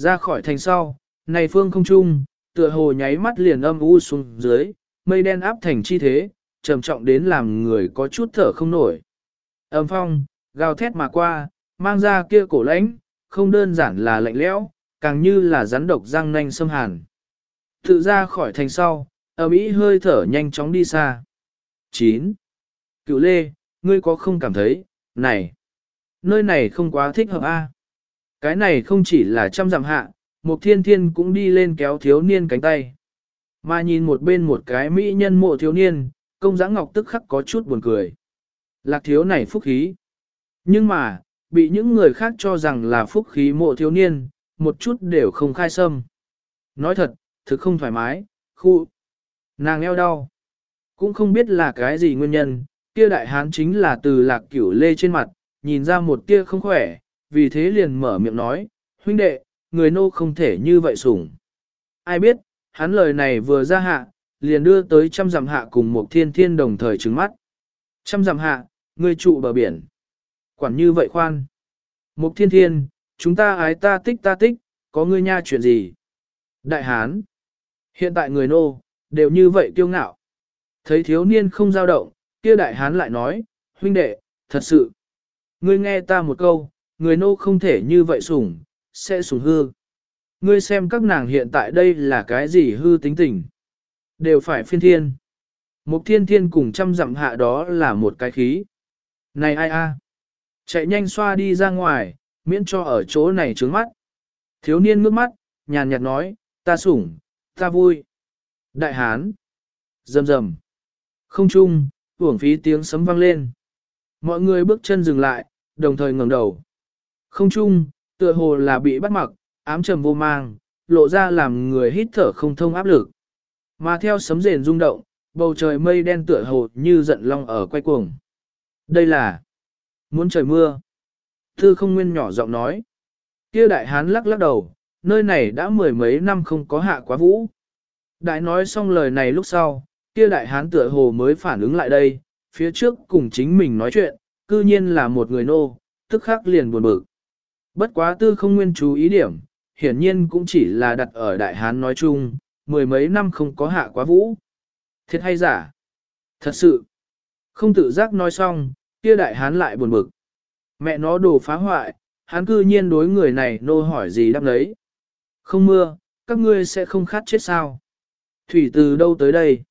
Ra khỏi thành sau, này phương không trung, tựa hồ nháy mắt liền âm u xuống dưới, mây đen áp thành chi thế, trầm trọng đến làm người có chút thở không nổi. Âm phong, gào thét mà qua, mang ra kia cổ lãnh, không đơn giản là lạnh lẽo, càng như là rắn độc răng nanh xâm hàn. Tự ra khỏi thành sau, âm Mỹ hơi thở nhanh chóng đi xa. 9. Cựu Lê, ngươi có không cảm thấy, này, nơi này không quá thích hợp a cái này không chỉ là trăm dặm hạ, một thiên thiên cũng đi lên kéo thiếu niên cánh tay. Mà nhìn một bên một cái mỹ nhân mộ thiếu niên, công giã ngọc tức khắc có chút buồn cười. Lạc thiếu này phúc khí. Nhưng mà, bị những người khác cho rằng là phúc khí mộ thiếu niên, một chút đều không khai sâm. Nói thật, thực không thoải mái, khu. Nàng eo đau. Cũng không biết là cái gì nguyên nhân, kia đại hán chính là từ lạc cửu lê trên mặt, nhìn ra một tia không khỏe, vì thế liền mở miệng nói, huynh đệ, người nô không thể như vậy sủng. Ai biết, hắn lời này vừa ra hạ, liền đưa tới trăm dặm hạ cùng một thiên thiên đồng thời trứng mắt. Trăm dặm hạ, người trụ bờ biển. Quản như vậy khoan. Mục thiên thiên, chúng ta ái ta tích ta tích, có ngươi nha chuyện gì? Đại hán. Hiện tại người nô, đều như vậy kiêu ngạo. Thấy thiếu niên không dao động, kia đại hán lại nói, huynh đệ, thật sự. Ngươi nghe ta một câu, người nô không thể như vậy sủng, sẽ sủng hư. Ngươi xem các nàng hiện tại đây là cái gì hư tính tình. Đều phải phiên thiên. Mục thiên thiên cùng trăm dặm hạ đó là một cái khí. Này ai a? À? Chạy nhanh xoa đi ra ngoài, miễn cho ở chỗ này trướng mắt. Thiếu niên ngước mắt, nhàn nhạt nói, ta sủng, ta vui. Đại hán. Rầm rầm. Không chung, uổng phí tiếng sấm vang lên. Mọi người bước chân dừng lại, đồng thời ngẩng đầu. Không chung, tựa hồ là bị bắt mặc, ám trầm vô mang, lộ ra làm người hít thở không thông áp lực. Mà theo sấm rền rung động, bầu trời mây đen tựa hồ như giận long ở quay cuồng. Đây là muốn trời mưa. Thư không nguyên nhỏ giọng nói. Kia đại hán lắc lắc đầu, nơi này đã mười mấy năm không có hạ quá vũ. Đại nói xong lời này lúc sau, kia đại hán tựa hồ mới phản ứng lại đây, phía trước cùng chính mình nói chuyện, cư nhiên là một người nô, tức khắc liền buồn bực. Bất quá tư không nguyên chú ý điểm, hiển nhiên cũng chỉ là đặt ở đại hán nói chung, mười mấy năm không có hạ quá vũ. Thiệt hay giả? Thật sự, không tự giác nói xong, kia đại hán lại buồn bực. Mẹ nó đồ phá hoại, hắn cư nhiên đối người này nô hỏi gì đáp đấy. Không mưa, các ngươi sẽ không khát chết sao? Thủy từ đâu tới đây?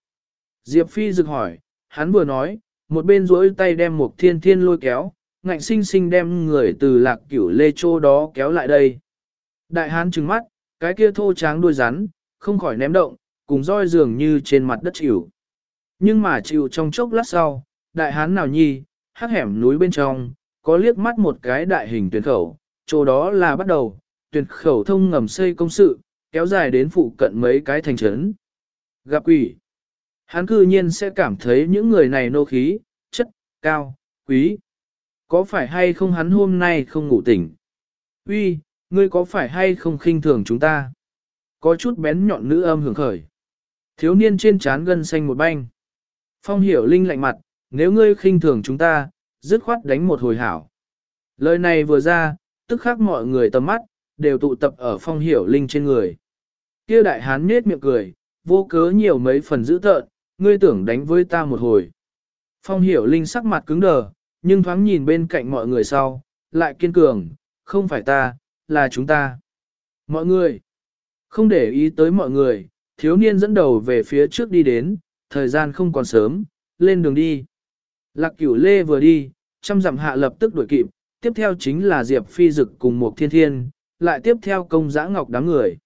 Diệp Phi rực hỏi, hắn vừa nói, một bên duỗi tay đem một thiên thiên lôi kéo, ngạnh sinh sinh đem người từ lạc cửu lê chô đó kéo lại đây. Đại hán trừng mắt, cái kia thô tráng đuôi rắn, không khỏi ném động, cùng roi dường như trên mặt đất chịu. Nhưng mà chịu trong chốc lát sau, đại hán nào nhi, hắc hẻm núi bên trong, có liếc mắt một cái đại hình tuyển khẩu, chỗ đó là bắt đầu, tuyển khẩu thông ngầm xây công sự, kéo dài đến phụ cận mấy cái thành trấn. Gặp quỷ, hắn cư nhiên sẽ cảm thấy những người này nô khí, chất, cao, quý. Có phải hay không hắn hôm nay không ngủ tỉnh? Uy, ngươi có phải hay không khinh thường chúng ta? Có chút bén nhọn nữ âm hưởng khởi. Thiếu niên trên trán gân xanh một banh. Phong hiểu linh lạnh mặt, nếu ngươi khinh thường chúng ta, dứt khoát đánh một hồi hảo. Lời này vừa ra, tức khắc mọi người tầm mắt, đều tụ tập ở phong hiểu linh trên người. Kia đại hán nết miệng cười, vô cớ nhiều mấy phần dữ tợn, ngươi tưởng đánh với ta một hồi. Phong hiểu linh sắc mặt cứng đờ, nhưng thoáng nhìn bên cạnh mọi người sau, lại kiên cường, không phải ta, là chúng ta. Mọi người, không để ý tới mọi người, thiếu niên dẫn đầu về phía trước đi đến, thời gian không còn sớm, lên đường đi. Lạc cửu lê vừa đi, trăm dặm hạ lập tức đuổi kịp, tiếp theo chính là Diệp Phi Dực cùng một thiên thiên, lại tiếp theo công giã ngọc đám người.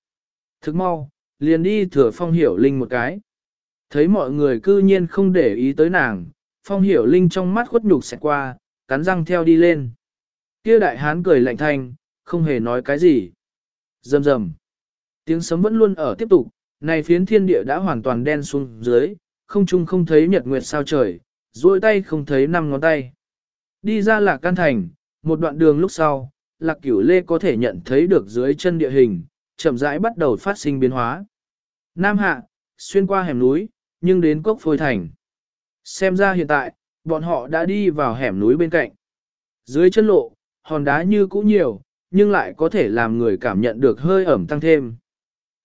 Thức mau, liền đi thừa phong hiểu linh một cái. Thấy mọi người cư nhiên không để ý tới nàng, phong hiểu linh trong mắt khuất nhục xẹt qua, cắn răng theo đi lên. Kia đại hán cười lạnh thanh, không hề nói cái gì. Rầm rầm. Tiếng sấm vẫn luôn ở tiếp tục, này phiến thiên địa đã hoàn toàn đen xuống dưới, không chung không thấy nhật nguyệt sao trời, duỗi tay không thấy năm ngón tay. Đi ra lạc can thành, một đoạn đường lúc sau, lạc cửu lê có thể nhận thấy được dưới chân địa hình, chậm rãi bắt đầu phát sinh biến hóa. Nam hạ, xuyên qua hẻm núi, nhưng đến cốc phôi thành. Xem ra hiện tại, bọn họ đã đi vào hẻm núi bên cạnh. Dưới chân lộ, hòn đá như cũ nhiều, nhưng lại có thể làm người cảm nhận được hơi ẩm tăng thêm.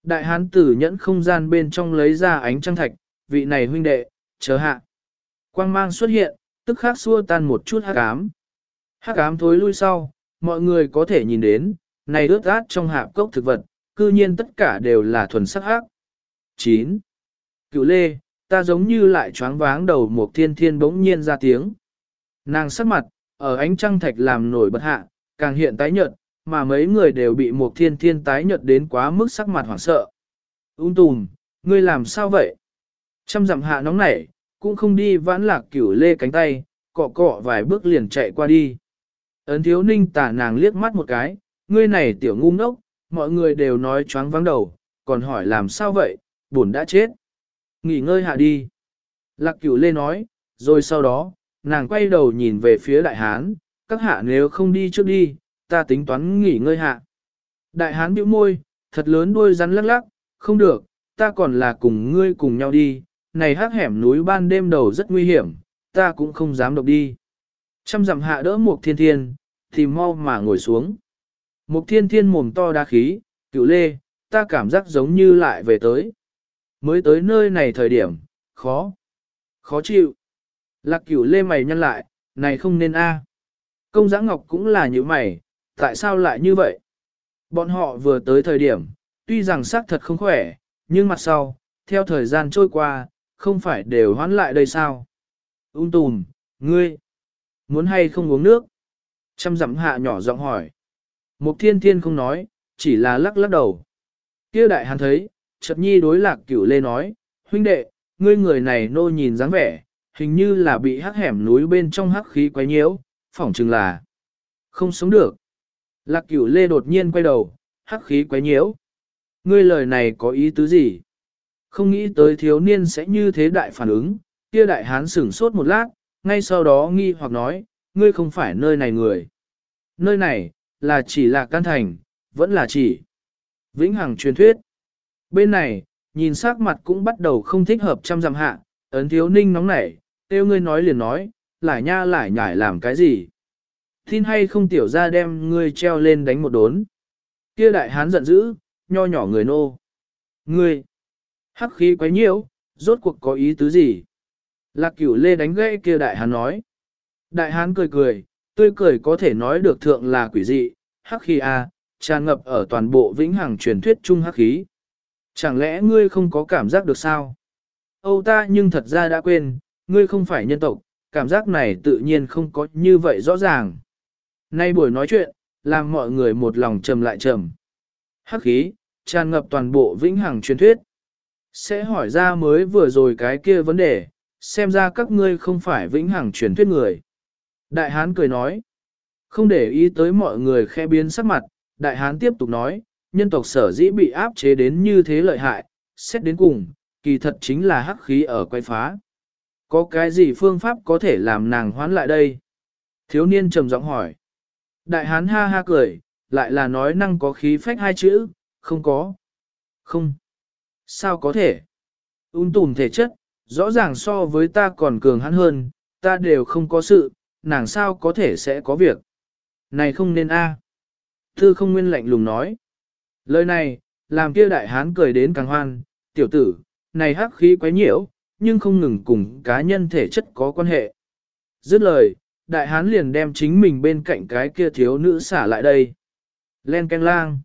Đại hán tử nhẫn không gian bên trong lấy ra ánh trăng thạch, vị này huynh đệ, chờ hạ. Quang mang xuất hiện, tức khắc xua tan một chút hắc ám. Hắc ám thối lui sau, mọi người có thể nhìn đến, này ướt át trong hạp cốc thực vật, cư nhiên tất cả đều là thuần sắc hắc. 9. Cựu lê, ta giống như lại choáng váng đầu một thiên thiên bỗng nhiên ra tiếng. Nàng sắc mặt, ở ánh trăng thạch làm nổi bật hạ, càng hiện tái nhợt, mà mấy người đều bị một thiên thiên tái nhợt đến quá mức sắc mặt hoảng sợ. Ung tùm, ngươi làm sao vậy? Trăm dặm hạ nóng nảy, cũng không đi vãn lạc cửu lê cánh tay, cọ cọ vài bước liền chạy qua đi. Ấn thiếu ninh tả nàng liếc mắt một cái, ngươi này tiểu ngu ngốc, mọi người đều nói choáng vắng đầu, còn hỏi làm sao vậy, buồn đã chết. Nghỉ ngơi hạ đi. Lạc cửu lê nói, rồi sau đó, nàng quay đầu nhìn về phía đại hán, các hạ nếu không đi trước đi, ta tính toán nghỉ ngơi hạ. Đại hán bĩu môi, thật lớn đuôi rắn lắc lắc, không được, ta còn là cùng ngươi cùng nhau đi, này hắc hẻm núi ban đêm đầu rất nguy hiểm, ta cũng không dám độc đi. Trăm dặm hạ đỡ một thiên thiên, thì mau mà ngồi xuống. Một thiên thiên mồm to đa khí, cựu lê, ta cảm giác giống như lại về tới. Mới tới nơi này thời điểm, khó, khó chịu. Lạc cửu lê mày nhăn lại, này không nên a. Công giã ngọc cũng là như mày, tại sao lại như vậy? Bọn họ vừa tới thời điểm, tuy rằng xác thật không khỏe, nhưng mặt sau, theo thời gian trôi qua, không phải đều hoán lại đây sao? Ung tùm, ngươi, muốn hay không uống nước? Trăm dặm hạ nhỏ giọng hỏi. Mục thiên thiên không nói, chỉ là lắc lắc đầu. kia đại hàn thấy, chợt nhi đối lạc cửu lê nói, huynh đệ, ngươi người này nô nhìn dáng vẻ, hình như là bị hắc hẻm núi bên trong hắc khí quấy nhiễu, phỏng chừng là không sống được. Lạc cửu lê đột nhiên quay đầu, hắc khí quấy nhiễu. Ngươi lời này có ý tứ gì? Không nghĩ tới thiếu niên sẽ như thế đại phản ứng, kia đại hán sửng sốt một lát, ngay sau đó nghi hoặc nói, ngươi không phải nơi này người. Nơi này, là chỉ là can thành, vẫn là chỉ. Vĩnh hằng truyền thuyết. Bên này, nhìn sắc mặt cũng bắt đầu không thích hợp trăm dặm hạ, ấn thiếu ninh nóng nảy, têu ngươi nói liền nói, lại nha lại nhải làm cái gì. Tin hay không tiểu ra đem ngươi treo lên đánh một đốn. Kia đại hán giận dữ, nho nhỏ người nô. Ngươi, hắc khí quấy nhiễu, rốt cuộc có ý tứ gì? Lạc cửu lê đánh gãy kia đại hán nói. Đại hán cười cười, tươi cười có thể nói được thượng là quỷ dị, hắc khí a, à, tràn ngập ở toàn bộ vĩnh hằng truyền thuyết chung hắc khí. Chẳng lẽ ngươi không có cảm giác được sao? Âu ta nhưng thật ra đã quên, ngươi không phải nhân tộc, cảm giác này tự nhiên không có như vậy rõ ràng. Nay buổi nói chuyện, làm mọi người một lòng trầm lại trầm. Hắc khí, tràn ngập toàn bộ vĩnh hằng truyền thuyết. Sẽ hỏi ra mới vừa rồi cái kia vấn đề, xem ra các ngươi không phải vĩnh hằng truyền thuyết người. Đại hán cười nói, không để ý tới mọi người khe biến sắc mặt, đại hán tiếp tục nói, nhân tộc sở dĩ bị áp chế đến như thế lợi hại, xét đến cùng, kỳ thật chính là hắc khí ở quay phá. Có cái gì phương pháp có thể làm nàng hoán lại đây? Thiếu niên trầm giọng hỏi. Đại hán ha ha cười, lại là nói năng có khí phách hai chữ, không có. Không. Sao có thể? Ung tùm thể chất, rõ ràng so với ta còn cường hắn hơn, ta đều không có sự, nàng sao có thể sẽ có việc. Này không nên a. Thư không nguyên lạnh lùng nói. Lời này, làm kia đại hán cười đến càng hoan, tiểu tử, này hắc khí quấy nhiễu, nhưng không ngừng cùng cá nhân thể chất có quan hệ. Dứt lời, đại hán liền đem chính mình bên cạnh cái kia thiếu nữ xả lại đây. Len canh lang.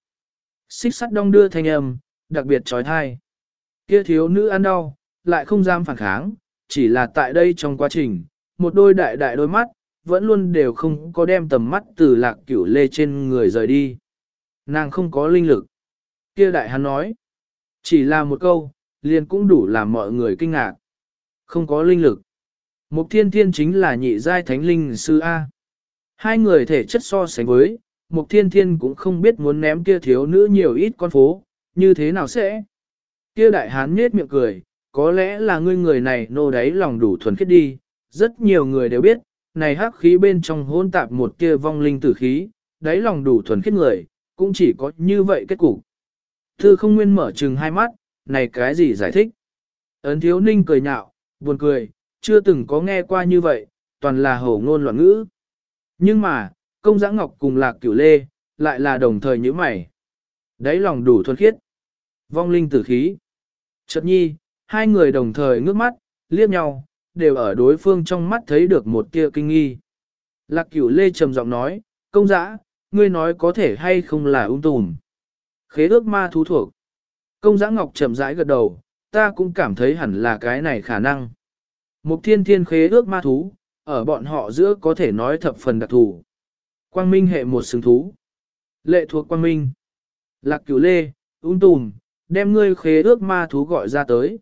Xích sắt đong đưa thanh âm, đặc biệt trói thai. Kia thiếu nữ ăn đau, lại không dám phản kháng, chỉ là tại đây trong quá trình, một đôi đại đại đôi mắt, vẫn luôn đều không có đem tầm mắt từ lạc cửu lê trên người rời đi. Nàng không có linh lực. Kia đại hắn nói, chỉ là một câu, liền cũng đủ làm mọi người kinh ngạc. Không có linh lực. Mục thiên thiên chính là nhị giai thánh linh sư A. Hai người thể chất so sánh với, mục thiên thiên cũng không biết muốn ném kia thiếu nữ nhiều ít con phố, như thế nào sẽ. Kia đại hán nhết miệng cười, có lẽ là ngươi người này nô đáy lòng đủ thuần khiết đi, rất nhiều người đều biết, này hắc khí bên trong hôn tạp một kia vong linh tử khí, đáy lòng đủ thuần khiết người, cũng chỉ có như vậy kết cục. Thư không nguyên mở trừng hai mắt, này cái gì giải thích? Ấn thiếu ninh cười nhạo, buồn cười, chưa từng có nghe qua như vậy, toàn là hổ ngôn loạn ngữ. Nhưng mà, công giã ngọc cùng lạc cửu lê, lại là đồng thời như mày. Đấy lòng đủ thuần khiết. Vong linh tử khí. Chợt nhi, hai người đồng thời ngước mắt, liếc nhau, đều ở đối phương trong mắt thấy được một tia kinh nghi. Lạc cửu lê trầm giọng nói, công giã, ngươi nói có thể hay không là ung tùm. Khế ước ma thú thuộc. Công giã ngọc chậm rãi gật đầu, ta cũng cảm thấy hẳn là cái này khả năng. Mục thiên thiên khế ước ma thú, ở bọn họ giữa có thể nói thập phần đặc thù. Quang minh hệ một xứng thú. Lệ thuộc quang minh. Lạc cửu lê, ung tùm, đem ngươi khế ước ma thú gọi ra tới.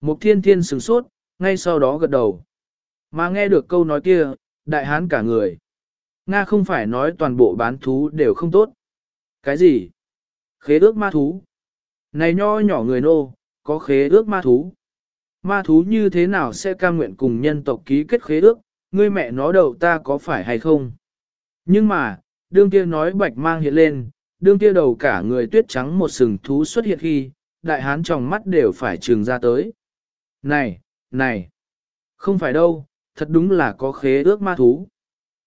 Mục thiên thiên sừng sốt, ngay sau đó gật đầu. Mà nghe được câu nói kia, đại hán cả người. Nga không phải nói toàn bộ bán thú đều không tốt. Cái gì? Khế ước ma thú. Này nho nhỏ người nô, có khế ước ma thú. Ma thú như thế nào sẽ cam nguyện cùng nhân tộc ký kết khế ước, ngươi mẹ nó đầu ta có phải hay không? Nhưng mà, đương kia nói bạch mang hiện lên, đương kia đầu cả người tuyết trắng một sừng thú xuất hiện khi, đại hán trong mắt đều phải trường ra tới. Này, này, không phải đâu, thật đúng là có khế ước ma thú.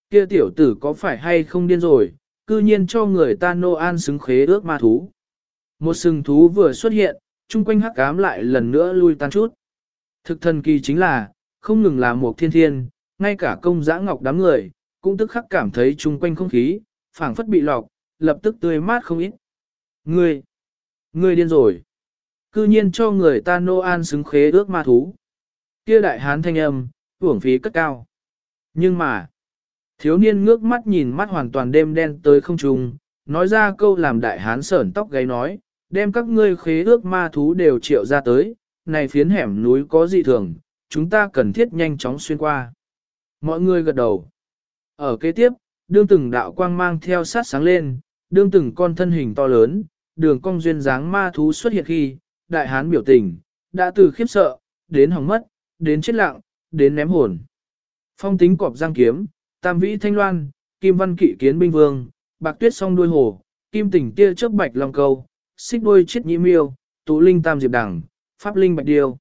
Kia tiểu tử có phải hay không điên rồi, cư nhiên cho người ta nô an xứng khế ước ma thú. Một sừng thú vừa xuất hiện, chung quanh hắc cám lại lần nữa lui tan chút. Thực thần kỳ chính là, không ngừng là một thiên thiên, ngay cả công giã ngọc đám người, cũng tức khắc cảm thấy chung quanh không khí, phảng phất bị lọc, lập tức tươi mát không ít. Ngươi, ngươi điên rồi. Cư nhiên cho người ta nô an xứng khế ước ma thú. Kia đại hán thanh âm, hưởng phí cất cao. Nhưng mà, thiếu niên ngước mắt nhìn mắt hoàn toàn đêm đen tới không trùng, nói ra câu làm đại hán sởn tóc gáy nói, đem các ngươi khế ước ma thú đều triệu ra tới, này phiến hẻm núi có dị thường, chúng ta cần thiết nhanh chóng xuyên qua. Mọi người gật đầu. Ở kế tiếp, đương từng đạo quang mang theo sát sáng lên, đương từng con thân hình to lớn, đường cong duyên dáng ma thú xuất hiện khi, đại hán biểu tình, đã từ khiếp sợ, đến hỏng mất, đến chết lặng, đến ném hồn. Phong tính cọp giang kiếm, tam vĩ thanh loan, kim văn kỵ kiến binh vương, bạc tuyết song đuôi hồ, kim tỉnh tia chớp bạch long câu, xích đuôi chết nhĩ miêu, tụ linh tam diệp đằng, pháp linh bạch điêu.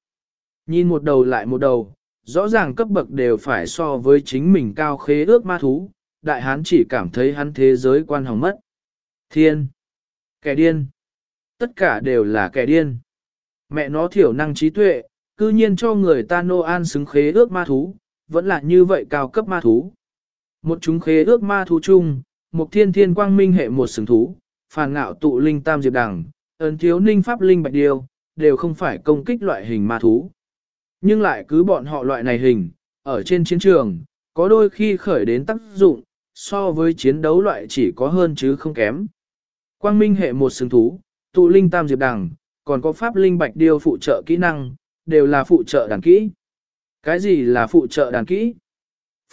Nhìn một đầu lại một đầu, rõ ràng cấp bậc đều phải so với chính mình cao khế ước ma thú, đại hán chỉ cảm thấy hắn thế giới quan hỏng mất. Thiên! Kẻ điên! Tất cả đều là kẻ điên. Mẹ nó thiểu năng trí tuệ, cư nhiên cho người ta nô an xứng khế ước ma thú, vẫn là như vậy cao cấp ma thú. Một chúng khế ước ma thú chung, một thiên thiên quang minh hệ một sừng thú, phàn ngạo tụ linh tam diệp đằng, ấn thiếu ninh pháp linh bạch điêu, đều không phải công kích loại hình ma thú. Nhưng lại cứ bọn họ loại này hình, ở trên chiến trường, có đôi khi khởi đến tác dụng, so với chiến đấu loại chỉ có hơn chứ không kém. Quang minh hệ một sừng thú, tụ linh tam diệp đằng, còn có pháp linh bạch điêu phụ trợ kỹ năng, đều là phụ trợ đàn kỹ. Cái gì là phụ trợ đàn kỹ?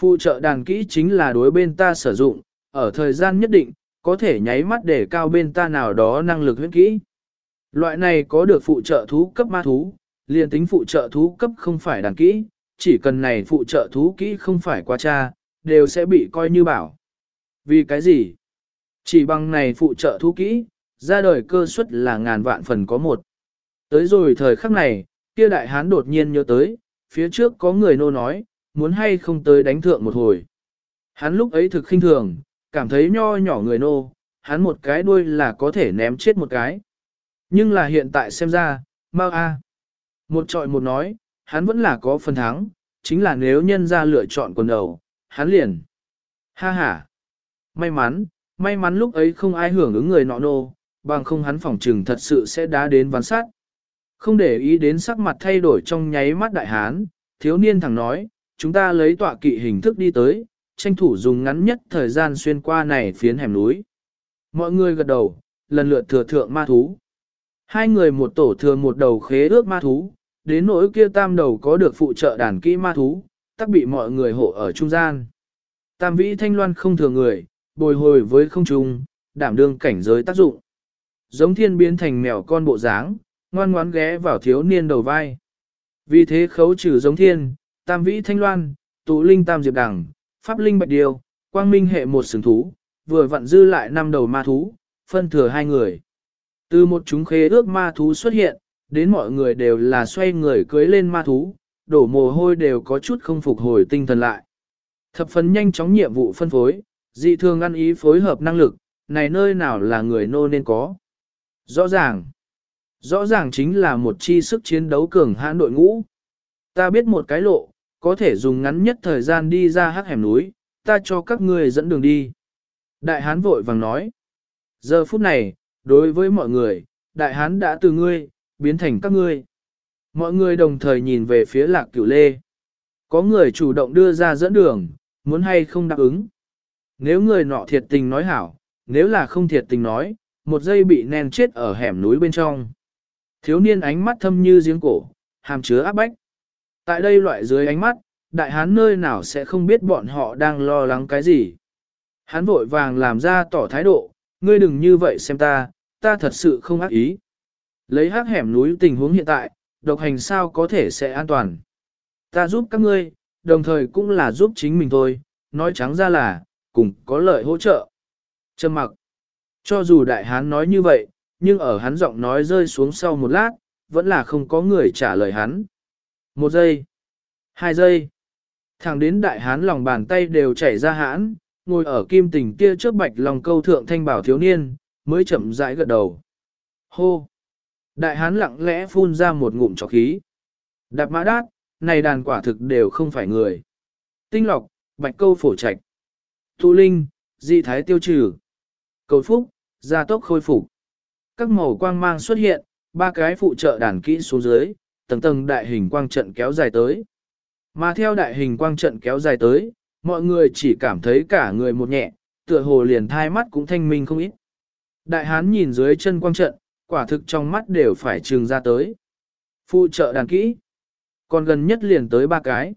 Phụ trợ đàn kỹ chính là đối bên ta sử dụng, ở thời gian nhất định, có thể nháy mắt để cao bên ta nào đó năng lực huyết kỹ. Loại này có được phụ trợ thú cấp ma thú, liền tính phụ trợ thú cấp không phải đàn kỹ, chỉ cần này phụ trợ thú kỹ không phải qua cha, đều sẽ bị coi như bảo. Vì cái gì? Chỉ bằng này phụ trợ thú kỹ, ra đời cơ suất là ngàn vạn phần có một. Tới rồi thời khắc này, kia đại hán đột nhiên nhớ tới, phía trước có người nô nói, muốn hay không tới đánh thượng một hồi. Hắn lúc ấy thực khinh thường, cảm thấy nho nhỏ người nô, hắn một cái đuôi là có thể ném chết một cái. Nhưng là hiện tại xem ra, mau a. Một trọi một nói, hắn vẫn là có phần thắng, chính là nếu nhân ra lựa chọn quần đầu, hắn liền. Ha ha. May mắn, may mắn lúc ấy không ai hưởng ứng người nọ nô, bằng không hắn phỏng trừng thật sự sẽ đá đến ván sát. Không để ý đến sắc mặt thay đổi trong nháy mắt đại hán, thiếu niên thẳng nói, chúng ta lấy tọa kỵ hình thức đi tới, tranh thủ dùng ngắn nhất thời gian xuyên qua này phiến hẻm núi. Mọi người gật đầu, lần lượt thừa thượng ma thú. Hai người một tổ thừa một đầu khế ước ma thú, đến nỗi kia tam đầu có được phụ trợ đàn kỹ ma thú, tắc bị mọi người hộ ở trung gian. Tam vĩ thanh loan không thừa người, bồi hồi với không trung, đảm đương cảnh giới tác dụng. Giống thiên biến thành mèo con bộ dáng, ngoan ngoãn ghé vào thiếu niên đầu vai. Vì thế khấu trừ giống thiên, tam vĩ thanh loan, tụ linh tam diệp đằng, pháp linh bạch điều, quang minh hệ một sừng thú, vừa vặn dư lại năm đầu ma thú, phân thừa hai người. Từ một chúng khế ước ma thú xuất hiện, đến mọi người đều là xoay người cưới lên ma thú, đổ mồ hôi đều có chút không phục hồi tinh thần lại. Thập phấn nhanh chóng nhiệm vụ phân phối, dị thường ăn ý phối hợp năng lực, này nơi nào là người nô nên có. Rõ ràng, rõ ràng chính là một chi sức chiến đấu cường hãn đội ngũ. Ta biết một cái lộ, có thể dùng ngắn nhất thời gian đi ra hắc hẻm núi, ta cho các ngươi dẫn đường đi. Đại hán vội vàng nói. Giờ phút này, đối với mọi người, đại hán đã từ ngươi, biến thành các ngươi. Mọi người đồng thời nhìn về phía lạc cửu lê. Có người chủ động đưa ra dẫn đường, muốn hay không đáp ứng. Nếu người nọ thiệt tình nói hảo, nếu là không thiệt tình nói, một giây bị nén chết ở hẻm núi bên trong. Thiếu niên ánh mắt thâm như giếng cổ, hàm chứa áp bách. Tại đây loại dưới ánh mắt, đại hán nơi nào sẽ không biết bọn họ đang lo lắng cái gì. Hắn vội vàng làm ra tỏ thái độ, ngươi đừng như vậy xem ta, ta thật sự không ác ý. Lấy hát hẻm núi tình huống hiện tại, độc hành sao có thể sẽ an toàn. Ta giúp các ngươi, đồng thời cũng là giúp chính mình thôi, nói trắng ra là, cùng có lợi hỗ trợ. Trầm mặc. Cho dù đại hán nói như vậy, nhưng ở hắn giọng nói rơi xuống sau một lát, vẫn là không có người trả lời hắn. Một giây. Hai giây. Thẳng đến đại hán lòng bàn tay đều chảy ra hãn, ngồi ở kim tỉnh kia trước bạch lòng câu thượng thanh bảo thiếu niên, mới chậm rãi gật đầu. Hô! Đại hán lặng lẽ phun ra một ngụm trọc khí. Đạp mã đát, này đàn quả thực đều không phải người. Tinh lọc, bạch câu phổ trạch. Thu linh, dị thái tiêu trừ. Cầu phúc, gia tốc khôi phục. Các màu quang mang xuất hiện, ba cái phụ trợ đàn kỹ xuống dưới, tầng tầng đại hình quang trận kéo dài tới. Mà theo đại hình quang trận kéo dài tới, mọi người chỉ cảm thấy cả người một nhẹ, tựa hồ liền thai mắt cũng thanh minh không ít. Đại hán nhìn dưới chân quang trận, quả thực trong mắt đều phải trừng ra tới. Phụ trợ đàn kỹ. Còn gần nhất liền tới ba cái.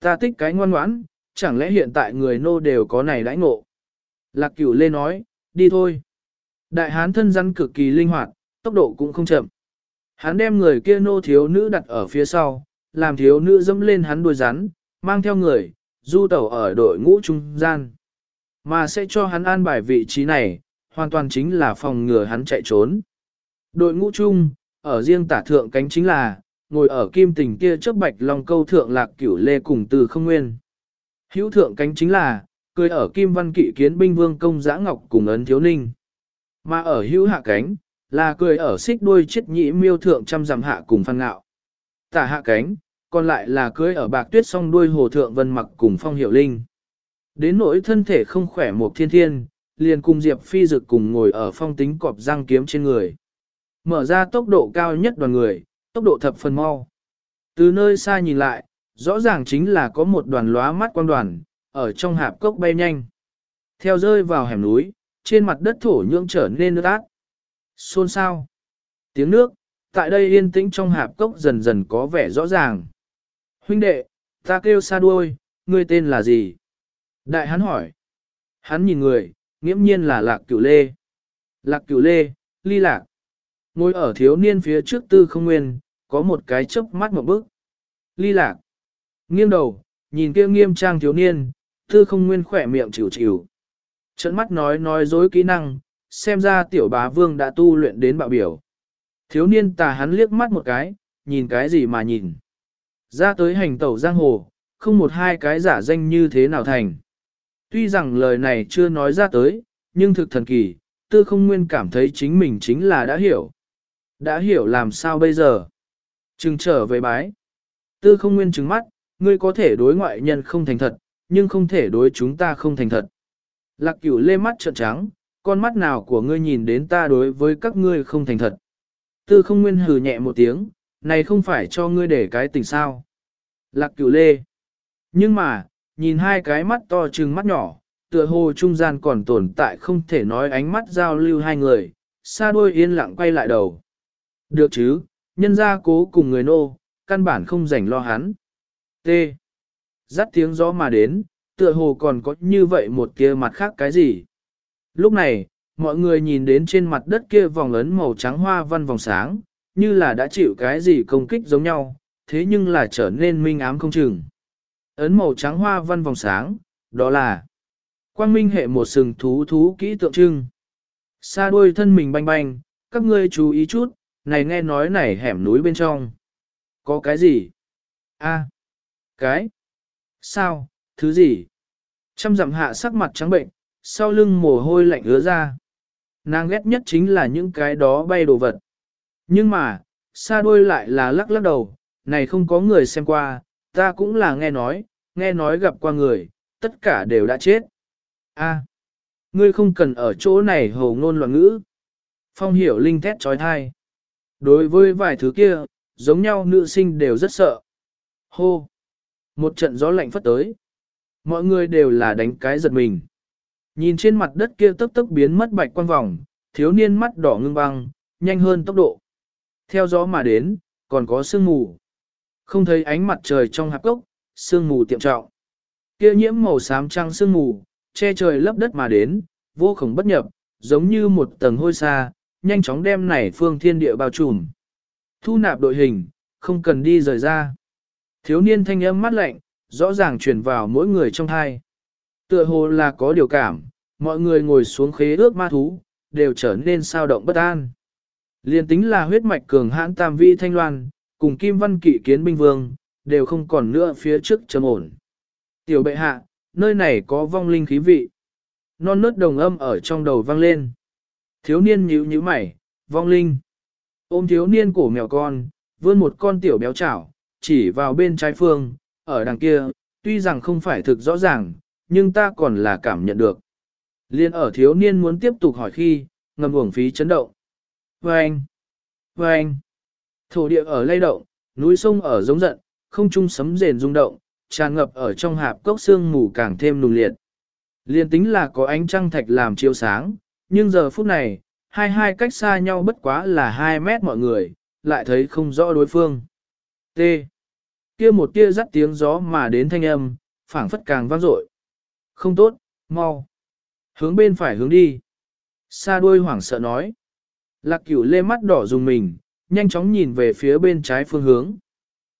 Ta tích cái ngoan ngoãn, chẳng lẽ hiện tại người nô đều có này đãi ngộ. Lạc cửu lê nói, đi thôi. Đại hán thân rắn cực kỳ linh hoạt, tốc độ cũng không chậm. Hắn đem người kia nô thiếu nữ đặt ở phía sau, làm thiếu nữ dẫm lên hắn đuôi rắn, mang theo người, du tẩu ở đội ngũ trung gian. Mà sẽ cho hắn an bài vị trí này, hoàn toàn chính là phòng ngừa hắn chạy trốn. Đội ngũ chung, ở riêng tả thượng cánh chính là, ngồi ở kim tình kia trước bạch long câu thượng lạc cửu lê cùng từ không nguyên. Hữu thượng cánh chính là, cười ở kim văn kỵ kiến binh vương công giã ngọc cùng ấn thiếu ninh. Mà ở hữu hạ cánh, là cười ở xích đuôi chết nhị miêu thượng trăm dặm hạ cùng phan ngạo. Tả hạ cánh, còn lại là cưới ở bạc tuyết song đuôi hồ thượng vân mặc cùng phong hiệu linh. Đến nỗi thân thể không khỏe một thiên thiên, liền cùng Diệp Phi dực cùng ngồi ở phong tính cọp răng kiếm trên người. Mở ra tốc độ cao nhất đoàn người, tốc độ thập phần mau. Từ nơi xa nhìn lại, rõ ràng chính là có một đoàn lóa mắt quang đoàn, ở trong hạp cốc bay nhanh. Theo rơi vào hẻm núi, trên mặt đất thổ nhưỡng trở nên nước át. Xôn sao? Tiếng nước, tại đây yên tĩnh trong hạp cốc dần dần có vẻ rõ ràng. Huynh đệ, ta kêu xa đuôi, ngươi tên là gì? Đại hắn hỏi. Hắn nhìn người, nghiễm nhiên là lạc cửu lê. Lạc cửu lê, ly lạc. Ngồi ở thiếu niên phía trước tư không nguyên, có một cái chớp mắt một bước. Ly lạc. Nghiêng đầu, nhìn kia nghiêm trang thiếu niên, tư không nguyên khỏe miệng chịu chịu. Trận mắt nói nói dối kỹ năng, xem ra tiểu bá vương đã tu luyện đến bạo biểu. Thiếu niên tà hắn liếc mắt một cái, nhìn cái gì mà nhìn. Ra tới hành tẩu giang hồ, không một hai cái giả danh như thế nào thành. Tuy rằng lời này chưa nói ra tới, nhưng thực thần kỳ, tư không nguyên cảm thấy chính mình chính là đã hiểu. Đã hiểu làm sao bây giờ? Trừng trở về bái. Tư không nguyên trừng mắt, ngươi có thể đối ngoại nhân không thành thật, nhưng không thể đối chúng ta không thành thật. Lạc cửu lê mắt trợn trắng, con mắt nào của ngươi nhìn đến ta đối với các ngươi không thành thật. Tư không nguyên hừ nhẹ một tiếng, này không phải cho ngươi để cái tình sao. Lạc cửu lê. Nhưng mà, nhìn hai cái mắt to trừng mắt nhỏ, tựa hồ trung gian còn tồn tại không thể nói ánh mắt giao lưu hai người, xa đôi yên lặng quay lại đầu. Được chứ, nhân gia cố cùng người nô, căn bản không rảnh lo hắn. T. Dắt tiếng gió mà đến, tựa hồ còn có như vậy một kia mặt khác cái gì. Lúc này, mọi người nhìn đến trên mặt đất kia vòng ấn màu trắng hoa văn vòng sáng, như là đã chịu cái gì công kích giống nhau, thế nhưng là trở nên minh ám không chừng. Ấn màu trắng hoa văn vòng sáng, đó là quang minh hệ một sừng thú thú kỹ tượng trưng. Xa đuôi thân mình banh banh, các ngươi chú ý chút, này nghe nói này hẻm núi bên trong. Có cái gì? A. Cái. Sao, thứ gì? Trăm dặm hạ sắc mặt trắng bệnh, sau lưng mồ hôi lạnh ứa ra. Nàng ghét nhất chính là những cái đó bay đồ vật. Nhưng mà, xa đôi lại là lắc lắc đầu, này không có người xem qua, ta cũng là nghe nói, nghe nói gặp qua người, tất cả đều đã chết. A, ngươi không cần ở chỗ này hồ ngôn loạn ngữ. Phong hiểu linh thét trói thai. Đối với vài thứ kia, giống nhau nữ sinh đều rất sợ. Hô! Một trận gió lạnh phất tới. Mọi người đều là đánh cái giật mình. Nhìn trên mặt đất kia tức tức biến mất bạch quan vòng, thiếu niên mắt đỏ ngưng băng, nhanh hơn tốc độ. Theo gió mà đến, còn có sương mù. Không thấy ánh mặt trời trong hạp cốc, sương mù tiệm trọng. Kia nhiễm màu xám trăng sương mù, che trời lấp đất mà đến, vô khổng bất nhập, giống như một tầng hôi xa, nhanh chóng đem nảy phương thiên địa bao trùm. Thu nạp đội hình, không cần đi rời ra. Thiếu niên thanh âm mắt lạnh, rõ ràng truyền vào mỗi người trong thai. Tựa hồ là có điều cảm, mọi người ngồi xuống khế ước ma thú, đều trở nên sao động bất an. Liên tính là huyết mạch cường hãn tam vi thanh loan, cùng kim văn kỵ kiến binh vương, đều không còn nữa phía trước trầm ổn. Tiểu bệ hạ, nơi này có vong linh khí vị. Non nớt đồng âm ở trong đầu vang lên. Thiếu niên nhíu nhíu mày, vong linh. Ôm thiếu niên cổ mèo con, vươn một con tiểu béo chảo, chỉ vào bên trái phương, ở đằng kia, tuy rằng không phải thực rõ ràng, nhưng ta còn là cảm nhận được. Liên ở thiếu niên muốn tiếp tục hỏi khi, ngầm uổng phí chấn động. Vâng! Vâng! Thổ địa ở lay động, núi sông ở giống giận, không trung sấm rền rung động, tràn ngập ở trong hạp cốc xương mù càng thêm nùng liệt. Liên tính là có ánh trăng thạch làm chiếu sáng, nhưng giờ phút này, hai hai cách xa nhau bất quá là 2 mét mọi người, lại thấy không rõ đối phương. T. Kia một tia dắt tiếng gió mà đến thanh âm, phảng phất càng vang dội. Không tốt, mau. Hướng bên phải hướng đi. Sa đuôi hoảng sợ nói. Lạc cửu lê mắt đỏ dùng mình, nhanh chóng nhìn về phía bên trái phương hướng.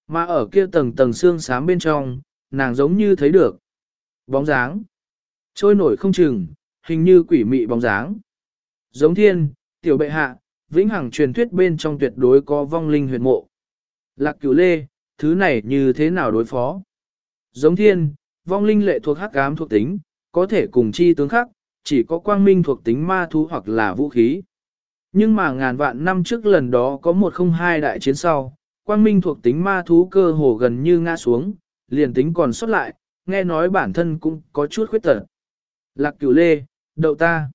Mà ở kia tầng tầng xương xám bên trong, nàng giống như thấy được. Bóng dáng. Trôi nổi không chừng, hình như quỷ mị bóng dáng. Giống thiên, tiểu bệ hạ, vĩnh hằng truyền thuyết bên trong tuyệt đối có vong linh huyệt mộ. Lạc cửu lê, thứ này như thế nào đối phó? Giống thiên, vong linh lệ thuộc hắc ám thuộc tính, có thể cùng chi tướng khác, chỉ có quang minh thuộc tính ma thú hoặc là vũ khí. Nhưng mà ngàn vạn năm trước lần đó có một không hai đại chiến sau, quang minh thuộc tính ma thú cơ hồ gần như ngã xuống, liền tính còn xuất lại, nghe nói bản thân cũng có chút khuyết tật. Lạc cửu lê, đậu ta.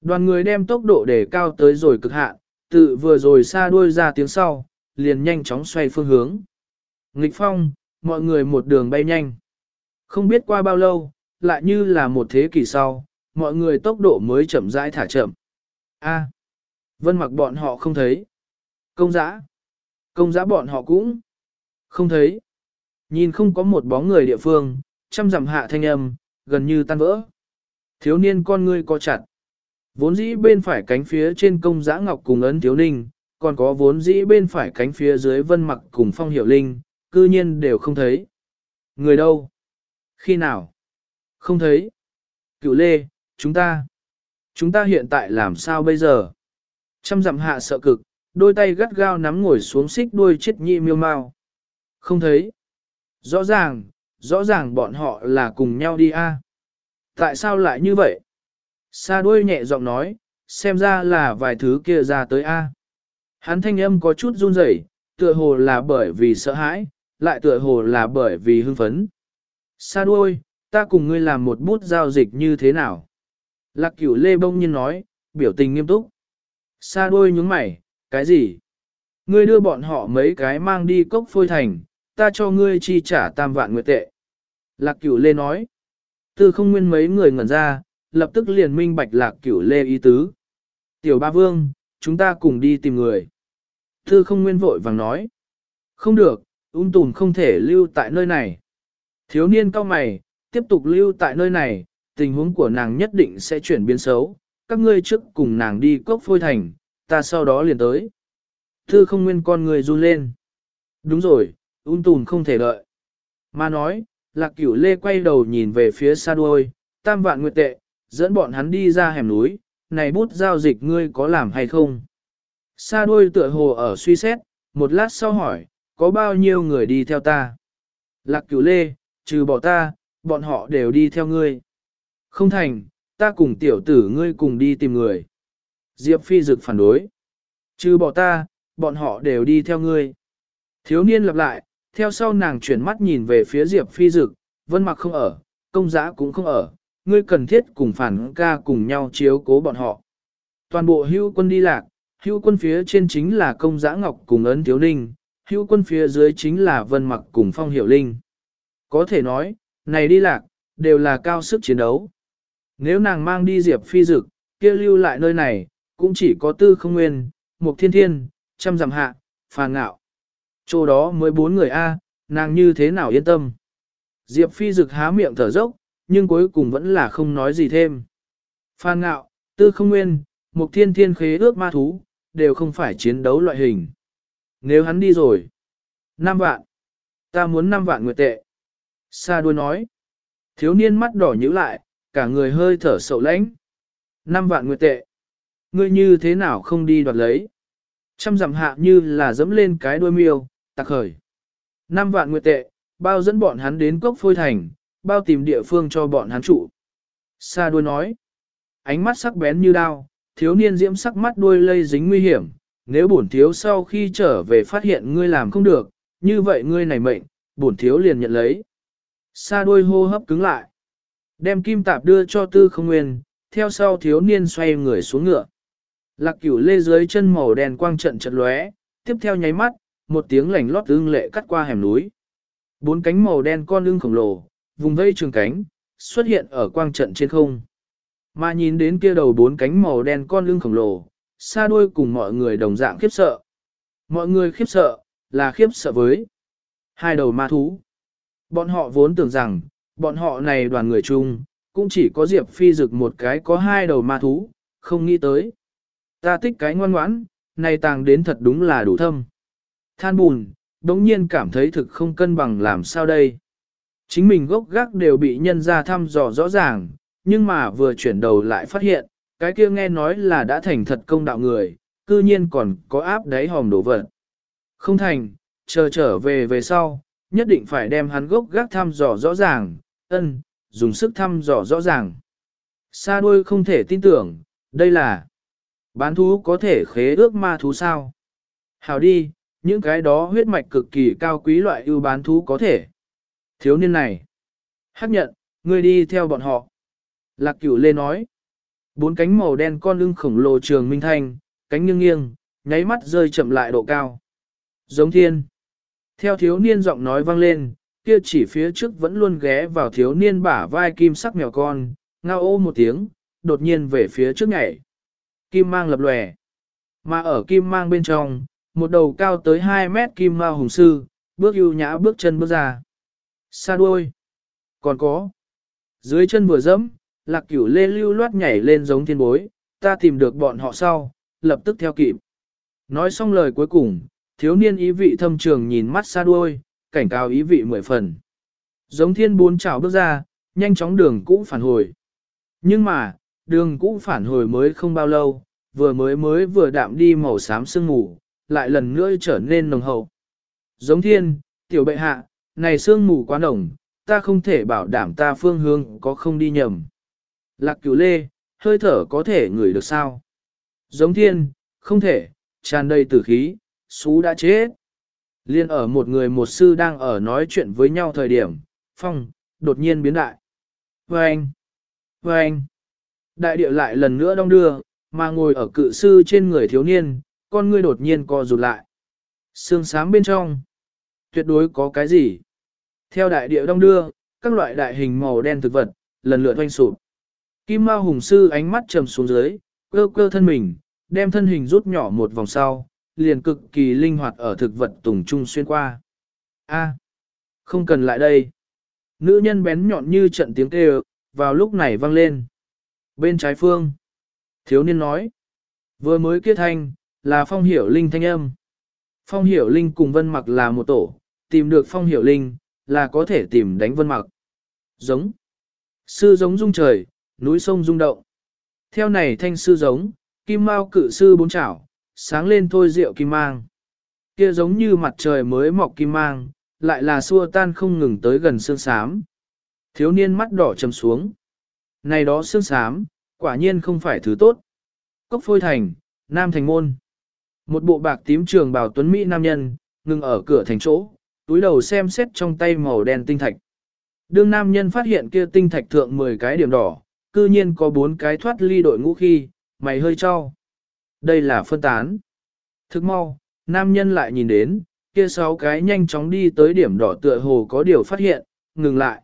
Đoàn người đem tốc độ để cao tới rồi cực hạn, tự vừa rồi xa đuôi ra tiếng sau, liền nhanh chóng xoay phương hướng. Nghịch phong, mọi người một đường bay nhanh. Không biết qua bao lâu, lại như là một thế kỷ sau, mọi người tốc độ mới chậm rãi thả chậm. A, vân mặc bọn họ không thấy. Công giã. Công giã bọn họ cũng không thấy. Nhìn không có một bóng người địa phương, trăm dặm hạ thanh âm, gần như tan vỡ. Thiếu niên con ngươi co chặt. Vốn dĩ bên phải cánh phía trên công giã ngọc cùng ấn thiếu ninh, còn có vốn dĩ bên phải cánh phía dưới vân mặc cùng phong hiểu linh, cư nhiên đều không thấy. Người đâu? Khi nào? Không thấy. Cựu lê, chúng ta. Chúng ta hiện tại làm sao bây giờ? Trăm dặm hạ sợ cực, đôi tay gắt gao nắm ngồi xuống xích đuôi chết nhị miêu mau. Không thấy. Rõ ràng, rõ ràng bọn họ là cùng nhau đi a. Tại sao lại như vậy? Sa đuôi nhẹ giọng nói, xem ra là vài thứ kia ra tới A. Hắn thanh âm có chút run rẩy, tựa hồ là bởi vì sợ hãi, lại tựa hồ là bởi vì hưng phấn. Sa đuôi, ta cùng ngươi làm một bút giao dịch như thế nào? Lạc cửu lê bông nhiên nói, biểu tình nghiêm túc. Sa đuôi nhúng mày, cái gì? Ngươi đưa bọn họ mấy cái mang đi cốc phôi thành, ta cho ngươi chi trả tam vạn nguyệt tệ. Lạc cửu lê nói. Tư không nguyên mấy người ngẩn ra, lập tức liền minh bạch lạc cửu lê ý tứ. Tiểu ba vương, chúng ta cùng đi tìm người. Tư không nguyên vội vàng nói. Không được, ung tùm không thể lưu tại nơi này. Thiếu niên cao mày, tiếp tục lưu tại nơi này, tình huống của nàng nhất định sẽ chuyển biến xấu. Các ngươi trước cùng nàng đi cốc phôi thành, ta sau đó liền tới. Thư không nguyên con người run lên. Đúng rồi, ung tùm không thể đợi. Mà nói, lạc cửu lê quay đầu nhìn về phía xa đuôi, tam vạn nguyệt tệ, dẫn bọn hắn đi ra hẻm núi, này bút giao dịch ngươi có làm hay không? Sa đuôi tựa hồ ở suy xét, một lát sau hỏi, có bao nhiêu người đi theo ta? Lạc cửu lê, trừ bỏ ta, bọn họ đều đi theo ngươi. Không thành, ta cùng tiểu tử ngươi cùng đi tìm người. Diệp Phi Dực phản đối. Trừ bỏ ta, bọn họ đều đi theo ngươi. Thiếu niên lặp lại, theo sau nàng chuyển mắt nhìn về phía Diệp Phi Dực, vân mặc không ở, công giã cũng không ở, ngươi cần thiết cùng phản ca cùng nhau chiếu cố bọn họ. Toàn bộ hưu quân đi lạc, hưu quân phía trên chính là công giã ngọc cùng ấn thiếu ninh, hưu quân phía dưới chính là vân mặc cùng phong hiểu linh. Có thể nói, này đi lạc, đều là cao sức chiến đấu. Nếu nàng mang đi Diệp Phi Dực, kia lưu lại nơi này, cũng chỉ có tư không nguyên, một thiên thiên, trăm dặm hạ, phàn ngạo. Chỗ đó mới bốn người A, nàng như thế nào yên tâm. Diệp Phi Dực há miệng thở dốc, nhưng cuối cùng vẫn là không nói gì thêm. Phan ngạo, tư không nguyên, một thiên thiên khế ước ma thú, đều không phải chiến đấu loại hình. Nếu hắn đi rồi, 5 vạn, ta muốn 5 vạn nguyệt tệ. Sa đuôi nói, thiếu niên mắt đỏ nhíu lại, cả người hơi thở sậu lãnh. Năm vạn nguyệt tệ, ngươi như thế nào không đi đoạt lấy? Trăm dặm hạ như là dẫm lên cái đuôi miêu, tặc khởi. Năm vạn nguyệt tệ, bao dẫn bọn hắn đến cốc phôi thành, bao tìm địa phương cho bọn hắn trụ. Sa đuôi nói, ánh mắt sắc bén như đao, thiếu niên diễm sắc mắt đuôi lây dính nguy hiểm, nếu bổn thiếu sau khi trở về phát hiện ngươi làm không được, như vậy ngươi này mệnh, bổn thiếu liền nhận lấy. Sa đuôi hô hấp cứng lại, đem kim tạp đưa cho tư không nguyên, theo sau thiếu niên xoay người xuống ngựa. Lạc cửu lê dưới chân màu đèn quang trận trận lóe, tiếp theo nháy mắt, một tiếng lảnh lót ưng lệ cắt qua hẻm núi. Bốn cánh màu đen con lưng khổng lồ, vùng vây trường cánh, xuất hiện ở quang trận trên không. Mà nhìn đến kia đầu bốn cánh màu đen con lưng khổng lồ, xa đuôi cùng mọi người đồng dạng khiếp sợ. Mọi người khiếp sợ, là khiếp sợ với hai đầu ma thú. Bọn họ vốn tưởng rằng, bọn họ này đoàn người chung, cũng chỉ có Diệp Phi dực một cái có hai đầu ma thú, không nghĩ tới. Ta thích cái ngoan ngoãn, này tàng đến thật đúng là đủ thâm. Than bùn, đống nhiên cảm thấy thực không cân bằng làm sao đây. Chính mình gốc gác đều bị nhân ra thăm dò rõ ràng, nhưng mà vừa chuyển đầu lại phát hiện, cái kia nghe nói là đã thành thật công đạo người, cư nhiên còn có áp đáy hòm đổ vật. Không thành, chờ trở về về sau, nhất định phải đem hắn gốc gác thăm dò rõ ràng, ân, dùng sức thăm dò rõ ràng. Sa đuôi không thể tin tưởng, đây là bán thú có thể khế ước ma thú sao. Hào đi, những cái đó huyết mạch cực kỳ cao quý loại ưu bán thú có thể. Thiếu niên này, hắc nhận, ngươi đi theo bọn họ. Lạc cửu lê nói, bốn cánh màu đen con lưng khổng lồ trường minh thanh, cánh nghiêng nghiêng, nháy mắt rơi chậm lại độ cao. Giống thiên. Theo thiếu niên giọng nói vang lên, kia chỉ phía trước vẫn luôn ghé vào thiếu niên bả vai kim sắc mèo con, ngao ô một tiếng, đột nhiên về phía trước nhảy. Kim mang lập lòe. Mà ở kim mang bên trong, một đầu cao tới 2 mét kim mao hùng sư, bước ưu nhã bước chân bước ra. Xa đuôi. Còn có. Dưới chân vừa dẫm, lạc cửu lê lưu loát nhảy lên giống thiên bối, ta tìm được bọn họ sau, lập tức theo kịp. Nói xong lời cuối cùng, thiếu niên ý vị thâm trường nhìn mắt xa đuôi, cảnh cáo ý vị mười phần. Giống thiên bốn chảo bước ra, nhanh chóng đường cũ phản hồi. Nhưng mà, đường cũ phản hồi mới không bao lâu, vừa mới mới vừa đạm đi màu xám sương mù, lại lần nữa trở nên nồng hậu. Giống thiên, tiểu bệ hạ, này sương mù quá nồng, ta không thể bảo đảm ta phương hướng có không đi nhầm. Lạc cửu lê, hơi thở có thể ngửi được sao? Giống thiên, không thể, tràn đầy tử khí, xú đã chết. Liên ở một người một sư đang ở nói chuyện với nhau thời điểm, phong, đột nhiên biến đại. Vâng! Vâng! Đại địa lại lần nữa đong đưa, mà ngồi ở cự sư trên người thiếu niên, con ngươi đột nhiên co rụt lại. Sương sám bên trong. Tuyệt đối có cái gì? Theo đại địa đông đưa, các loại đại hình màu đen thực vật, lần lượt oanh sụp. Kim Mao Hùng Sư ánh mắt trầm xuống dưới, cơ cơ thân mình, đem thân hình rút nhỏ một vòng sau, liền cực kỳ linh hoạt ở thực vật tùng trung xuyên qua. A, không cần lại đây. Nữ nhân bén nhọn như trận tiếng kêu, vào lúc này vang lên. Bên trái phương, thiếu niên nói, vừa mới kết thanh, là phong hiểu linh thanh âm. Phong hiểu linh cùng vân mặc là một tổ, tìm được phong hiểu linh, là có thể tìm đánh vân mặc. Giống. Sư giống rung trời, núi sông rung động. Theo này thanh sư giống, kim mao cự sư bốn chảo, sáng lên thôi rượu kim mang. Kia giống như mặt trời mới mọc kim mang, lại là xua tan không ngừng tới gần sương sám. Thiếu niên mắt đỏ trầm xuống. Này đó xương xám, quả nhiên không phải thứ tốt. Cốc phôi thành, Nam Thành Môn. Một bộ bạc tím trường bào tuấn Mỹ nam nhân, ngừng ở cửa thành chỗ, túi đầu xem xét trong tay màu đen tinh thạch. Đương nam nhân phát hiện kia tinh thạch thượng 10 cái điểm đỏ, cư nhiên có 4 cái thoát ly đội ngũ khi, mày hơi cho. Đây là phân tán. Thức mau, nam nhân lại nhìn đến, kia sáu cái nhanh chóng đi tới điểm đỏ tựa hồ có điều phát hiện, ngừng lại.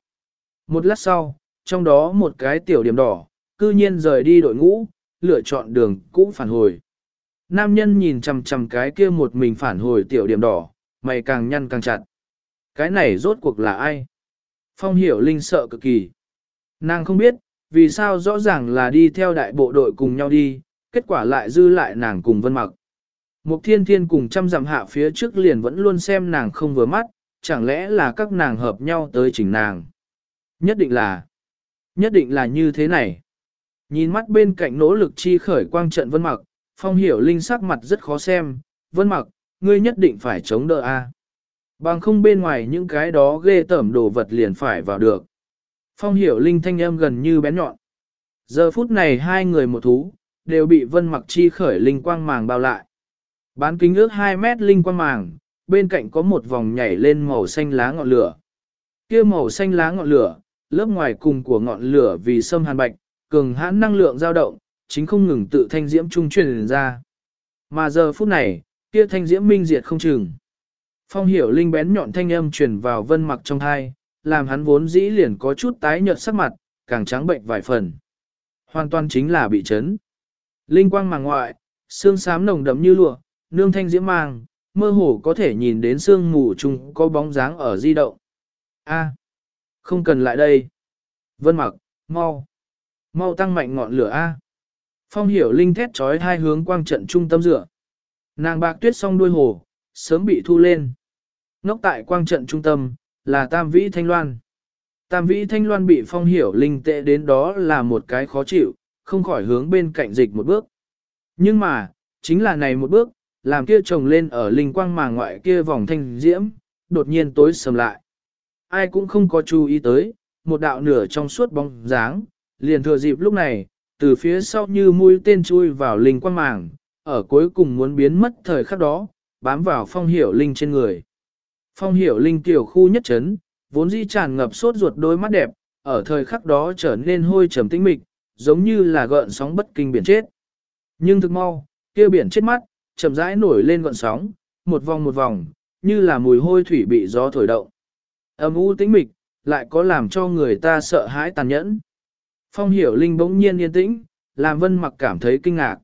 Một lát sau, trong đó một cái tiểu điểm đỏ, cư nhiên rời đi đội ngũ, lựa chọn đường cũ phản hồi. Nam nhân nhìn chằm chằm cái kia một mình phản hồi tiểu điểm đỏ, mày càng nhăn càng chặt. Cái này rốt cuộc là ai? Phong hiểu linh sợ cực kỳ. Nàng không biết, vì sao rõ ràng là đi theo đại bộ đội cùng nhau đi, kết quả lại dư lại nàng cùng vân mặc. Mục thiên thiên cùng trăm dặm hạ phía trước liền vẫn luôn xem nàng không vừa mắt, chẳng lẽ là các nàng hợp nhau tới chỉnh nàng. Nhất định là, nhất định là như thế này. Nhìn mắt bên cạnh nỗ lực chi khởi quang trận vân mặc, phong hiểu linh sắc mặt rất khó xem, vân mặc, ngươi nhất định phải chống đỡ a. Bằng không bên ngoài những cái đó ghê tởm đồ vật liền phải vào được. Phong hiểu linh thanh âm gần như bén nhọn. Giờ phút này hai người một thú, đều bị vân mặc chi khởi linh quang màng bao lại. Bán kính ước 2 mét linh quang màng, bên cạnh có một vòng nhảy lên màu xanh lá ngọn lửa. kia màu xanh lá ngọn lửa, lớp ngoài cùng của ngọn lửa vì sâm hàn bạch, cường hãn năng lượng dao động, chính không ngừng tự thanh diễm trung truyền ra. Mà giờ phút này, kia thanh diễm minh diệt không chừng. Phong hiểu linh bén nhọn thanh âm truyền vào vân mặc trong thai, làm hắn vốn dĩ liền có chút tái nhợt sắc mặt, càng trắng bệnh vài phần. Hoàn toàn chính là bị chấn. Linh quang màng ngoại, xương xám nồng đậm như lụa, nương thanh diễm mang, mơ hồ có thể nhìn đến xương mù chung có bóng dáng ở di động. A, không cần lại đây. Vân mặc, mau, mau tăng mạnh ngọn lửa A. Phong hiểu linh thét trói hai hướng quang trận trung tâm dựa. Nàng bạc tuyết song đuôi hồ, sớm bị thu lên. Nóc tại quang trận trung tâm, là tam vĩ thanh loan. Tam vĩ thanh loan bị phong hiểu linh tệ đến đó là một cái khó chịu, không khỏi hướng bên cạnh dịch một bước. Nhưng mà, chính là này một bước, làm kia trồng lên ở linh quang mà ngoại kia vòng thanh diễm, đột nhiên tối sầm lại. Ai cũng không có chú ý tới, một đạo nửa trong suốt bóng dáng, liền thừa dịp lúc này, từ phía sau như mũi tên chui vào linh quang màng, ở cuối cùng muốn biến mất thời khắc đó, bám vào phong hiểu linh trên người. Phong hiểu linh tiểu khu nhất chấn, vốn di tràn ngập sốt ruột đôi mắt đẹp, ở thời khắc đó trở nên hôi trầm tĩnh mịch, giống như là gợn sóng bất kinh biển chết. Nhưng thực mau, kia biển chết mắt, chậm rãi nổi lên gợn sóng, một vòng một vòng, như là mùi hôi thủy bị gió thổi động. Âm u tĩnh mịch, lại có làm cho người ta sợ hãi tàn nhẫn. Phong hiểu linh bỗng nhiên yên tĩnh, làm vân mặc cảm thấy kinh ngạc.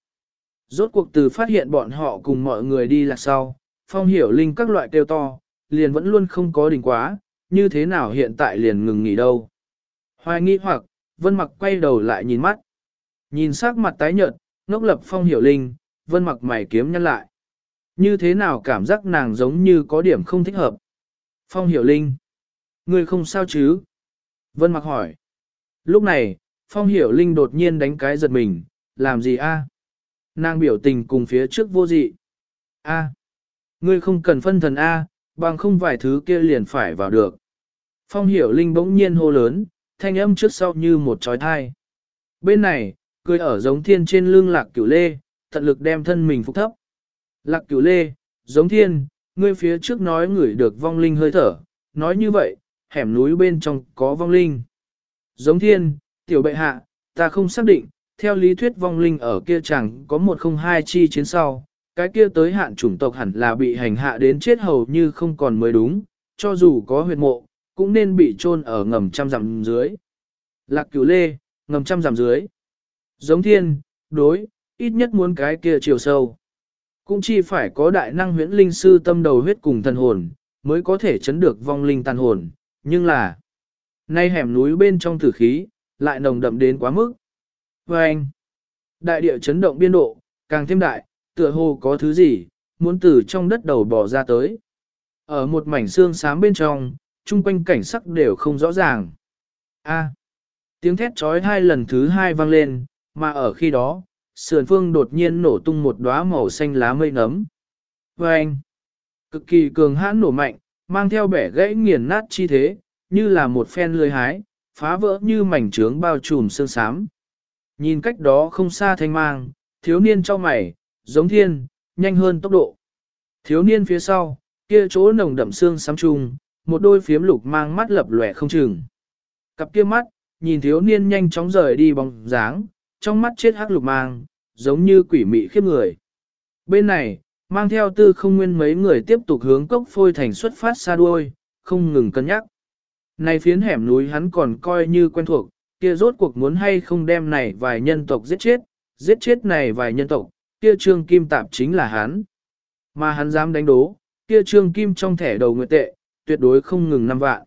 Rốt cuộc từ phát hiện bọn họ cùng mọi người đi lạc sau, phong hiểu linh các loại kêu to, liền vẫn luôn không có đỉnh quá, như thế nào hiện tại liền ngừng nghỉ đâu. Hoài nghi hoặc, vân mặc quay đầu lại nhìn mắt. Nhìn sắc mặt tái nhợt, ngốc lập phong hiểu linh, vân mặc mày kiếm nhăn lại. Như thế nào cảm giác nàng giống như có điểm không thích hợp. Phong hiểu linh. người không sao chứ? Vân mặc hỏi. Lúc này, phong hiểu linh đột nhiên đánh cái giật mình, làm gì a? Nàng biểu tình cùng phía trước vô dị. A. Ngươi không cần phân thần A, bằng không vài thứ kia liền phải vào được. Phong hiểu linh bỗng nhiên hô lớn, thanh âm trước sau như một trói thai. Bên này, cười ở giống thiên trên lưng lạc cửu lê, tận lực đem thân mình phục thấp. Lạc cửu lê, giống thiên, ngươi phía trước nói ngửi được vong linh hơi thở, nói như vậy, hẻm núi bên trong có vong linh. Giống thiên, tiểu bệ hạ, ta không xác định, theo lý thuyết vong linh ở kia chẳng có một không hai chi chiến sau, cái kia tới hạn chủng tộc hẳn là bị hành hạ đến chết hầu như không còn mới đúng, cho dù có huyệt mộ, cũng nên bị chôn ở ngầm trăm dặm dưới. Lạc cửu lê, ngầm trăm dặm dưới. Giống thiên, đối, ít nhất muốn cái kia chiều sâu. Cũng chỉ phải có đại năng huyễn linh sư tâm đầu huyết cùng thần hồn, mới có thể chấn được vong linh tàn hồn, nhưng là, nay hẻm núi bên trong tử khí, lại nồng đậm đến quá mức. Và anh, đại địa chấn động biên độ, càng thêm đại, tựa hồ có thứ gì, muốn từ trong đất đầu bỏ ra tới. Ở một mảnh xương xám bên trong, chung quanh cảnh sắc đều không rõ ràng. A. tiếng thét trói hai lần thứ hai vang lên, mà ở khi đó, sườn phương đột nhiên nổ tung một đóa màu xanh lá mây nấm. Và anh, cực kỳ cường hãn nổ mạnh, mang theo bẻ gãy nghiền nát chi thế, như là một phen lưới hái, phá vỡ như mảnh trướng bao trùm sương sám. Nhìn cách đó không xa thanh mang, thiếu niên cho mày, giống thiên, nhanh hơn tốc độ. Thiếu niên phía sau, kia chỗ nồng đậm xương sám trùng, một đôi phiếm lục mang mắt lập lòe không chừng. Cặp kia mắt, nhìn thiếu niên nhanh chóng rời đi bóng dáng, trong mắt chết hắc lục mang, giống như quỷ mị khiếp người. Bên này, mang theo tư không nguyên mấy người tiếp tục hướng cốc phôi thành xuất phát xa đuôi, không ngừng cân nhắc. Này phiến hẻm núi hắn còn coi như quen thuộc, kia rốt cuộc muốn hay không đem này vài nhân tộc giết chết, giết chết này vài nhân tộc, kia trương kim tạp chính là hắn. Mà hắn dám đánh đố, kia trương kim trong thẻ đầu nguyệt tệ, tuyệt đối không ngừng năm vạn.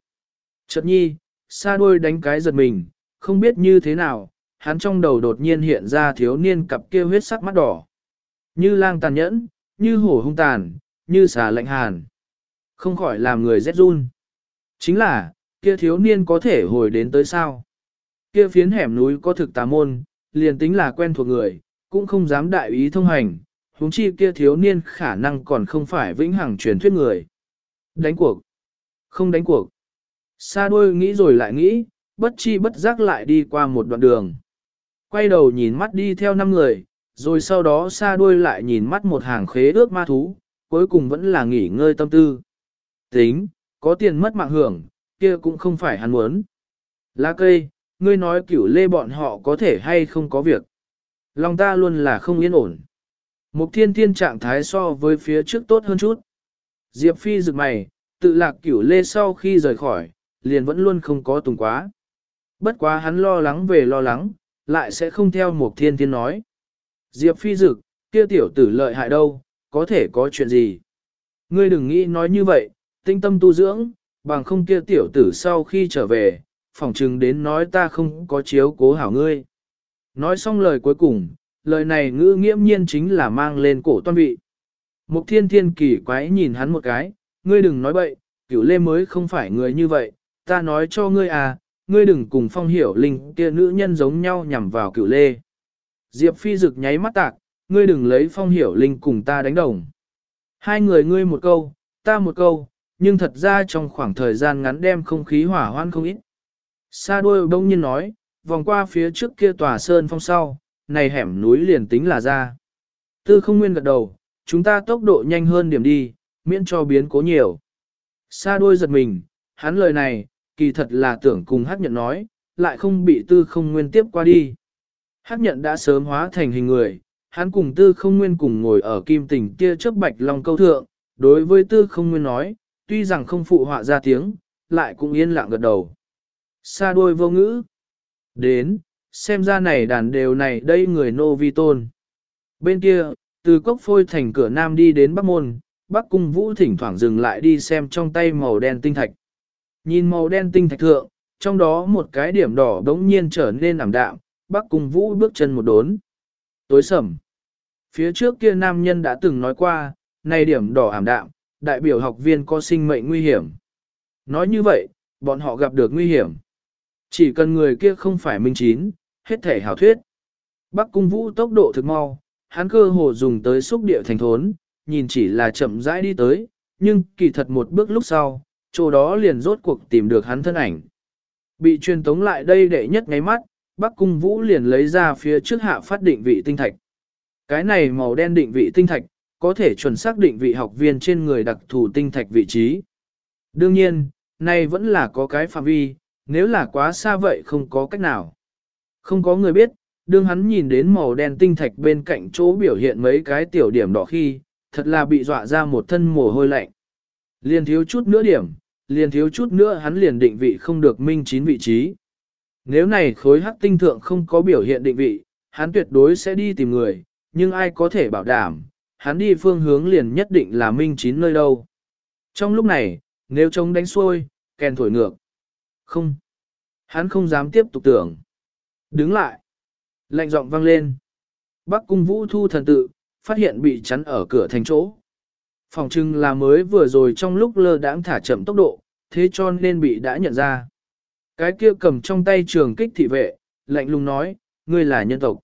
Chợt nhi, xa đuôi đánh cái giật mình, không biết như thế nào, hắn trong đầu đột nhiên hiện ra thiếu niên cặp kia huyết sắc mắt đỏ. Như lang tàn nhẫn, như hổ hung tàn, như xà lạnh hàn. Không khỏi làm người rét run. Chính là, kia thiếu niên có thể hồi đến tới sao. Kia phiến hẻm núi có thực tà môn, liền tính là quen thuộc người, cũng không dám đại ý thông hành, huống chi kia thiếu niên khả năng còn không phải vĩnh hằng truyền thuyết người. Đánh cuộc. Không đánh cuộc. Sa đôi nghĩ rồi lại nghĩ, bất chi bất giác lại đi qua một đoạn đường. Quay đầu nhìn mắt đi theo năm người, rồi sau đó Sa đuôi lại nhìn mắt một hàng khế ước ma thú, cuối cùng vẫn là nghỉ ngơi tâm tư. Tính, có tiền mất mạng hưởng, kia cũng không phải hắn muốn. Lá cây, ngươi nói cửu lê bọn họ có thể hay không có việc. Lòng ta luôn là không yên ổn. Mục thiên thiên trạng thái so với phía trước tốt hơn chút. Diệp Phi rực mày, tự lạc cửu lê sau khi rời khỏi, liền vẫn luôn không có tùng quá. Bất quá hắn lo lắng về lo lắng, lại sẽ không theo một thiên thiên nói. Diệp phi dực, kia tiểu tử lợi hại đâu, có thể có chuyện gì. Ngươi đừng nghĩ nói như vậy, tinh tâm tu dưỡng, bằng không kia tiểu tử sau khi trở về, phỏng chừng đến nói ta không có chiếu cố hảo ngươi. Nói xong lời cuối cùng, lời này ngữ nghiễm nhiên chính là mang lên cổ toan vị. Mục thiên thiên kỳ quái nhìn hắn một cái, ngươi đừng nói bậy, cửu lê mới không phải người như vậy, ta nói cho ngươi à, ngươi đừng cùng phong hiểu linh kia nữ nhân giống nhau nhằm vào cửu lê. Diệp phi rực nháy mắt tạc, ngươi đừng lấy phong hiểu linh cùng ta đánh đồng. Hai người ngươi một câu, ta một câu, nhưng thật ra trong khoảng thời gian ngắn đem không khí hỏa hoan không ít. Sa đôi bỗng nhiên nói, vòng qua phía trước kia tòa sơn phong sau, này hẻm núi liền tính là ra. Tư không nguyên gật đầu, chúng ta tốc độ nhanh hơn điểm đi, miễn cho biến cố nhiều. Sa đôi giật mình, hắn lời này, kỳ thật là tưởng cùng hát nhận nói, lại không bị tư không nguyên tiếp qua đi. Hát nhận đã sớm hóa thành hình người, hắn cùng tư không nguyên cùng ngồi ở kim tỉnh kia trước bạch long câu thượng, đối với tư không nguyên nói, tuy rằng không phụ họa ra tiếng, lại cũng yên lặng gật đầu. Sa đôi vô ngữ. Đến, xem ra này đàn đều này đây người nô vi tôn. Bên kia, từ cốc phôi thành cửa nam đi đến bắc môn, bắc cung vũ thỉnh thoảng dừng lại đi xem trong tay màu đen tinh thạch. Nhìn màu đen tinh thạch thượng, trong đó một cái điểm đỏ đống nhiên trở nên ảm đạm, bắc cung vũ bước chân một đốn. Tối sầm. Phía trước kia nam nhân đã từng nói qua, này điểm đỏ ảm đạm, đại biểu học viên có sinh mệnh nguy hiểm. Nói như vậy, bọn họ gặp được nguy hiểm. Chỉ cần người kia không phải minh chín, hết thể hảo thuyết. Bắc cung vũ tốc độ thực mau, hắn cơ hồ dùng tới xúc địa thành thốn, nhìn chỉ là chậm rãi đi tới, nhưng kỳ thật một bước lúc sau, chỗ đó liền rốt cuộc tìm được hắn thân ảnh. Bị truyền tống lại đây đệ nhất ngay mắt, Bắc Cung Vũ liền lấy ra phía trước hạ phát định vị tinh thạch. Cái này màu đen định vị tinh thạch, có thể chuẩn xác định vị học viên trên người đặc thù tinh thạch vị trí. Đương nhiên, này vẫn là có cái phạm vi, nếu là quá xa vậy không có cách nào. Không có người biết, đương hắn nhìn đến màu đen tinh thạch bên cạnh chỗ biểu hiện mấy cái tiểu điểm đỏ khi, thật là bị dọa ra một thân mồ hôi lạnh. Liền thiếu chút nữa điểm, liền thiếu chút nữa hắn liền định vị không được minh chín vị trí. Nếu này khối hắc tinh thượng không có biểu hiện định vị, hắn tuyệt đối sẽ đi tìm người, nhưng ai có thể bảo đảm, hắn đi phương hướng liền nhất định là minh chín nơi đâu. Trong lúc này, nếu trống đánh xuôi, kèn thổi ngược. Không. Hắn không dám tiếp tục tưởng. Đứng lại. Lạnh giọng vang lên. Bắc cung vũ thu thần tự, phát hiện bị chắn ở cửa thành chỗ. Phòng trưng là mới vừa rồi trong lúc lơ đãng thả chậm tốc độ, thế cho nên bị đã nhận ra. Cái kia cầm trong tay trường kích thị vệ, lạnh lùng nói, ngươi là nhân tộc.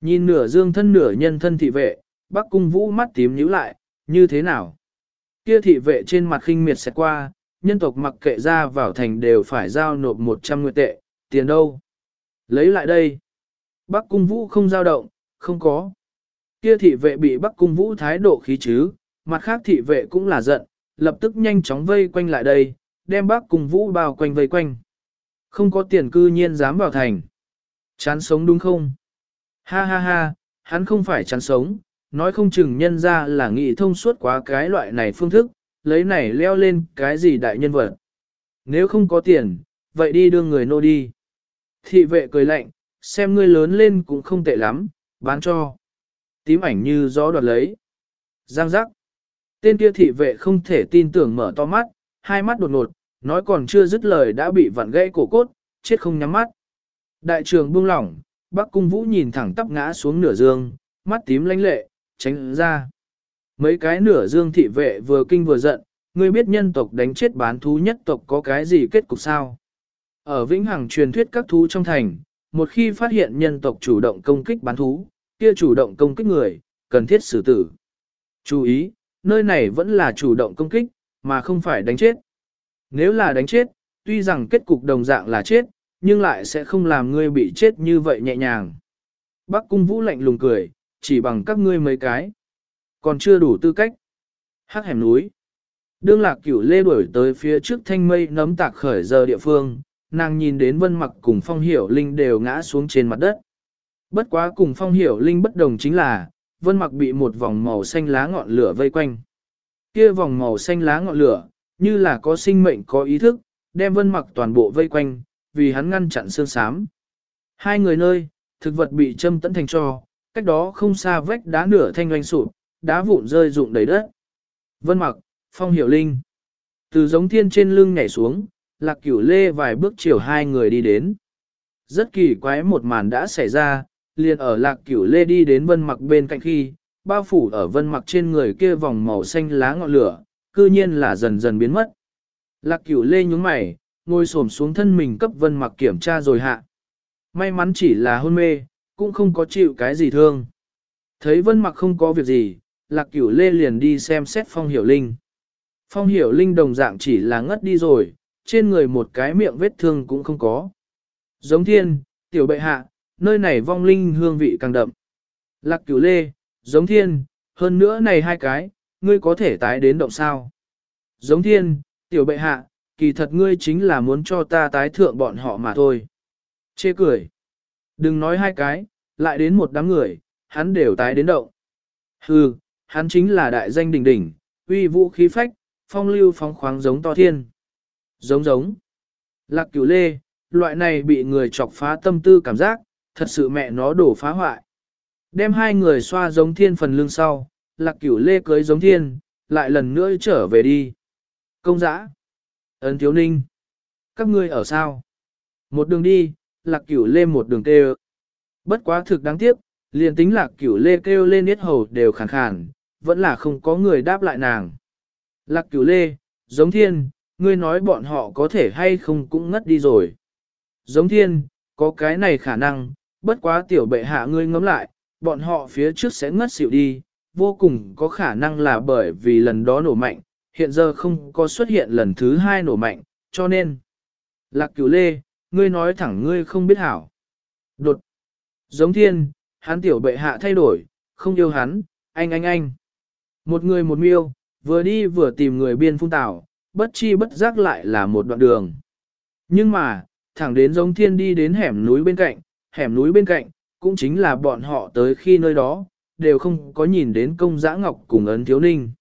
Nhìn nửa dương thân nửa nhân thân thị vệ, bác cung vũ mắt tím nhíu lại, như thế nào? Kia thị vệ trên mặt khinh miệt xẹt qua, nhân tộc mặc kệ ra vào thành đều phải giao nộp 100 nguyệt tệ, tiền đâu? Lấy lại đây. Bắc cung vũ không giao động, không có. Kia thị vệ bị Bắc cung vũ thái độ khí chứ, mặt khác thị vệ cũng là giận, lập tức nhanh chóng vây quanh lại đây, đem Bắc cung vũ bao quanh vây quanh. Không có tiền cư nhiên dám vào thành. Chán sống đúng không? Ha ha ha, hắn không phải chán sống, nói không chừng nhân ra là nghị thông suốt quá cái loại này phương thức, lấy này leo lên cái gì đại nhân vật. Nếu không có tiền, vậy đi đưa người nô đi. Thị vệ cười lạnh, xem ngươi lớn lên cũng không tệ lắm, bán cho. Tím ảnh như gió đoạt lấy. Giang giác. Tên kia thị vệ không thể tin tưởng mở to mắt, hai mắt đột ngột, nói còn chưa dứt lời đã bị vặn gãy cổ cốt, chết không nhắm mắt. Đại trường buông lỏng, Bắc Cung Vũ nhìn thẳng tắp ngã xuống nửa dương, mắt tím lánh lệ, tránh ra. Mấy cái nửa dương thị vệ vừa kinh vừa giận, ngươi biết nhân tộc đánh chết bán thú nhất tộc có cái gì kết cục sao? Ở Vĩnh Hằng truyền thuyết các thú trong thành, một khi phát hiện nhân tộc chủ động công kích bán thú, kia chủ động công kích người, cần thiết xử tử. Chú ý, nơi này vẫn là chủ động công kích, mà không phải đánh chết. Nếu là đánh chết, tuy rằng kết cục đồng dạng là chết, nhưng lại sẽ không làm ngươi bị chết như vậy nhẹ nhàng. Bắc cung vũ lạnh lùng cười, chỉ bằng các ngươi mấy cái. Còn chưa đủ tư cách. Hắc hẻm núi. Đương lạc cửu lê đuổi tới phía trước thanh mây nấm tạc khởi giờ địa phương, nàng nhìn đến vân mặc cùng phong hiểu linh đều ngã xuống trên mặt đất. Bất quá cùng phong hiểu linh bất đồng chính là, vân mặc bị một vòng màu xanh lá ngọn lửa vây quanh. Kia vòng màu xanh lá ngọn lửa, như là có sinh mệnh có ý thức, đem vân mặc toàn bộ vây quanh, vì hắn ngăn chặn xương xám. Hai người nơi, thực vật bị châm tẫn thành cho, cách đó không xa vách đá nửa thanh oanh sụp, đá vụn rơi rụng đầy đất. Vân mặc, phong hiểu linh. Từ giống thiên trên lưng nhảy xuống, lạc cửu lê vài bước chiều hai người đi đến. Rất kỳ quái một màn đã xảy ra, liền ở lạc cửu lê đi đến vân mặc bên cạnh khi, bao phủ ở vân mặc trên người kia vòng màu xanh lá ngọn lửa, cư nhiên là dần dần biến mất. Lạc cửu lê nhúng mày, ngồi xổm xuống thân mình cấp vân mặc kiểm tra rồi hạ. May mắn chỉ là hôn mê, cũng không có chịu cái gì thương. Thấy vân mặc không có việc gì, lạc cửu lê liền đi xem xét phong hiểu linh. Phong hiểu linh đồng dạng chỉ là ngất đi rồi, trên người một cái miệng vết thương cũng không có. Giống thiên, tiểu bệ hạ, nơi này vong linh hương vị càng đậm. Lạc cửu lê, giống thiên, hơn nữa này hai cái, ngươi có thể tái đến động sao. Giống thiên, tiểu bệ hạ, kỳ thật ngươi chính là muốn cho ta tái thượng bọn họ mà thôi. Chê cười. Đừng nói hai cái, lại đến một đám người, hắn đều tái đến động. Hừ, hắn chính là đại danh đỉnh đỉnh, uy vũ khí phách, phong lưu phóng khoáng giống to thiên. Giống giống. Lạc cửu lê, loại này bị người chọc phá tâm tư cảm giác, thật sự mẹ nó đổ phá hoại. Đem hai người xoa giống thiên phần lưng sau, lạc cửu lê cưới giống thiên, lại lần nữa trở về đi. Công giã. Ấn thiếu ninh. Các ngươi ở sao? Một đường đi, lạc cửu lê một đường kêu. Bất quá thực đáng tiếc, liền tính lạc cửu lê kêu lên yết hầu đều khàn khàn, vẫn là không có người đáp lại nàng. Lạc cửu lê, giống thiên, ngươi nói bọn họ có thể hay không cũng ngất đi rồi. Giống thiên, có cái này khả năng, bất quá tiểu bệ hạ ngươi ngẫm lại, bọn họ phía trước sẽ ngất xỉu đi, vô cùng có khả năng là bởi vì lần đó nổ mạnh, hiện giờ không có xuất hiện lần thứ hai nổ mạnh, cho nên. Lạc cửu lê, ngươi nói thẳng ngươi không biết hảo. Đột. Giống thiên, hắn tiểu bệ hạ thay đổi, không yêu hắn, anh anh anh. Một người một miêu, vừa đi vừa tìm người biên phung tảo, bất chi bất giác lại là một đoạn đường. Nhưng mà, thẳng đến giống thiên đi đến hẻm núi bên cạnh, hẻm núi bên cạnh, cũng chính là bọn họ tới khi nơi đó, đều không có nhìn đến công giã ngọc cùng ấn thiếu ninh.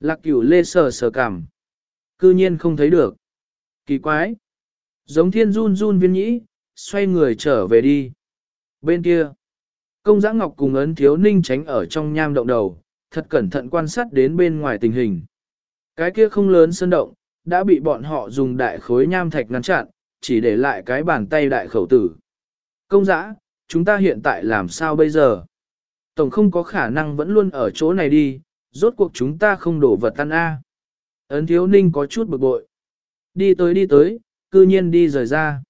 Lạc cửu lê sờ sờ cảm. Cư nhiên không thấy được. Kỳ quái. Giống thiên run run viên nhĩ, xoay người trở về đi. Bên kia, công giã ngọc cùng ấn thiếu ninh tránh ở trong nham động đầu, thật cẩn thận quan sát đến bên ngoài tình hình. Cái kia không lớn sơn động, đã bị bọn họ dùng đại khối nham thạch ngăn chặn, chỉ để lại cái bàn tay đại khẩu tử. Công giã, chúng ta hiện tại làm sao bây giờ? Tổng không có khả năng vẫn luôn ở chỗ này đi, rốt cuộc chúng ta không đổ vật tan A. Ấn thiếu ninh có chút bực bội. Đi tới đi tới, cư nhiên đi rời ra.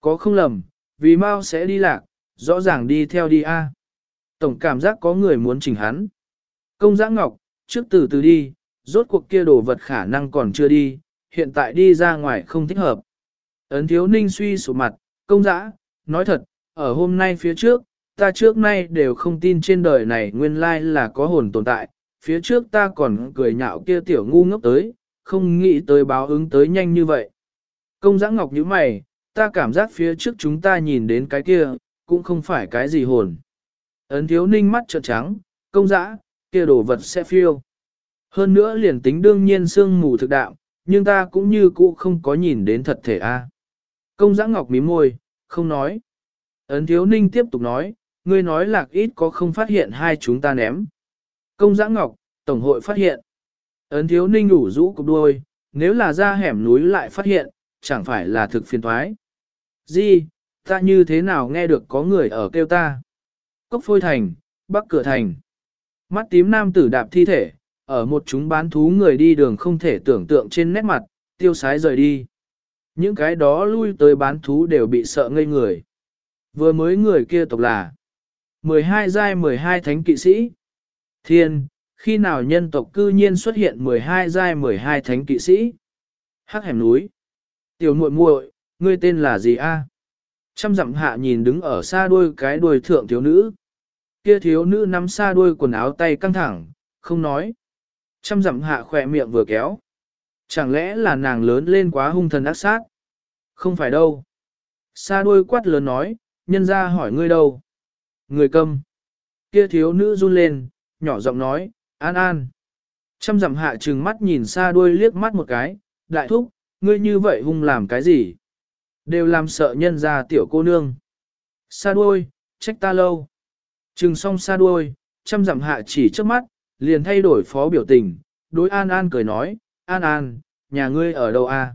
Có không lầm, vì mau sẽ đi lạc, rõ ràng đi theo đi A. Tổng cảm giác có người muốn chỉnh hắn. Công giã ngọc, trước từ từ đi, rốt cuộc kia đổ vật khả năng còn chưa đi, hiện tại đi ra ngoài không thích hợp. Ấn thiếu ninh suy sụp mặt, công giã, nói thật, ở hôm nay phía trước, ta trước nay đều không tin trên đời này nguyên lai là có hồn tồn tại, phía trước ta còn cười nhạo kia tiểu ngu ngốc tới, không nghĩ tới báo ứng tới nhanh như vậy. Công giã ngọc như mày, ta cảm giác phía trước chúng ta nhìn đến cái kia, cũng không phải cái gì hồn. Ấn thiếu ninh mắt trợn trắng, công giã, kia đồ vật sẽ phiêu. Hơn nữa liền tính đương nhiên sương mù thực đạo, nhưng ta cũng như cũ không có nhìn đến thật thể a. Công giã ngọc mím môi, không nói. Ấn thiếu ninh tiếp tục nói, ngươi nói lạc ít có không phát hiện hai chúng ta ném. Công giã ngọc, tổng hội phát hiện. Ấn thiếu ninh đủ rũ cục đuôi, nếu là ra hẻm núi lại phát hiện, chẳng phải là thực phiền thoái. Di, ta như thế nào nghe được có người ở kêu ta? Cốc phôi thành, bắc cửa thành. Mắt tím nam tử đạp thi thể, ở một chúng bán thú người đi đường không thể tưởng tượng trên nét mặt, tiêu sái rời đi. Những cái đó lui tới bán thú đều bị sợ ngây người. Vừa mới người kia tộc là 12 giai 12 thánh kỵ sĩ. Thiên, khi nào nhân tộc cư nhiên xuất hiện 12 giai 12 thánh kỵ sĩ? Hắc hẻm núi. Tiểu muội muội, ngươi tên là gì a? Trăm dặm hạ nhìn đứng ở xa đuôi cái đuôi thượng thiếu nữ. Kia thiếu nữ nắm xa đuôi quần áo tay căng thẳng, không nói. Trăm dặm hạ khỏe miệng vừa kéo. Chẳng lẽ là nàng lớn lên quá hung thần ác sát? Không phải đâu. sa đuôi quát lớn nói, nhân ra hỏi ngươi đâu? Người câm. Kia thiếu nữ run lên, nhỏ giọng nói, an an. Trăm dặm hạ trừng mắt nhìn xa đuôi liếc mắt một cái, đại thúc, ngươi như vậy hung làm cái gì? Đều làm sợ nhân ra tiểu cô nương. Xa đuôi, trách ta lâu. Trừng xong xa đuôi, trăm dặm hạ chỉ trước mắt, liền thay đổi phó biểu tình, đối An An cười nói, An An, nhà ngươi ở đâu a? À?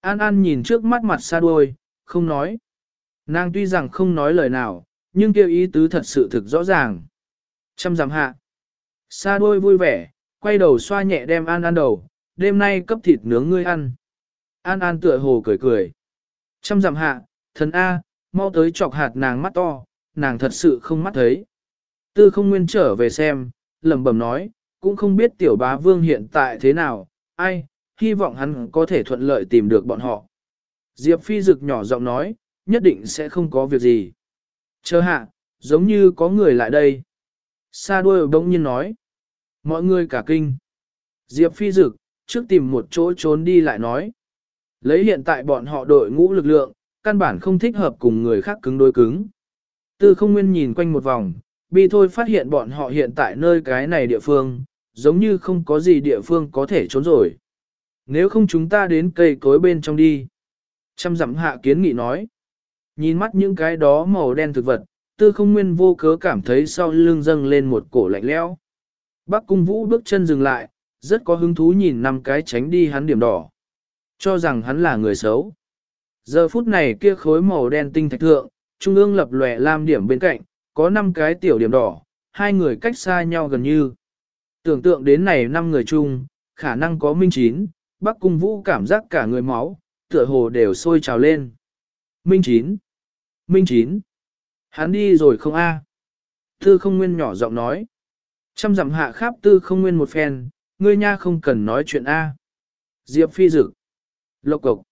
An An nhìn trước mắt mặt xa đuôi, không nói. Nàng tuy rằng không nói lời nào, nhưng kêu ý tứ thật sự thực rõ ràng. Chăm giảm hạ. Xa đuôi vui vẻ, quay đầu xoa nhẹ đem An An đầu, đêm nay cấp thịt nướng ngươi ăn. An An tựa hồ cười cười. Chăm giảm hạ, thần A, mau tới chọc hạt nàng mắt to, nàng thật sự không mắt thấy. Tư không nguyên trở về xem, lẩm bẩm nói, cũng không biết tiểu bá vương hiện tại thế nào, ai, hy vọng hắn có thể thuận lợi tìm được bọn họ. Diệp phi dực nhỏ giọng nói, nhất định sẽ không có việc gì. Chờ hạ, giống như có người lại đây. Sa đuôi bỗng nhiên nói. Mọi người cả kinh. Diệp phi dực, trước tìm một chỗ trốn đi lại nói. Lấy hiện tại bọn họ đội ngũ lực lượng, căn bản không thích hợp cùng người khác cứng đối cứng. Tư không nguyên nhìn quanh một vòng, bi thôi phát hiện bọn họ hiện tại nơi cái này địa phương, giống như không có gì địa phương có thể trốn rồi. Nếu không chúng ta đến cây cối bên trong đi. Trăm dặm hạ kiến nghị nói. Nhìn mắt những cái đó màu đen thực vật, tư không nguyên vô cớ cảm thấy sau lưng dâng lên một cổ lạnh lẽo. Bác cung vũ bước chân dừng lại, rất có hứng thú nhìn năm cái tránh đi hắn điểm đỏ. Cho rằng hắn là người xấu. Giờ phút này kia khối màu đen tinh thạch thượng, trung ương lập lòe lam điểm bên cạnh, có 5 cái tiểu điểm đỏ, hai người cách xa nhau gần như. Tưởng tượng đến này 5 người chung, khả năng có minh chín, Bắc Cung Vũ cảm giác cả người máu, tựa hồ đều sôi trào lên. Minh chín, Minh chín, hắn đi rồi không a? Tư không nguyên nhỏ giọng nói. Trăm dặm hạ khắp tư không nguyên một phen, ngươi nha không cần nói chuyện a. Diệp phi dực. Lộc cộc.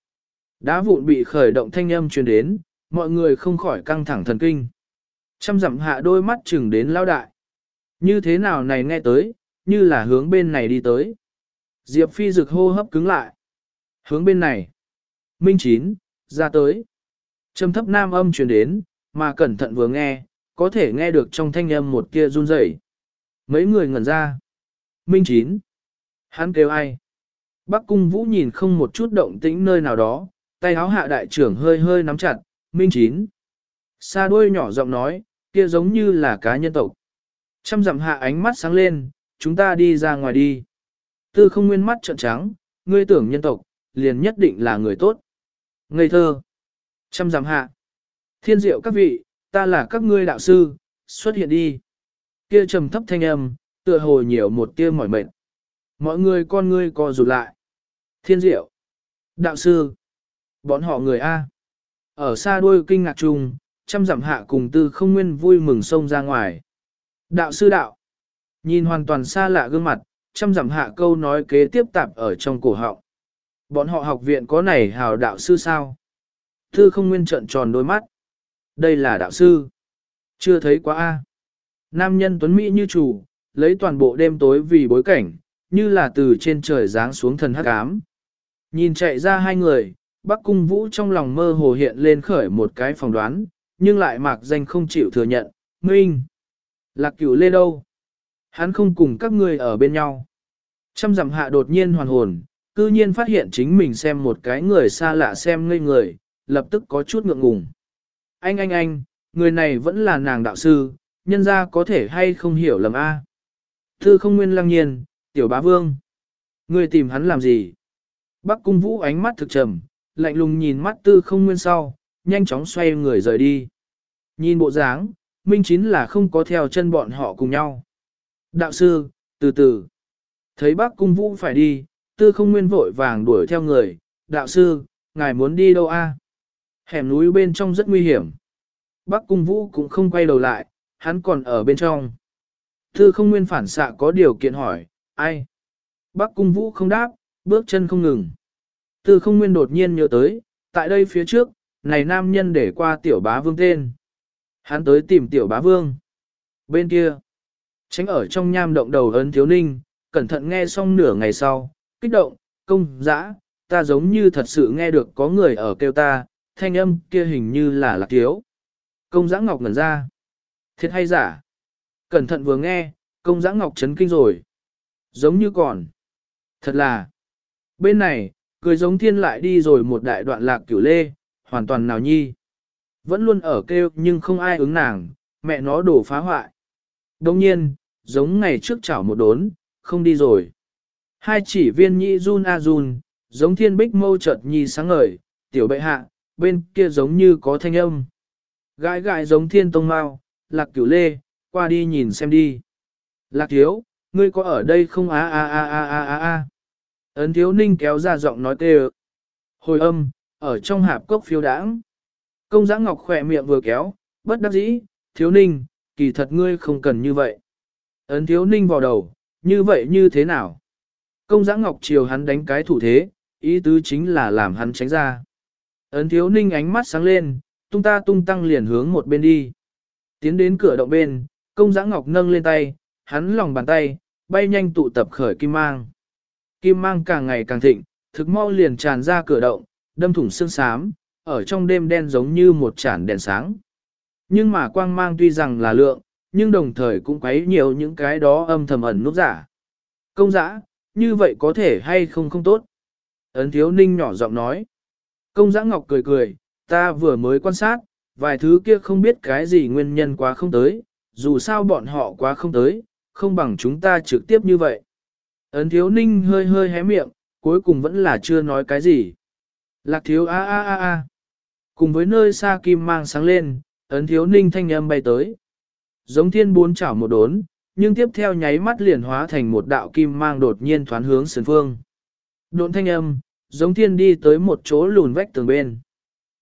Đá vụn bị khởi động thanh âm truyền đến, mọi người không khỏi căng thẳng thần kinh. Trăm dặm hạ đôi mắt chừng đến lao đại. Như thế nào này nghe tới, như là hướng bên này đi tới. Diệp phi rực hô hấp cứng lại. Hướng bên này. Minh chín, ra tới. Trầm thấp nam âm truyền đến, mà cẩn thận vừa nghe, có thể nghe được trong thanh âm một kia run rẩy. Mấy người ngẩn ra. Minh chín. Hắn kêu ai? Bắc cung vũ nhìn không một chút động tĩnh nơi nào đó, tay áo hạ đại trưởng hơi hơi nắm chặt, Minh chín. Sa đuôi nhỏ giọng nói, kia giống như là cá nhân tộc. Trăm dặm hạ ánh mắt sáng lên, chúng ta đi ra ngoài đi. Tư không nguyên mắt trợn trắng, ngươi tưởng nhân tộc, liền nhất định là người tốt. Ngây thơ. Trăm dặm hạ. Thiên diệu các vị, ta là các ngươi đạo sư, xuất hiện đi. Kia trầm thấp thanh âm, tựa hồ nhiều một tia mỏi mệt. Mọi người con ngươi co rụt lại. Thiên diệu. Đạo sư. Bọn họ người A. Ở xa đuôi kinh ngạc chung, trăm dặm hạ cùng tư không nguyên vui mừng xông ra ngoài. Đạo sư đạo, nhìn hoàn toàn xa lạ gương mặt, chăm dặm hạ câu nói kế tiếp tạp ở trong cổ họng. Bọn họ học viện có này hào đạo sư sao? Thư không nguyên trận tròn đôi mắt. Đây là đạo sư. Chưa thấy quá a. Nam nhân tuấn Mỹ như chủ, lấy toàn bộ đêm tối vì bối cảnh, như là từ trên trời giáng xuống thần hắc ám. Nhìn chạy ra hai người, Bắc Cung Vũ trong lòng mơ hồ hiện lên khởi một cái phỏng đoán, nhưng lại mạc danh không chịu thừa nhận. Minh! Lạc cửu lê đâu? Hắn không cùng các ngươi ở bên nhau. Trăm dặm hạ đột nhiên hoàn hồn, cư nhiên phát hiện chính mình xem một cái người xa lạ xem ngây người, lập tức có chút ngượng ngùng. Anh anh anh, người này vẫn là nàng đạo sư, nhân ra có thể hay không hiểu lầm a. Thư không nguyên lăng nhiên, tiểu bá vương. Người tìm hắn làm gì? Bắc cung vũ ánh mắt thực trầm, lạnh lùng nhìn mắt tư không nguyên sau, nhanh chóng xoay người rời đi. Nhìn bộ dáng, minh chính là không có theo chân bọn họ cùng nhau. Đạo sư, từ từ. Thấy bác cung vũ phải đi, tư không nguyên vội vàng đuổi theo người. Đạo sư, ngài muốn đi đâu a? Hẻm núi bên trong rất nguy hiểm. Bác cung vũ cũng không quay đầu lại, hắn còn ở bên trong. Tư không nguyên phản xạ có điều kiện hỏi, ai? Bác cung vũ không đáp, bước chân không ngừng. Tư không nguyên đột nhiên nhớ tới, tại đây phía trước, này nam nhân để qua tiểu bá vương tên. Hắn tới tìm tiểu bá vương. Bên kia, tránh ở trong nham động đầu ấn thiếu ninh, cẩn thận nghe xong nửa ngày sau, kích động, công, dã, ta giống như thật sự nghe được có người ở kêu ta, thanh âm kia hình như là lạc thiếu. Công giã ngọc ngẩn ra. Thiệt hay giả? Cẩn thận vừa nghe, công giã ngọc chấn kinh rồi. Giống như còn. Thật là. Bên này, cười giống thiên lại đi rồi một đại đoạn lạc cửu lê, hoàn toàn nào nhi. Vẫn luôn ở kêu nhưng không ai ứng nàng, mẹ nó đổ phá hoại. Đồng nhiên, giống ngày trước chảo một đốn, không đi rồi. Hai chỉ viên nhị run a run, giống thiên bích mâu chợt nhi sáng ngời, tiểu bệ hạ, bên kia giống như có thanh âm. Gãi gãi giống thiên tông mau, lạc cửu lê, qua đi nhìn xem đi. Lạc thiếu, ngươi có ở đây không a a a a a a a. Ấn thiếu ninh kéo ra giọng nói tê Hồi âm, ở trong hạp cốc phiêu đãng. Công giã ngọc khỏe miệng vừa kéo, bất đắc dĩ, thiếu ninh, kỳ thật ngươi không cần như vậy. Ấn thiếu ninh vào đầu, như vậy như thế nào? Công giã ngọc chiều hắn đánh cái thủ thế, ý tứ chính là làm hắn tránh ra. Ấn thiếu ninh ánh mắt sáng lên, tung ta tung tăng liền hướng một bên đi. Tiến đến cửa động bên, công giã ngọc nâng lên tay, hắn lòng bàn tay, bay nhanh tụ tập khởi kim mang. Kim mang càng ngày càng thịnh, thực mau liền tràn ra cửa động, đâm thủng xương xám, ở trong đêm đen giống như một chản đèn sáng. Nhưng mà quang mang tuy rằng là lượng, nhưng đồng thời cũng quấy nhiều những cái đó âm thầm ẩn núp giả. Công giã, như vậy có thể hay không không tốt? Ấn thiếu ninh nhỏ giọng nói. Công giã ngọc cười cười, ta vừa mới quan sát, vài thứ kia không biết cái gì nguyên nhân quá không tới, dù sao bọn họ quá không tới, không bằng chúng ta trực tiếp như vậy. Ấn thiếu ninh hơi hơi hé miệng, cuối cùng vẫn là chưa nói cái gì. Lạc thiếu a a a a. Cùng với nơi xa kim mang sáng lên, ấn thiếu ninh thanh âm bay tới. Giống thiên bốn chảo một đốn, nhưng tiếp theo nháy mắt liền hóa thành một đạo kim mang đột nhiên thoán hướng sườn phương. Độn thanh âm, giống thiên đi tới một chỗ lùn vách tường bên.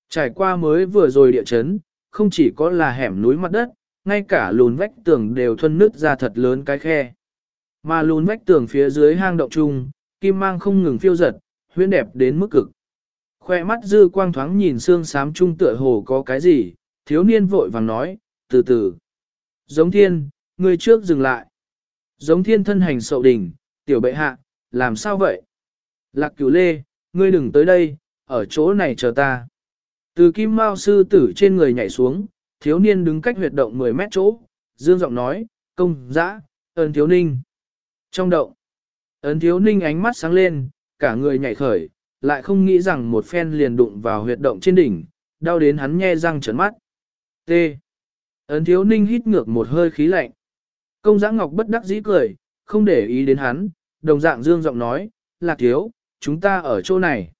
Trải qua mới vừa rồi địa chấn, không chỉ có là hẻm núi mặt đất, ngay cả lùn vách tường đều thuân nứt ra thật lớn cái khe. Mà lùn vách tường phía dưới hang động chung, kim mang không ngừng phiêu giật, huyễn đẹp đến mức cực. Khoe mắt dư quang thoáng nhìn xương sám trung tựa hồ có cái gì, thiếu niên vội vàng nói, từ từ. Giống thiên, người trước dừng lại. Giống thiên thân hành sậu đỉnh, tiểu bệ hạ, làm sao vậy? Lạc cửu lê, ngươi đừng tới đây, ở chỗ này chờ ta. Từ kim mao sư tử trên người nhảy xuống, thiếu niên đứng cách huyệt động 10 mét chỗ, dương giọng nói, công, dã, ơn thiếu ninh. Trong động, ấn thiếu ninh ánh mắt sáng lên, cả người nhảy khởi, lại không nghĩ rằng một phen liền đụng vào huyệt động trên đỉnh, đau đến hắn nhe răng trấn mắt. T. Ấn thiếu ninh hít ngược một hơi khí lạnh. Công giã ngọc bất đắc dĩ cười, không để ý đến hắn, đồng dạng dương giọng nói, lạc thiếu, chúng ta ở chỗ này.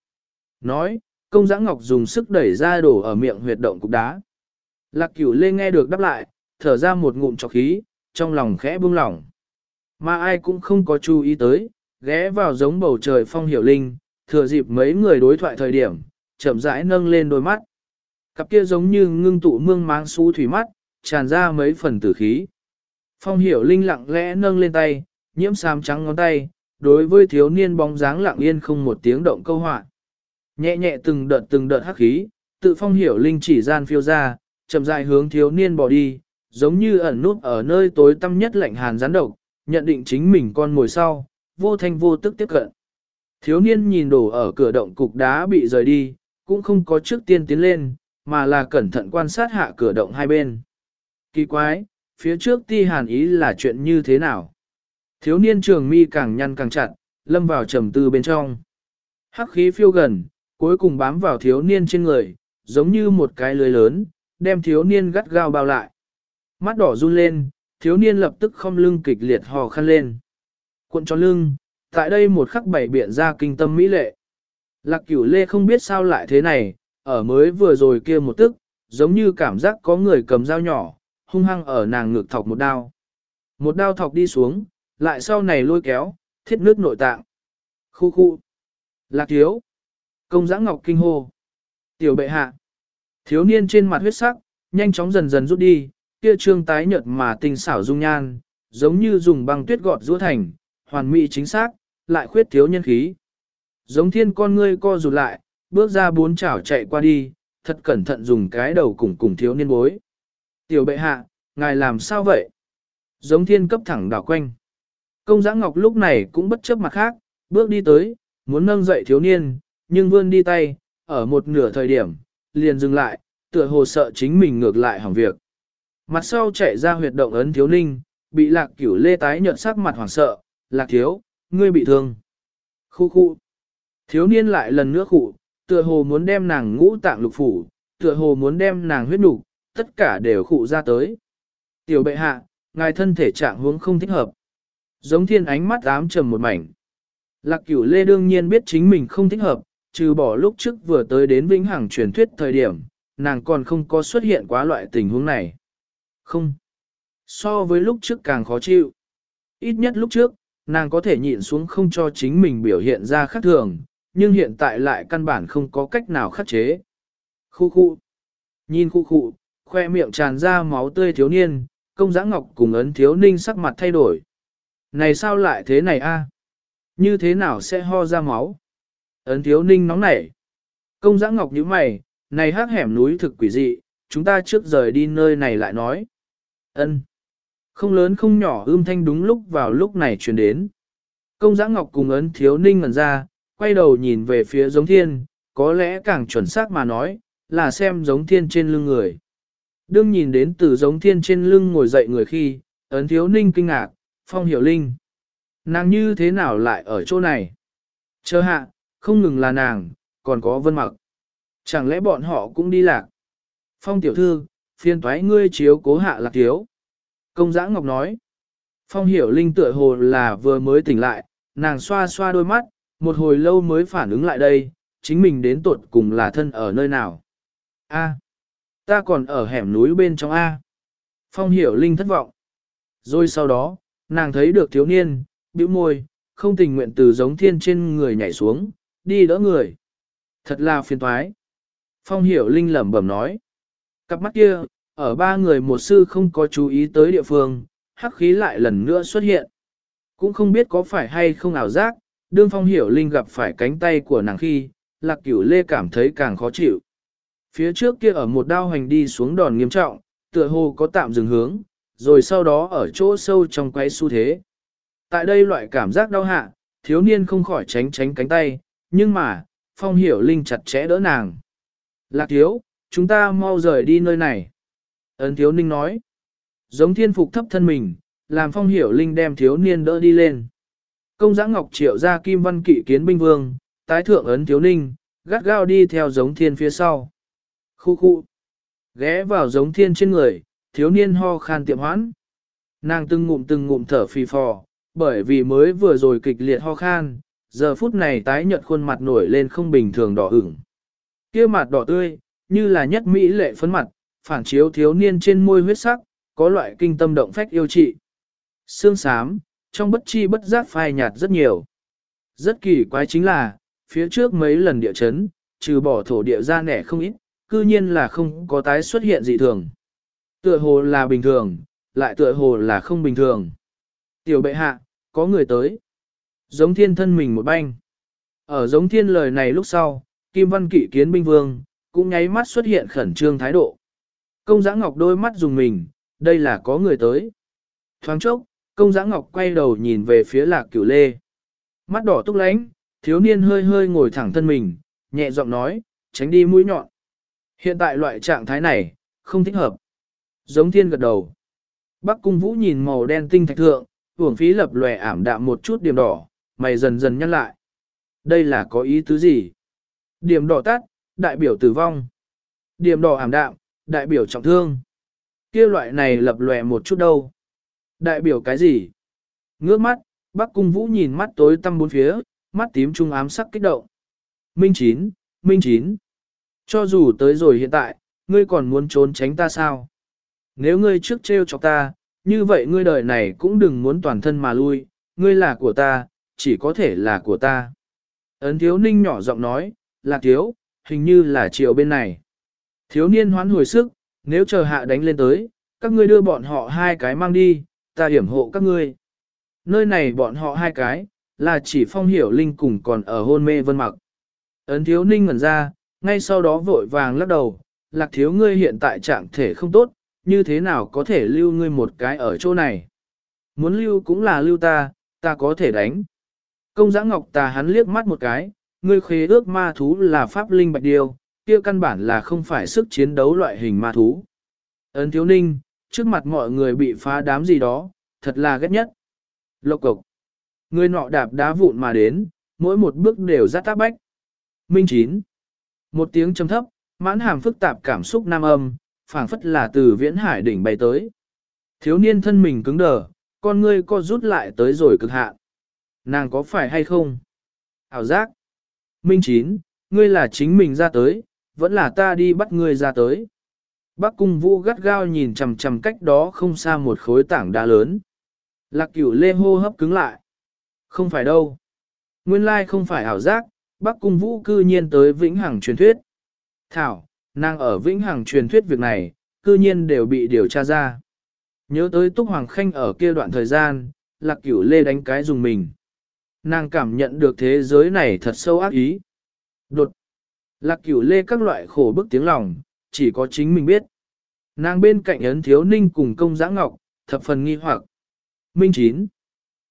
Nói, công giã ngọc dùng sức đẩy ra đổ ở miệng huyệt động cục đá. Lạc cửu lê nghe được đáp lại, thở ra một ngụm trọc khí, trong lòng khẽ buông lỏng. Mà ai cũng không có chú ý tới, ghé vào giống bầu trời phong hiểu linh, thừa dịp mấy người đối thoại thời điểm, chậm rãi nâng lên đôi mắt. Cặp kia giống như ngưng tụ mương máng xú thủy mắt, tràn ra mấy phần tử khí. Phong hiểu linh lặng lẽ nâng lên tay, nhiễm xám trắng ngón tay, đối với thiếu niên bóng dáng lặng yên không một tiếng động câu họa. Nhẹ nhẹ từng đợt từng đợt hắc khí, tự phong hiểu linh chỉ gian phiêu ra, chậm rãi hướng thiếu niên bỏ đi, giống như ẩn nút ở nơi tối tăm nhất lạnh hàn gián độc, nhận định chính mình con ngồi sau, vô thanh vô tức tiếp cận. Thiếu niên nhìn đổ ở cửa động cục đá bị rời đi, cũng không có trước tiên tiến lên, mà là cẩn thận quan sát hạ cửa động hai bên. Kỳ quái, phía trước ti hàn ý là chuyện như thế nào? Thiếu niên trường mi càng nhăn càng chặt, lâm vào trầm tư bên trong. Hắc khí phiêu gần, cuối cùng bám vào thiếu niên trên người, giống như một cái lưới lớn, đem thiếu niên gắt gao bao lại. Mắt đỏ run lên, thiếu niên lập tức không lưng kịch liệt hò khăn lên. Cuộn cho lưng, tại đây một khắc bảy biện ra kinh tâm mỹ lệ. Lạc cửu lê không biết sao lại thế này, ở mới vừa rồi kia một tức, giống như cảm giác có người cầm dao nhỏ, hung hăng ở nàng ngược thọc một đao. Một đao thọc đi xuống, lại sau này lôi kéo, thiết nước nội tạng. Khu khu. Lạc thiếu. Công giã ngọc kinh hô. Tiểu bệ hạ. Thiếu niên trên mặt huyết sắc, nhanh chóng dần dần rút đi, kia trương tái nhợt mà tình xảo dung nhan, giống như dùng băng tuyết gọt rũa thành, hoàn mỹ chính xác, lại khuyết thiếu nhân khí. Giống thiên con ngươi co rụt lại, bước ra bốn chảo chạy qua đi, thật cẩn thận dùng cái đầu cùng cùng thiếu niên bối. Tiểu bệ hạ, ngài làm sao vậy? Giống thiên cấp thẳng đảo quanh. Công giã ngọc lúc này cũng bất chấp mặt khác, bước đi tới, muốn nâng dậy thiếu niên, nhưng vươn đi tay, ở một nửa thời điểm, liền dừng lại, tựa hồ sợ chính mình ngược lại hỏng việc. Mặt sau chạy ra huyệt động ấn thiếu ninh, bị lạc cửu lê tái nhợt sắc mặt hoảng sợ, lạc thiếu, ngươi bị thương. Khu khu. Thiếu niên lại lần nữa khụ, tựa hồ muốn đem nàng ngũ tạng lục phủ, tựa hồ muốn đem nàng huyết nục, tất cả đều khụ ra tới. Tiểu bệ hạ, ngài thân thể trạng huống không thích hợp. Giống thiên ánh mắt ám trầm một mảnh. Lạc cửu lê đương nhiên biết chính mình không thích hợp, trừ bỏ lúc trước vừa tới đến vĩnh hằng truyền thuyết thời điểm, nàng còn không có xuất hiện quá loại tình huống này. Không. So với lúc trước càng khó chịu. Ít nhất lúc trước, nàng có thể nhịn xuống không cho chính mình biểu hiện ra khác thường, nhưng hiện tại lại căn bản không có cách nào khắc chế. Khu khu. Nhìn khu khu, khoe miệng tràn ra máu tươi thiếu niên, công giã ngọc cùng ấn thiếu ninh sắc mặt thay đổi. Này sao lại thế này a? Như thế nào sẽ ho ra máu? Ấn thiếu ninh nóng nảy. Công giã ngọc như mày, này hát hẻm núi thực quỷ dị, chúng ta trước rời đi nơi này lại nói. ân Không lớn không nhỏ ưm thanh đúng lúc vào lúc này truyền đến. Công giã ngọc cùng ấn thiếu ninh ngẩn ra, quay đầu nhìn về phía giống thiên, có lẽ càng chuẩn xác mà nói, là xem giống thiên trên lưng người. Đương nhìn đến từ giống thiên trên lưng ngồi dậy người khi, ấn thiếu ninh kinh ngạc, phong hiểu linh. Nàng như thế nào lại ở chỗ này? Chờ hạ, không ngừng là nàng, còn có vân mặc. Chẳng lẽ bọn họ cũng đi lạc? Phong tiểu thư, phiên toái ngươi chiếu cố hạ lạc thiếu. Công giã ngọc nói. Phong hiểu linh tựa hồ là vừa mới tỉnh lại, nàng xoa xoa đôi mắt, một hồi lâu mới phản ứng lại đây, chính mình đến tuột cùng là thân ở nơi nào. A ta còn ở hẻm núi bên trong A. Phong hiểu linh thất vọng. Rồi sau đó, nàng thấy được thiếu niên, bĩu môi, không tình nguyện từ giống thiên trên người nhảy xuống, đi đỡ người. Thật là phiền toái. Phong hiểu linh lẩm bẩm nói. Cặp mắt kia, ở ba người một sư không có chú ý tới địa phương, hắc khí lại lần nữa xuất hiện. Cũng không biết có phải hay không ảo giác, đương phong hiểu linh gặp phải cánh tay của nàng khi, lạc cửu lê cảm thấy càng khó chịu. Phía trước kia ở một đao hành đi xuống đòn nghiêm trọng, tựa hồ có tạm dừng hướng, rồi sau đó ở chỗ sâu trong quay xu thế. Tại đây loại cảm giác đau hạ, thiếu niên không khỏi tránh tránh cánh tay, nhưng mà, phong hiểu linh chặt chẽ đỡ nàng. Lạc thiếu, chúng ta mau rời đi nơi này. Ấn thiếu ninh nói. Giống thiên phục thấp thân mình, làm phong hiểu linh đem thiếu niên đỡ đi lên. Công giã ngọc triệu ra kim văn kỵ kiến binh vương, tái thượng ấn thiếu ninh, gắt gao đi theo giống thiên phía sau. Khu khu. Ghé vào giống thiên trên người, thiếu niên ho khan tiệm hoãn. Nàng từng ngụm từng ngụm thở phì phò, bởi vì mới vừa rồi kịch liệt ho khan, giờ phút này tái nhợt khuôn mặt nổi lên không bình thường đỏ ửng. Kia mặt đỏ tươi, như là nhất mỹ lệ phấn mặt, phản chiếu thiếu niên trên môi huyết sắc, có loại kinh tâm động phách yêu trị. Sương sám, trong bất chi bất giác phai nhạt rất nhiều. Rất kỳ quái chính là, phía trước mấy lần địa chấn, trừ bỏ thổ địa ra nẻ không ít, cư nhiên là không có tái xuất hiện dị thường. Tựa hồ là bình thường, lại tựa hồ là không bình thường. Tiểu bệ hạ, có người tới. Giống thiên thân mình một banh. Ở giống thiên lời này lúc sau, Kim Văn Kỵ kiến binh vương, cũng nháy mắt xuất hiện khẩn trương thái độ. Công giã ngọc đôi mắt dùng mình, đây là có người tới. Thoáng chốc, công giã ngọc quay đầu nhìn về phía lạc cửu lê. Mắt đỏ túc lánh, thiếu niên hơi hơi ngồi thẳng thân mình, nhẹ giọng nói, tránh đi mũi nhọn. Hiện tại loại trạng thái này, không thích hợp. Giống thiên gật đầu. Bắc cung vũ nhìn màu đen tinh thạch thượng, hưởng phí lập lòe ảm đạm một chút điểm đỏ, mày dần dần nhăn lại. Đây là có ý tứ gì? Điểm đỏ tắt, đại biểu tử vong. Điểm đỏ ảm đạm, đại biểu trọng thương. kia loại này lập lòe một chút đâu. Đại biểu cái gì? Ngước mắt, Bắc Cung Vũ nhìn mắt tối tăm bốn phía, mắt tím trung ám sắc kích động. Minh Chín, Minh Chín. Cho dù tới rồi hiện tại, ngươi còn muốn trốn tránh ta sao? Nếu ngươi trước trêu chọc ta, như vậy ngươi đời này cũng đừng muốn toàn thân mà lui, ngươi là của ta, chỉ có thể là của ta. Ấn thiếu ninh nhỏ giọng nói, là thiếu, hình như là chiều bên này. Thiếu niên hoán hồi sức, nếu chờ hạ đánh lên tới, các ngươi đưa bọn họ hai cái mang đi, ta hiểm hộ các ngươi. Nơi này bọn họ hai cái, là chỉ phong hiểu linh cùng còn ở hôn mê vân mặc. Ấn thiếu ninh ngẩn ra, ngay sau đó vội vàng lắc đầu, lạc thiếu ngươi hiện tại trạng thể không tốt, như thế nào có thể lưu ngươi một cái ở chỗ này. Muốn lưu cũng là lưu ta, ta có thể đánh. Công giã ngọc tà hắn liếc mắt một cái, ngươi khế ước ma thú là pháp linh bạch điêu, kia căn bản là không phải sức chiến đấu loại hình ma thú. Ấn thiếu ninh, trước mặt mọi người bị phá đám gì đó, thật là ghét nhất. Lộc cộc. Người nọ đạp đá vụn mà đến, mỗi một bước đều rất tác bách. Minh chín. Một tiếng trầm thấp, mãn hàm phức tạp cảm xúc nam âm, phảng phất là từ viễn hải đỉnh bay tới. Thiếu niên thân mình cứng đờ, con ngươi co rút lại tới rồi cực hạn. Nàng có phải hay không? Hảo giác. Minh chín, ngươi là chính mình ra tới, vẫn là ta đi bắt ngươi ra tới. Bác cung vũ gắt gao nhìn chằm chằm cách đó không xa một khối tảng đá lớn. Lạc cửu lê hô hấp cứng lại. Không phải đâu. Nguyên lai không phải ảo giác, bắc cung vũ cư nhiên tới vĩnh hằng truyền thuyết. Thảo, nàng ở vĩnh hằng truyền thuyết việc này, cư nhiên đều bị điều tra ra. Nhớ tới Túc Hoàng Khanh ở kia đoạn thời gian, lạc cửu lê đánh cái dùng mình. Nàng cảm nhận được thế giới này thật sâu ác ý. Đột. Lạc cửu lê các loại khổ bức tiếng lòng, chỉ có chính mình biết. Nàng bên cạnh ấn thiếu ninh cùng công giã ngọc, thập phần nghi hoặc. Minh chín.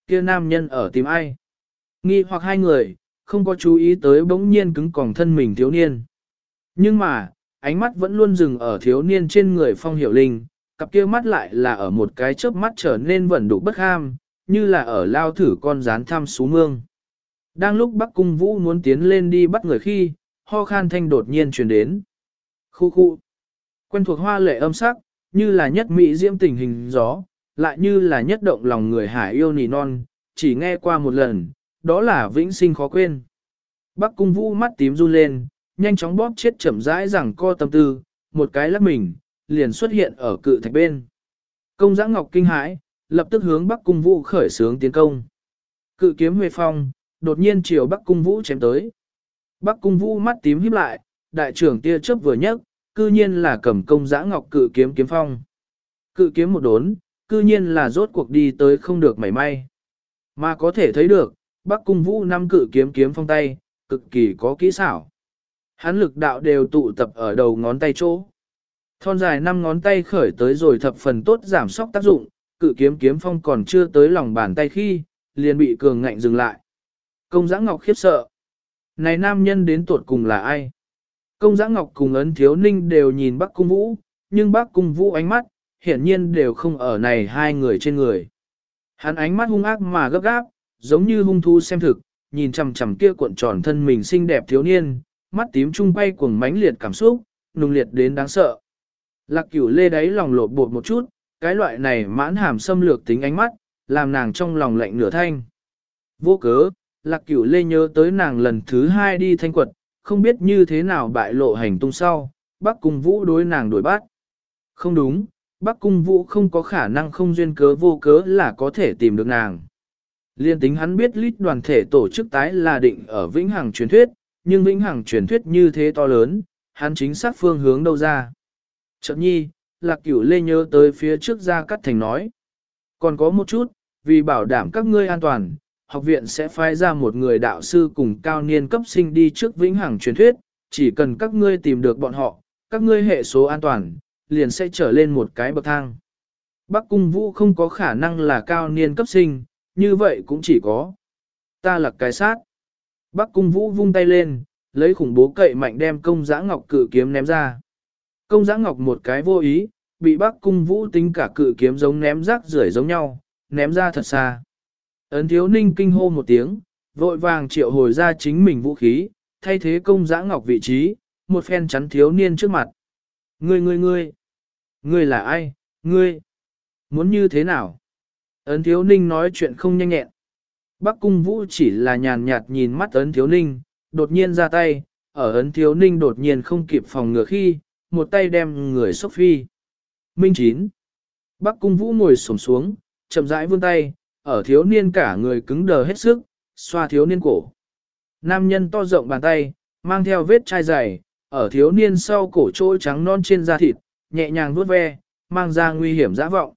kia nam nhân ở tìm ai? Nghi hoặc hai người, không có chú ý tới bỗng nhiên cứng còng thân mình thiếu niên. Nhưng mà, ánh mắt vẫn luôn dừng ở thiếu niên trên người phong hiểu linh, cặp kia mắt lại là ở một cái chớp mắt trở nên vẩn đủ bất ham, như là ở lao thử con rán thăm xú mương. Đang lúc Bắc Cung Vũ muốn tiến lên đi bắt người khi, ho khan thanh đột nhiên truyền đến. Khu khu. Quen thuộc hoa lệ âm sắc, như là nhất mỹ diễm tình hình gió, lại như là nhất động lòng người hải yêu nỉ non, chỉ nghe qua một lần, đó là vĩnh sinh khó quên. Bắc cung vũ mắt tím run lên, nhanh chóng bóp chết chậm rãi rằng co tâm tư, một cái lắc mình, liền xuất hiện ở cự thạch bên. Công giã ngọc kinh hãi, lập tức hướng Bắc cung vũ khởi sướng tiến công. Cự kiếm huệ phong, đột nhiên chiều Bắc cung vũ chém tới. Bắc cung vũ mắt tím híp lại, đại trưởng tia chớp vừa nhấc, cư nhiên là cầm công giã ngọc cự kiếm kiếm phong. Cự kiếm một đốn, cư nhiên là rốt cuộc đi tới không được mảy may. Mà có thể thấy được, Bắc cung vũ năm cự kiếm kiếm phong tay, cực kỳ có kỹ xảo. Hắn lực đạo đều tụ tập ở đầu ngón tay chỗ. Thon dài năm ngón tay khởi tới rồi thập phần tốt giảm sóc tác dụng, cự kiếm kiếm phong còn chưa tới lòng bàn tay khi, liền bị cường ngạnh dừng lại. Công giã ngọc khiếp sợ. Này nam nhân đến tuột cùng là ai? Công giã ngọc cùng ấn thiếu ninh đều nhìn bác cung vũ, nhưng bác cung vũ ánh mắt, hiển nhiên đều không ở này hai người trên người. Hắn ánh mắt hung ác mà gấp gáp, giống như hung thú xem thực, nhìn chằm chằm kia cuộn tròn thân mình xinh đẹp thiếu niên, mắt tím trung bay cuồng mãnh liệt cảm xúc, nung liệt đến đáng sợ. Lạc cửu lê đáy lòng lột bột một chút, cái loại này mãn hàm xâm lược tính ánh mắt, làm nàng trong lòng lạnh nửa thanh. Vô cớ, lạc cửu lê nhớ tới nàng lần thứ hai đi thanh quật, không biết như thế nào bại lộ hành tung sau, bác cung vũ đối nàng đuổi bắt. Không đúng, bác cung vũ không có khả năng không duyên cớ vô cớ là có thể tìm được nàng. Liên tính hắn biết lít đoàn thể tổ chức tái là định ở vĩnh hằng truyền thuyết, nhưng vĩnh hằng truyền thuyết như thế to lớn, hắn chính xác phương hướng đâu ra. Chợt nhi, lạc cửu lê nhớ tới phía trước ra cắt thành nói. Còn có một chút, vì bảo đảm các ngươi an toàn, học viện sẽ phái ra một người đạo sư cùng cao niên cấp sinh đi trước vĩnh hằng truyền thuyết, chỉ cần các ngươi tìm được bọn họ, các ngươi hệ số an toàn, liền sẽ trở lên một cái bậc thang. Bắc Cung Vũ không có khả năng là cao niên cấp sinh, như vậy cũng chỉ có. Ta là cái sát. Bắc Cung Vũ vung tay lên, lấy khủng bố cậy mạnh đem công giã ngọc cự kiếm ném ra. Công giã ngọc một cái vô ý, bị Bắc Cung Vũ tính cả cự kiếm giống ném rác rưởi giống nhau, ném ra thật xa. Ấn thiếu ninh kinh hô một tiếng, vội vàng triệu hồi ra chính mình vũ khí, thay thế công giã ngọc vị trí, một phen chắn thiếu niên trước mặt. Ngươi ngươi ngươi, ngươi là ai, ngươi, muốn như thế nào? Ấn thiếu ninh nói chuyện không nhanh nhẹn. Bắc cung vũ chỉ là nhàn nhạt nhìn mắt ấn thiếu ninh, đột nhiên ra tay, ở ấn thiếu ninh đột nhiên không kịp phòng ngừa khi, một tay đem người sốc phi. Minh chín. Bắc cung vũ ngồi sổm xuống, chậm rãi vươn tay, ở thiếu niên cả người cứng đờ hết sức, xoa thiếu niên cổ. Nam nhân to rộng bàn tay, mang theo vết chai dày, ở thiếu niên sau cổ trôi trắng non trên da thịt, nhẹ nhàng vuốt ve, mang ra nguy hiểm dã vọng.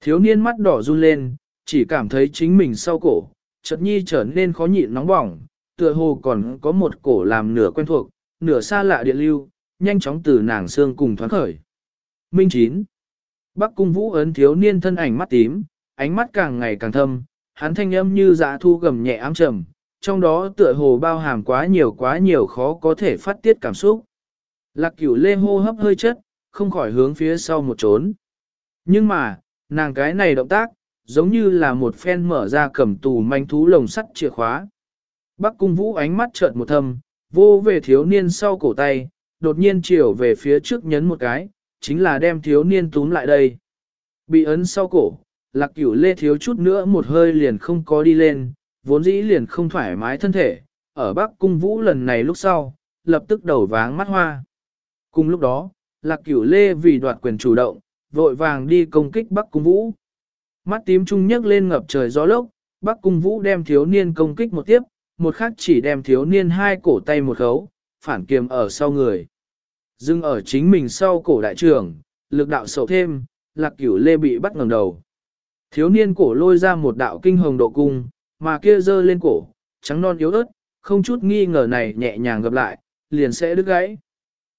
Thiếu niên mắt đỏ run lên, chỉ cảm thấy chính mình sau cổ, chợt nhi trở nên khó nhịn nóng bỏng, tựa hồ còn có một cổ làm nửa quen thuộc, nửa xa lạ điện lưu, nhanh chóng từ nàng xương cùng thoáng khởi. Minh chín. Bắc cung vũ ấn thiếu niên thân ảnh mắt tím, ánh mắt càng ngày càng thâm, hắn thanh âm như dạ thu gầm nhẹ ám trầm, trong đó tựa hồ bao hàm quá nhiều quá nhiều khó có thể phát tiết cảm xúc. Lạc cửu lê hô hấp hơi chất, không khỏi hướng phía sau một trốn. Nhưng mà, nàng cái này động tác, giống như là một phen mở ra cầm tù manh thú lồng sắt chìa khóa. Bắc cung vũ ánh mắt chợt một thâm, vô về thiếu niên sau cổ tay, đột nhiên chiều về phía trước nhấn một cái, chính là đem thiếu niên túm lại đây. Bị ấn sau cổ, lạc cửu lê thiếu chút nữa một hơi liền không có đi lên, vốn dĩ liền không thoải mái thân thể, ở Bắc cung vũ lần này lúc sau, lập tức đầu váng mắt hoa. Cùng lúc đó, lạc cửu lê vì đoạt quyền chủ động, vội vàng đi công kích Bắc cung vũ. Mắt tím trung nhấc lên ngập trời gió lốc, Bắc cung vũ đem thiếu niên công kích một tiếp, một khắc chỉ đem thiếu niên hai cổ tay một khấu, phản kiềm ở sau người. Dưng ở chính mình sau cổ đại trưởng, lực đạo sầu thêm, lạc cửu lê bị bắt ngẩng đầu. Thiếu niên cổ lôi ra một đạo kinh hồng độ cung, mà kia dơ lên cổ, trắng non yếu ớt, không chút nghi ngờ này nhẹ nhàng gặp lại, liền sẽ đứt gãy.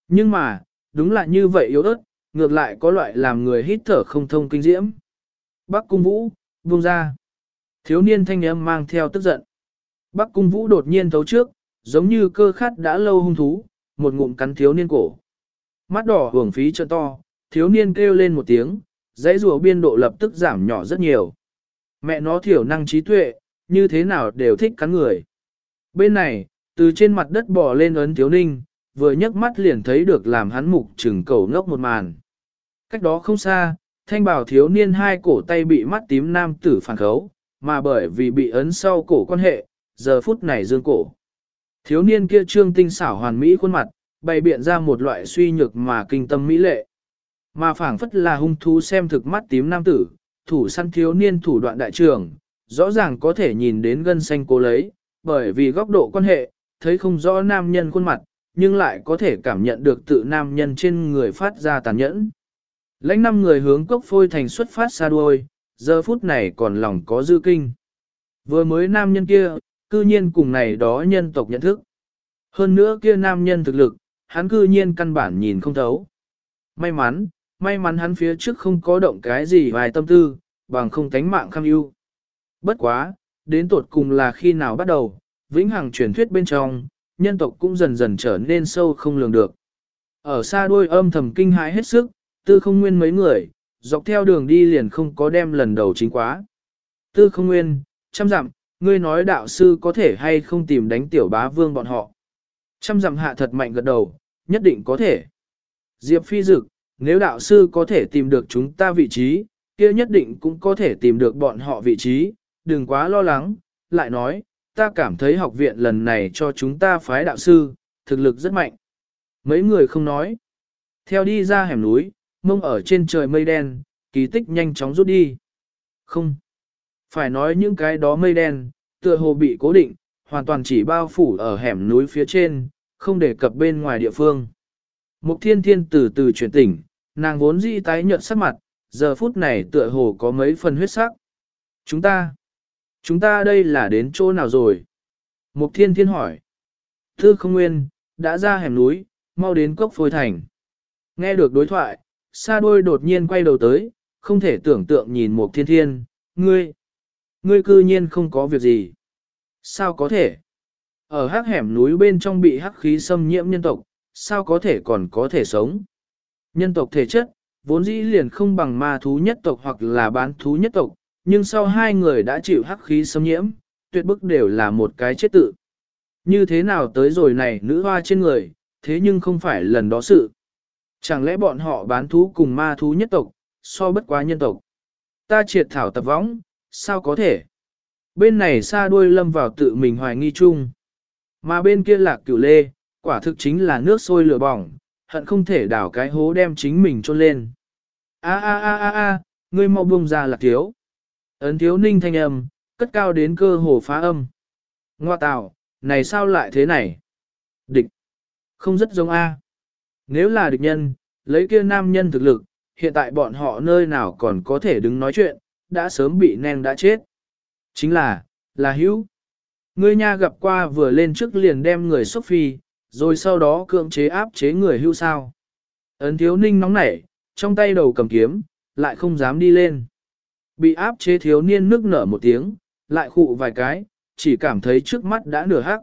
Nhưng mà, đúng là như vậy yếu ớt, ngược lại có loại làm người hít thở không thông kinh diễm. Bắc cung vũ, buông ra. Thiếu niên thanh âm mang theo tức giận. Bắc cung vũ đột nhiên thấu trước, giống như cơ khát đã lâu hung thú, một ngụm cắn thiếu niên cổ. Mắt đỏ hưởng phí trợ to, thiếu niên kêu lên một tiếng, dãy rùa biên độ lập tức giảm nhỏ rất nhiều. Mẹ nó thiểu năng trí tuệ, như thế nào đều thích cắn người. Bên này, từ trên mặt đất bò lên ấn thiếu ninh, vừa nhấc mắt liền thấy được làm hắn mục trừng cầu ngốc một màn. Cách đó không xa, thanh bảo thiếu niên hai cổ tay bị mắt tím nam tử phản khấu, mà bởi vì bị ấn sau cổ quan hệ, giờ phút này dương cổ. Thiếu niên kia trương tinh xảo hoàn mỹ khuôn mặt, bày biện ra một loại suy nhược mà kinh tâm mỹ lệ. Mà phảng phất là hung thú xem thực mắt tím nam tử, thủ săn thiếu niên thủ đoạn đại trưởng, rõ ràng có thể nhìn đến gân xanh cố lấy, bởi vì góc độ quan hệ, thấy không rõ nam nhân khuôn mặt, nhưng lại có thể cảm nhận được tự nam nhân trên người phát ra tàn nhẫn. Lãnh năm người hướng cốc phôi thành xuất phát xa đuôi, giờ phút này còn lòng có dư kinh. Vừa mới nam nhân kia, cư nhiên cùng này đó nhân tộc nhận thức. Hơn nữa kia nam nhân thực lực, hắn cư nhiên căn bản nhìn không thấu. May mắn, may mắn hắn phía trước không có động cái gì vài tâm tư, bằng không tánh mạng kham ưu. Bất quá, đến tột cùng là khi nào bắt đầu, vĩnh hằng truyền thuyết bên trong, nhân tộc cũng dần dần trở nên sâu không lường được. Ở xa đôi âm thầm kinh hãi hết sức, tư không nguyên mấy người, dọc theo đường đi liền không có đem lần đầu chính quá. Tư không nguyên, chăm dặm, ngươi nói đạo sư có thể hay không tìm đánh tiểu bá vương bọn họ. Chăm dặm hạ thật mạnh gật đầu, nhất định có thể. Diệp phi dực, nếu đạo sư có thể tìm được chúng ta vị trí, kia nhất định cũng có thể tìm được bọn họ vị trí, đừng quá lo lắng, lại nói, ta cảm thấy học viện lần này cho chúng ta phái đạo sư, thực lực rất mạnh. Mấy người không nói. Theo đi ra hẻm núi, mông ở trên trời mây đen, kỳ tích nhanh chóng rút đi. Không. Phải nói những cái đó mây đen, tựa hồ bị cố định, hoàn toàn chỉ bao phủ ở hẻm núi phía trên, không để cập bên ngoài địa phương. Mục thiên thiên từ từ chuyển tỉnh, nàng vốn di tái nhợt sắc mặt, giờ phút này tựa hồ có mấy phần huyết sắc. Chúng ta, chúng ta đây là đến chỗ nào rồi? Mục thiên thiên hỏi. Thư không nguyên, đã ra hẻm núi, mau đến cốc phôi thành. Nghe được đối thoại, sa đôi đột nhiên quay đầu tới, không thể tưởng tượng nhìn Mục thiên thiên, ngươi, ngươi cư nhiên không có việc gì. Sao có thể? Ở hắc hẻm núi bên trong bị hắc khí xâm nhiễm nhân tộc, sao có thể còn có thể sống? Nhân tộc thể chất, vốn dĩ liền không bằng ma thú nhất tộc hoặc là bán thú nhất tộc, nhưng sau hai người đã chịu hắc khí xâm nhiễm, tuyệt bức đều là một cái chết tự. Như thế nào tới rồi này nữ hoa trên người, thế nhưng không phải lần đó sự. Chẳng lẽ bọn họ bán thú cùng ma thú nhất tộc, so bất quá nhân tộc. Ta triệt thảo tập võng, sao có thể? Bên này xa đuôi lâm vào tự mình hoài nghi chung. Mà bên kia lạc cửu lê, quả thực chính là nước sôi lửa bỏng, hận không thể đảo cái hố đem chính mình trôn lên. A a a a a, ngươi mau buông ra lạc thiếu. Ấn thiếu ninh thanh âm, cất cao đến cơ hồ phá âm. Ngoa tạo, này sao lại thế này? Địch. Không rất giống A. Nếu là địch nhân, lấy kia nam nhân thực lực, hiện tại bọn họ nơi nào còn có thể đứng nói chuyện, đã sớm bị nen đã chết. Chính là, là hữu. Ngươi nha gặp qua vừa lên trước liền đem người xúc phi, rồi sau đó cưỡng chế áp chế người hưu sao. Ấn thiếu ninh nóng nảy, trong tay đầu cầm kiếm, lại không dám đi lên. Bị áp chế thiếu niên nước nở một tiếng, lại khụ vài cái, chỉ cảm thấy trước mắt đã nửa hắc.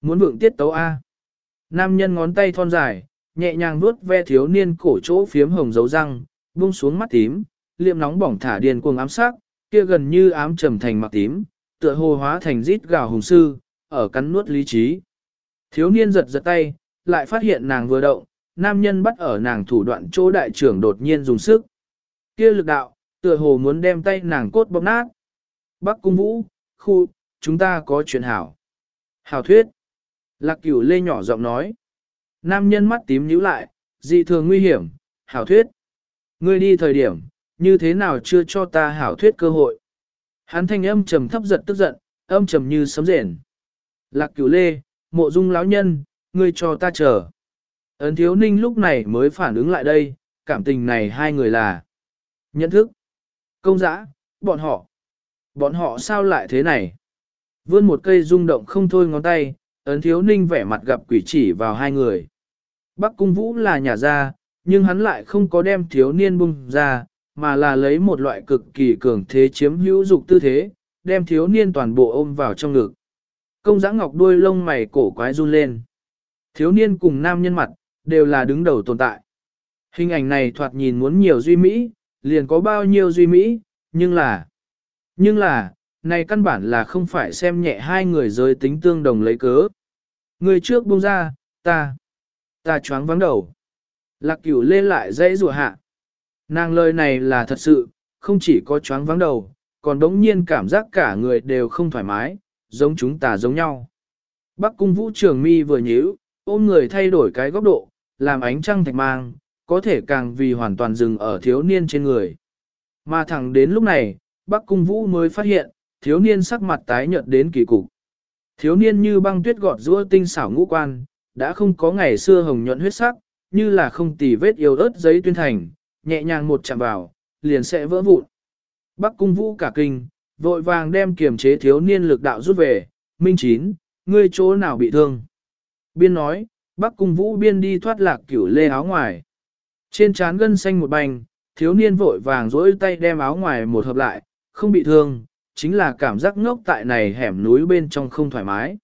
Muốn vượng tiết tấu A. Nam nhân ngón tay thon dài, nhẹ nhàng vuốt ve thiếu niên cổ chỗ phiếm hồng dấu răng, buông xuống mắt tím, liệm nóng bỏng thả điên cuồng ám sát, kia gần như ám trầm thành mặt tím, tựa hồ hóa thành rít gào hùng sư, ở cắn nuốt lý trí. Thiếu niên giật giật tay, lại phát hiện nàng vừa động, nam nhân bắt ở nàng thủ đoạn chỗ đại trưởng đột nhiên dùng sức. Kia lực đạo, tựa hồ muốn đem tay nàng cốt bóp nát. Bắc cung vũ, khu, chúng ta có chuyện hảo. Hảo thuyết. Lạc cửu lê nhỏ giọng nói. Nam nhân mắt tím nhíu lại, dị thường nguy hiểm, hảo thuyết. Ngươi đi thời điểm, như thế nào chưa cho ta hảo thuyết cơ hội. Hắn thanh âm trầm thấp giật tức giận, âm trầm như sấm rền. Lạc cửu lê, mộ dung lão nhân, ngươi cho ta chờ. Ấn thiếu ninh lúc này mới phản ứng lại đây, cảm tình này hai người là nhận thức, công giã, bọn họ. Bọn họ sao lại thế này? Vươn một cây rung động không thôi ngón tay, ấn thiếu ninh vẻ mặt gặp quỷ chỉ vào hai người. Bắc cung vũ là nhà gia, nhưng hắn lại không có đem thiếu niên bung ra, mà là lấy một loại cực kỳ cường thế chiếm hữu dục tư thế, đem thiếu niên toàn bộ ôm vào trong ngực. Công giã ngọc đuôi lông mày cổ quái run lên. Thiếu niên cùng nam nhân mặt, đều là đứng đầu tồn tại. Hình ảnh này thoạt nhìn muốn nhiều duy mỹ, liền có bao nhiêu duy mỹ, nhưng là... Nhưng là, này căn bản là không phải xem nhẹ hai người giới tính tương đồng lấy cớ. Người trước buông ra, ta, ta choáng vắng đầu. Lạc cửu lên lại dãy rùa hạ. Nàng lời này là thật sự, không chỉ có choáng vắng đầu, còn đống nhiên cảm giác cả người đều không thoải mái, giống chúng ta giống nhau. Bắc cung vũ trường mi vừa nhíu, ôm người thay đổi cái góc độ, làm ánh trăng thạch mang, có thể càng vì hoàn toàn dừng ở thiếu niên trên người. Mà thẳng đến lúc này, Bắc cung vũ mới phát hiện, thiếu niên sắc mặt tái nhợt đến kỳ cục. Thiếu niên như băng tuyết gọt rũa tinh xảo ngũ quan, đã không có ngày xưa hồng nhuận huyết sắc, như là không tì vết yêu ớt giấy tuyên thành, nhẹ nhàng một chạm vào, liền sẽ vỡ vụn. Bắc cung vũ cả kinh, vội vàng đem kiềm chế thiếu niên lực đạo rút về, minh chín, ngươi chỗ nào bị thương. Biên nói, Bắc cung vũ biên đi thoát lạc cửu lê áo ngoài. Trên trán gân xanh một bành, thiếu niên vội vàng rỗi tay đem áo ngoài một hợp lại, không bị thương, chính là cảm giác ngốc tại này hẻm núi bên trong không thoải mái.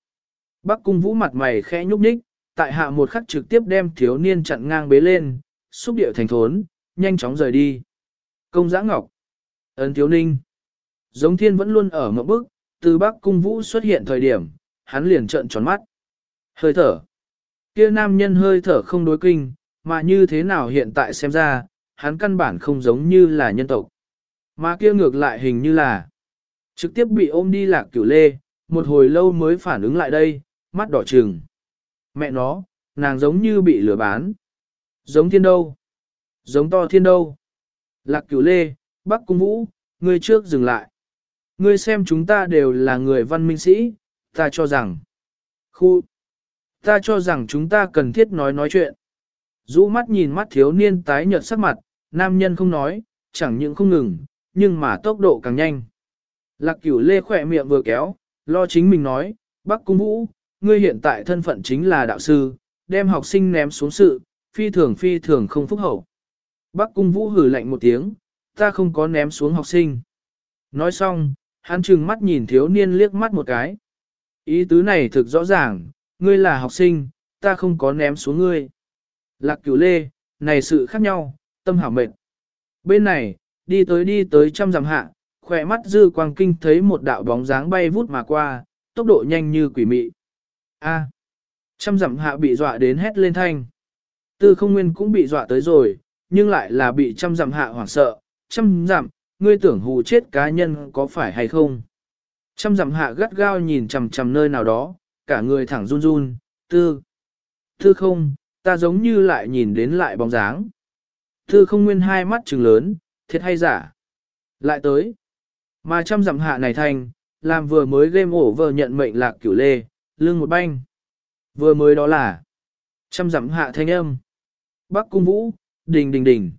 Bắc cung vũ mặt mày khẽ nhúc nhích, tại hạ một khắc trực tiếp đem thiếu niên chặn ngang bế lên, xúc điệu thành thốn, nhanh chóng rời đi. Công giã ngọc, ấn thiếu ninh, giống thiên vẫn luôn ở mộng bức, từ Bắc cung vũ xuất hiện thời điểm, hắn liền trợn tròn mắt. Hơi thở, kia nam nhân hơi thở không đối kinh, mà như thế nào hiện tại xem ra, hắn căn bản không giống như là nhân tộc. Mà kia ngược lại hình như là Trực tiếp bị ôm đi lạc cửu lê, một hồi lâu mới phản ứng lại đây, mắt đỏ trừng. Mẹ nó, nàng giống như bị lừa bán. Giống thiên đâu? Giống to thiên đâu? Lạc cửu lê, bắc cung vũ, ngươi trước dừng lại. Ngươi xem chúng ta đều là người văn minh sĩ, ta cho rằng. Khu. Ta cho rằng chúng ta cần thiết nói nói chuyện. Dũ mắt nhìn mắt thiếu niên tái nhợt sắc mặt, nam nhân không nói, chẳng những không ngừng, nhưng mà tốc độ càng nhanh. Lạc cửu lê khỏe miệng vừa kéo, lo chính mình nói, Bắc Cung Vũ, ngươi hiện tại thân phận chính là đạo sư, đem học sinh ném xuống sự, phi thường phi thường không phúc hậu. Bắc cung vũ hử lạnh một tiếng, ta không có ném xuống học sinh. Nói xong, hắn trừng mắt nhìn thiếu niên liếc mắt một cái. Ý tứ này thực rõ ràng, ngươi là học sinh, ta không có ném xuống ngươi. Lạc cửu lê, này sự khác nhau, tâm hảo mệnh. Bên này, đi tới đi tới trăm dặm hạ, khỏe mắt dư quang kinh thấy một đạo bóng dáng bay vút mà qua, tốc độ nhanh như quỷ mị. A. trăm dặm hạ bị dọa đến hét lên thanh. Tư không nguyên cũng bị dọa tới rồi, nhưng lại là bị trăm dặm hạ hoảng sợ. Trăm dặm, ngươi tưởng hù chết cá nhân có phải hay không? Trăm dặm hạ gắt gao nhìn chằm chằm nơi nào đó, cả người thẳng run run, tư. Tư không, ta giống như lại nhìn đến lại bóng dáng. Thư không nguyên hai mắt trừng lớn, thiệt hay giả. Lại tới. Mà trăm dặm hạ này thành, làm vừa mới game over nhận mệnh lạc cửu lê, lưng một banh. Vừa mới đó là trăm dặm hạ thanh âm. Bắc cung vũ, đình đình đình.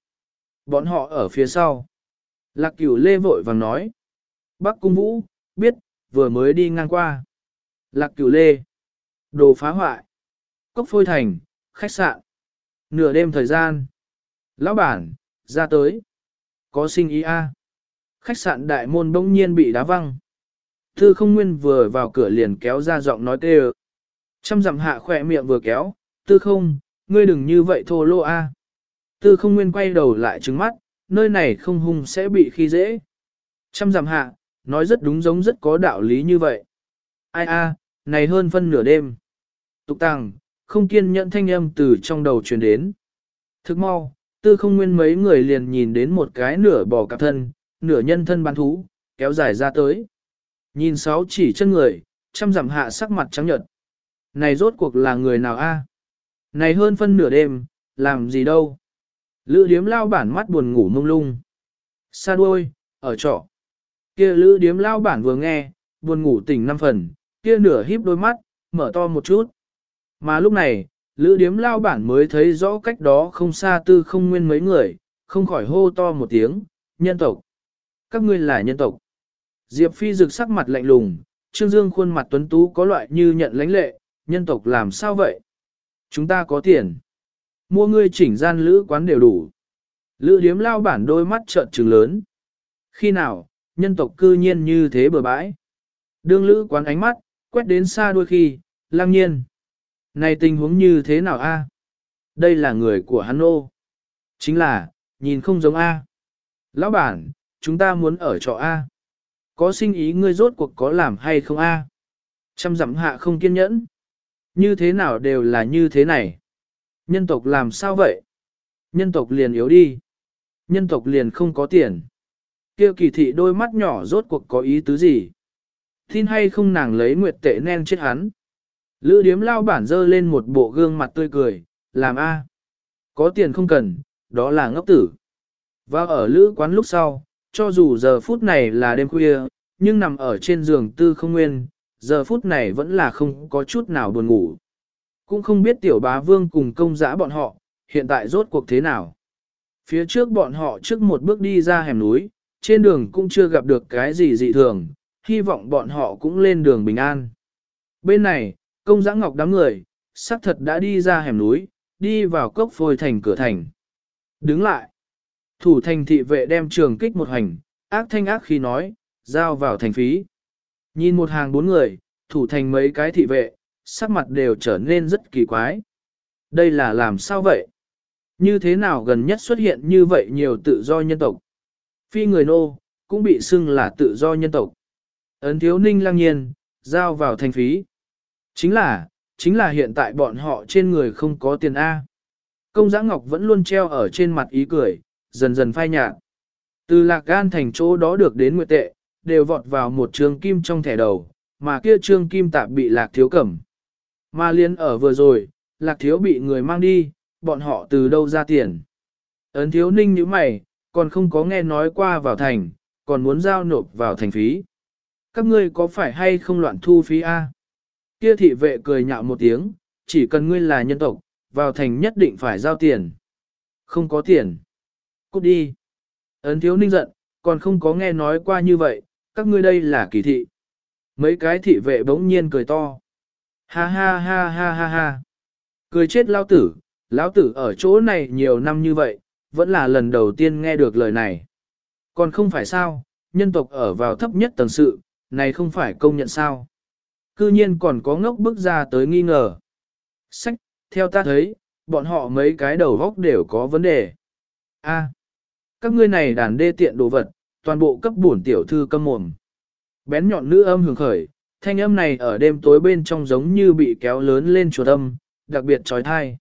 Bọn họ ở phía sau. Lạc cửu lê vội vàng nói. Bắc cung vũ, biết, vừa mới đi ngang qua. Lạc cửu lê. Đồ phá hoại. Cốc phôi thành, khách sạn. Nửa đêm thời gian. Lão bản, ra tới. Có sinh ý a. Khách sạn đại môn bỗng nhiên bị đá văng. Tư không nguyên vừa vào cửa liền kéo ra giọng nói tê Trăm dặm hạ khỏe miệng vừa kéo, tư không, ngươi đừng như vậy thô lô a. Tư không nguyên quay đầu lại trứng mắt, nơi này không hung sẽ bị khi dễ. Trăm dặm hạ, nói rất đúng giống rất có đạo lý như vậy. Ai a, này hơn phân nửa đêm. Tục tàng, không kiên nhẫn thanh âm từ trong đầu truyền đến. Thức mau, tư không nguyên mấy người liền nhìn đến một cái nửa bò cạp thân, nửa nhân thân bán thú, kéo dài ra tới. Nhìn sáu chỉ chân người, trăm dặm hạ sắc mặt trắng nhợt. Này rốt cuộc là người nào a? Này hơn phân nửa đêm, làm gì đâu? Lữ điếm lao bản mắt buồn ngủ mông lung. Sa đuôi, ở trọ. Kia lữ điếm lao bản vừa nghe, buồn ngủ tỉnh năm phần, kia nửa híp đôi mắt, mở to một chút. Mà lúc này, lữ điếm lao bản mới thấy rõ cách đó không xa tư không nguyên mấy người, không khỏi hô to một tiếng, nhân tộc. Các ngươi là nhân tộc. Diệp Phi rực sắc mặt lạnh lùng, Trương Dương khuôn mặt tuấn tú có loại như nhận lãnh lệ, nhân tộc làm sao vậy? Chúng ta có tiền. Mua ngươi chỉnh gian lữ quán đều đủ. Lữ điếm lao bản đôi mắt trợn trừng lớn. Khi nào, nhân tộc cư nhiên như thế bừa bãi. Đương lữ quán ánh mắt, quét đến xa đôi khi, lang nhiên. Này tình huống như thế nào a? Đây là người của hắn ô. Chính là, nhìn không giống A. Lão bản, chúng ta muốn ở trọ A. Có sinh ý ngươi rốt cuộc có làm hay không A? Trăm dặm hạ không kiên nhẫn. Như thế nào đều là như thế này. Nhân tộc làm sao vậy? Nhân tộc liền yếu đi. Nhân tộc liền không có tiền. Kêu kỳ thị đôi mắt nhỏ rốt cuộc có ý tứ gì? Tin hay không nàng lấy nguyệt tệ nen chết hắn. Lữ điếm lao bản dơ lên một bộ gương mặt tươi cười, làm a Có tiền không cần, đó là ngốc tử. Và ở lữ quán lúc sau, cho dù giờ phút này là đêm khuya, nhưng nằm ở trên giường tư không nguyên, giờ phút này vẫn là không có chút nào buồn ngủ. Cũng không biết tiểu bá vương cùng công giã bọn họ, hiện tại rốt cuộc thế nào. Phía trước bọn họ trước một bước đi ra hẻm núi, trên đường cũng chưa gặp được cái gì dị thường, hy vọng bọn họ cũng lên đường bình an. Bên này, công giã ngọc đám người, xác thật đã đi ra hẻm núi, đi vào cốc phôi thành cửa thành. Đứng lại. Thủ thành thị vệ đem trường kích một hành, ác thanh ác khi nói, giao vào thành phí. Nhìn một hàng bốn người, thủ thành mấy cái thị vệ, sắc mặt đều trở nên rất kỳ quái. Đây là làm sao vậy? Như thế nào gần nhất xuất hiện như vậy nhiều tự do nhân tộc? Phi người nô, cũng bị xưng là tự do nhân tộc. Ấn thiếu ninh lăng nhiên, giao vào thành phí. Chính là, chính là hiện tại bọn họ trên người không có tiền A. Công giã ngọc vẫn luôn treo ở trên mặt ý cười, dần dần phai nhạt. Từ lạc gan thành chỗ đó được đến nguyệt tệ, đều vọt vào một trường kim trong thẻ đầu, mà kia trương kim tạp bị lạc thiếu cẩm. Mà liên ở vừa rồi, lạc thiếu bị người mang đi, bọn họ từ đâu ra tiền. Ấn thiếu ninh như mày, còn không có nghe nói qua vào thành, còn muốn giao nộp vào thành phí. Các ngươi có phải hay không loạn thu phí A? Kia thị vệ cười nhạo một tiếng, chỉ cần ngươi là nhân tộc, vào thành nhất định phải giao tiền. Không có tiền. Cút đi. Ấn thiếu ninh giận, còn không có nghe nói qua như vậy, các ngươi đây là kỳ thị. Mấy cái thị vệ bỗng nhiên cười to. Ha ha ha ha ha ha. Cười chết lao tử, lão tử ở chỗ này nhiều năm như vậy, vẫn là lần đầu tiên nghe được lời này. Còn không phải sao, nhân tộc ở vào thấp nhất tầng sự, này không phải công nhận sao. Cư nhiên còn có ngốc bước ra tới nghi ngờ. Sách, theo ta thấy, bọn họ mấy cái đầu góc đều có vấn đề. A, các ngươi này đàn đê tiện đồ vật, toàn bộ cấp bổn tiểu thư câm mồm. Bén nhọn nữ âm hưởng khởi, thanh âm này ở đêm tối bên trong giống như bị kéo lớn lên chuột âm, đặc biệt trói thai.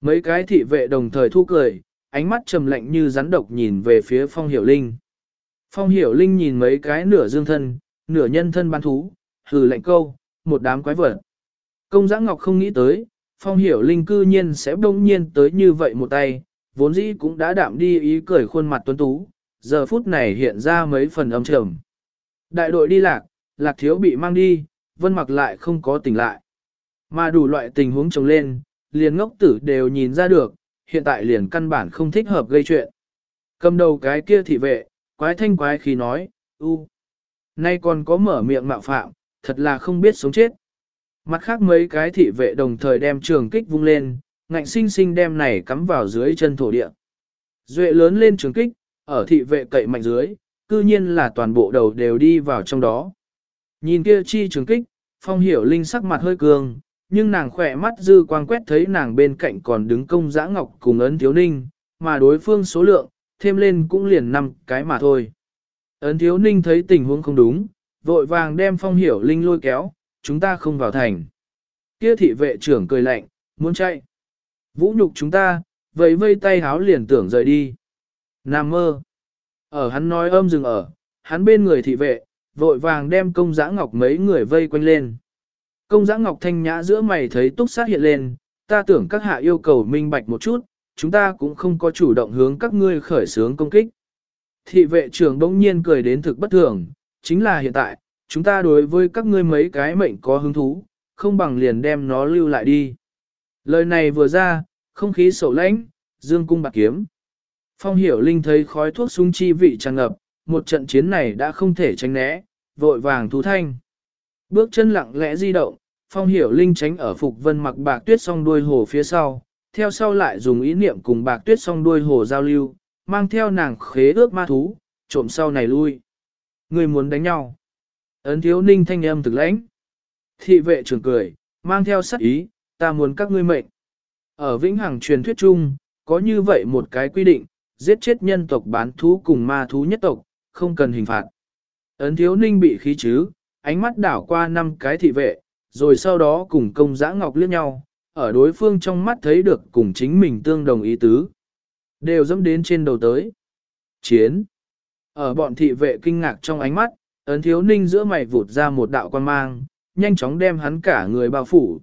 Mấy cái thị vệ đồng thời thu cười, ánh mắt trầm lạnh như rắn độc nhìn về phía phong hiểu linh. Phong hiểu linh nhìn mấy cái nửa dương thân, nửa nhân thân bán thú, hừ lạnh câu, một đám quái vật. Công giã ngọc không nghĩ tới, phong hiểu linh cư nhiên sẽ đông nhiên tới như vậy một tay, vốn dĩ cũng đã đạm đi ý cười khuôn mặt tuấn tú, giờ phút này hiện ra mấy phần âm trầm. Đại đội đi lạc, lạc thiếu bị mang đi, vân mặc lại không có tỉnh lại. Mà đủ loại tình huống trồng lên, liền ngốc tử đều nhìn ra được, hiện tại liền căn bản không thích hợp gây chuyện. Cầm đầu cái kia thị vệ, quái thanh quái khí nói, u, nay còn có mở miệng mạo phạm, thật là không biết sống chết. Mặt khác mấy cái thị vệ đồng thời đem trường kích vung lên, ngạnh sinh sinh đem này cắm vào dưới chân thổ địa. Duệ lớn lên trường kích, ở thị vệ cậy mạnh dưới, cư nhiên là toàn bộ đầu đều đi vào trong đó. Nhìn kia chi trường kích, phong hiểu linh sắc mặt hơi cường, nhưng nàng khỏe mắt dư quang quét thấy nàng bên cạnh còn đứng công giã ngọc cùng ấn thiếu ninh, mà đối phương số lượng, thêm lên cũng liền năm cái mà thôi. Ấn thiếu ninh thấy tình huống không đúng, vội vàng đem phong hiểu linh lôi kéo, chúng ta không vào thành. Kia thị vệ trưởng cười lạnh, muốn chạy. Vũ nhục chúng ta, vậy vây tay háo liền tưởng rời đi. Nam mơ. Ở hắn nói âm dừng ở, hắn bên người thị vệ, vội vàng đem công giã ngọc mấy người vây quanh lên. Công giã ngọc thanh nhã giữa mày thấy túc sát hiện lên, ta tưởng các hạ yêu cầu minh bạch một chút, chúng ta cũng không có chủ động hướng các ngươi khởi xướng công kích. Thị vệ trưởng bỗng nhiên cười đến thực bất thường, chính là hiện tại, chúng ta đối với các ngươi mấy cái mệnh có hứng thú, không bằng liền đem nó lưu lại đi. Lời này vừa ra, không khí sổ lãnh, dương cung bạc kiếm. Phong hiểu linh thấy khói thuốc súng chi vị tràn ngập, một trận chiến này đã không thể tránh né, vội vàng thú thanh. Bước chân lặng lẽ di động, phong hiểu linh tránh ở phục vân mặc bạc tuyết song đuôi hồ phía sau, theo sau lại dùng ý niệm cùng bạc tuyết song đuôi hồ giao lưu, mang theo nàng khế ước ma thú, trộm sau này lui. Người muốn đánh nhau. Ấn thiếu ninh thanh âm thực lãnh. Thị vệ trưởng cười, mang theo sắc ý, ta muốn các ngươi mệnh. Ở vĩnh hằng truyền thuyết chung, có như vậy một cái quy định, giết chết nhân tộc bán thú cùng ma thú nhất tộc, không cần hình phạt. Ấn thiếu ninh bị khí chứ, ánh mắt đảo qua năm cái thị vệ, rồi sau đó cùng công giã ngọc liếc nhau, ở đối phương trong mắt thấy được cùng chính mình tương đồng ý tứ. Đều dẫm đến trên đầu tới. Chiến. Ở bọn thị vệ kinh ngạc trong ánh mắt, ấn thiếu ninh giữa mày vụt ra một đạo quang mang, nhanh chóng đem hắn cả người bao phủ.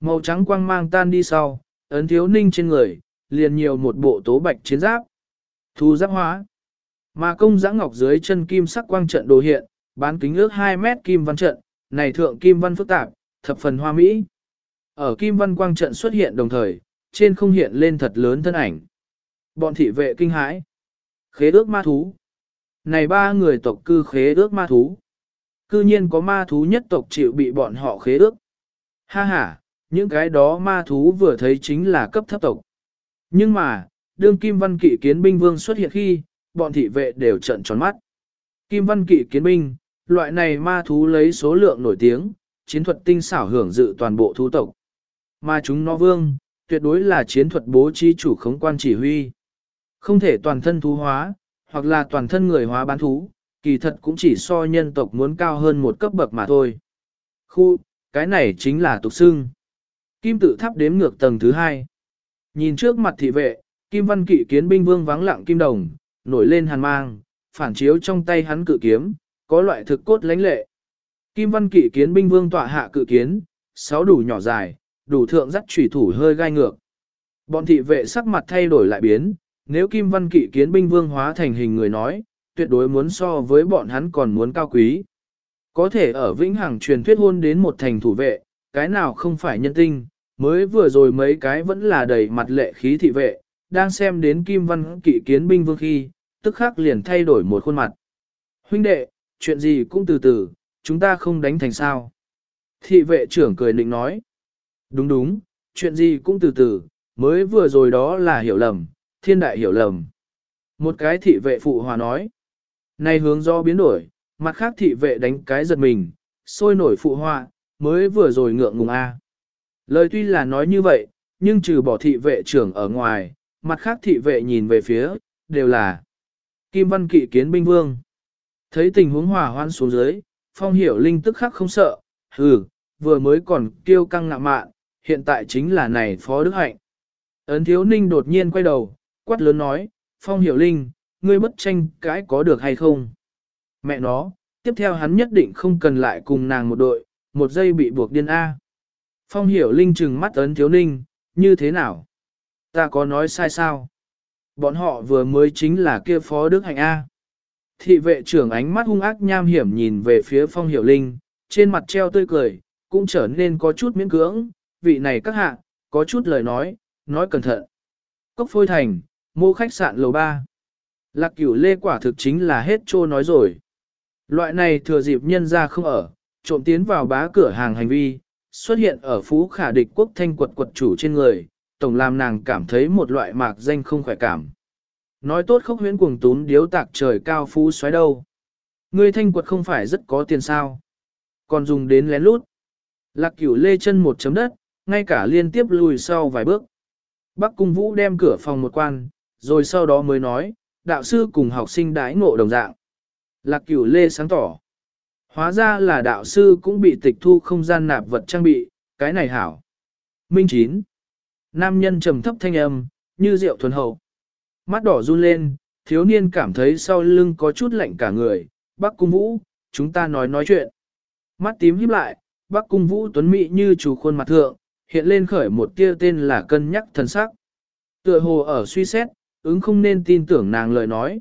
Màu trắng quang mang tan đi sau, ấn thiếu ninh trên người, liền nhiều một bộ tố bạch chiến giáp. Thu giáp hóa. Mà công giã ngọc dưới chân kim sắc quang trận đồ hiện, bán kính ước 2 mét kim văn trận, này thượng kim văn phức tạp, thập phần hoa mỹ. Ở kim văn quang trận xuất hiện đồng thời, trên không hiện lên thật lớn thân ảnh. Bọn thị vệ kinh hãi. Khế ước ma thú. Này ba người tộc cư khế ước ma thú. Cư nhiên có ma thú nhất tộc chịu bị bọn họ khế ước. Ha ha, những cái đó ma thú vừa thấy chính là cấp thấp tộc. Nhưng mà, đương Kim Văn Kỵ kiến binh vương xuất hiện khi, bọn thị vệ đều trận tròn mắt. Kim Văn Kỵ kiến binh, loại này ma thú lấy số lượng nổi tiếng, chiến thuật tinh xảo hưởng dự toàn bộ thú tộc. Mà chúng nó vương, tuyệt đối là chiến thuật bố trí chủ khống quan chỉ huy. Không thể toàn thân thú hóa, hoặc là toàn thân người hóa bán thú, kỳ thật cũng chỉ so nhân tộc muốn cao hơn một cấp bậc mà thôi. Khu, cái này chính là tục xưng. Kim tự tháp đếm ngược tầng thứ hai. Nhìn trước mặt thị vệ, Kim văn kỵ kiến binh vương vắng lặng kim đồng, nổi lên hàn mang, phản chiếu trong tay hắn cự kiếm, có loại thực cốt lãnh lệ. Kim văn kỵ kiến binh vương tọa hạ cự kiến, sáu đủ nhỏ dài, đủ thượng dắt chủy thủ hơi gai ngược. Bọn thị vệ sắc mặt thay đổi lại biến, nếu Kim văn kỵ kiến binh vương hóa thành hình người nói, tuyệt đối muốn so với bọn hắn còn muốn cao quý. Có thể ở vĩnh hằng truyền thuyết hôn đến một thành thủ vệ, cái nào không phải nhân tinh, mới vừa rồi mấy cái vẫn là đầy mặt lệ khí thị vệ, đang xem đến Kim Văn kỵ kiến binh vương khi, tức khắc liền thay đổi một khuôn mặt. Huynh đệ, chuyện gì cũng từ từ, chúng ta không đánh thành sao. Thị vệ trưởng cười định nói. Đúng đúng, chuyện gì cũng từ từ, mới vừa rồi đó là hiểu lầm, thiên đại hiểu lầm. Một cái thị vệ phụ hòa nói, này hướng do biến đổi, mặt khác thị vệ đánh cái giật mình, sôi nổi phụ hòa, mới vừa rồi ngượng ngùng a. Lời tuy là nói như vậy, nhưng trừ bỏ thị vệ trưởng ở ngoài, mặt khác thị vệ nhìn về phía, đều là Kim Văn Kỵ kiến binh vương. Thấy tình huống hòa hoan xuống dưới, Phong Hiểu Linh tức khắc không sợ, hừ, vừa mới còn kêu căng ngạ mạn, hiện tại chính là này Phó Đức Hạnh. Ấn Thiếu Ninh đột nhiên quay đầu, quát lớn nói, Phong Hiểu Linh, ngươi bất tranh cãi có được hay không? Mẹ nó, tiếp theo hắn nhất định không cần lại cùng nàng một đội, một giây bị buộc điên A. Phong Hiểu Linh trừng mắt Ấn Thiếu Ninh, như thế nào? Ta có nói sai sao? Bọn họ vừa mới chính là kia Phó Đức Hạnh A. Thị vệ trưởng ánh mắt hung ác nham hiểm nhìn về phía Phong Hiểu Linh, trên mặt treo tươi cười, cũng trở nên có chút miễn cưỡng, vị này các hạ, có chút lời nói, nói cẩn thận. Cốc phôi thành, mô khách sạn lầu 3. Lạc cửu lê quả thực chính là hết trô nói rồi. Loại này thừa dịp nhân ra không ở, trộm tiến vào bá cửa hàng hành vi, xuất hiện ở phú khả địch quốc thanh quật quật chủ trên người, tổng làm nàng cảm thấy một loại mạc danh không khỏe cảm. Nói tốt không huyễn cuồng tún điếu tạc trời cao phú xoáy đâu. Ngươi thanh quật không phải rất có tiền sao. Còn dùng đến lén lút. Lạc cửu lê chân một chấm đất, ngay cả liên tiếp lùi sau vài bước. Bắc cung vũ đem cửa phòng một quan, rồi sau đó mới nói, đạo sư cùng học sinh đái ngộ đồng dạng. Lạc cửu lê sáng tỏ. Hóa ra là đạo sư cũng bị tịch thu không gian nạp vật trang bị, cái này hảo. Minh chín. Nam nhân trầm thấp thanh âm, như rượu thuần hậu. Mắt đỏ run lên, thiếu niên cảm thấy sau lưng có chút lạnh cả người. Bắc cung vũ, chúng ta nói nói chuyện. Mắt tím híp lại, Bắc cung vũ tuấn mỹ như chủ khuôn mặt thượng, hiện lên khởi một tia tên là cân nhắc thần sắc. Tựa hồ ở suy xét, ứng không nên tin tưởng nàng lời nói.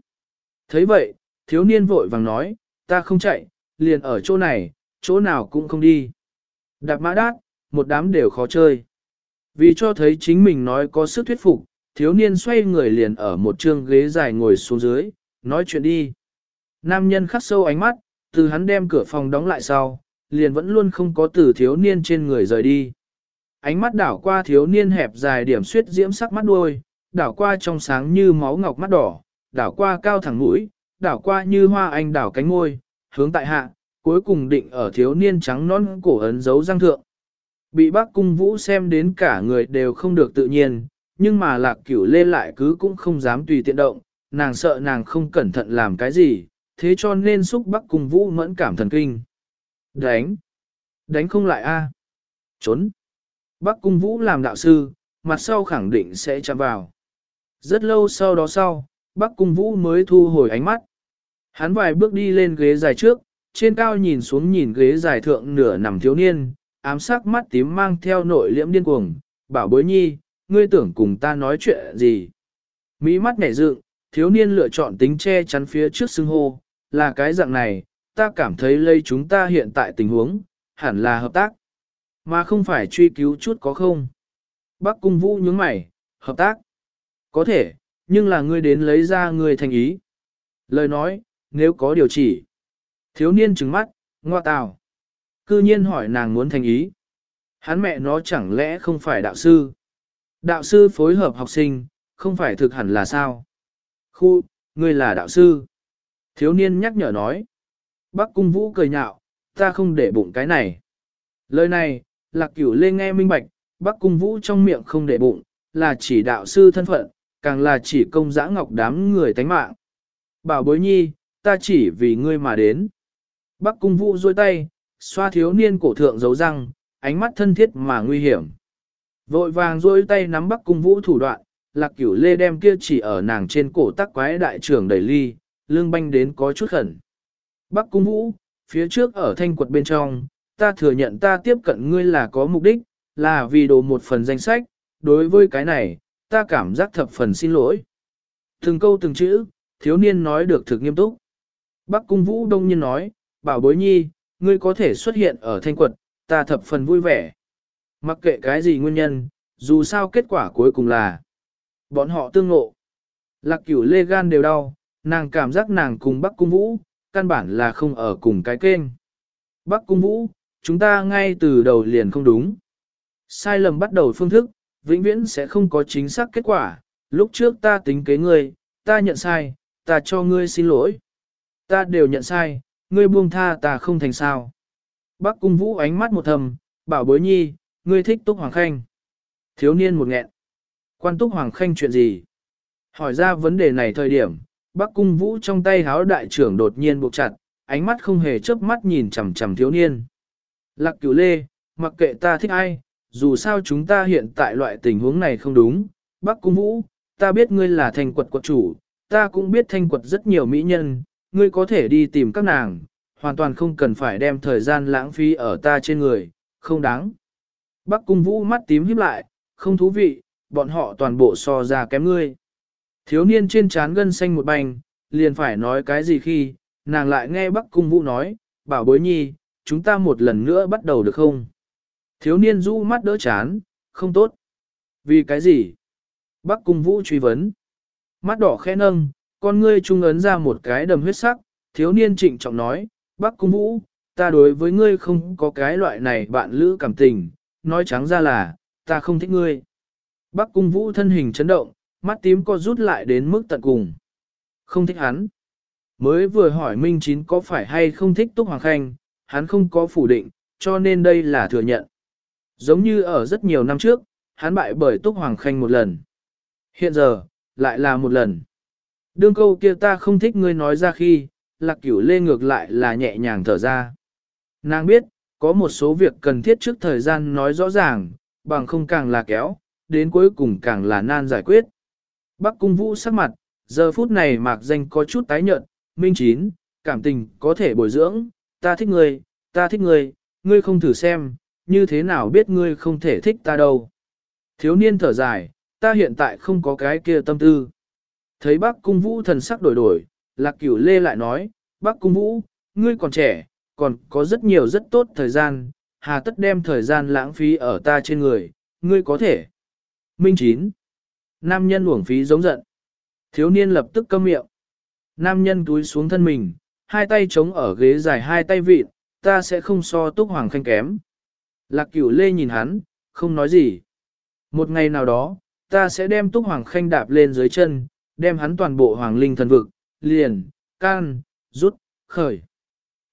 thấy vậy, thiếu niên vội vàng nói, ta không chạy, liền ở chỗ này, chỗ nào cũng không đi. Đạp mã đát, một đám đều khó chơi. Vì cho thấy chính mình nói có sức thuyết phục, thiếu niên xoay người liền ở một chương ghế dài ngồi xuống dưới, nói chuyện đi. Nam nhân khắc sâu ánh mắt, từ hắn đem cửa phòng đóng lại sau, liền vẫn luôn không có từ thiếu niên trên người rời đi. Ánh mắt đảo qua thiếu niên hẹp dài điểm suyết diễm sắc mắt đuôi, đảo qua trong sáng như máu ngọc mắt đỏ, đảo qua cao thẳng mũi, đảo qua như hoa anh đảo cánh môi, hướng tại hạ, cuối cùng định ở thiếu niên trắng non cổ ấn dấu răng thượng. Bị bác cung vũ xem đến cả người đều không được tự nhiên, nhưng mà lạc cửu lê lại cứ cũng không dám tùy tiện động, nàng sợ nàng không cẩn thận làm cái gì, thế cho nên xúc bác cung vũ mẫn cảm thần kinh. Đánh! Đánh không lại a Trốn! Bác cung vũ làm đạo sư, mặt sau khẳng định sẽ chạm vào. Rất lâu sau đó sau, bác cung vũ mới thu hồi ánh mắt. Hắn vài bước đi lên ghế dài trước, trên cao nhìn xuống nhìn ghế dài thượng nửa nằm thiếu niên, ám sắc mắt tím mang theo nội liễm điên cuồng, bảo bối nhi, ngươi tưởng cùng ta nói chuyện gì. Mỹ mắt nhảy dựng, thiếu niên lựa chọn tính che chắn phía trước xưng hô, là cái dạng này, ta cảm thấy lây chúng ta hiện tại tình huống, hẳn là hợp tác, mà không phải truy cứu chút có không. Bác cung vũ nhướng mày, hợp tác. Có thể, nhưng là ngươi đến lấy ra ngươi thành ý. Lời nói, nếu có điều chỉ. Thiếu niên trừng mắt, ngoa tào. Cư nhiên hỏi nàng muốn thành ý. Hắn mẹ nó chẳng lẽ không phải đạo sư. Đạo sư phối hợp học sinh, không phải thực hẳn là sao. Khu, ngươi là đạo sư. Thiếu niên nhắc nhở nói. Bác cung vũ cười nhạo, ta không để bụng cái này. Lời này, lạc cửu lê nghe minh bạch, bác cung vũ trong miệng không để bụng, là chỉ đạo sư thân phận, càng là chỉ công giã ngọc đám người tánh mạng. Bảo bối nhi, ta chỉ vì ngươi mà đến. Bắc cung vũ dôi tay, xoa thiếu niên cổ thượng giấu răng, ánh mắt thân thiết mà nguy hiểm. Vội vàng dôi tay nắm bắc cung vũ thủ đoạn, lạc cửu lê đem kia chỉ ở nàng trên cổ tắc quái đại trưởng đẩy ly, lương banh đến có chút khẩn. Bắc cung vũ, phía trước ở thanh quật bên trong, ta thừa nhận ta tiếp cận ngươi là có mục đích, là vì đồ một phần danh sách, đối với cái này, ta cảm giác thập phần xin lỗi. Từng câu từng chữ, thiếu niên nói được thực nghiêm túc. Bắc cung vũ đông nhiên nói, bảo bối nhi, ngươi có thể xuất hiện ở thanh quật, ta thập phần vui vẻ. Mặc kệ cái gì nguyên nhân, dù sao kết quả cuối cùng là bọn họ tương ngộ. Lạc cửu lê gan đều đau, nàng cảm giác nàng cùng Bắc cung vũ, căn bản là không ở cùng cái kênh. Bắc cung vũ, chúng ta ngay từ đầu liền không đúng. Sai lầm bắt đầu phương thức, vĩnh viễn sẽ không có chính xác kết quả, lúc trước ta tính kế ngươi, ta nhận sai, ta cho ngươi xin lỗi. Ta đều nhận sai, ngươi buông tha ta không thành sao. Bác cung vũ ánh mắt một thầm, bảo bối nhi, ngươi thích Túc Hoàng Khanh. Thiếu niên một nghẹn. Quan Túc Hoàng Khanh chuyện gì? Hỏi ra vấn đề này thời điểm, bác cung vũ trong tay háo đại trưởng đột nhiên buộc chặt, ánh mắt không hề chớp mắt nhìn chằm chằm thiếu niên. Lạc cửu lê, mặc kệ ta thích ai, dù sao chúng ta hiện tại loại tình huống này không đúng. Bắc cung vũ, ta biết ngươi là Thanh quật quật chủ, ta cũng biết thanh quật rất nhiều mỹ nhân, ngươi có thể đi tìm các nàng, hoàn toàn không cần phải đem thời gian lãng phí ở ta trên người, không đáng. Bắc cung vũ mắt tím híp lại, không thú vị, bọn họ toàn bộ so ra kém ngươi. Thiếu niên trên trán gân xanh một bành, liền phải nói cái gì khi, nàng lại nghe Bắc cung vũ nói, bảo bối nhi, chúng ta một lần nữa bắt đầu được không? Thiếu niên rũ mắt đỡ chán, không tốt. Vì cái gì? Bắc cung vũ truy vấn. Mắt đỏ khẽ nâng, con ngươi trung ấn ra một cái đầm huyết sắc, thiếu niên trịnh trọng nói, Bắc cung vũ, ta đối với ngươi không có cái loại này bạn lữ cảm tình, nói trắng ra là, ta không thích ngươi. Bắc cung vũ thân hình chấn động, mắt tím co rút lại đến mức tận cùng. Không thích hắn. Mới vừa hỏi Minh Chín có phải hay không thích Túc Hoàng Khanh, hắn không có phủ định, cho nên đây là thừa nhận. Giống như ở rất nhiều năm trước, hắn bại bởi Túc Hoàng Khanh một lần. Hiện giờ, lại là một lần. Đương câu kia ta không thích ngươi nói ra khi, lạc cửu lê ngược lại là nhẹ nhàng thở ra. Nàng biết, có một số việc cần thiết trước thời gian nói rõ ràng, bằng không càng là kéo, đến cuối cùng càng là nan giải quyết. Bắc cung vũ sắc mặt, giờ phút này mạc danh có chút tái nhợt, minh chín, cảm tình có thể bồi dưỡng, ta thích ngươi, ta thích ngươi, ngươi không thử xem, như thế nào biết ngươi không thể thích ta đâu. Thiếu niên thở dài, ta hiện tại không có cái kia tâm tư. Thấy bác cung vũ thần sắc đổi đổi, lạc cửu lê lại nói, bác cung vũ, ngươi còn trẻ, còn có rất nhiều rất tốt thời gian, hà tất đem thời gian lãng phí ở ta trên người, ngươi có thể. Minh chín. Nam nhân uổng phí giống giận. Thiếu niên lập tức câm miệng. Nam nhân túi xuống thân mình, hai tay chống ở ghế dài hai tay vịn, ta sẽ không so túc hoàng khanh kém. Lạc cửu lê nhìn hắn, không nói gì. Một ngày nào đó, ta sẽ đem túc hoàng khanh đạp lên dưới chân, đem hắn toàn bộ hoàng linh thần vực, liền, can, rút, khởi.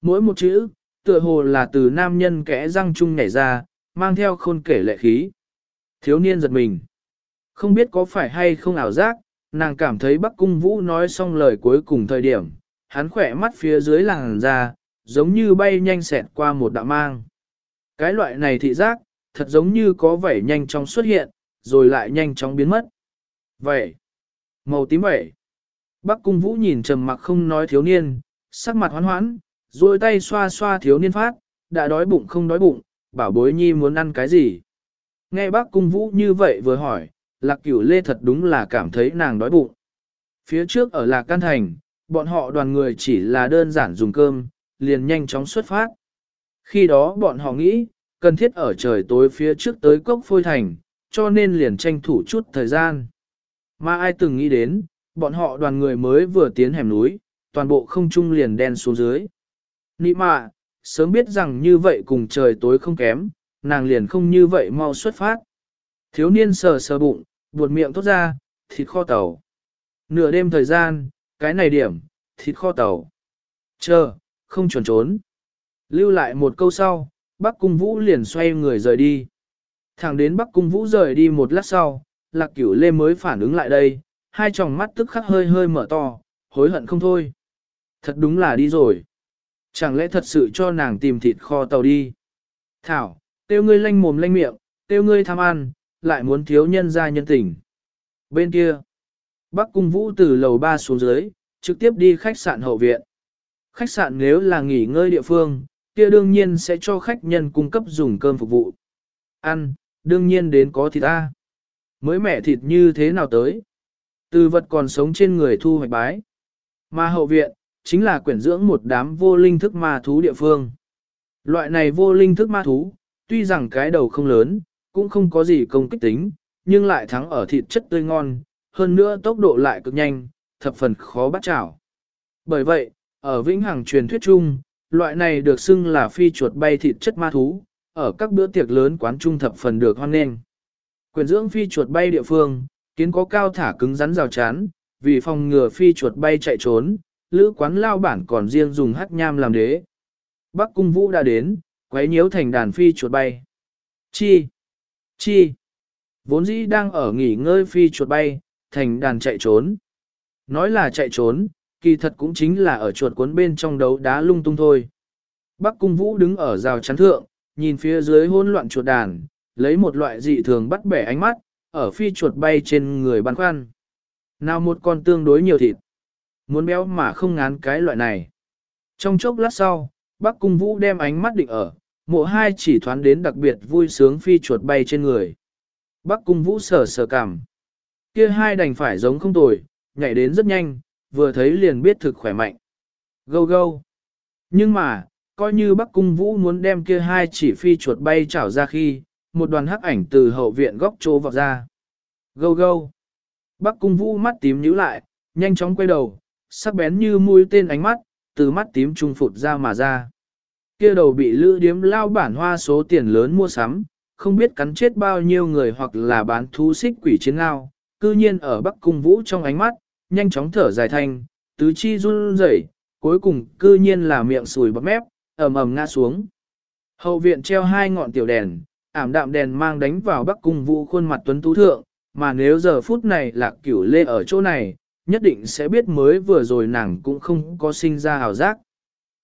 Mỗi một chữ, tựa hồ là từ nam nhân kẽ răng chung nhảy ra, mang theo khôn kể lệ khí. Thiếu niên giật mình. Không biết có phải hay không ảo giác, nàng cảm thấy Bắc Cung Vũ nói xong lời cuối cùng thời điểm, hắn khỏe mắt phía dưới làng ra, giống như bay nhanh xẹt qua một đạo mang. Cái loại này thị giác, thật giống như có vẻ nhanh chóng xuất hiện, rồi lại nhanh chóng biến mất. Vậy, màu tím vậy. Bắc Cung Vũ nhìn trầm mặc không nói thiếu niên, sắc mặt hoán hoãn, rồi tay xoa xoa thiếu niên phát, đã đói bụng không đói bụng, bảo bối nhi muốn ăn cái gì. Nghe bác cung vũ như vậy vừa hỏi, lạc cửu lê thật đúng là cảm thấy nàng đói bụng. Phía trước ở lạc can thành, bọn họ đoàn người chỉ là đơn giản dùng cơm, liền nhanh chóng xuất phát. Khi đó bọn họ nghĩ, cần thiết ở trời tối phía trước tới cốc phôi thành, cho nên liền tranh thủ chút thời gian. Mà ai từng nghĩ đến, bọn họ đoàn người mới vừa tiến hẻm núi, toàn bộ không trung liền đen xuống dưới. Nị mạ, sớm biết rằng như vậy cùng trời tối không kém, nàng liền không như vậy mau xuất phát. Thiếu niên sờ sờ bụng, buột miệng thốt ra, thịt kho tàu. Nửa đêm thời gian, cái này điểm, thịt kho tàu. Chờ, không chuẩn trốn. Lưu lại một câu sau, Bắc Cung Vũ liền xoay người rời đi. Thẳng đến Bắc Cung Vũ rời đi một lát sau, Lạc Cửu Lê mới phản ứng lại đây, hai tròng mắt tức khắc hơi hơi mở to, hối hận không thôi. Thật đúng là đi rồi. Chẳng lẽ thật sự cho nàng tìm thịt kho tàu đi? Thảo, tiêu ngươi lanh mồm lanh miệng, tiêu ngươi tham ăn, lại muốn thiếu nhân ra nhân tình. Bên kia, Bắc Cung Vũ từ lầu 3 xuống dưới, trực tiếp đi khách sạn hậu viện. Khách sạn nếu là nghỉ ngơi địa phương, kia đương nhiên sẽ cho khách nhân cung cấp dùng cơm phục vụ. Ăn, đương nhiên đến có thịt A. Mới mẻ thịt như thế nào tới? Từ vật còn sống trên người thu hoạch bái. Mà hậu viện, chính là quyển dưỡng một đám vô linh thức ma thú địa phương. Loại này vô linh thức ma thú, tuy rằng cái đầu không lớn, cũng không có gì công kích tính, nhưng lại thắng ở thịt chất tươi ngon, hơn nữa tốc độ lại cực nhanh, thập phần khó bắt chảo. Bởi vậy, ở vĩnh hằng truyền thuyết chung, loại này được xưng là phi chuột bay thịt chất ma thú, ở các bữa tiệc lớn quán trung thập phần được hoan nghênh. Quyền dưỡng phi chuột bay địa phương, kiến có cao thả cứng rắn rào chắn, vì phòng ngừa phi chuột bay chạy trốn, lữ quán lao bản còn riêng dùng hắc nham làm đế. Bắc cung vũ đã đến, quấy nhiễu thành đàn phi chuột bay. Chi? Chi? Vốn dĩ đang ở nghỉ ngơi phi chuột bay, thành đàn chạy trốn. Nói là chạy trốn, kỳ thật cũng chính là ở chuột cuốn bên trong đấu đá lung tung thôi. Bắc cung vũ đứng ở rào chắn thượng, nhìn phía dưới hỗn loạn chuột đàn, lấy một loại dị thường bắt bẻ ánh mắt, ở phi chuột bay trên người băn khoăn. Nào một con tương đối nhiều thịt. Muốn béo mà không ngán cái loại này. Trong chốc lát sau, Bắc Cung Vũ đem ánh mắt định ở, mộ hai chỉ thoán đến đặc biệt vui sướng phi chuột bay trên người. Bắc Cung Vũ sờ sờ cảm. Kia hai đành phải giống không tồi, nhảy đến rất nhanh, vừa thấy liền biết thực khỏe mạnh. Gâu gâu. Nhưng mà, coi như Bắc Cung Vũ muốn đem kia hai chỉ phi chuột bay chảo ra khi, một đoàn hắc ảnh từ hậu viện góc chỗ vọt ra. Gâu gâu. Bắc Cung Vũ mắt tím nhíu lại, nhanh chóng quay đầu, sắc bén như mũi tên ánh mắt, từ mắt tím trung phụt ra mà ra. Kia đầu bị lữ điếm lao bản hoa số tiền lớn mua sắm, không biết cắn chết bao nhiêu người hoặc là bán thú xích quỷ chiến ngao, cư nhiên ở Bắc Cung Vũ trong ánh mắt, nhanh chóng thở dài thanh, tứ chi run rẩy, cuối cùng cư nhiên là miệng sùi bắp mép, ầm ầm ngã xuống. Hậu viện treo hai ngọn tiểu đèn, ảm đạm đèn mang đánh vào Bắc Cung Vũ khuôn mặt tuấn tú thượng, mà nếu giờ phút này lạc cửu lê ở chỗ này, nhất định sẽ biết mới vừa rồi nàng cũng không có sinh ra hào giác.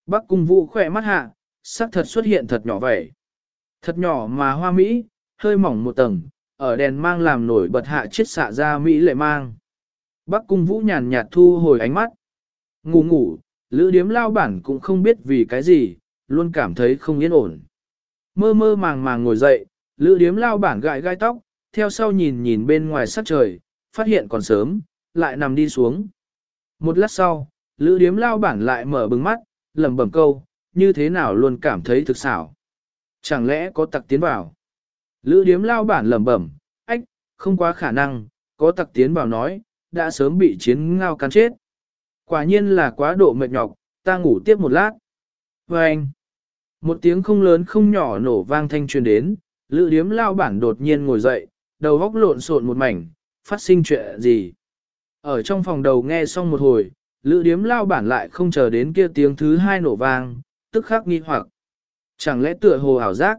Bắc Cung Vũ khỏe mắt hạ, sắc thật xuất hiện thật nhỏ vậy. Thật nhỏ mà hoa mỹ, hơi mỏng một tầng, ở đèn mang làm nổi bật hạ chiết xạ ra mỹ lệ mang. Bắc cung vũ nhàn nhạt thu hồi ánh mắt. Ngủ ngủ, lữ điếm lao bản cũng không biết vì cái gì, luôn cảm thấy không yên ổn. Mơ mơ màng màng ngồi dậy, lữ điếm lao bản gãi gai tóc, theo sau nhìn nhìn bên ngoài sắc trời, phát hiện còn sớm, lại nằm đi xuống. Một lát sau, lữ điếm lao bản lại mở bừng mắt, lẩm bẩm câu, như thế nào luôn cảm thấy thực xảo. Chẳng lẽ có tặc tiến vào? Lữ điếm lao bản lẩm bẩm, ách, không quá khả năng, có tặc tiến vào nói, đã sớm bị chiến ngao cắn chết. Quả nhiên là quá độ mệt nhọc, ta ngủ tiếp một lát. Và anh, một tiếng không lớn không nhỏ nổ vang thanh truyền đến, lữ điếm lao bản đột nhiên ngồi dậy, đầu góc lộn xộn một mảnh, phát sinh chuyện gì. Ở trong phòng đầu nghe xong một hồi, lữ điếm lao bản lại không chờ đến kia tiếng thứ hai nổ vang, tức khắc nghi hoặc. Chẳng lẽ tựa hồ ảo giác?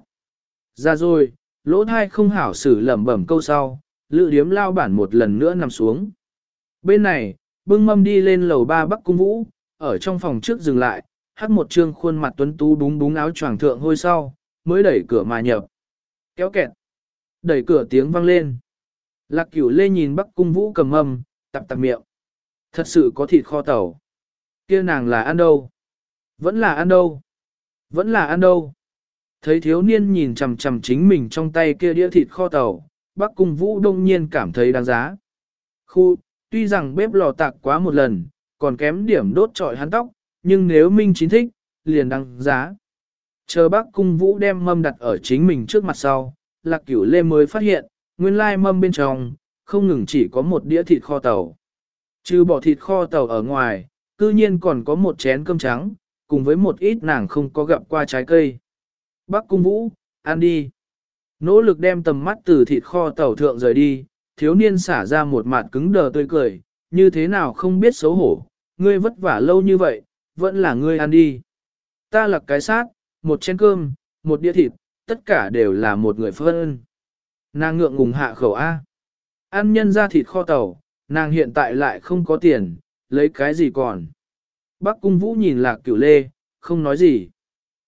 Ra rồi, lỗ thai không hảo xử lẩm bẩm câu sau, lữ điếm lao bản một lần nữa nằm xuống. Bên này, bưng mâm đi lên lầu ba bắc cung vũ, ở trong phòng trước dừng lại, hát một trương khuôn mặt tuấn tú búng búng áo choàng thượng hôi sau, mới đẩy cửa mà nhập. Kéo kẹt. Đẩy cửa tiếng vang lên. Lạc cửu lê nhìn bắc cung vũ cầm mâm, tạp tạp miệng. Thật sự có thịt kho tàu. kia nàng là ăn đâu? Vẫn là ăn đâu? Vẫn là ăn đâu? Thấy thiếu niên nhìn chằm chằm chính mình trong tay kia đĩa thịt kho tàu, bác cung vũ đông nhiên cảm thấy đáng giá. Khu, tuy rằng bếp lò tạc quá một lần, còn kém điểm đốt trọi hắn tóc, nhưng nếu Minh Chín thích, liền đăng giá. Chờ bác cung vũ đem mâm đặt ở chính mình trước mặt sau, lạc cửu lê mới phát hiện, nguyên lai mâm bên trong, không ngừng chỉ có một đĩa thịt kho tàu. chứ bỏ thịt kho tàu ở ngoài, cư nhiên còn có một chén cơm trắng, cùng với một ít nàng không có gặp qua trái cây. Bác cung vũ, ăn đi. Nỗ lực đem tầm mắt từ thịt kho tàu thượng rời đi, thiếu niên xả ra một mặt cứng đờ tươi cười, như thế nào không biết xấu hổ, ngươi vất vả lâu như vậy, vẫn là ngươi ăn đi. Ta là cái sát, một chén cơm, một đĩa thịt, tất cả đều là một người phân. Nàng ngượng ngùng hạ khẩu A. Ăn nhân ra thịt kho tàu, nàng hiện tại lại không có tiền, lấy cái gì còn. Bác cung vũ nhìn lạc cửu lê, không nói gì.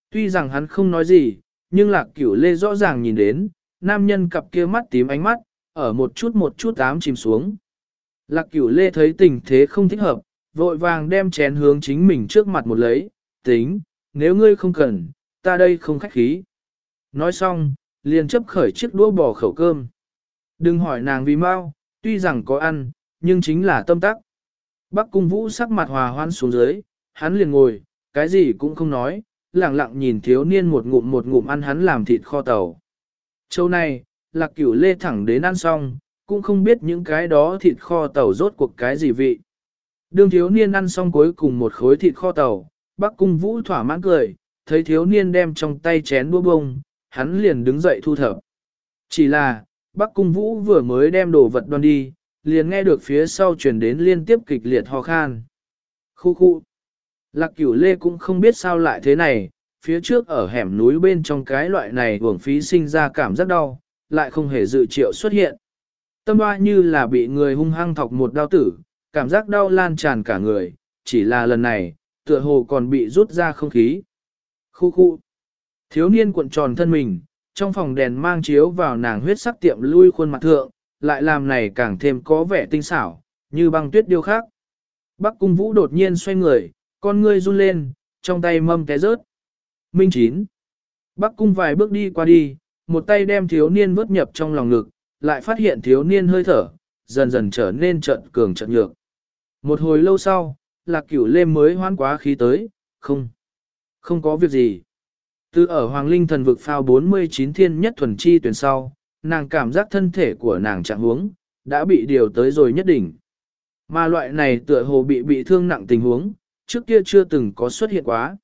Tuy rằng hắn không nói gì, nhưng lạc cửu lê rõ ràng nhìn đến, nam nhân cặp kia mắt tím ánh mắt, ở một chút một chút ám chìm xuống. Lạc cửu lê thấy tình thế không thích hợp, vội vàng đem chén hướng chính mình trước mặt một lấy, tính, nếu ngươi không cần, ta đây không khách khí. Nói xong, liền chấp khởi chiếc đũa bỏ khẩu cơm. Đừng hỏi nàng vì mau, tuy rằng có ăn, nhưng chính là tâm tắc. Bắc cung vũ sắc mặt hòa hoan xuống dưới, hắn liền ngồi, cái gì cũng không nói, lặng lặng nhìn thiếu niên một ngụm một ngụm ăn hắn làm thịt kho tàu. Châu này, lạc cửu lê thẳng đến ăn xong, cũng không biết những cái đó thịt kho tàu rốt cuộc cái gì vị. Đương thiếu niên ăn xong cuối cùng một khối thịt kho tàu, bác cung vũ thỏa mãn cười, thấy thiếu niên đem trong tay chén đũa bông, hắn liền đứng dậy thu thập. Chỉ là, Bắc Cung Vũ vừa mới đem đồ vật đoan đi, liền nghe được phía sau truyền đến liên tiếp kịch liệt ho khan. Khu khu. Lạc cửu lê cũng không biết sao lại thế này, phía trước ở hẻm núi bên trong cái loại này uổng phí sinh ra cảm giác đau, lại không hề dự triệu xuất hiện. Tâm hoa như là bị người hung hăng thọc một đau tử, cảm giác đau lan tràn cả người, chỉ là lần này, tựa hồ còn bị rút ra không khí. Khu khu. Thiếu niên cuộn tròn thân mình, trong phòng đèn mang chiếu vào nàng huyết sắc tiệm lui khuôn mặt thượng, lại làm này càng thêm có vẻ tinh xảo, như băng tuyết điêu khác. Bắc cung vũ đột nhiên xoay người, con ngươi run lên, trong tay mâm té rớt. Minh chín. Bắc cung vài bước đi qua đi, một tay đem thiếu niên vớt nhập trong lòng ngực, lại phát hiện thiếu niên hơi thở, dần dần trở nên trận cường trận nhược. Một hồi lâu sau, lạc cửu lê mới hoan quá khí tới, không, không có việc gì. Từ ở Hoàng Linh thần vực phao 49 thiên nhất thuần chi tuyển sau, nàng cảm giác thân thể của nàng trạng huống đã bị điều tới rồi nhất định. Mà loại này tựa hồ bị bị thương nặng tình huống, trước kia chưa từng có xuất hiện quá.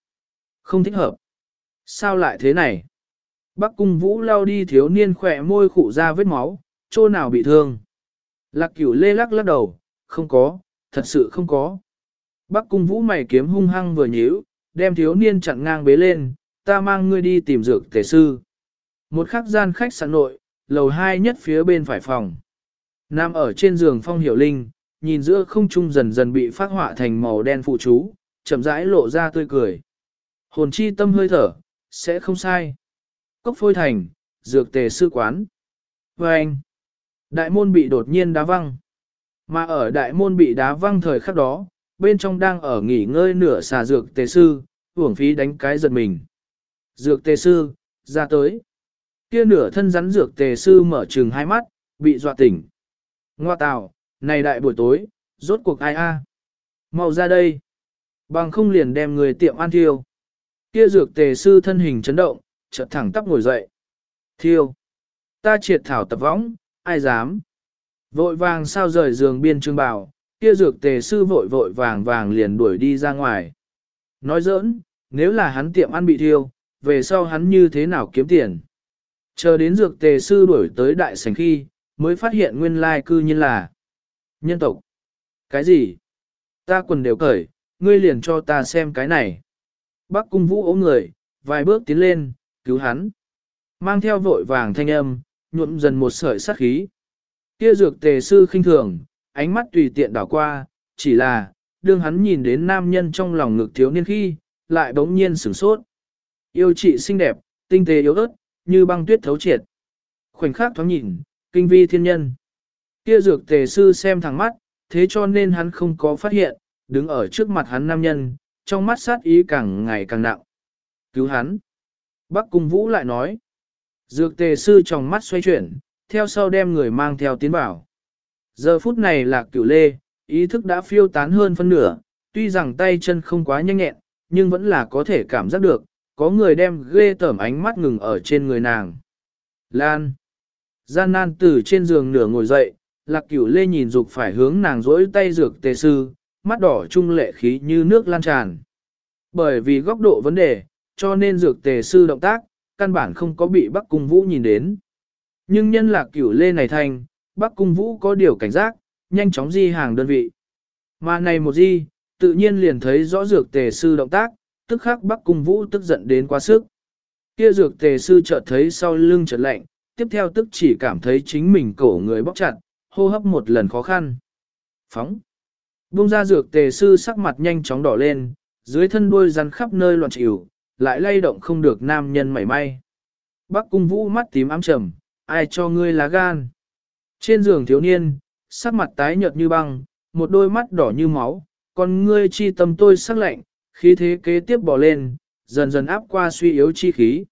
Không thích hợp. Sao lại thế này? Bắc cung vũ lao đi thiếu niên khỏe môi khụ ra vết máu, chỗ nào bị thương? Lạc cửu lê lắc lắc đầu, không có, thật sự không có. Bắc cung vũ mày kiếm hung hăng vừa nhíu, đem thiếu niên chặn ngang bế lên, ta mang ngươi đi tìm dược tề sư. Một khắc gian khách sạn nội, lầu hai nhất phía bên phải phòng. Nam ở trên giường phong hiểu linh, nhìn giữa không trung dần dần bị phát họa thành màu đen phụ chú, chậm rãi lộ ra tươi cười. Hồn chi tâm hơi thở, sẽ không sai. Cốc phôi thành, dược tề sư quán. Và anh, đại môn bị đột nhiên đá văng. Mà ở đại môn bị đá văng thời khắc đó, bên trong đang ở nghỉ ngơi nửa xà dược tề sư, hưởng phí đánh cái giật mình. Dược tề sư, ra tới. Kia nửa thân rắn dược tề sư mở trừng hai mắt, bị dọa tỉnh. Ngoa tào, này đại buổi tối, rốt cuộc ai a? Mau ra đây. Bằng không liền đem người tiệm ăn thiêu. Kia dược tề sư thân hình chấn động, chợt thẳng tắp ngồi dậy. Thiêu. Ta triệt thảo tập võng, ai dám. Vội vàng sao rời giường biên trương bảo, kia dược tề sư vội vội vàng vàng liền đuổi đi ra ngoài. Nói giỡn, nếu là hắn tiệm ăn bị thiêu, về sau hắn như thế nào kiếm tiền. Chờ đến dược tề sư đuổi tới đại sảnh khi, mới phát hiện nguyên lai cư nhiên là nhân tộc. Cái gì? Ta quần đều cởi, ngươi liền cho ta xem cái này. Bác cung vũ ôm người, vài bước tiến lên, cứu hắn. Mang theo vội vàng thanh âm, nhuộm dần một sợi sát khí. Kia dược tề sư khinh thường, ánh mắt tùy tiện đảo qua, chỉ là, đương hắn nhìn đến nam nhân trong lòng ngực thiếu niên khi, lại bỗng nhiên sửng sốt. Yêu chị xinh đẹp, tinh tế yếu ớt, như băng tuyết thấu triệt. Khoảnh khắc thoáng nhìn, kinh vi thiên nhân. Kia dược tề sư xem thẳng mắt, thế cho nên hắn không có phát hiện, đứng ở trước mặt hắn nam nhân, trong mắt sát ý càng ngày càng nặng. Cứu hắn. Bắc Cung Vũ lại nói. Dược tề sư trong mắt xoay chuyển, theo sau đem người mang theo tiến bảo. Giờ phút này là cửu lê, ý thức đã phiêu tán hơn phân nửa, tuy rằng tay chân không quá nhanh nhẹn, nhưng vẫn là có thể cảm giác được, có người đem ghê tởm ánh mắt ngừng ở trên người nàng. Lan. Gian nan từ trên giường nửa ngồi dậy, lạc cửu lê nhìn dục phải hướng nàng rỗi tay dược tề sư, mắt đỏ trung lệ khí như nước lan tràn. Bởi vì góc độ vấn đề, cho nên dược tề sư động tác, căn bản không có bị Bắc Cung Vũ nhìn đến. Nhưng nhân lạc cửu lê này thành, Bắc Cung Vũ có điều cảnh giác, nhanh chóng di hàng đơn vị. Mà này một di, tự nhiên liền thấy rõ dược tề sư động tác, tức khắc Bắc Cung Vũ tức giận đến quá sức. Kia dược tề sư chợt thấy sau lưng chợt lạnh, tiếp theo tức chỉ cảm thấy chính mình cổ người bóc chặt, hô hấp một lần khó khăn. Phóng. Bung ra dược tề sư sắc mặt nhanh chóng đỏ lên, dưới thân đuôi rắn khắp nơi loạn chịu, lại lay động không được nam nhân mảy may. Bắc cung vũ mắt tím ám trầm, ai cho ngươi lá gan. Trên giường thiếu niên, sắc mặt tái nhợt như băng, một đôi mắt đỏ như máu, còn ngươi chi tâm tôi sắc lạnh, khí thế kế tiếp bỏ lên, dần dần áp qua suy yếu chi khí.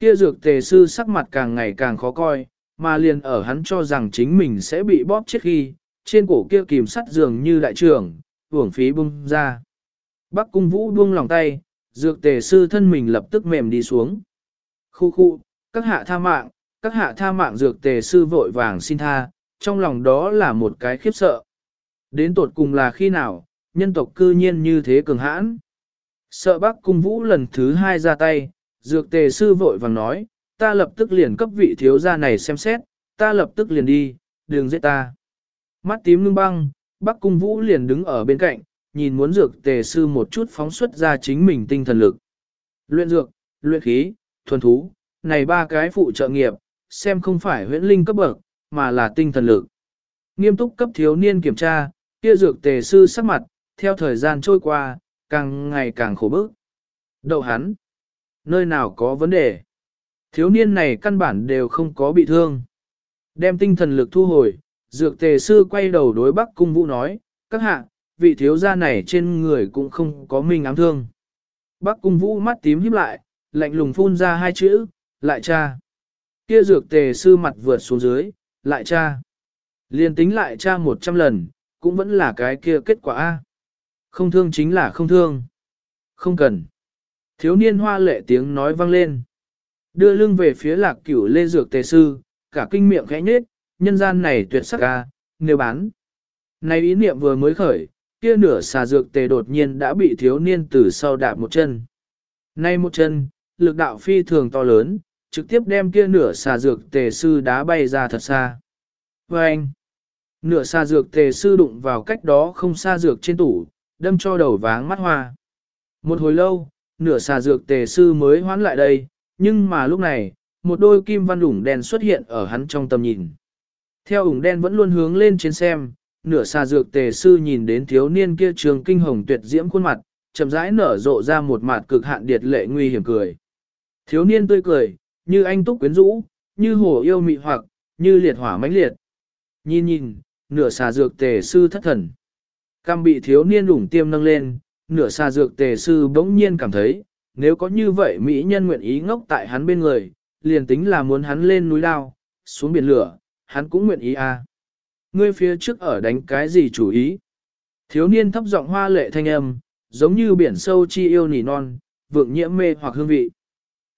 Kia dược tề sư sắc mặt càng ngày càng khó coi, mà liền ở hắn cho rằng chính mình sẽ bị bóp chết khi, trên cổ kia kìm sắt dường như đại trưởng, hưởng phí bung ra. Bắc cung vũ buông lòng tay, dược tề sư thân mình lập tức mềm đi xuống. Khu khu, các hạ tha mạng, các hạ tha mạng dược tề sư vội vàng xin tha, trong lòng đó là một cái khiếp sợ. Đến tột cùng là khi nào, nhân tộc cư nhiên như thế cường hãn. Sợ bác cung vũ lần thứ hai ra tay, dược tề sư vội vàng nói, ta lập tức liền cấp vị thiếu gia này xem xét, ta lập tức liền đi, đừng giết ta. Mắt tím ngưng băng, Bắc Cung Vũ liền đứng ở bên cạnh, nhìn muốn dược tề sư một chút phóng xuất ra chính mình tinh thần lực. Luyện dược, luyện khí, thuần thú, này ba cái phụ trợ nghiệp, xem không phải huyễn linh cấp bậc, mà là tinh thần lực. Nghiêm túc cấp thiếu niên kiểm tra, kia dược tề sư sắc mặt, theo thời gian trôi qua, càng ngày càng khổ bức. Đậu hắn, nơi nào có vấn đề? Thiếu niên này căn bản đều không có bị thương. Đem tinh thần lực thu hồi, dược tề sư quay đầu đối Bắc Cung Vũ nói, các hạ, vị thiếu gia này trên người cũng không có minh ám thương. Bắc Cung Vũ mắt tím híp lại, lạnh lùng phun ra hai chữ, lại cha. Kia dược tề sư mặt vượt xuống dưới, lại cha. Liên tính lại cha một trăm lần, cũng vẫn là cái kia kết quả A. Không thương chính là không thương. Không cần. Thiếu niên hoa lệ tiếng nói vang lên. Đưa lưng về phía lạc cửu lê dược tề sư, cả kinh miệng khẽ nhết, nhân gian này tuyệt sắc ca, nếu bán. Này ý niệm vừa mới khởi, kia nửa xà dược tề đột nhiên đã bị thiếu niên từ sau đạp một chân. Nay một chân, lực đạo phi thường to lớn, trực tiếp đem kia nửa xà dược tề sư đá bay ra thật xa. Và anh, nửa xà dược tề sư đụng vào cách đó không xa dược trên tủ, đâm cho đầu váng mắt hoa. Một hồi lâu, nửa xà dược tề sư mới hoán lại đây, nhưng mà lúc này, một đôi kim văn ủng đen xuất hiện ở hắn trong tầm nhìn. Theo ủng đen vẫn luôn hướng lên trên xem, nửa xa dược tề sư nhìn đến thiếu niên kia trường kinh hồng tuyệt diễm khuôn mặt, chậm rãi nở rộ ra một mặt cực hạn điệt lệ nguy hiểm cười. Thiếu niên tươi cười, như anh túc quyến rũ, như hồ yêu mị hoặc, như liệt hỏa mãnh liệt. Nhìn nhìn, nửa xà dược tề sư thất thần. Cam bị thiếu niên đủng tiêm nâng lên, nửa xà dược tề sư bỗng nhiên cảm thấy, nếu có như vậy mỹ nhân nguyện ý ngốc tại hắn bên người, liền tính là muốn hắn lên núi lao, xuống biển lửa, hắn cũng nguyện ý à. Ngươi phía trước ở đánh cái gì chủ ý? Thiếu niên thấp giọng hoa lệ thanh âm, giống như biển sâu chi yêu nỉ non, vượng nhiễm mê hoặc hương vị.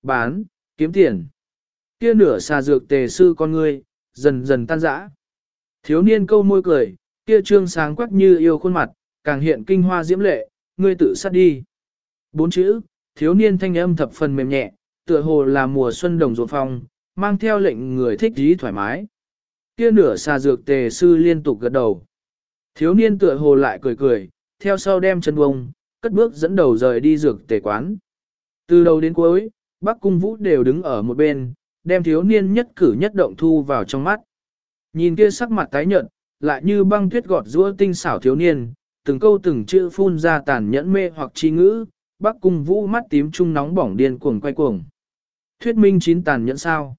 Bán, kiếm tiền. Kia nửa xà dược tề sư con ngươi, dần dần tan rã. Thiếu niên câu môi cười, kia trương sáng quắc như yêu khuôn mặt, càng hiện kinh hoa diễm lệ, ngươi tự sát đi. Bốn chữ, thiếu niên thanh âm thập phần mềm nhẹ, tựa hồ là mùa xuân đồng ruộng phong, mang theo lệnh người thích ý thoải mái. Kia nửa xà dược tề sư liên tục gật đầu. Thiếu niên tựa hồ lại cười cười, theo sau đem chân bông, cất bước dẫn đầu rời đi dược tề quán. Từ đầu đến cuối, Bắc Cung Vũ đều đứng ở một bên, đem thiếu niên nhất cử nhất động thu vào trong mắt. Nhìn kia sắc mặt tái nhợt, lại như băng tuyết gọt rũa tinh xảo thiếu niên, từng câu từng chữ phun ra tàn nhẫn mê hoặc chi ngữ, Bắc Cung Vũ mắt tím trung nóng bỏng điên cuồng quay cuồng. Thuyết minh chín tàn nhẫn sao?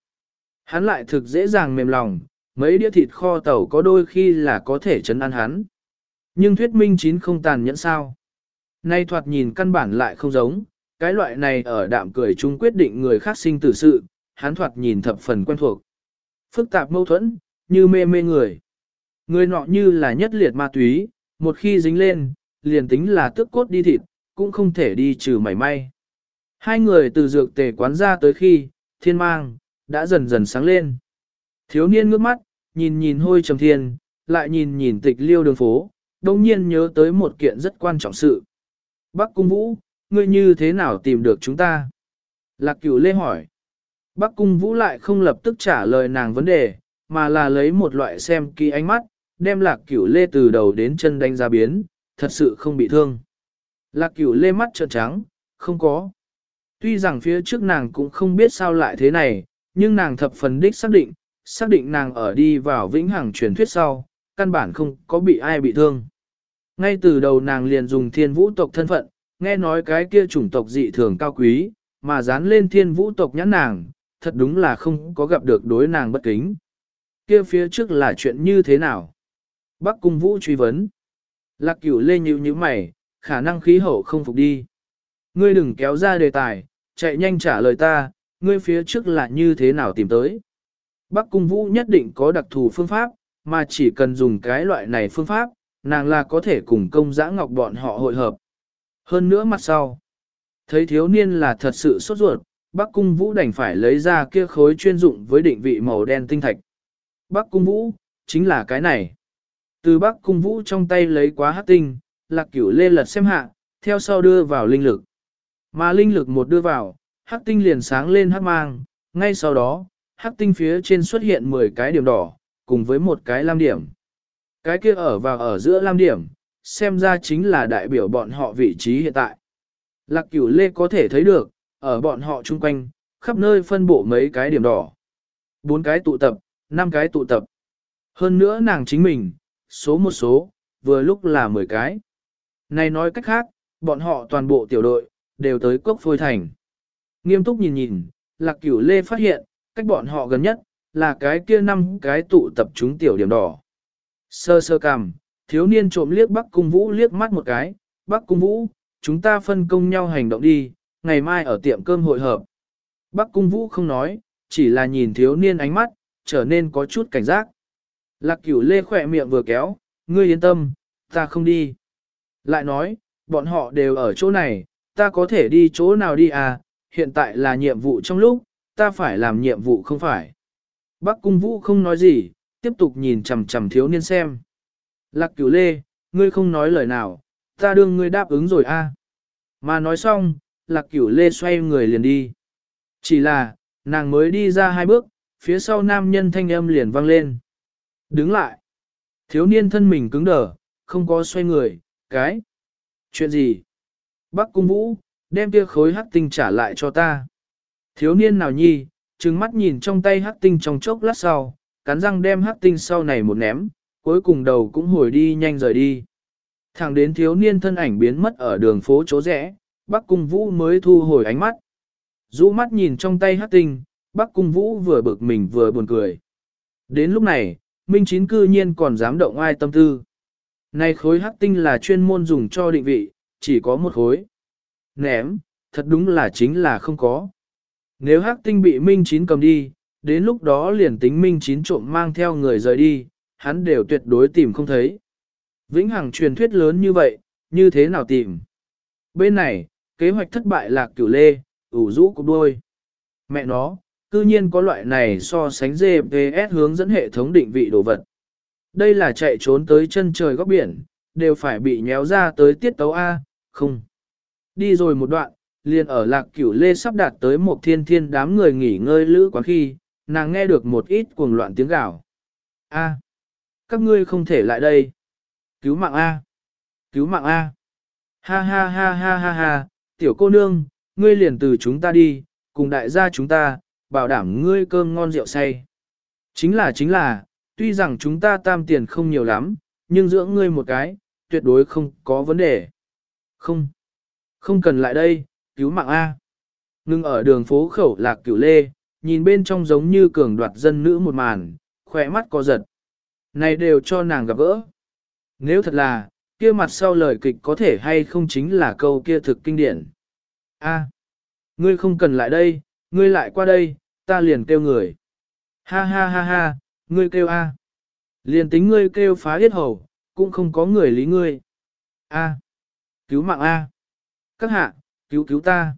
Hắn lại thực dễ dàng mềm lòng, mấy đĩa thịt kho tàu có đôi khi là có thể chấn ăn hắn. Nhưng thuyết minh chín không tàn nhẫn sao? Nay thoạt nhìn căn bản lại không giống, cái loại này ở đạm cười chung quyết định người khác sinh tử sự, hắn thoạt nhìn thập phần quen thuộc. Phức tạp mâu thuẫn, như mê mê người. Người nọ như là nhất liệt ma túy, một khi dính lên, liền tính là tước cốt đi thịt, cũng không thể đi trừ mảy may. Hai người từ dược tề quán ra tới khi, thiên mang, đã dần dần sáng lên. Thiếu niên ngước mắt, nhìn nhìn hôi trầm thiên, lại nhìn nhìn tịch liêu đường phố, đồng nhiên nhớ tới một kiện rất quan trọng sự. Bắc Cung Vũ, ngươi như thế nào tìm được chúng ta? Lạc cửu lê hỏi. Bắc Cung Vũ lại không lập tức trả lời nàng vấn đề, mà là lấy một loại xem kỳ ánh mắt, đem lạc cửu lê từ đầu đến chân đánh ra biến, thật sự không bị thương. Lạc cửu lê mắt trợn trắng, không có. Tuy rằng phía trước nàng cũng không biết sao lại thế này, nhưng nàng thập phần đích xác định, xác định nàng ở đi vào vĩnh hằng truyền thuyết sau, căn bản không có bị ai bị thương. Ngay từ đầu nàng liền dùng thiên vũ tộc thân phận, nghe nói cái kia chủng tộc dị thường cao quý, mà dán lên thiên vũ tộc nhãn nàng, thật đúng là không có gặp được đối nàng bất kính. Kia phía trước là chuyện như thế nào? Bắc cung vũ truy vấn. Lạc cửu lê nhíu như mày, khả năng khí hậu không phục đi. Ngươi đừng kéo ra đề tài, chạy nhanh trả lời ta, ngươi phía trước là như thế nào tìm tới. Bắc cung vũ nhất định có đặc thù phương pháp, mà chỉ cần dùng cái loại này phương pháp, nàng là có thể cùng công giã ngọc bọn họ hội hợp. Hơn nữa mặt sau, thấy thiếu niên là thật sự sốt ruột, Bắc cung vũ đành phải lấy ra kia khối chuyên dụng với định vị màu đen tinh thạch. Bắc cung vũ, chính là cái này. Từ Bắc cung vũ trong tay lấy quá hát tinh, lạc cửu lê lật xem hạ, theo sau đưa vào linh lực. Mà linh lực một đưa vào, hắc tinh liền sáng lên hắc mang, Ngay sau đó, hắc tinh phía trên xuất hiện 10 cái điểm đỏ, cùng với một cái lam điểm. Cái kia ở và ở giữa lam điểm, xem ra chính là đại biểu bọn họ vị trí hiện tại. Lạc cửu lê có thể thấy được, ở bọn họ chung quanh, khắp nơi phân bộ mấy cái điểm đỏ. bốn cái tụ tập, năm cái tụ tập. Hơn nữa nàng chính mình, số một số, vừa lúc là 10 cái. Này nói cách khác, bọn họ toàn bộ tiểu đội, đều tới cốc phôi thành. Nghiêm túc nhìn nhìn, lạc cửu lê phát hiện, cách bọn họ gần nhất, là cái kia năm cái tụ tập chúng tiểu điểm đỏ. Sơ sơ cằm, thiếu niên trộm liếc Bắc Cung Vũ liếc mắt một cái, Bắc Cung Vũ, chúng ta phân công nhau hành động đi, ngày mai ở tiệm cơm hội hợp. Bắc Cung Vũ không nói, chỉ là nhìn thiếu niên ánh mắt, trở nên có chút cảnh giác. Lạc cửu lê khỏe miệng vừa kéo, ngươi yên tâm, ta không đi. Lại nói, bọn họ đều ở chỗ này, ta có thể đi chỗ nào đi à, hiện tại là nhiệm vụ trong lúc, ta phải làm nhiệm vụ không phải. Bắc Cung Vũ không nói gì, tiếp tục nhìn chằm chằm thiếu niên xem. Lạc cửu lê, ngươi không nói lời nào, ta đương ngươi đáp ứng rồi a. Mà nói xong, lạc cửu lê xoay người liền đi. Chỉ là, nàng mới đi ra hai bước, phía sau nam nhân thanh âm liền vang lên. Đứng lại. Thiếu niên thân mình cứng đờ, không có xoay người, cái. Chuyện gì? Bắc cung vũ, đem kia khối hắc tinh trả lại cho ta. Thiếu niên nào nhi, trừng mắt nhìn trong tay hắc tinh trong chốc lát sau, cắn răng đem hắc tinh sau này một ném, cuối cùng đầu cũng hồi đi nhanh rời đi. Thẳng đến thiếu niên thân ảnh biến mất ở đường phố chỗ rẽ, Bắc Cung Vũ mới thu hồi ánh mắt. Dũ mắt nhìn trong tay hắc tinh, Bắc Cung Vũ vừa bực mình vừa buồn cười. Đến lúc này, Minh Chín cư nhiên còn dám động ai tâm tư. Này khối hắc tinh là chuyên môn dùng cho định vị, chỉ có một khối. Ném, thật đúng là chính là không có. Nếu hắc tinh bị Minh Chín cầm đi, đến lúc đó liền tính Minh Chín trộm mang theo người rời đi, hắn đều tuyệt đối tìm không thấy. Vĩnh Hằng truyền thuyết lớn như vậy, như thế nào tìm? Bên này, kế hoạch thất bại lạc cửu lê, ủ rũ cục đôi. Mẹ nó, cư nhiên có loại này so sánh GPS hướng dẫn hệ thống định vị đồ vật. Đây là chạy trốn tới chân trời góc biển, đều phải bị nhéo ra tới tiết tấu A, không. Đi rồi một đoạn, liền ở lạc cửu lê sắp đạt tới một thiên thiên đám người nghỉ ngơi lữ quán khi, nàng nghe được một ít cuồng loạn tiếng gào. A, các ngươi không thể lại đây. Cứu mạng A, cứu mạng A. Ha ha ha ha ha ha, tiểu cô nương, ngươi liền từ chúng ta đi, cùng đại gia chúng ta, bảo đảm ngươi cơm ngon rượu say. Chính là chính là, tuy rằng chúng ta tam tiền không nhiều lắm, nhưng dưỡng ngươi một cái, tuyệt đối không có vấn đề. Không, không cần lại đây, cứu mạng A. Ngưng ở đường phố khẩu lạc cửu lê, nhìn bên trong giống như cường đoạt dân nữ một màn, khỏe mắt co giật. Này đều cho nàng gặp gỡ. Nếu thật là, kia mặt sau lời kịch có thể hay không chính là câu kia thực kinh điển. A, ngươi không cần lại đây, ngươi lại qua đây, ta liền kêu người. Ha ha ha ha, ngươi kêu A. Liền tính ngươi kêu phá hết hầu, cũng không có người lý ngươi. A, cứu mạng A. Các hạ, cứu cứu ta.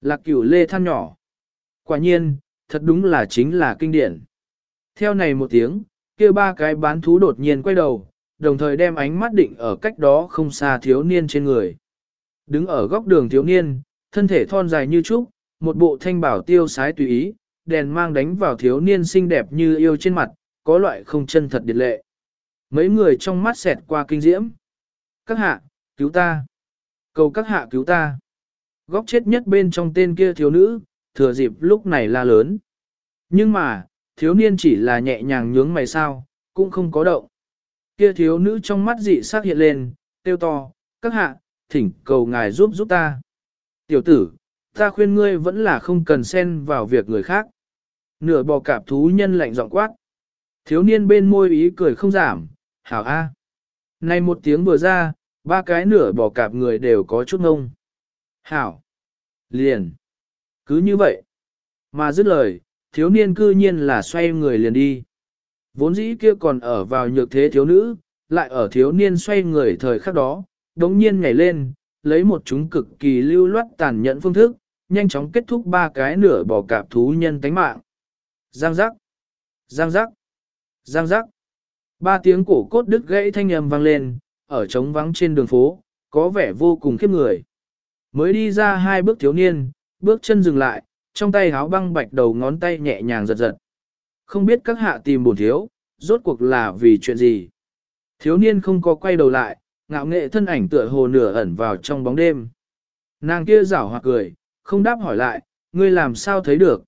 Lạc cửu lê than nhỏ. Quả nhiên, thật đúng là chính là kinh điển. Theo này một tiếng, kia ba cái bán thú đột nhiên quay đầu, đồng thời đem ánh mắt định ở cách đó không xa thiếu niên trên người. Đứng ở góc đường thiếu niên, thân thể thon dài như trúc, một bộ thanh bảo tiêu sái tùy ý, đèn mang đánh vào thiếu niên xinh đẹp như yêu trên mặt, có loại không chân thật điệt lệ. Mấy người trong mắt xẹt qua kinh diễm. Các hạ, cứu ta. Cầu các hạ cứu ta. Góc chết nhất bên trong tên kia thiếu nữ, thừa dịp lúc này la lớn. Nhưng mà, thiếu niên chỉ là nhẹ nhàng nhướng mày sao, cũng không có động. Kia thiếu nữ trong mắt dị sắc hiện lên, tiêu to, các hạ, thỉnh cầu ngài giúp giúp ta. Tiểu tử, ta khuyên ngươi vẫn là không cần xen vào việc người khác. Nửa bò cạp thú nhân lạnh giọng quát. Thiếu niên bên môi ý cười không giảm, hảo a. Này một tiếng vừa ra, ba cái nửa bò cạp người đều có chút ngông. Hảo. Liền. Cứ như vậy. Mà dứt lời, thiếu niên cư nhiên là xoay người liền đi. Vốn dĩ kia còn ở vào nhược thế thiếu nữ, lại ở thiếu niên xoay người thời khắc đó, đống nhiên nhảy lên, lấy một chúng cực kỳ lưu loát tàn nhẫn phương thức, nhanh chóng kết thúc ba cái nửa bỏ cạp thú nhân tánh mạng. Giang giác, giang giác, giang giác. Ba tiếng cổ cốt đứt gãy thanh âm vang lên, ở trống vắng trên đường phố, có vẻ vô cùng khiếp người. Mới đi ra hai bước thiếu niên, bước chân dừng lại, trong tay háo băng bạch đầu ngón tay nhẹ nhàng giật giật. Không biết các hạ tìm bổn thiếu, rốt cuộc là vì chuyện gì. Thiếu niên không có quay đầu lại, ngạo nghệ thân ảnh tựa hồ nửa ẩn vào trong bóng đêm. Nàng kia rảo hoặc cười, không đáp hỏi lại, ngươi làm sao thấy được.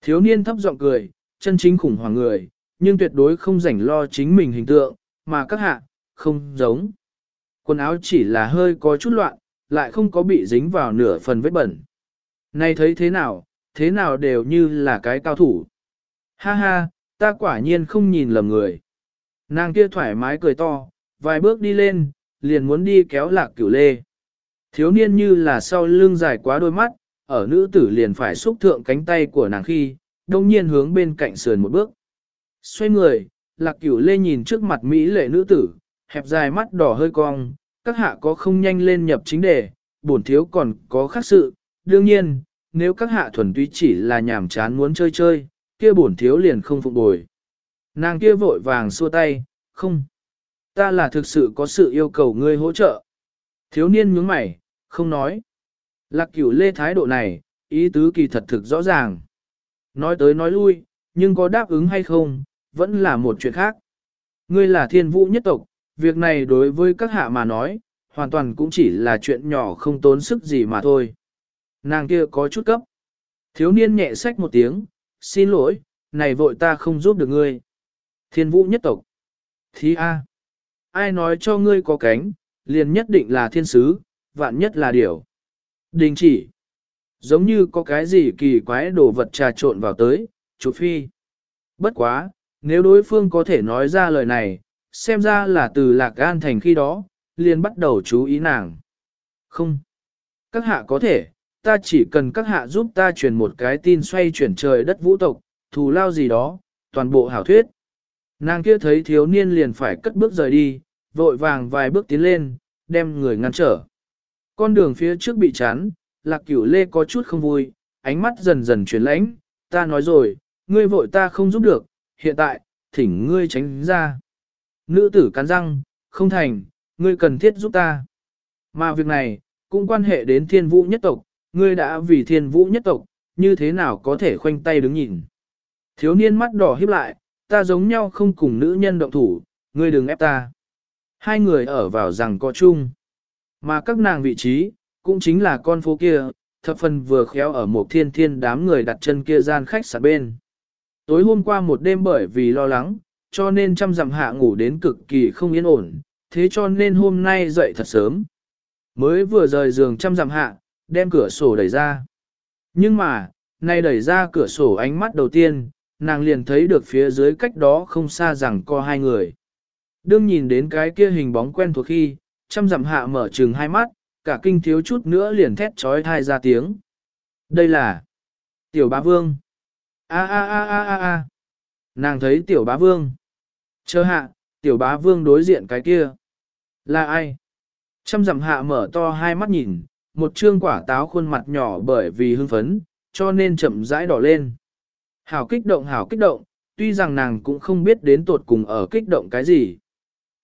Thiếu niên thấp giọng cười, chân chính khủng hoảng người, nhưng tuyệt đối không rảnh lo chính mình hình tượng, mà các hạ, không giống. Quần áo chỉ là hơi có chút loạn, lại không có bị dính vào nửa phần vết bẩn. Này thấy thế nào, thế nào đều như là cái cao thủ. Ha ha, ta quả nhiên không nhìn lầm người. Nàng kia thoải mái cười to, vài bước đi lên, liền muốn đi kéo lạc cửu lê. Thiếu niên như là sau lưng dài quá đôi mắt, ở nữ tử liền phải xúc thượng cánh tay của nàng khi, đông nhiên hướng bên cạnh sườn một bước. Xoay người, lạc cửu lê nhìn trước mặt Mỹ lệ nữ tử, hẹp dài mắt đỏ hơi cong, các hạ có không nhanh lên nhập chính đề, bổn thiếu còn có khác sự, đương nhiên, nếu các hạ thuần túy chỉ là nhảm chán muốn chơi chơi, kia bổn thiếu liền không phục bồi. Nàng kia vội vàng xua tay, không. Ta là thực sự có sự yêu cầu ngươi hỗ trợ. Thiếu niên nhướng mày, không nói. Lạc cửu lê thái độ này, ý tứ kỳ thật thực rõ ràng. Nói tới nói lui, nhưng có đáp ứng hay không, vẫn là một chuyện khác. Ngươi là thiên vũ nhất tộc, việc này đối với các hạ mà nói, hoàn toàn cũng chỉ là chuyện nhỏ không tốn sức gì mà thôi. Nàng kia có chút cấp. Thiếu niên nhẹ sách một tiếng, xin lỗi, này vội ta không giúp được ngươi. Thiên vũ nhất tộc. Thí A. Ai nói cho ngươi có cánh, liền nhất định là thiên sứ, vạn nhất là điểu. Đình chỉ. Giống như có cái gì kỳ quái đồ vật trà trộn vào tới, chủ phi. Bất quá, nếu đối phương có thể nói ra lời này, xem ra là từ lạc gan thành khi đó, liền bắt đầu chú ý nàng. Không. Các hạ có thể, ta chỉ cần các hạ giúp ta truyền một cái tin xoay chuyển trời đất vũ tộc, thù lao gì đó, toàn bộ hảo thuyết. Nàng kia thấy thiếu niên liền phải cất bước rời đi, vội vàng vài bước tiến lên, đem người ngăn trở. Con đường phía trước bị chắn, lạc cửu lê có chút không vui, ánh mắt dần dần chuyển lãnh, ta nói rồi, ngươi vội ta không giúp được, hiện tại, thỉnh ngươi tránh ra. Nữ tử cắn răng, không thành, ngươi cần thiết giúp ta. Mà việc này, cũng quan hệ đến thiên vũ nhất tộc, ngươi đã vì thiên vũ nhất tộc, như thế nào có thể khoanh tay đứng nhìn. Thiếu niên mắt đỏ híp lại, ta giống nhau không cùng nữ nhân động thủ, ngươi đừng ép ta. Hai người ở vào rằng có chung. Mà các nàng vị trí, cũng chính là con phố kia, thập phần vừa khéo ở một thiên thiên đám người đặt chân kia gian khách sạn bên. Tối hôm qua một đêm bởi vì lo lắng, cho nên trăm dặm hạ ngủ đến cực kỳ không yên ổn, thế cho nên hôm nay dậy thật sớm. Mới vừa rời giường trăm dặm hạ, đem cửa sổ đẩy ra. Nhưng mà, nay đẩy ra cửa sổ ánh mắt đầu tiên, nàng liền thấy được phía dưới cách đó không xa rằng có hai người. Đương nhìn đến cái kia hình bóng quen thuộc khi, trăm dặm hạ mở trừng hai mắt, cả kinh thiếu chút nữa liền thét trói thai ra tiếng. Đây là Tiểu Bá Vương. A a a a a a. Nàng thấy Tiểu Bá Vương. Chờ hạ, Tiểu Bá Vương đối diện cái kia. Là ai? Trăm dặm hạ mở to hai mắt nhìn, một trương quả táo khuôn mặt nhỏ bởi vì hưng phấn, cho nên chậm rãi đỏ lên. Hảo kích động hảo kích động, tuy rằng nàng cũng không biết đến tột cùng ở kích động cái gì.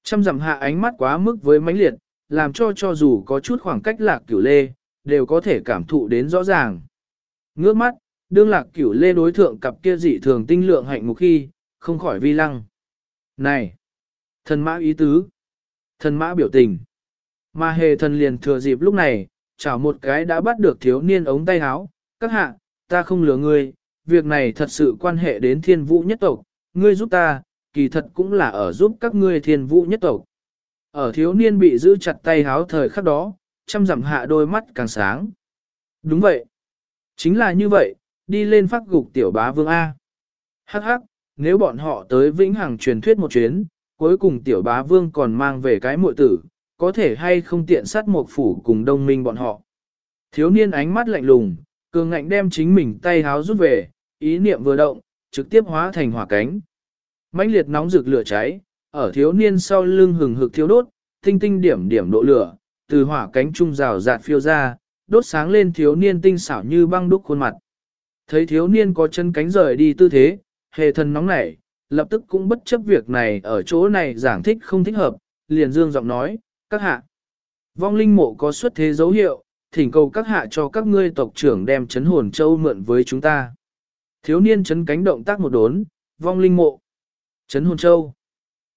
Trăm dặm hạ ánh mắt quá mức với mãnh liệt, làm cho cho dù có chút khoảng cách lạc cửu lê, đều có thể cảm thụ đến rõ ràng. Ngước mắt, đương lạc cửu lê đối thượng cặp kia dị thường tinh lượng hạnh mục khi, không khỏi vi lăng. Này! Thần mã ý tứ! Thần mã biểu tình! Mà hề thần liền thừa dịp lúc này, chảo một cái đã bắt được thiếu niên ống tay áo, các hạ, ta không lừa ngươi, việc này thật sự quan hệ đến thiên vũ nhất tộc, ngươi giúp ta, kỳ thật cũng là ở giúp các ngươi thiên vũ nhất tộc. Ở thiếu niên bị giữ chặt tay háo thời khắc đó, chăm dặm hạ đôi mắt càng sáng. Đúng vậy. Chính là như vậy, đi lên phát gục tiểu bá vương A. Hắc hắc, nếu bọn họ tới vĩnh hằng truyền thuyết một chuyến, cuối cùng tiểu bá vương còn mang về cái muội tử, có thể hay không tiện sát một phủ cùng đông minh bọn họ. Thiếu niên ánh mắt lạnh lùng, cường ngạnh đem chính mình tay háo rút về, ý niệm vừa động, trực tiếp hóa thành hỏa cánh. mãnh liệt nóng rực lửa cháy, ở thiếu niên sau lưng hừng hực thiếu đốt, tinh tinh điểm điểm độ lửa, từ hỏa cánh trung rào rạt phiêu ra, đốt sáng lên thiếu niên tinh xảo như băng đúc khuôn mặt. Thấy thiếu niên có chân cánh rời đi tư thế, hề thần nóng nảy, lập tức cũng bất chấp việc này ở chỗ này giảng thích không thích hợp, liền dương giọng nói, các hạ. Vong linh mộ có xuất thế dấu hiệu, thỉnh cầu các hạ cho các ngươi tộc trưởng đem chấn hồn châu mượn với chúng ta. Thiếu niên chấn cánh động tác một đốn, vong linh mộ. Chấn hồn châu.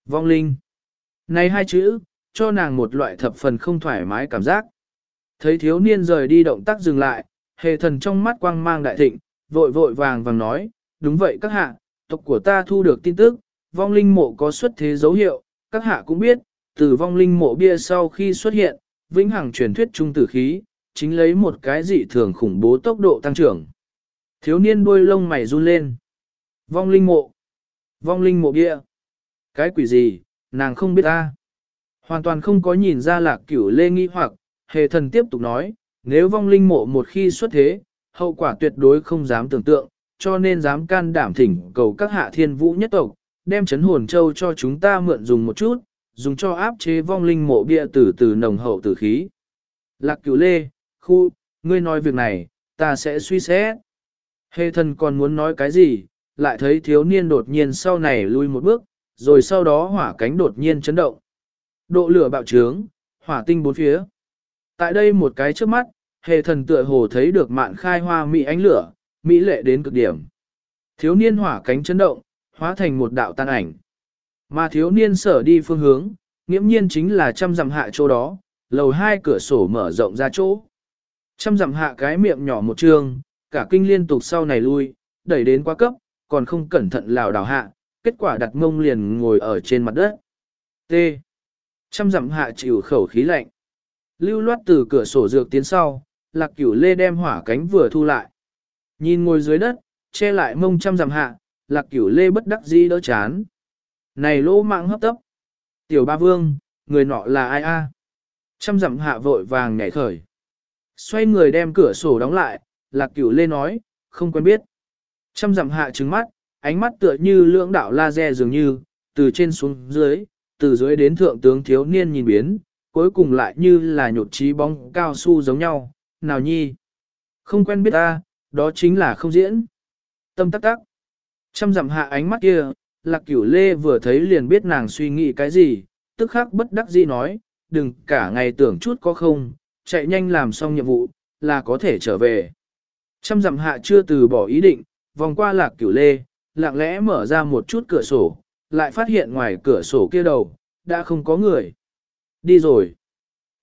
Vong linh. Này hai chữ, cho nàng một loại thập phần không thoải mái cảm giác. Thấy thiếu niên rời đi động tác dừng lại, hề thần trong mắt quang mang đại thịnh, vội vội vàng vàng nói, đúng vậy các hạ, tộc của ta thu được tin tức, vong linh mộ có xuất thế dấu hiệu, các hạ cũng biết, từ vong linh mộ bia sau khi xuất hiện, vĩnh hằng truyền thuyết trung tử khí, chính lấy một cái dị thường khủng bố tốc độ tăng trưởng. Thiếu niên đuôi lông mày run lên. Vong linh mộ. Vong linh mộ bia. Cái quỷ gì, nàng không biết ta. Hoàn toàn không có nhìn ra lạc cửu lê nghi hoặc, hề thần tiếp tục nói, nếu vong linh mộ một khi xuất thế, hậu quả tuyệt đối không dám tưởng tượng, cho nên dám can đảm thỉnh cầu các hạ thiên vũ nhất tộc, đem chấn hồn châu cho chúng ta mượn dùng một chút, dùng cho áp chế vong linh mộ bia từ từ nồng hậu tử khí. Lạc cửu lê, khu, ngươi nói việc này, ta sẽ suy xét. Hề thần còn muốn nói cái gì, lại thấy thiếu niên đột nhiên sau này lui một bước, rồi sau đó hỏa cánh đột nhiên chấn động. Độ lửa bạo trướng, hỏa tinh bốn phía. Tại đây một cái trước mắt, hề thần tựa hồ thấy được mạn khai hoa mỹ ánh lửa, mỹ lệ đến cực điểm. Thiếu niên hỏa cánh chấn động, hóa thành một đạo tan ảnh. Mà thiếu niên sở đi phương hướng, nghiễm nhiên chính là trăm dặm hạ chỗ đó, lầu hai cửa sổ mở rộng ra chỗ. Trăm dặm hạ cái miệng nhỏ một trường, cả kinh liên tục sau này lui, đẩy đến quá cấp, còn không cẩn thận lào đảo hạ, kết quả đặt mông liền ngồi ở trên mặt đất. T. Trăm dặm hạ chịu khẩu khí lạnh. Lưu loát từ cửa sổ dược tiến sau, lạc cửu lê đem hỏa cánh vừa thu lại. Nhìn ngồi dưới đất, che lại mông trăm dặm hạ, lạc cửu lê bất đắc dĩ đỡ chán. Này lỗ mạng hấp tấp. Tiểu ba vương, người nọ là ai a? Trăm dặm hạ vội vàng nhảy khởi. Xoay người đem cửa sổ đóng lại, lạc cửu lê nói, không quen biết. Trăm dặm hạ trứng mắt, ánh mắt tựa như lưỡng đạo laser dường như, từ trên xuống dưới, từ dưới đến thượng tướng thiếu niên nhìn biến, cuối cùng lại như là nhột trí bóng cao su giống nhau, nào nhi. Không quen biết ta, đó chính là không diễn. Tâm tắc tắc. Trăm dặm hạ ánh mắt kia, lạc cửu lê vừa thấy liền biết nàng suy nghĩ cái gì, tức khắc bất đắc dĩ nói, đừng cả ngày tưởng chút có không, chạy nhanh làm xong nhiệm vụ, là có thể trở về. Trăm dặm hạ chưa từ bỏ ý định, vòng qua lạc cửu lê, lặng lẽ mở ra một chút cửa sổ, lại phát hiện ngoài cửa sổ kia đầu, đã không có người. Đi rồi.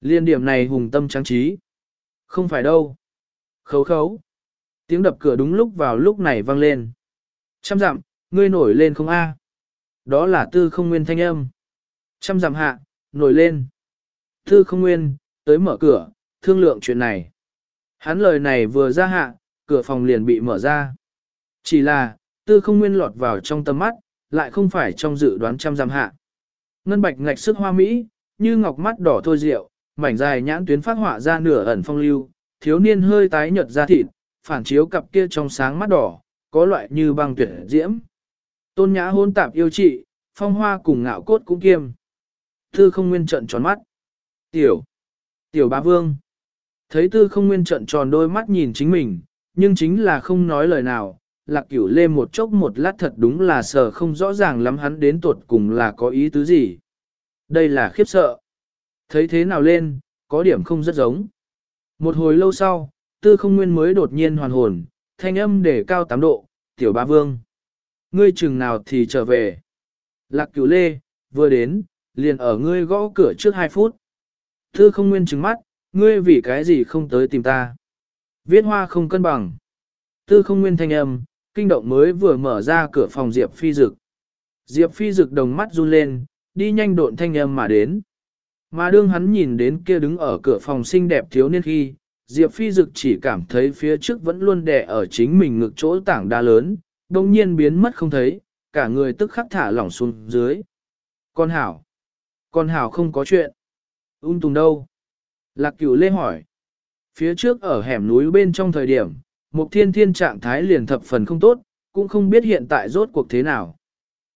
Liên điểm này hùng tâm trang trí. Không phải đâu. Khấu khấu. Tiếng đập cửa đúng lúc vào lúc này vang lên. Trăm dặm, ngươi nổi lên không a? Đó là tư không nguyên thanh âm. Trăm dặm hạ, nổi lên. Tư không nguyên, tới mở cửa, thương lượng chuyện này. Hắn lời này vừa ra hạ, cửa phòng liền bị mở ra. Chỉ là, tư không nguyên lọt vào trong tầm mắt, lại không phải trong dự đoán trăm dặm hạ. Ngân bạch ngạch sức hoa mỹ, như ngọc mắt đỏ thôi rượu, mảnh dài nhãn tuyến phát họa ra nửa ẩn phong lưu, thiếu niên hơi tái nhợt da thịt, phản chiếu cặp kia trong sáng mắt đỏ, có loại như băng tuyệt diễm. Tôn nhã hôn tạp yêu trị, phong hoa cùng ngạo cốt cũng kiêm. Tư không nguyên trận tròn mắt. Tiểu. Tiểu bá vương. Thấy tư không nguyên trận tròn đôi mắt nhìn chính mình, nhưng chính là không nói lời nào. Lạc cửu lê một chốc một lát thật đúng là sợ không rõ ràng lắm hắn đến tuột cùng là có ý tứ gì. Đây là khiếp sợ. Thấy thế nào lên, có điểm không rất giống. Một hồi lâu sau, tư không nguyên mới đột nhiên hoàn hồn, thanh âm để cao tám độ, tiểu ba vương. Ngươi chừng nào thì trở về. Lạc cửu lê, vừa đến, liền ở ngươi gõ cửa trước hai phút. Tư không nguyên trừng mắt, ngươi vì cái gì không tới tìm ta. Viết hoa không cân bằng. Tư không nguyên thanh âm, kinh động mới vừa mở ra cửa phòng Diệp Phi Dực. Diệp Phi Dực đồng mắt run lên, đi nhanh độn thanh âm mà đến. Mà đương hắn nhìn đến kia đứng ở cửa phòng xinh đẹp thiếu niên khi, Diệp Phi Dực chỉ cảm thấy phía trước vẫn luôn đè ở chính mình ngực chỗ tảng đa lớn, đồng nhiên biến mất không thấy, cả người tức khắc thả lỏng xuống dưới. Con Hảo! Con Hảo không có chuyện. Ung tùng đâu? Lạc cửu lê hỏi. Phía trước ở hẻm núi bên trong thời điểm, Mục Thiên Thiên trạng thái liền thập phần không tốt, cũng không biết hiện tại rốt cuộc thế nào.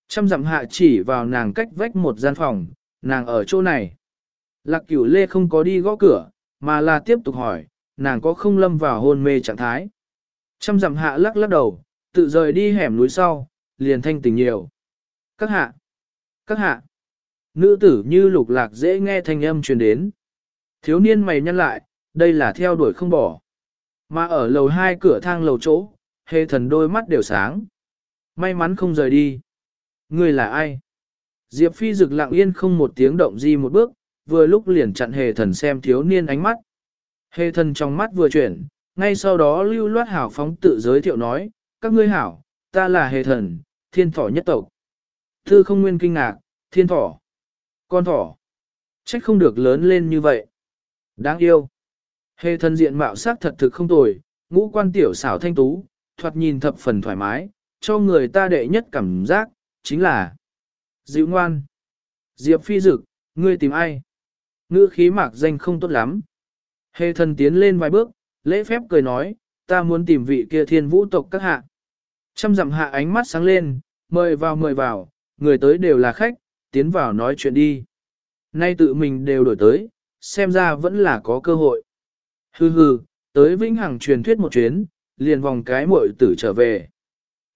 Trăm dặm hạ chỉ vào nàng cách vách một gian phòng, nàng ở chỗ này. Lạc cửu lê không có đi gõ cửa, mà là tiếp tục hỏi, nàng có không lâm vào hôn mê trạng thái. Trăm dặm hạ lắc lắc đầu, tự rời đi hẻm núi sau, liền thanh tỉnh nhiều. Các hạ, các hạ, nữ tử như lục lạc dễ nghe thanh âm truyền đến. Thiếu niên mày nhăn lại, Đây là theo đuổi không bỏ. Mà ở lầu hai cửa thang lầu chỗ, hề thần đôi mắt đều sáng. May mắn không rời đi. Người là ai? Diệp Phi rực lặng yên không một tiếng động gì một bước, vừa lúc liền chặn hề thần xem thiếu niên ánh mắt. Hề thần trong mắt vừa chuyển, ngay sau đó lưu loát hảo phóng tự giới thiệu nói, các ngươi hảo, ta là hề thần, thiên thỏ nhất tộc. Thư không nguyên kinh ngạc, thiên thỏ, con thỏ, trách không được lớn lên như vậy. Đáng yêu. Hề thần diện mạo sắc thật thực không tồi, ngũ quan tiểu xảo thanh tú, thoạt nhìn thập phần thoải mái, cho người ta đệ nhất cảm giác, chính là dịu ngoan. Diệp phi dực, ngươi tìm ai? Ngữ khí mạc danh không tốt lắm. Hề thần tiến lên vài bước, lễ phép cười nói, ta muốn tìm vị kia thiên vũ tộc các hạ. Trăm dặm hạ ánh mắt sáng lên, mời vào mời vào, người tới đều là khách, tiến vào nói chuyện đi. Nay tự mình đều đổi tới, xem ra vẫn là có cơ hội. Hừ hừ, tới vĩnh hằng truyền thuyết một chuyến, liền vòng cái muội tử trở về.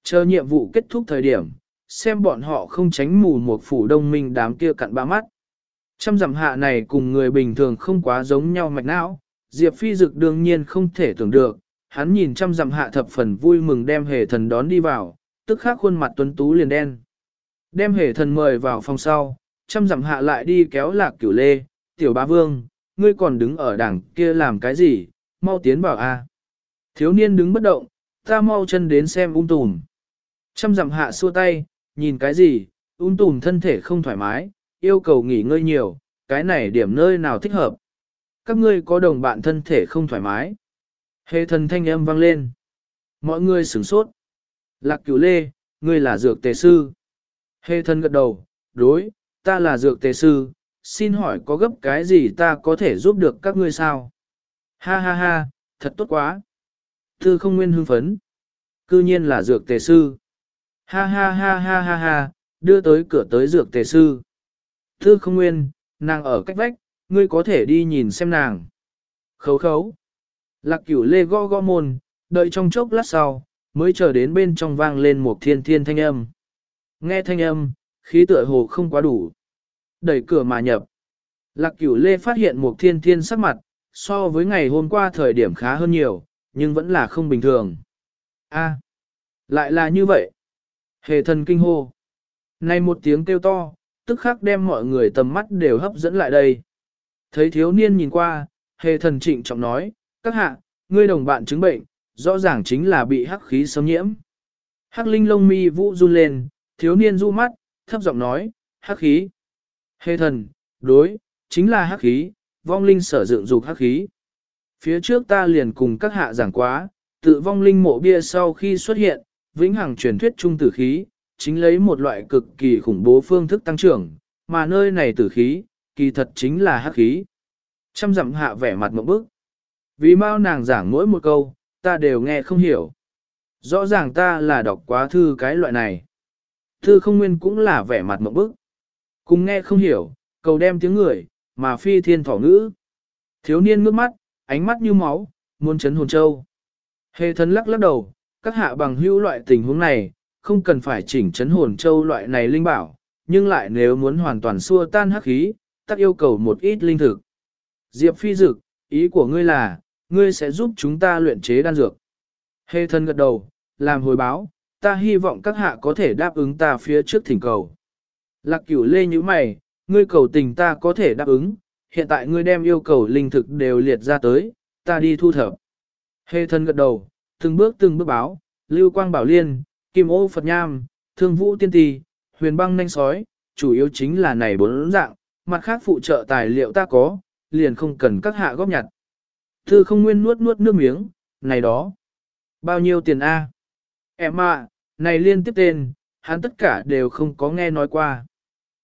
Chờ nhiệm vụ kết thúc thời điểm, xem bọn họ không tránh mù một phủ đông minh đám kia cặn ba mắt. Trăm dặm hạ này cùng người bình thường không quá giống nhau mạch não, Diệp Phi Dực đương nhiên không thể tưởng được, hắn nhìn trăm dặm hạ thập phần vui mừng đem hề thần đón đi vào, tức khắc khuôn mặt tuấn tú liền đen. Đem hề thần mời vào phòng sau, trăm dặm hạ lại đi kéo lạc cửu lê, tiểu bá vương, ngươi còn đứng ở đảng kia làm cái gì, mau tiến vào a. Thiếu niên đứng bất động, ta mau chân đến xem ung tùm. Trăm dặm hạ xua tay, nhìn cái gì, ung tùm thân thể không thoải mái, yêu cầu nghỉ ngơi nhiều, cái này điểm nơi nào thích hợp. Các ngươi có đồng bạn thân thể không thoải mái. Hề thần thanh âm vang lên. Mọi người sửng sốt. Lạc cửu lê, ngươi là dược tề sư. Hề thần gật đầu, đối, ta là dược tề sư, xin hỏi có gấp cái gì ta có thể giúp được các ngươi sao? Ha ha ha, thật tốt quá. Thư không nguyên hưng phấn. Cư nhiên là dược tề sư. Ha ha ha ha ha ha, đưa tới cửa tới dược tề sư. Thư không nguyên, nàng ở cách vách, ngươi có thể đi nhìn xem nàng. Khấu khấu. Lạc cửu lê go go môn, đợi trong chốc lát sau, mới chờ đến bên trong vang lên một thiên thiên thanh âm. Nghe thanh âm, khí tựa hồ không quá đủ. Đẩy cửa mà nhập. Lạc cửu lê phát hiện một thiên thiên sắc mặt, so với ngày hôm qua thời điểm khá hơn nhiều, nhưng vẫn là không bình thường. A, lại là như vậy. Hề thần kinh hô. Này một tiếng kêu to, tức khắc đem mọi người tầm mắt đều hấp dẫn lại đây. Thấy thiếu niên nhìn qua, hề thần trịnh trọng nói, các hạ, ngươi đồng bạn chứng bệnh, rõ ràng chính là bị hắc khí xâm nhiễm. Hắc linh lông mi vũ run lên, thiếu niên du mắt, thấp giọng nói, hắc khí. Hề thần, đối, chính là hắc khí, vong linh sở dựng dục hắc khí. Phía trước ta liền cùng các hạ giảng quá, tự vong linh mộ bia sau khi xuất hiện, vĩnh hằng truyền thuyết trung tử khí, chính lấy một loại cực kỳ khủng bố phương thức tăng trưởng, mà nơi này tử khí, kỳ thật chính là hắc khí. Trăm dặm hạ vẻ mặt một bức. Vì mau nàng giảng mỗi một câu, ta đều nghe không hiểu. Rõ ràng ta là đọc quá thư cái loại này. Thư không nguyên cũng là vẻ mặt một bức. Cùng nghe không hiểu, cầu đem tiếng người, mà phi thiên thỏ ngữ. Thiếu niên ngước mắt, ánh mắt như máu, muôn chấn hồn châu. Hề thân lắc lắc đầu, các hạ bằng hữu loại tình huống này, không cần phải chỉnh chấn hồn châu loại này linh bảo, nhưng lại nếu muốn hoàn toàn xua tan hắc khí, tắc yêu cầu một ít linh thực. Diệp phi dực, ý của ngươi là, ngươi sẽ giúp chúng ta luyện chế đan dược. Hề thân gật đầu, làm hồi báo, ta hy vọng các hạ có thể đáp ứng ta phía trước thỉnh cầu. Lạc cửu lê như mày, ngươi cầu tình ta có thể đáp ứng, hiện tại ngươi đem yêu cầu linh thực đều liệt ra tới, ta đi thu thập. Hề thân gật đầu, từng bước từng bước báo, lưu quang bảo liên, kim ô Phật nham, thương vũ tiên Tì, huyền băng nanh sói, chủ yếu chính là này bốn dạng, mặt khác phụ trợ tài liệu ta có, liền không cần các hạ góp nhặt. Thư không nguyên nuốt nuốt nước miếng, này đó. Bao nhiêu tiền A? Em à, này liên tiếp tên, hắn tất cả đều không có nghe nói qua.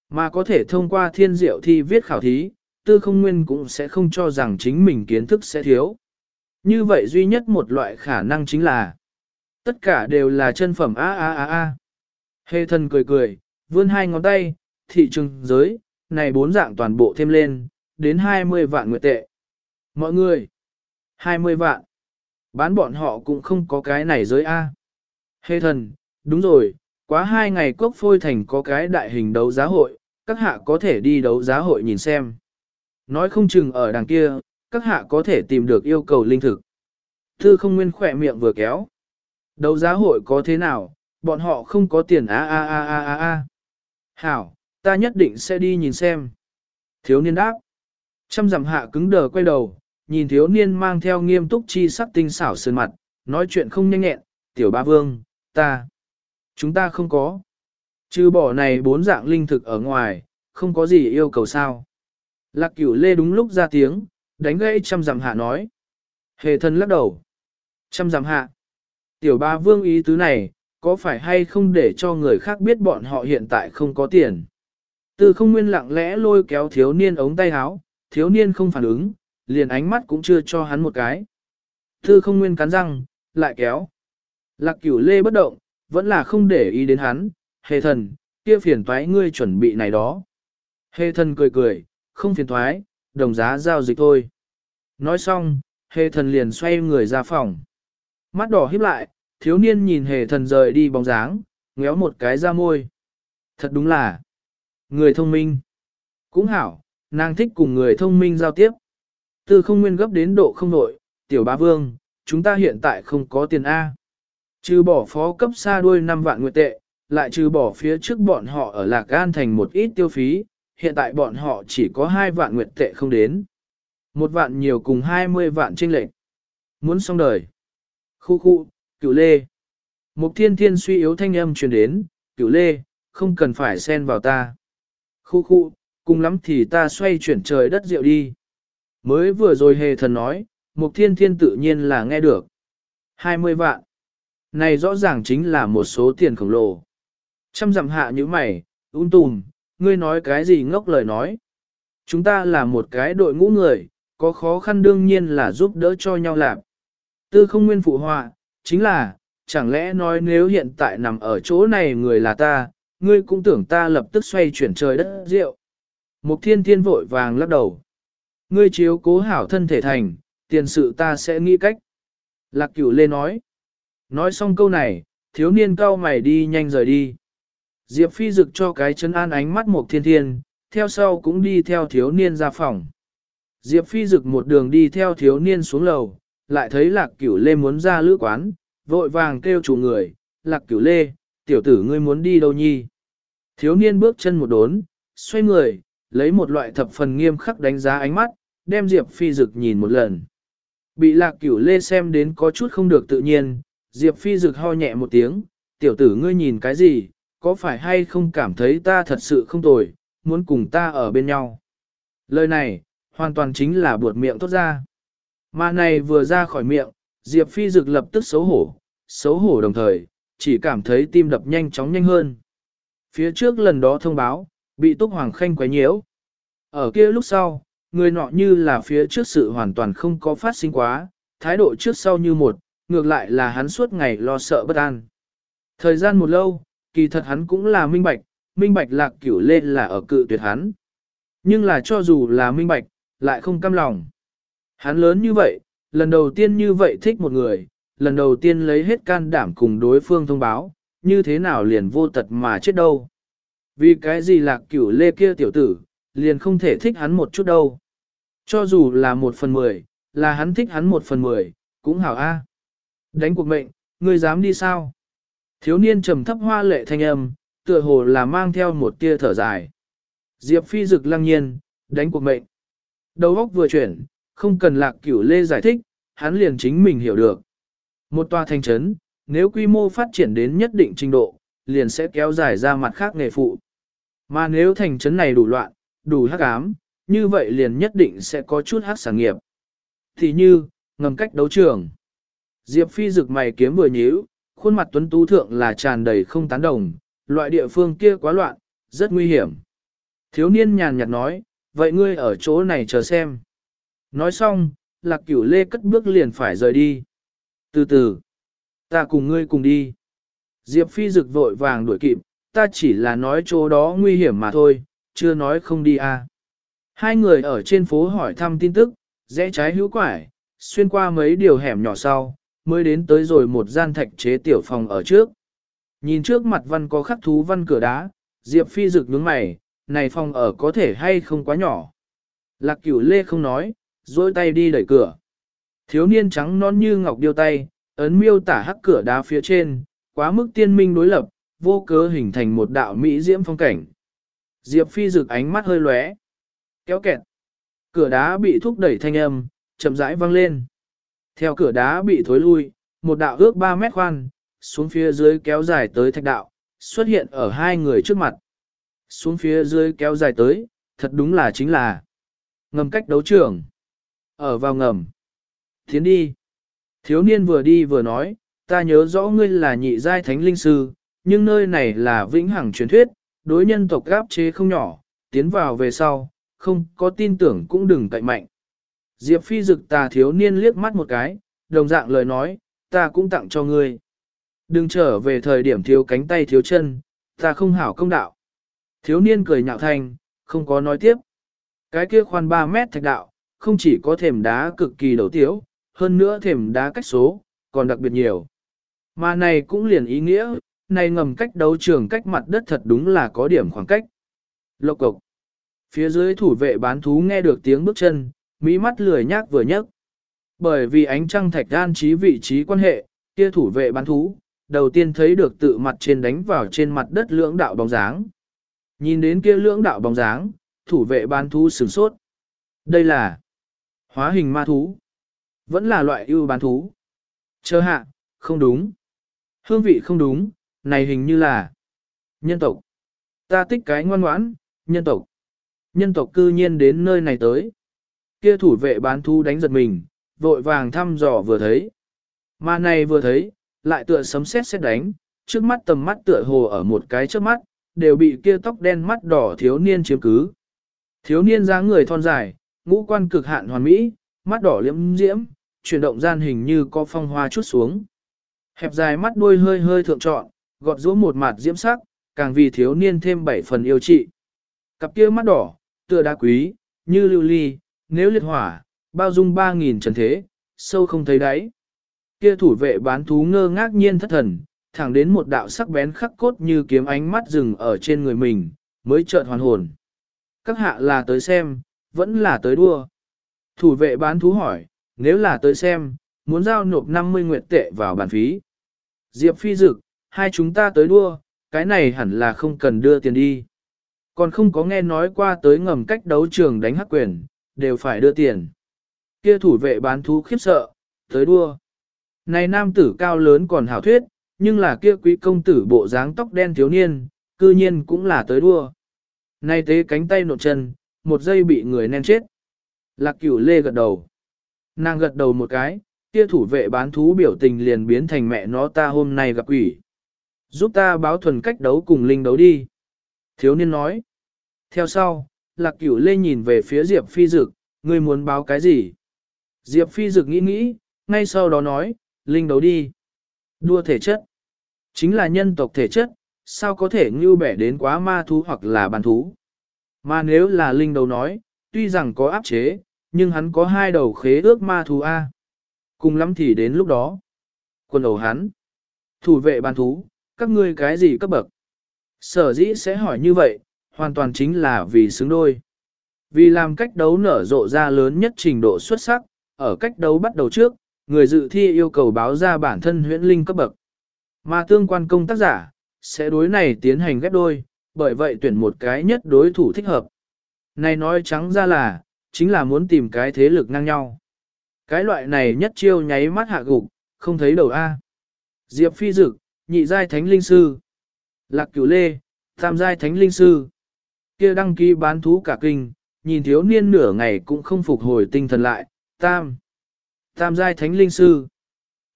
Mà có thể thông qua thiên diệu thi viết khảo thí, tư không nguyên cũng sẽ không cho rằng chính mình kiến thức sẽ thiếu. Như vậy duy nhất một loại khả năng chính là tất cả đều là chân phẩm a a a a. Hề thần cười cười, vươn hai ngón tay, thị trường giới, này bốn dạng toàn bộ thêm lên, đến 20 vạn nguyệt tệ. Mọi người, 20 vạn. Bán bọn họ cũng không có cái này giới A. Hê thần, đúng rồi, quá hai ngày cốc phôi thành có cái đại hình đấu giá hội, các hạ có thể đi đấu giá hội nhìn xem. Nói không chừng ở đằng kia, các hạ có thể tìm được yêu cầu linh thực. Thư không nguyên khỏe miệng vừa kéo. Đấu giá hội có thế nào, bọn họ không có tiền a a a a a a. Hảo, ta nhất định sẽ đi nhìn xem. Thiếu niên đáp. Trăm dặm hạ cứng đờ quay đầu, nhìn thiếu niên mang theo nghiêm túc chi sắc tinh xảo sơn mặt, nói chuyện không nhanh nhẹn, tiểu ba vương, ta. Chúng ta không có. Trừ bỏ này bốn dạng linh thực ở ngoài, không có gì yêu cầu sao. Lạc cửu lê đúng lúc ra tiếng, đánh gãy trăm dặm hạ nói. Hề thân lắc đầu. Trăm dặm hạ. Tiểu ba vương ý tứ này, có phải hay không để cho người khác biết bọn họ hiện tại không có tiền. Từ không nguyên lặng lẽ lôi kéo thiếu niên ống tay áo, thiếu niên không phản ứng, liền ánh mắt cũng chưa cho hắn một cái. Tư không nguyên cắn răng, lại kéo. Lạc cửu lê bất động, vẫn là không để ý đến hắn, hề thần, kia phiền toái ngươi chuẩn bị này đó. Hề thần cười cười, không phiền toái, đồng giá giao dịch thôi. Nói xong, hề thần liền xoay người ra phòng. Mắt đỏ híp lại, thiếu niên nhìn hề thần rời đi bóng dáng, ngéo một cái ra môi. Thật đúng là, người thông minh. Cũng hảo, nàng thích cùng người thông minh giao tiếp. Tư không nguyên gấp đến độ không nội, tiểu bá vương, chúng ta hiện tại không có tiền A. Trừ bỏ phó cấp xa đuôi 5 vạn nguyệt tệ, lại trừ bỏ phía trước bọn họ ở Lạc Gan thành một ít tiêu phí, hiện tại bọn họ chỉ có 2 vạn nguyệt tệ không đến. Một vạn nhiều cùng 20 vạn trinh lệnh. Muốn xong đời. Khu khu, cửu lê. Mục thiên thiên suy yếu thanh âm truyền đến, cửu lê, không cần phải xen vào ta. Khu khu, cùng lắm thì ta xoay chuyển trời đất rượu đi. Mới vừa rồi hề thần nói, mục thiên thiên tự nhiên là nghe được. 20 vạn. Này rõ ràng chính là một số tiền khổng lồ. Trăm dặm hạ như mày, ung tùm, ngươi nói cái gì ngốc lời nói. Chúng ta là một cái đội ngũ người, có khó khăn đương nhiên là giúp đỡ cho nhau làm. Tư không nguyên phụ họa, chính là, chẳng lẽ nói nếu hiện tại nằm ở chỗ này người là ta, ngươi cũng tưởng ta lập tức xoay chuyển trời đất rượu. Mục thiên thiên vội vàng lắc đầu. Ngươi chiếu cố hảo thân thể thành, tiền sự ta sẽ nghĩ cách. Lạc cửu lê nói. Nói xong câu này, thiếu niên cao mày đi nhanh rời đi. Diệp phi rực cho cái chân an ánh mắt mục thiên thiên, theo sau cũng đi theo thiếu niên ra phòng. Diệp phi rực một đường đi theo thiếu niên xuống lầu, lại thấy lạc cửu lê muốn ra lữ quán, vội vàng kêu chủ người, lạc cửu lê, tiểu tử ngươi muốn đi đâu nhi. Thiếu niên bước chân một đốn, xoay người, lấy một loại thập phần nghiêm khắc đánh giá ánh mắt, đem Diệp Phi Dực nhìn một lần. Bị lạc cửu lê xem đến có chút không được tự nhiên, Diệp Phi Dực ho nhẹ một tiếng, tiểu tử ngươi nhìn cái gì, có phải hay không cảm thấy ta thật sự không tồi, muốn cùng ta ở bên nhau. Lời này, hoàn toàn chính là buột miệng tốt ra. Mà này vừa ra khỏi miệng, Diệp Phi Dực lập tức xấu hổ, xấu hổ đồng thời, chỉ cảm thấy tim đập nhanh chóng nhanh hơn. Phía trước lần đó thông báo, bị Túc Hoàng Khanh quấy nhiễu. Ở kia lúc sau, người nọ như là phía trước sự hoàn toàn không có phát sinh quá, thái độ trước sau như một, ngược lại là hắn suốt ngày lo sợ bất an. Thời gian một lâu, kỳ thật hắn cũng là minh bạch, minh bạch lạc cửu lên là ở cự tuyệt hắn. Nhưng là cho dù là minh bạch, lại không cam lòng. Hắn lớn như vậy, lần đầu tiên như vậy thích một người, lần đầu tiên lấy hết can đảm cùng đối phương thông báo, như thế nào liền vô tật mà chết đâu. Vì cái gì lạc cửu lê kia tiểu tử, liền không thể thích hắn một chút đâu. Cho dù là một phần mười, là hắn thích hắn một phần mười, cũng hảo a. Đánh cuộc mệnh, ngươi dám đi sao? Thiếu niên trầm thấp hoa lệ thanh âm, tựa hồ là mang theo một tia thở dài. Diệp phi dực lăng nhiên, đánh cuộc mệnh. Đầu óc vừa chuyển, không cần lạc cửu lê giải thích, hắn liền chính mình hiểu được. Một tòa thành trấn, nếu quy mô phát triển đến nhất định trình độ, liền sẽ kéo dài ra mặt khác nghề phụ. Mà nếu thành trấn này đủ loạn, đủ hắc ám, như vậy liền nhất định sẽ có chút hắc sản nghiệp. Thì như, ngầm cách đấu trường. Diệp Phi rực mày kiếm vừa nhíu, khuôn mặt tuấn tú thượng là tràn đầy không tán đồng, loại địa phương kia quá loạn, rất nguy hiểm. Thiếu niên nhàn nhạt nói, vậy ngươi ở chỗ này chờ xem. Nói xong, lạc cửu lê cất bước liền phải rời đi. Từ từ, ta cùng ngươi cùng đi. Diệp Phi rực vội vàng đuổi kịp, ta chỉ là nói chỗ đó nguy hiểm mà thôi, chưa nói không đi à. Hai người ở trên phố hỏi thăm tin tức, rẽ trái hữu quải, xuyên qua mấy điều hẻm nhỏ sau, mới đến tới rồi một gian thạch chế tiểu phòng ở trước. Nhìn trước mặt văn có khắc thú văn cửa đá, Diệp Phi rực nhướng mày, này phòng ở có thể hay không quá nhỏ. Lạc cửu lê không nói, dôi tay đi đẩy cửa. Thiếu niên trắng non như ngọc điêu tay, ấn miêu tả hắc cửa đá phía trên, quá mức tiên minh đối lập, vô cớ hình thành một đạo mỹ diễm phong cảnh. Diệp Phi rực ánh mắt hơi lóe, kéo kẹt. Cửa đá bị thúc đẩy thanh âm, chậm rãi vang lên. Theo cửa đá bị thối lui, một đạo ước 3 mét khoan, xuống phía dưới kéo dài tới thạch đạo, xuất hiện ở hai người trước mặt. Xuống phía dưới kéo dài tới, thật đúng là chính là ngầm cách đấu trường. Ở vào ngầm. Tiến đi. Thiếu niên vừa đi vừa nói, ta nhớ rõ ngươi là nhị giai thánh linh sư, nhưng nơi này là vĩnh hằng truyền thuyết, đối nhân tộc gáp chế không nhỏ, tiến vào về sau, không có tin tưởng cũng đừng cậy mạnh. Diệp phi dực tà thiếu niên liếc mắt một cái, đồng dạng lời nói, ta cũng tặng cho ngươi. Đừng trở về thời điểm thiếu cánh tay thiếu chân, ta không hảo công đạo. Thiếu niên cười nhạo thành, không có nói tiếp. Cái kia khoan 3 mét thạch đạo, không chỉ có thềm đá cực kỳ đầu tiếu, hơn nữa thềm đá cách số, còn đặc biệt nhiều. Mà này cũng liền ý nghĩa, này ngầm cách đấu trường cách mặt đất thật đúng là có điểm khoảng cách. Lộc cộc. Phía dưới thủ vệ bán thú nghe được tiếng bước chân, mỹ mắt lười nhác vừa nhấc. Bởi vì ánh trăng thạch đan trí vị trí quan hệ, kia thủ vệ bán thú, đầu tiên thấy được tự mặt trên đánh vào trên mặt đất lưỡng đạo bóng dáng. Nhìn đến kia lưỡng đạo bóng dáng, thủ vệ bán thú sửng sốt. Đây là hóa hình ma thú. Vẫn là loại ưu bán thú. Chờ hạ, không đúng. Hương vị không đúng, này hình như là nhân tộc. Ta tích cái ngoan ngoãn, nhân tộc. Nhân tộc cư nhiên đến nơi này tới. Kia thủ vệ bán thú đánh giật mình, vội vàng thăm dò vừa thấy. Mà này vừa thấy, lại tựa sấm sét xét đánh, trước mắt tầm mắt tựa hồ ở một cái trước mắt, đều bị kia tóc đen mắt đỏ thiếu niên chiếm cứ. Thiếu niên dáng người thon dài, ngũ quan cực hạn hoàn mỹ, mắt đỏ liễm diễm, chuyển động gian hình như có phong hoa chút xuống. Hẹp dài mắt đuôi hơi hơi thượng trọn, gọt rũ một mặt diễm sắc, càng vì thiếu niên thêm bảy phần yêu trị. Cặp kia mắt đỏ, tựa đá quý, như lưu ly, nếu liệt hỏa, bao dung ba nghìn trần thế, sâu không thấy đáy. Kia thủ vệ bán thú ngơ ngác nhiên thất thần, thẳng đến một đạo sắc bén khắc cốt như kiếm ánh mắt rừng ở trên người mình, mới chợt hoàn hồn. Các hạ là tới xem, vẫn là tới đua. Thủ vệ bán thú hỏi, nếu là tới xem, muốn giao nộp 50 nguyệt tệ vào bàn phí. Diệp phi dực, hai chúng ta tới đua, cái này hẳn là không cần đưa tiền đi. Còn không có nghe nói qua tới ngầm cách đấu trường đánh hắc quyền, đều phải đưa tiền. Kia thủ vệ bán thú khiếp sợ, tới đua. Này nam tử cao lớn còn hảo thuyết, nhưng là kia quý công tử bộ dáng tóc đen thiếu niên, cư nhiên cũng là tới đua. Này tế cánh tay nộn chân, một giây bị người nen chết. Lạc cửu lê gật đầu. Nàng gật đầu một cái, kia thủ vệ bán thú biểu tình liền biến thành mẹ nó ta hôm nay gặp quỷ. Giúp ta báo thuần cách đấu cùng linh đấu đi. Thiếu niên nói. Theo sau, lạc cửu lê nhìn về phía Diệp Phi Dực, ngươi muốn báo cái gì? Diệp Phi Dực nghĩ nghĩ, ngay sau đó nói, linh đấu đi. Đua thể chất. Chính là nhân tộc thể chất, sao có thể ngưu bẻ đến quá ma thú hoặc là bàn thú. Mà nếu là linh đầu nói, tuy rằng có áp chế, nhưng hắn có hai đầu khế ước ma thú A. Cùng lắm thì đến lúc đó. Quân đầu hắn. Thủ vệ bàn thú, các ngươi cái gì cấp bậc? Sở dĩ sẽ hỏi như vậy, hoàn toàn chính là vì xứng đôi. Vì làm cách đấu nở rộ ra lớn nhất trình độ xuất sắc, ở cách đấu bắt đầu trước, người dự thi yêu cầu báo ra bản thân huyễn linh cấp bậc. Mà tương quan công tác giả, sẽ đối này tiến hành ghép đôi, bởi vậy tuyển một cái nhất đối thủ thích hợp. Này nói trắng ra là, chính là muốn tìm cái thế lực ngang nhau. Cái loại này nhất chiêu nháy mắt hạ gục, không thấy đầu A. Diệp Phi Dực, nhị giai thánh linh sư. Lạc Cửu Lê, tam giai thánh linh sư. Kia đăng ký bán thú cả kinh, nhìn thiếu niên nửa ngày cũng không phục hồi tinh thần lại, tam. Tam giai thánh linh sư.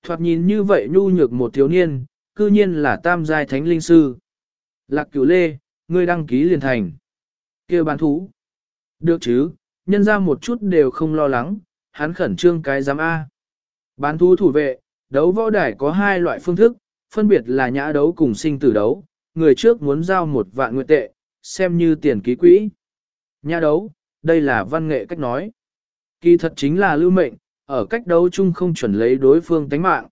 Thoạt nhìn như vậy nhu nhược một thiếu niên, cư nhiên là tam giai thánh linh sư. Lạc Cửu Lê, ngươi đăng ký liền thành. Kia bán thú. Được chứ, nhân ra một chút đều không lo lắng, hắn khẩn trương cái giám A. Bán thú thủ vệ, đấu võ đài có hai loại phương thức, phân biệt là nhã đấu cùng sinh tử đấu, người trước muốn giao một vạn nguyện tệ, xem như tiền ký quỹ. Nhã đấu, đây là văn nghệ cách nói. Kỳ thật chính là lưu mệnh, ở cách đấu chung không chuẩn lấy đối phương tánh mạng.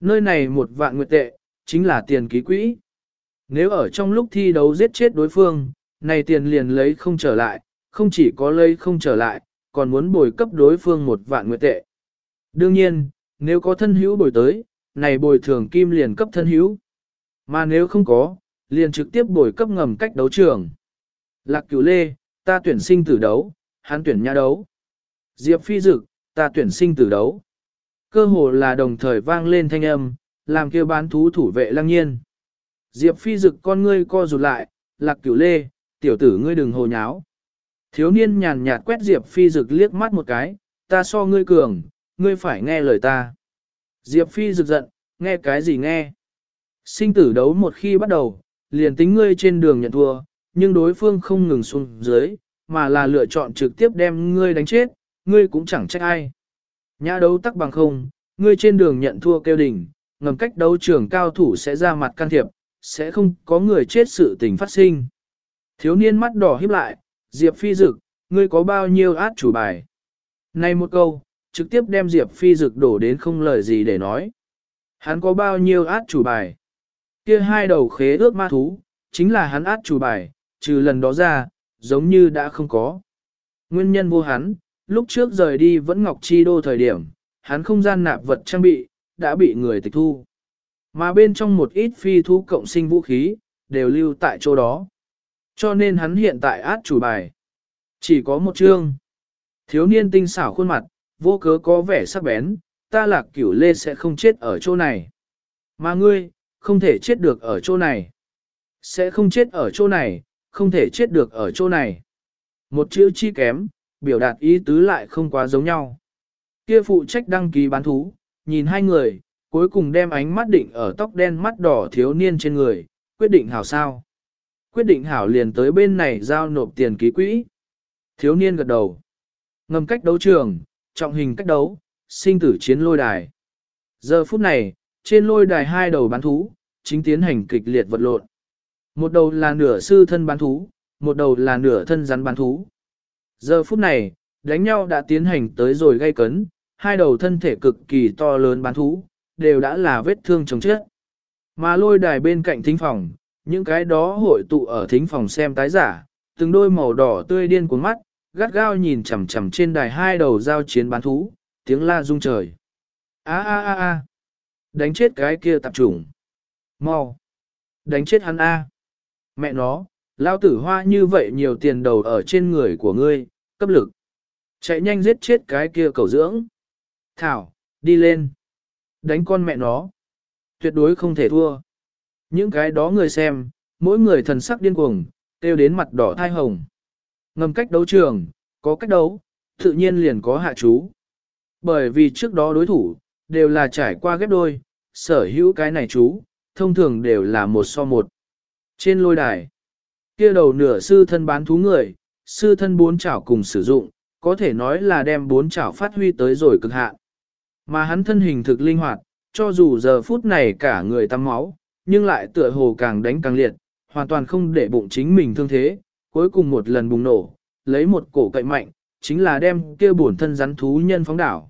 Nơi này một vạn nguyện tệ, chính là tiền ký quỹ. Nếu ở trong lúc thi đấu giết chết đối phương, này tiền liền lấy không trở lại, không chỉ có lấy không trở lại, còn muốn bồi cấp đối phương một vạn nguyệt tệ. Đương nhiên, nếu có thân hữu bồi tới, này bồi thường kim liền cấp thân hữu. Mà nếu không có, liền trực tiếp bồi cấp ngầm cách đấu trường. Lạc cửu lê, ta tuyển sinh tử đấu, hắn tuyển nha đấu. Diệp phi dực, ta tuyển sinh tử đấu. Cơ hồ là đồng thời vang lên thanh âm, làm kêu bán thú thủ vệ lăng nhiên. Diệp phi dực con ngươi co rụt lại, lạc cửu lê, tiểu tử ngươi đừng hồ nháo. Thiếu niên nhàn nhạt quét Diệp phi dực liếc mắt một cái, ta so ngươi cường, ngươi phải nghe lời ta. Diệp phi rực giận, nghe cái gì nghe. Sinh tử đấu một khi bắt đầu, liền tính ngươi trên đường nhận thua, nhưng đối phương không ngừng xuống dưới, mà là lựa chọn trực tiếp đem ngươi đánh chết, ngươi cũng chẳng trách ai. Nhã đấu tắc bằng không, ngươi trên đường nhận thua kêu đỉnh, ngầm cách đấu trường cao thủ sẽ ra mặt can thiệp, sẽ không có người chết sự tình phát sinh. Thiếu niên mắt đỏ híp lại, Diệp Phi Dực, ngươi có bao nhiêu át chủ bài? Này một câu, trực tiếp đem Diệp Phi Dực đổ đến không lời gì để nói. Hắn có bao nhiêu át chủ bài? Kia hai đầu khế ước ma thú, chính là hắn át chủ bài, trừ lần đó ra, giống như đã không có. Nguyên nhân vô hắn, lúc trước rời đi vẫn Ngọc Chi Đô thời điểm, hắn không gian nạp vật trang bị, đã bị người tịch thu. Mà bên trong một ít phi thú cộng sinh vũ khí, đều lưu tại chỗ đó. Cho nên hắn hiện tại át chủ bài. Chỉ có một chương. Thiếu niên tinh xảo khuôn mặt, vô cớ có vẻ sắc bén, ta lạc cửu lê sẽ không chết ở chỗ này. Mà ngươi, không thể chết được ở chỗ này. Sẽ không chết ở chỗ này, không thể chết được ở chỗ này. Một chữ chi kém, biểu đạt ý tứ lại không quá giống nhau. Kia phụ trách đăng ký bán thú, nhìn hai người, cuối cùng đem ánh mắt định ở tóc đen mắt đỏ thiếu niên trên người, quyết định hảo sao. Quyết định hảo liền tới bên này giao nộp tiền ký quỹ. Thiếu niên gật đầu. Ngầm cách đấu trường, trọng hình cách đấu, sinh tử chiến lôi đài. Giờ phút này, trên lôi đài hai đầu bán thú, chính tiến hành kịch liệt vật lộn. Một đầu là nửa sư thân bán thú, một đầu là nửa thân rắn bán thú. Giờ phút này, đánh nhau đã tiến hành tới rồi gây cấn, hai đầu thân thể cực kỳ to lớn bán thú, đều đã là vết thương chồng chết. Mà lôi đài bên cạnh thính phòng, những cái đó hội tụ ở thính phòng xem tái giả, từng đôi màu đỏ tươi điên cuồng mắt, gắt gao nhìn chằm chằm trên đài hai đầu giao chiến bán thú, tiếng la rung trời. A a a a. Đánh chết cái kia tạp chủng. Mau. Đánh chết hắn a. Mẹ nó, lao tử hoa như vậy nhiều tiền đầu ở trên người của ngươi, cấp lực. Chạy nhanh giết chết cái kia cầu dưỡng. Thảo, đi lên. Đánh con mẹ nó. Tuyệt đối không thể thua. Những cái đó người xem, mỗi người thần sắc điên cuồng, kêu đến mặt đỏ thai hồng. Ngầm cách đấu trường, có cách đấu, tự nhiên liền có hạ chú. Bởi vì trước đó đối thủ, đều là trải qua ghép đôi, sở hữu cái này chú, thông thường đều là một so một. Trên lôi đài, kia đầu nửa sư thân bán thú người, sư thân bốn chảo cùng sử dụng, có thể nói là đem bốn chảo phát huy tới rồi cực hạn. Mà hắn thân hình thực linh hoạt, cho dù giờ phút này cả người tắm máu, nhưng lại tựa hồ càng đánh càng liệt, hoàn toàn không để bụng chính mình thương thế, cuối cùng một lần bùng nổ, lấy một cổ cậy mạnh, chính là đem kia bổn thân rắn thú nhân phóng đảo.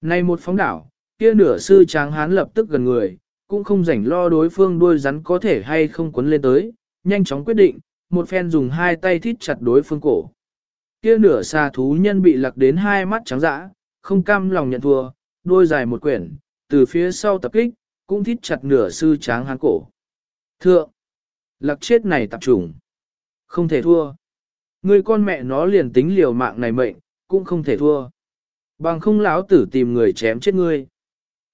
Nay một phóng đảo, kia nửa sư tráng hán lập tức gần người, cũng không rảnh lo đối phương đuôi rắn có thể hay không quấn lên tới, nhanh chóng quyết định, một phen dùng hai tay thít chặt đối phương cổ. Kia nửa xa thú nhân bị lặc đến hai mắt trắng dã, không cam lòng nhận thua, đôi dài một quyển, từ phía sau tập kích, cũng thít chặt nửa sư tráng hán cổ. Thượng, lạc chết này tập trùng, không thể thua. Người con mẹ nó liền tính liều mạng này mệnh, cũng không thể thua. Bằng không lão tử tìm người chém chết ngươi.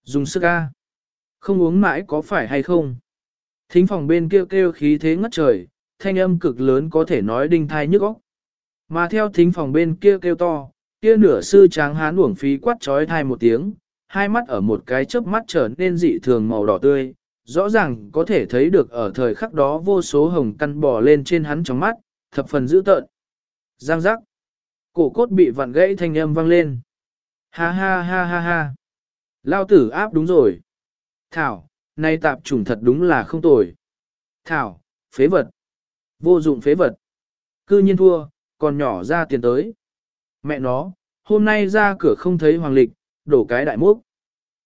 Dùng sức A. Không uống mãi có phải hay không? Thính phòng bên kia kêu, kêu khí thế ngất trời, thanh âm cực lớn có thể nói đinh thai nhức óc. Mà theo thính phòng bên kia kêu, kêu to, kia nửa sư tráng hán uổng phí quát trói thai một tiếng, hai mắt ở một cái chớp mắt trở nên dị thường màu đỏ tươi, rõ ràng có thể thấy được ở thời khắc đó vô số hồng căn bò lên trên hắn trong mắt, thập phần dữ tợn. Giang giác. Cổ cốt bị vặn gãy thanh âm vang lên. Ha ha ha ha ha. Lao tử áp đúng rồi. Thảo, nay tạp trùng thật đúng là không tồi. Thảo, phế vật. Vô dụng phế vật. Cư nhiên thua, còn nhỏ ra tiền tới. Mẹ nó, hôm nay ra cửa không thấy hoàng lịch, đổ cái đại mốc.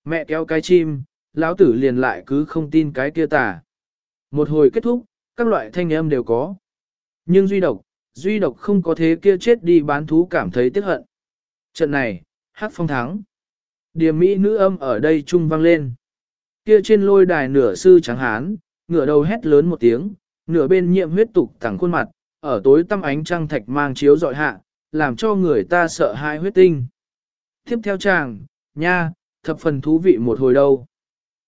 Mẹ kéo cái chim, lão tử liền lại cứ không tin cái kia tà. Một hồi kết thúc, các loại thanh âm đều có. Nhưng duy độc, duy độc không có thế kia chết đi bán thú cảm thấy tiếc hận. Trận này, hát phong thắng. Điểm mỹ nữ âm ở đây trung vang lên. Kia trên lôi đài nửa sư trắng hán, ngửa đầu hét lớn một tiếng, nửa bên nhiệm huyết tục thẳng khuôn mặt, ở tối tăm ánh trăng thạch mang chiếu dọi hạ, làm cho người ta sợ hãi huyết tinh. Tiếp theo chàng, nha, thập phần thú vị một hồi đâu.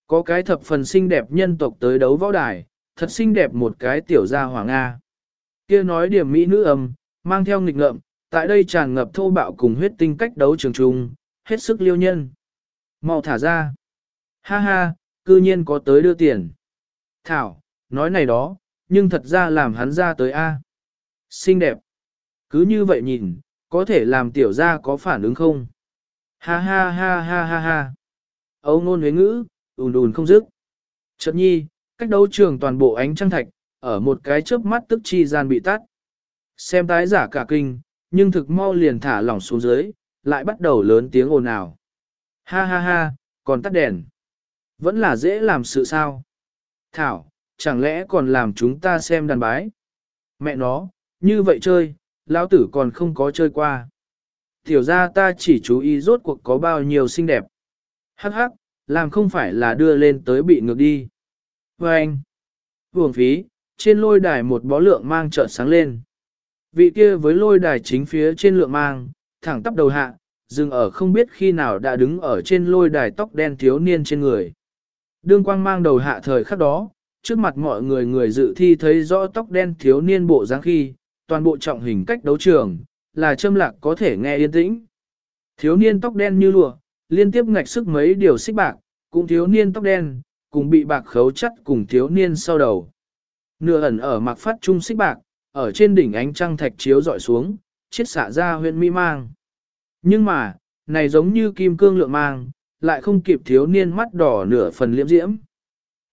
Có cái thập phần xinh đẹp nhân tộc tới đấu võ đài, thật xinh đẹp một cái tiểu gia hoàng Nga. Kia nói điểm mỹ nữ âm, mang theo nghịch ngợm, tại đây tràn ngập thô bạo cùng huyết tinh cách đấu trường trung, hết sức liêu nhân. mau thả ra. Ha ha, cư nhiên có tới đưa tiền. Thảo, nói này đó, nhưng thật ra làm hắn ra tới A. Xinh đẹp. Cứ như vậy nhìn, có thể làm tiểu gia có phản ứng không? Ha ha ha ha ha ha. Âu ngôn huế ngữ, ùn ùn không dứt. Chợt nhi, cách đấu trường toàn bộ ánh trăng thạch, ở một cái chớp mắt tức chi gian bị tắt. Xem tái giả cả kinh, nhưng thực mau liền thả lỏng xuống dưới, lại bắt đầu lớn tiếng ồn ào. Ha ha ha, còn tắt đèn. Vẫn là dễ làm sự sao. Thảo, chẳng lẽ còn làm chúng ta xem đàn bái? Mẹ nó, như vậy chơi, lão tử còn không có chơi qua. Tiểu ra ta chỉ chú ý rốt cuộc có bao nhiêu xinh đẹp. Hắc hắc, làm không phải là đưa lên tới bị ngược đi. Và anh, Vương phí, trên lôi đài một bó lượng mang trợn sáng lên. Vị kia với lôi đài chính phía trên lượng mang, thẳng tắp đầu hạ, dừng ở không biết khi nào đã đứng ở trên lôi đài tóc đen thiếu niên trên người. Đương quang mang đầu hạ thời khắc đó, trước mặt mọi người người dự thi thấy rõ tóc đen thiếu niên bộ dáng khi, toàn bộ trọng hình cách đấu trường, là châm lạc có thể nghe yên tĩnh. Thiếu niên tóc đen như lụa, liên tiếp ngạch sức mấy điều xích bạc, cũng thiếu niên tóc đen, cùng bị bạc khấu chắt cùng thiếu niên sau đầu. Nửa ẩn ở mặc phát trung xích bạc, ở trên đỉnh ánh trăng thạch chiếu dọi xuống, chiết xạ ra huyện mỹ mang. Nhưng mà, này giống như kim cương lượng mang, lại không kịp thiếu niên mắt đỏ nửa phần liễm diễm.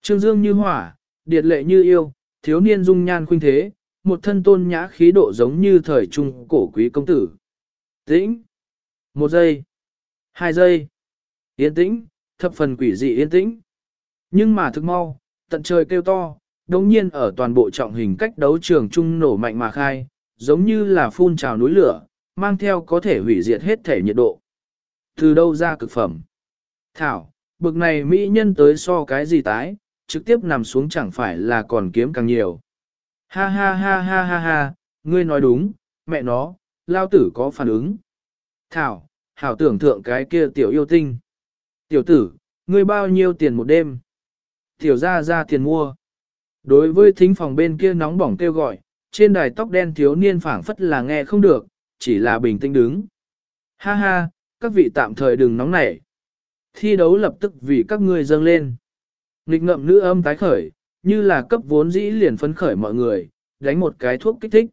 Trương dương như hỏa, điệt lệ như yêu, thiếu niên dung nhan khuynh thế, một thân tôn nhã khí độ giống như thời trung cổ quý công tử. Tĩnh. Một giây. Hai giây. Yên tĩnh, thập phần quỷ dị yên tĩnh. Nhưng mà thực mau, tận trời kêu to, đồng nhiên ở toàn bộ trọng hình cách đấu trường trung nổ mạnh mà khai, giống như là phun trào núi lửa, mang theo có thể hủy diệt hết thể nhiệt độ. Từ đâu ra cực phẩm? Thảo, bực này mỹ nhân tới so cái gì tái, trực tiếp nằm xuống chẳng phải là còn kiếm càng nhiều. Ha ha ha ha ha ha, ngươi nói đúng, mẹ nó, lao tử có phản ứng. Thảo, hảo tưởng thượng cái kia tiểu yêu tinh. Tiểu tử, ngươi bao nhiêu tiền một đêm? Tiểu ra ra tiền mua. Đối với thính phòng bên kia nóng bỏng kêu gọi, trên đài tóc đen thiếu niên phảng phất là nghe không được, chỉ là bình tĩnh đứng. Ha ha, các vị tạm thời đừng nóng nảy. Thi đấu lập tức vì các ngươi dâng lên. Nghịch ngậm nữ âm tái khởi, như là cấp vốn dĩ liền phấn khởi mọi người, đánh một cái thuốc kích thích.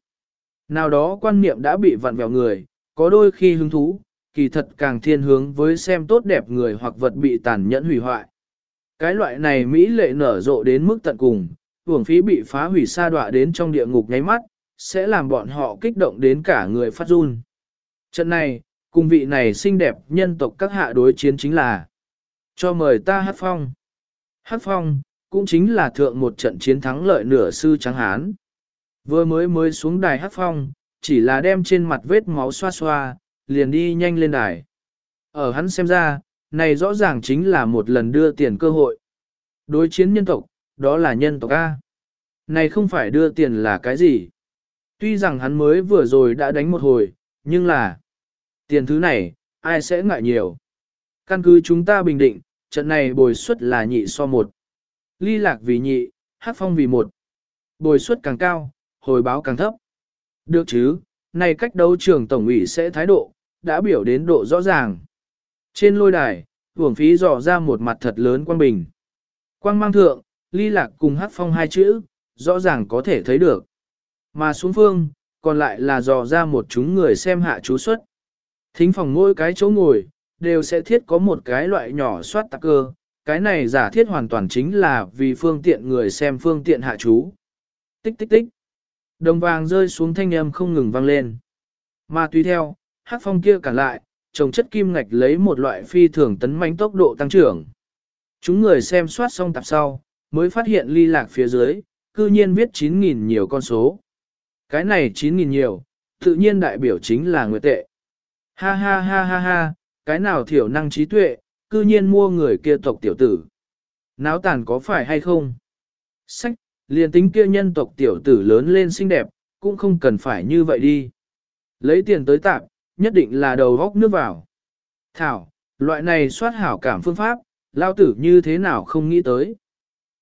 Nào đó quan niệm đã bị vặn vẹo người, có đôi khi hứng thú, kỳ thật càng thiên hướng với xem tốt đẹp người hoặc vật bị tàn nhẫn hủy hoại. Cái loại này Mỹ lệ nở rộ đến mức tận cùng, hưởng phí bị phá hủy sa đọa đến trong địa ngục nháy mắt, sẽ làm bọn họ kích động đến cả người phát run. Trận này, cùng vị này xinh đẹp nhân tộc các hạ đối chiến chính là cho mời ta hát phong. Hát phong, cũng chính là thượng một trận chiến thắng lợi nửa sư trắng hán. Vừa mới mới xuống đài hát phong, chỉ là đem trên mặt vết máu xoa xoa, liền đi nhanh lên đài. Ở hắn xem ra, này rõ ràng chính là một lần đưa tiền cơ hội. Đối chiến nhân tộc, đó là nhân tộc A. Này không phải đưa tiền là cái gì. Tuy rằng hắn mới vừa rồi đã đánh một hồi, nhưng là tiền thứ này, ai sẽ ngại nhiều. Căn cứ chúng ta bình định, trận này bồi suất là nhị so một. Ly lạc vì nhị, hát phong vì một. Bồi suất càng cao, hồi báo càng thấp. Được chứ, này cách đấu trường tổng ủy sẽ thái độ, đã biểu đến độ rõ ràng. Trên lôi đài, hưởng phí dò ra một mặt thật lớn quang bình. Quang mang thượng, ly lạc cùng hát phong hai chữ, rõ ràng có thể thấy được. Mà xuống phương, còn lại là dò ra một chúng người xem hạ chú suất. Thính phòng mỗi cái chỗ ngồi, đều sẽ thiết có một cái loại nhỏ soát tạc cơ. Cái này giả thiết hoàn toàn chính là vì phương tiện người xem phương tiện hạ chú. Tích tích tích. Đồng vàng rơi xuống thanh âm không ngừng vang lên. Mà tùy theo, hát phong kia cản lại, trồng chất kim ngạch lấy một loại phi thường tấn manh tốc độ tăng trưởng. Chúng người xem soát xong tập sau, mới phát hiện ly lạc phía dưới, cư nhiên viết 9.000 nhiều con số. Cái này 9.000 nhiều, tự nhiên đại biểu chính là nguyệt tệ. Ha ha ha ha ha, cái nào thiểu năng trí tuệ, cư nhiên mua người kia tộc tiểu tử. Náo tàn có phải hay không? Sách, liền tính kia nhân tộc tiểu tử lớn lên xinh đẹp, cũng không cần phải như vậy đi. Lấy tiền tới tạp, nhất định là đầu góc nước vào. Thảo, loại này soát hảo cảm phương pháp, lao tử như thế nào không nghĩ tới.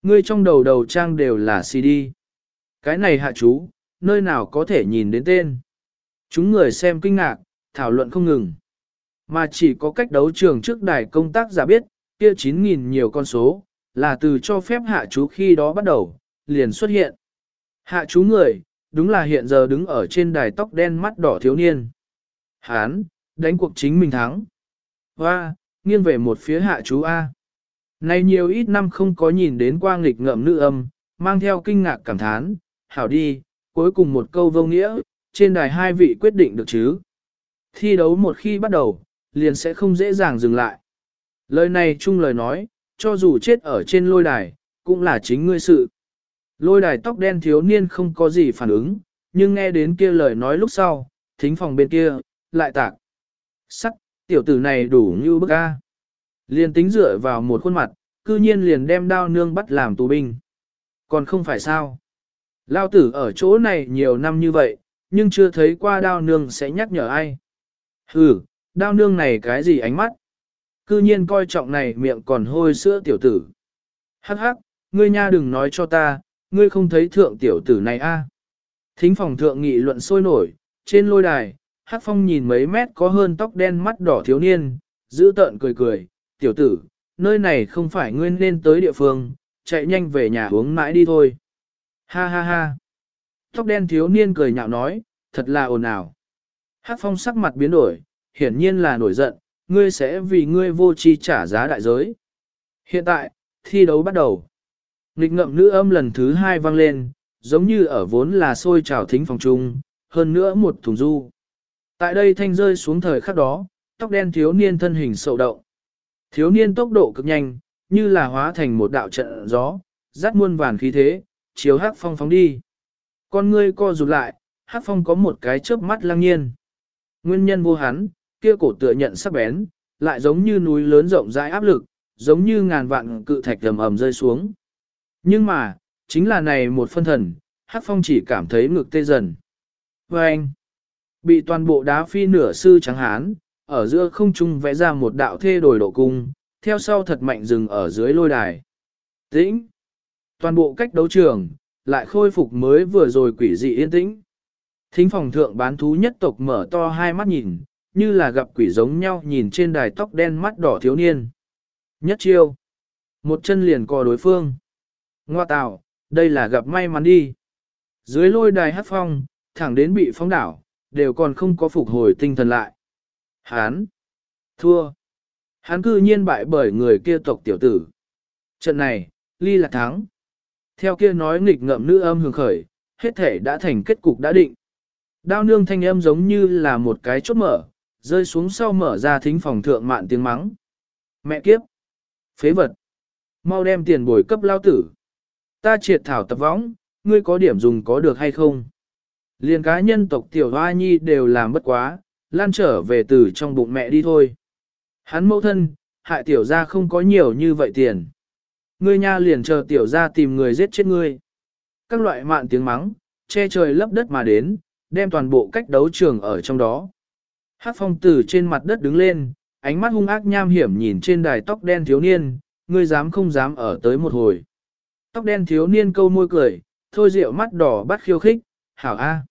Ngươi trong đầu đầu trang đều là CD. Cái này hạ chú, nơi nào có thể nhìn đến tên. Chúng người xem kinh ngạc, thảo luận không ngừng. Mà chỉ có cách đấu trường trước đài công tác giả biết, kia 9.000 nhiều con số, là từ cho phép hạ chú khi đó bắt đầu, liền xuất hiện. Hạ chú người, đúng là hiện giờ đứng ở trên đài tóc đen mắt đỏ thiếu niên. Hán, đánh cuộc chính mình thắng. Hoa, nghiêng về một phía hạ chú A. Này nhiều ít năm không có nhìn đến quang lịch ngậm nữ âm, mang theo kinh ngạc cảm thán, hảo đi, cuối cùng một câu vô nghĩa, trên đài hai vị quyết định được chứ. Thi đấu một khi bắt đầu, liền sẽ không dễ dàng dừng lại. Lời này chung lời nói, cho dù chết ở trên lôi đài, cũng là chính ngươi sự. Lôi đài tóc đen thiếu niên không có gì phản ứng, nhưng nghe đến kia lời nói lúc sau, thính phòng bên kia, lại tạc. Sắc, tiểu tử này đủ như bức a. Liền tính dựa vào một khuôn mặt, cư nhiên liền đem đao nương bắt làm tù binh. Còn không phải sao. Lao tử ở chỗ này nhiều năm như vậy, nhưng chưa thấy qua đao nương sẽ nhắc nhở ai. Hừ, đao nương này cái gì ánh mắt? Cư nhiên coi trọng này miệng còn hôi sữa tiểu tử. Hắc hắc, ngươi nha đừng nói cho ta, ngươi không thấy thượng tiểu tử này a? Thính phòng thượng nghị luận sôi nổi, trên lôi đài, Hắc phong nhìn mấy mét có hơn tóc đen mắt đỏ thiếu niên, giữ tợn cười cười, tiểu tử, nơi này không phải ngươi nên tới địa phương, chạy nhanh về nhà uống mãi đi thôi. Ha ha ha. Tóc đen thiếu niên cười nhạo nói, thật là ồn ào. Hắc phong sắc mặt biến đổi, hiển nhiên là nổi giận, ngươi sẽ vì ngươi vô chi trả giá đại giới. Hiện tại, thi đấu bắt đầu. Nghịch ngậm nữ âm lần thứ hai vang lên, giống như ở vốn là sôi trào thính phòng trung, hơn nữa một thùng du. Tại đây thanh rơi xuống thời khắc đó, tóc đen thiếu niên thân hình sầu động. Thiếu niên tốc độ cực nhanh, như là hóa thành một đạo trận gió, rát muôn vàn khí thế, chiếu hắc phong phóng đi. Con ngươi co rụt lại, hắc phong có một cái chớp mắt lăng nhiên. Nguyên nhân vô hắn, kia cổ tựa nhận sắc bén, lại giống như núi lớn rộng rãi áp lực, giống như ngàn vạn cự thạch ầm ầm rơi xuống. Nhưng mà, chính là này một phân thần, hắc phong chỉ cảm thấy ngực tê dần. Và anh, bị toàn bộ đá phi nửa sư trắng hán, ở giữa không trung vẽ ra một đạo thê đổi độ cung, theo sau thật mạnh dừng ở dưới lôi đài. Tĩnh! Toàn bộ cách đấu trường, lại khôi phục mới vừa rồi quỷ dị yên tĩnh. Thính phòng thượng bán thú nhất tộc mở to hai mắt nhìn, như là gặp quỷ giống nhau nhìn trên đài tóc đen mắt đỏ thiếu niên. Nhất chiêu. Một chân liền cò đối phương. Ngoa tạo, đây là gặp may mắn đi. Dưới lôi đài hát phong, thẳng đến bị phóng đảo, đều còn không có phục hồi tinh thần lại. Hán. Thua. Hán cư nhiên bại bởi người kia tộc tiểu tử. Trận này, ly là thắng. Theo kia nói nghịch ngợm nữ âm hưởng khởi, hết thể đã thành kết cục đã định. Đao nương thanh âm giống như là một cái chốt mở, rơi xuống sau mở ra thính phòng thượng mạn tiếng mắng. Mẹ kiếp! Phế vật! Mau đem tiền bồi cấp lao tử. Ta triệt thảo tập võng, ngươi có điểm dùng có được hay không? Liên cá nhân tộc tiểu hoa nhi đều làm bất quá, lan trở về từ trong bụng mẹ đi thôi. Hắn mẫu thân, hại tiểu ra không có nhiều như vậy tiền. Ngươi nha liền chờ tiểu ra tìm người giết chết ngươi. Các loại mạn tiếng mắng, che trời lấp đất mà đến, đem toàn bộ cách đấu trường ở trong đó. Hát phong tử trên mặt đất đứng lên, ánh mắt hung ác nham hiểm nhìn trên đài tóc đen thiếu niên, ngươi dám không dám ở tới một hồi. Tóc đen thiếu niên câu môi cười, thôi rượu mắt đỏ bắt khiêu khích, hảo a.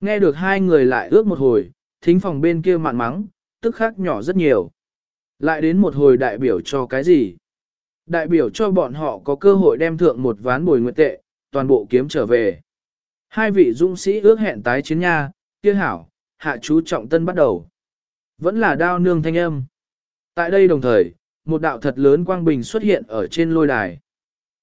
Nghe được hai người lại ước một hồi, thính phòng bên kia mạn mắng, tức khắc nhỏ rất nhiều. Lại đến một hồi đại biểu cho cái gì? Đại biểu cho bọn họ có cơ hội đem thượng một ván bồi nguyệt tệ, toàn bộ kiếm trở về. Hai vị dũng sĩ ước hẹn tái chiến nha, kia hảo, hạ chú trọng tân bắt đầu. Vẫn là đao nương thanh âm. Tại đây đồng thời, một đạo thật lớn quang bình xuất hiện ở trên lôi đài.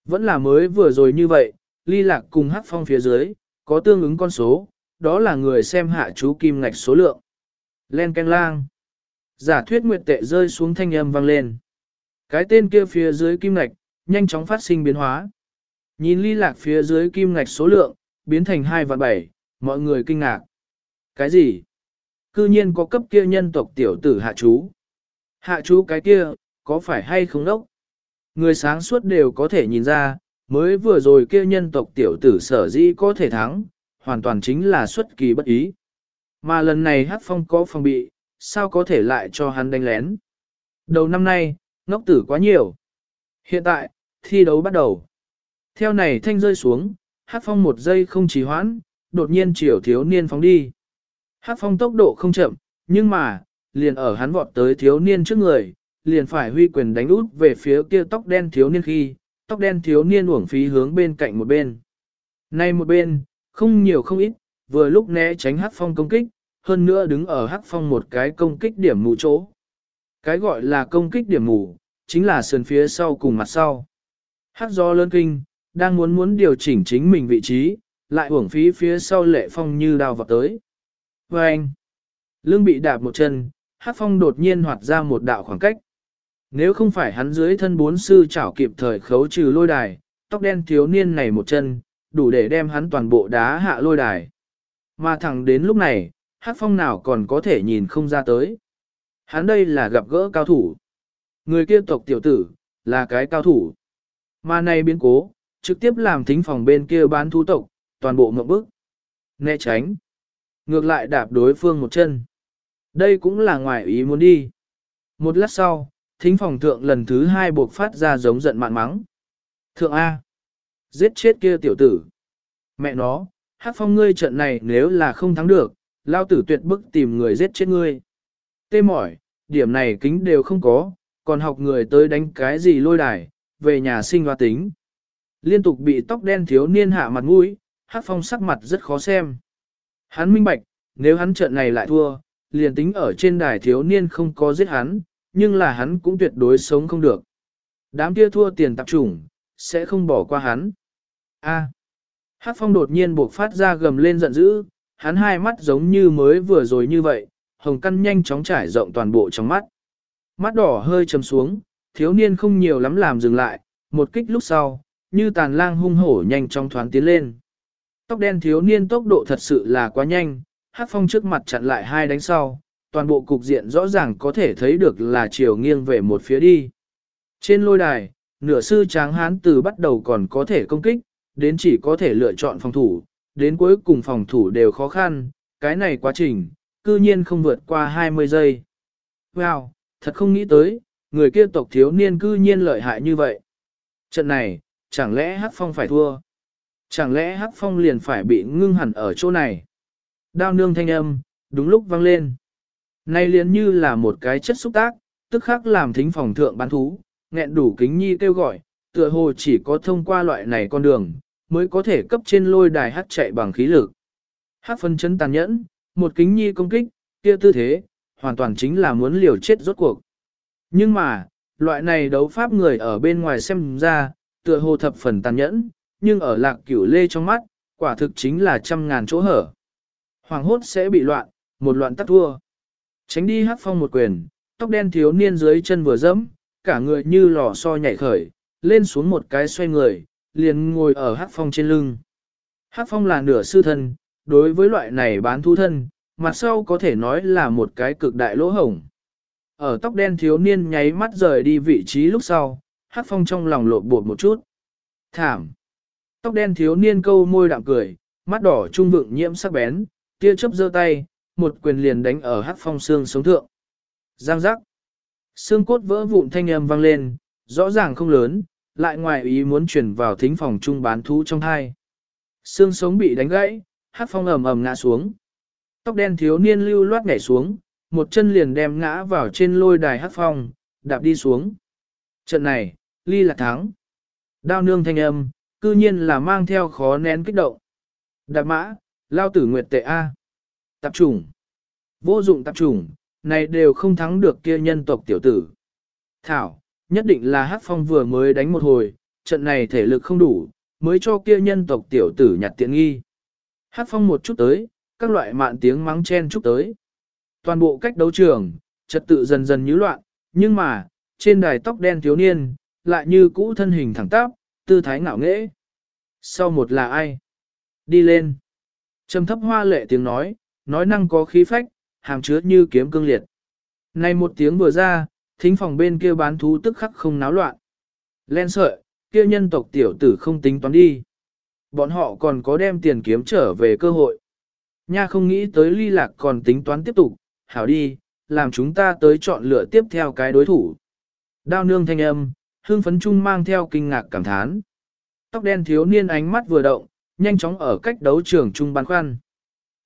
Vẫn là mới vừa rồi như vậy, ly lạc cùng hắc phong phía dưới, có tương ứng con số, đó là người xem hạ chú kim ngạch số lượng. Len canh lang. Giả thuyết nguyệt tệ rơi xuống thanh âm vang lên. Cái tên kia phía dưới kim ngạch, nhanh chóng phát sinh biến hóa. Nhìn ly lạc phía dưới kim ngạch số lượng, biến thành 2 và 7, mọi người kinh ngạc. Cái gì? cư nhiên có cấp kia nhân tộc tiểu tử hạ chú. Hạ chú cái kia, có phải hay không đốc? Người sáng suốt đều có thể nhìn ra, mới vừa rồi kia nhân tộc tiểu tử sở dĩ có thể thắng, hoàn toàn chính là xuất kỳ bất ý. Mà lần này hát phong có phòng bị, sao có thể lại cho hắn đánh lén. Đầu năm nay, ngốc tử quá nhiều. Hiện tại, thi đấu bắt đầu. Theo này thanh rơi xuống, hát phong một giây không trì hoãn, đột nhiên chiều thiếu niên phóng đi. Hát phong tốc độ không chậm, nhưng mà, liền ở hắn vọt tới thiếu niên trước người, liền phải huy quyền đánh út về phía kia tóc đen thiếu niên khi, tóc đen thiếu niên uổng phí hướng bên cạnh một bên. Nay một bên, không nhiều không ít, vừa lúc né tránh hắc phong công kích, hơn nữa đứng ở hắc phong một cái công kích điểm mù chỗ. Cái gọi là công kích điểm mù, chính là sườn phía sau cùng mặt sau. Hắc do lớn kinh, đang muốn muốn điều chỉnh chính mình vị trí, lại uổng phí phía sau lệ phong như đào vào tới. Và anh, lưng bị đạp một chân, hắc phong đột nhiên hoạt ra một đạo khoảng cách. Nếu không phải hắn dưới thân bốn sư chảo kịp thời khấu trừ lôi đài, tóc đen thiếu niên này một chân, đủ để đem hắn toàn bộ đá hạ lôi đài. Mà thẳng đến lúc này, hát phong nào còn có thể nhìn không ra tới. Hắn đây là gặp gỡ cao thủ. Người kia tộc tiểu tử, là cái cao thủ. Mà này biến cố, trực tiếp làm thính phòng bên kia bán thú tộc, toàn bộ ngậm bức. Né tránh. Ngược lại đạp đối phương một chân. Đây cũng là ngoài ý muốn đi. Một lát sau, thính phòng thượng lần thứ hai buộc phát ra giống giận mạn mắng. Thượng A. Giết chết kia tiểu tử. Mẹ nó, hát phong ngươi trận này nếu là không thắng được, lao tử tuyệt bức tìm người giết chết ngươi. Tê mỏi, điểm này kính đều không có, còn học người tới đánh cái gì lôi đài, về nhà sinh hoa tính. Liên tục bị tóc đen thiếu niên hạ mặt mũi, hát phong sắc mặt rất khó xem. Hắn minh bạch, nếu hắn trận này lại thua, liền tính ở trên đài thiếu niên không có giết hắn, nhưng là hắn cũng tuyệt đối sống không được. Đám kia thua tiền tạp chủng, sẽ không bỏ qua hắn. A. À. Hắc phong đột nhiên buộc phát ra gầm lên giận dữ, hắn hai mắt giống như mới vừa rồi như vậy, hồng căn nhanh chóng trải rộng toàn bộ trong mắt. Mắt đỏ hơi chấm xuống, thiếu niên không nhiều lắm làm dừng lại, một kích lúc sau, như tàn lang hung hổ nhanh chóng thoáng tiến lên. Tóc đen thiếu niên tốc độ thật sự là quá nhanh, Hắc phong trước mặt chặn lại hai đánh sau, toàn bộ cục diện rõ ràng có thể thấy được là chiều nghiêng về một phía đi. Trên lôi đài, nửa sư tráng hán từ bắt đầu còn có thể công kích, đến chỉ có thể lựa chọn phòng thủ, đến cuối cùng phòng thủ đều khó khăn, cái này quá trình, cư nhiên không vượt qua 20 giây. Wow, thật không nghĩ tới, người kia tộc thiếu niên cư nhiên lợi hại như vậy. Trận này, chẳng lẽ Hắc Phong phải thua? Chẳng lẽ Hắc Phong liền phải bị ngưng hẳn ở chỗ này? Đao nương thanh âm, đúng lúc vang lên. Nay liền như là một cái chất xúc tác, tức khắc làm thính phòng thượng bán thú, nghẹn đủ kính nhi kêu gọi, tựa hồ chỉ có thông qua loại này con đường, mới có thể cấp trên lôi đài hát chạy bằng khí lực. Hát phân chấn tàn nhẫn, một kính nhi công kích, kia tư thế, hoàn toàn chính là muốn liều chết rốt cuộc. Nhưng mà, loại này đấu pháp người ở bên ngoài xem ra, tựa hồ thập phần tàn nhẫn, nhưng ở lạc cửu lê trong mắt, quả thực chính là trăm ngàn chỗ hở. Hoàng hốt sẽ bị loạn, một loạn tắt thua. Tránh đi hát phong một quyền, tóc đen thiếu niên dưới chân vừa dẫm, cả người như lò xo nhảy khởi, lên xuống một cái xoay người, liền ngồi ở hát phong trên lưng. Hát phong là nửa sư thân, đối với loại này bán thu thân, mặt sau có thể nói là một cái cực đại lỗ hổng. Ở tóc đen thiếu niên nháy mắt rời đi vị trí lúc sau, hát phong trong lòng lộn bột một chút. Thảm! Tóc đen thiếu niên câu môi đạm cười, mắt đỏ trung vượng nhiễm sắc bén, tia chớp giơ tay, một quyền liền đánh ở hắc phong xương sống thượng. Giang giác. Xương cốt vỡ vụn thanh âm vang lên, rõ ràng không lớn, lại ngoài ý muốn chuyển vào thính phòng trung bán thú trong hai. Xương sống bị đánh gãy, hắc phong ầm ầm ngã xuống. Tóc đen thiếu niên lưu loát nhảy xuống, một chân liền đem ngã vào trên lôi đài hắc phong, đạp đi xuống. Trận này, ly là thắng. Đao nương thanh âm, cư nhiên là mang theo khó nén kích động. Đạp mã, lao tử nguyệt tệ A. Tạp trùng. Vô dụng tạp trùng, này đều không thắng được kia nhân tộc tiểu tử. Thảo, nhất định là hát Phong vừa mới đánh một hồi, trận này thể lực không đủ, mới cho kia nhân tộc tiểu tử nhặt tiện nghi. hát Phong một chút tới, các loại mạn tiếng mắng chen chút tới. Toàn bộ cách đấu trường, trật tự dần dần nhíu loạn, nhưng mà, trên đài tóc đen thiếu niên, lại như cũ thân hình thẳng tắp, tư thái ngạo nghễ. Sau một là ai? Đi lên. Trầm thấp hoa lệ tiếng nói, nói năng có khí phách, hàm chứa như kiếm cương liệt. Này một tiếng vừa ra, thính phòng bên kia bán thú tức khắc không náo loạn. Len sợi, kia nhân tộc tiểu tử không tính toán đi. Bọn họ còn có đem tiền kiếm trở về cơ hội. Nha không nghĩ tới ly lạc còn tính toán tiếp tục, hảo đi, làm chúng ta tới chọn lựa tiếp theo cái đối thủ. Đao nương thanh âm, hương phấn trung mang theo kinh ngạc cảm thán. Tóc đen thiếu niên ánh mắt vừa động, nhanh chóng ở cách đấu trường trung băn khoăn.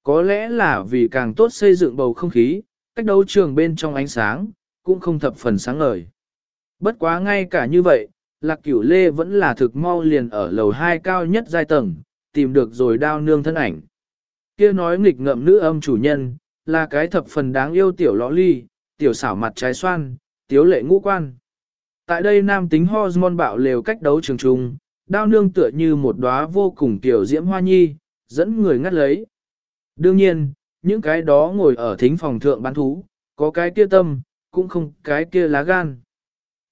Có lẽ là vì càng tốt xây dựng bầu không khí, cách đấu trường bên trong ánh sáng, cũng không thập phần sáng ngời. Bất quá ngay cả như vậy, lạc cửu lê vẫn là thực mau liền ở lầu hai cao nhất giai tầng, tìm được rồi đao nương thân ảnh. kia nói nghịch ngợm nữ âm chủ nhân, là cái thập phần đáng yêu tiểu lõ ly, tiểu xảo mặt trái xoan, tiếu lệ ngũ quan. Tại đây nam tính hormone bạo lều cách đấu trường trung, đao nương tựa như một đóa vô cùng tiểu diễm hoa nhi, dẫn người ngắt lấy. Đương nhiên, những cái đó ngồi ở thính phòng thượng bán thú, có cái kia tâm, cũng không cái kia lá gan.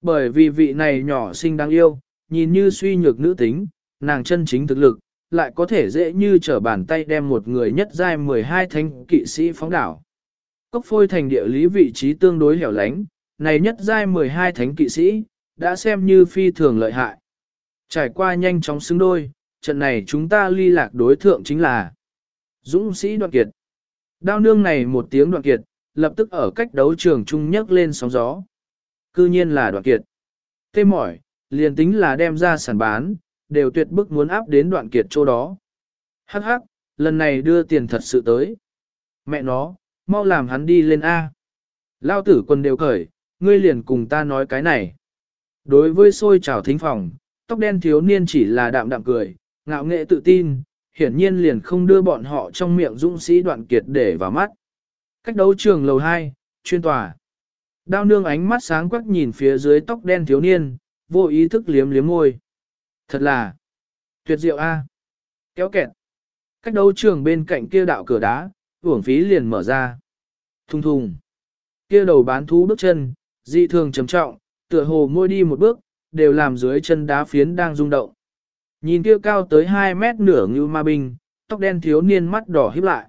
Bởi vì vị này nhỏ xinh đáng yêu, nhìn như suy nhược nữ tính, nàng chân chính thực lực, lại có thể dễ như trở bàn tay đem một người nhất giai 12 thánh kỵ sĩ phóng đảo. Cốc phôi thành địa lý vị trí tương đối hẻo lánh, này nhất giai 12 thánh kỵ sĩ, đã xem như phi thường lợi hại. Trải qua nhanh chóng xứng đôi, trận này chúng ta ly lạc đối thượng chính là Dũng sĩ đoạn kiệt. Đao nương này một tiếng đoạn kiệt, lập tức ở cách đấu trường trung nhấc lên sóng gió. Cư nhiên là đoạn kiệt. Tê mỏi, liền tính là đem ra sản bán, đều tuyệt bức muốn áp đến đoạn kiệt chỗ đó. Hắc hắc, lần này đưa tiền thật sự tới. Mẹ nó, mau làm hắn đi lên A. Lao tử quân đều khởi, ngươi liền cùng ta nói cái này. Đối với xôi trào thính phòng, tóc đen thiếu niên chỉ là đạm đạm cười, ngạo nghệ tự tin, hiển nhiên liền không đưa bọn họ trong miệng dũng sĩ đoạn kiệt để vào mắt. Cách đấu trường lầu 2, chuyên tòa. Đao nương ánh mắt sáng quắc nhìn phía dưới tóc đen thiếu niên, vô ý thức liếm liếm môi. Thật là tuyệt diệu a. Kéo kẹt. Cách đấu trường bên cạnh kia đạo cửa đá, uổng phí liền mở ra. Thùng thùng. Kia đầu bán thú bước chân, dị thường trầm trọng, tựa hồ môi đi một bước, đều làm dưới chân đá phiến đang rung động. Nhìn kia cao tới 2 mét nửa như ma binh, tóc đen thiếu niên mắt đỏ híp lại.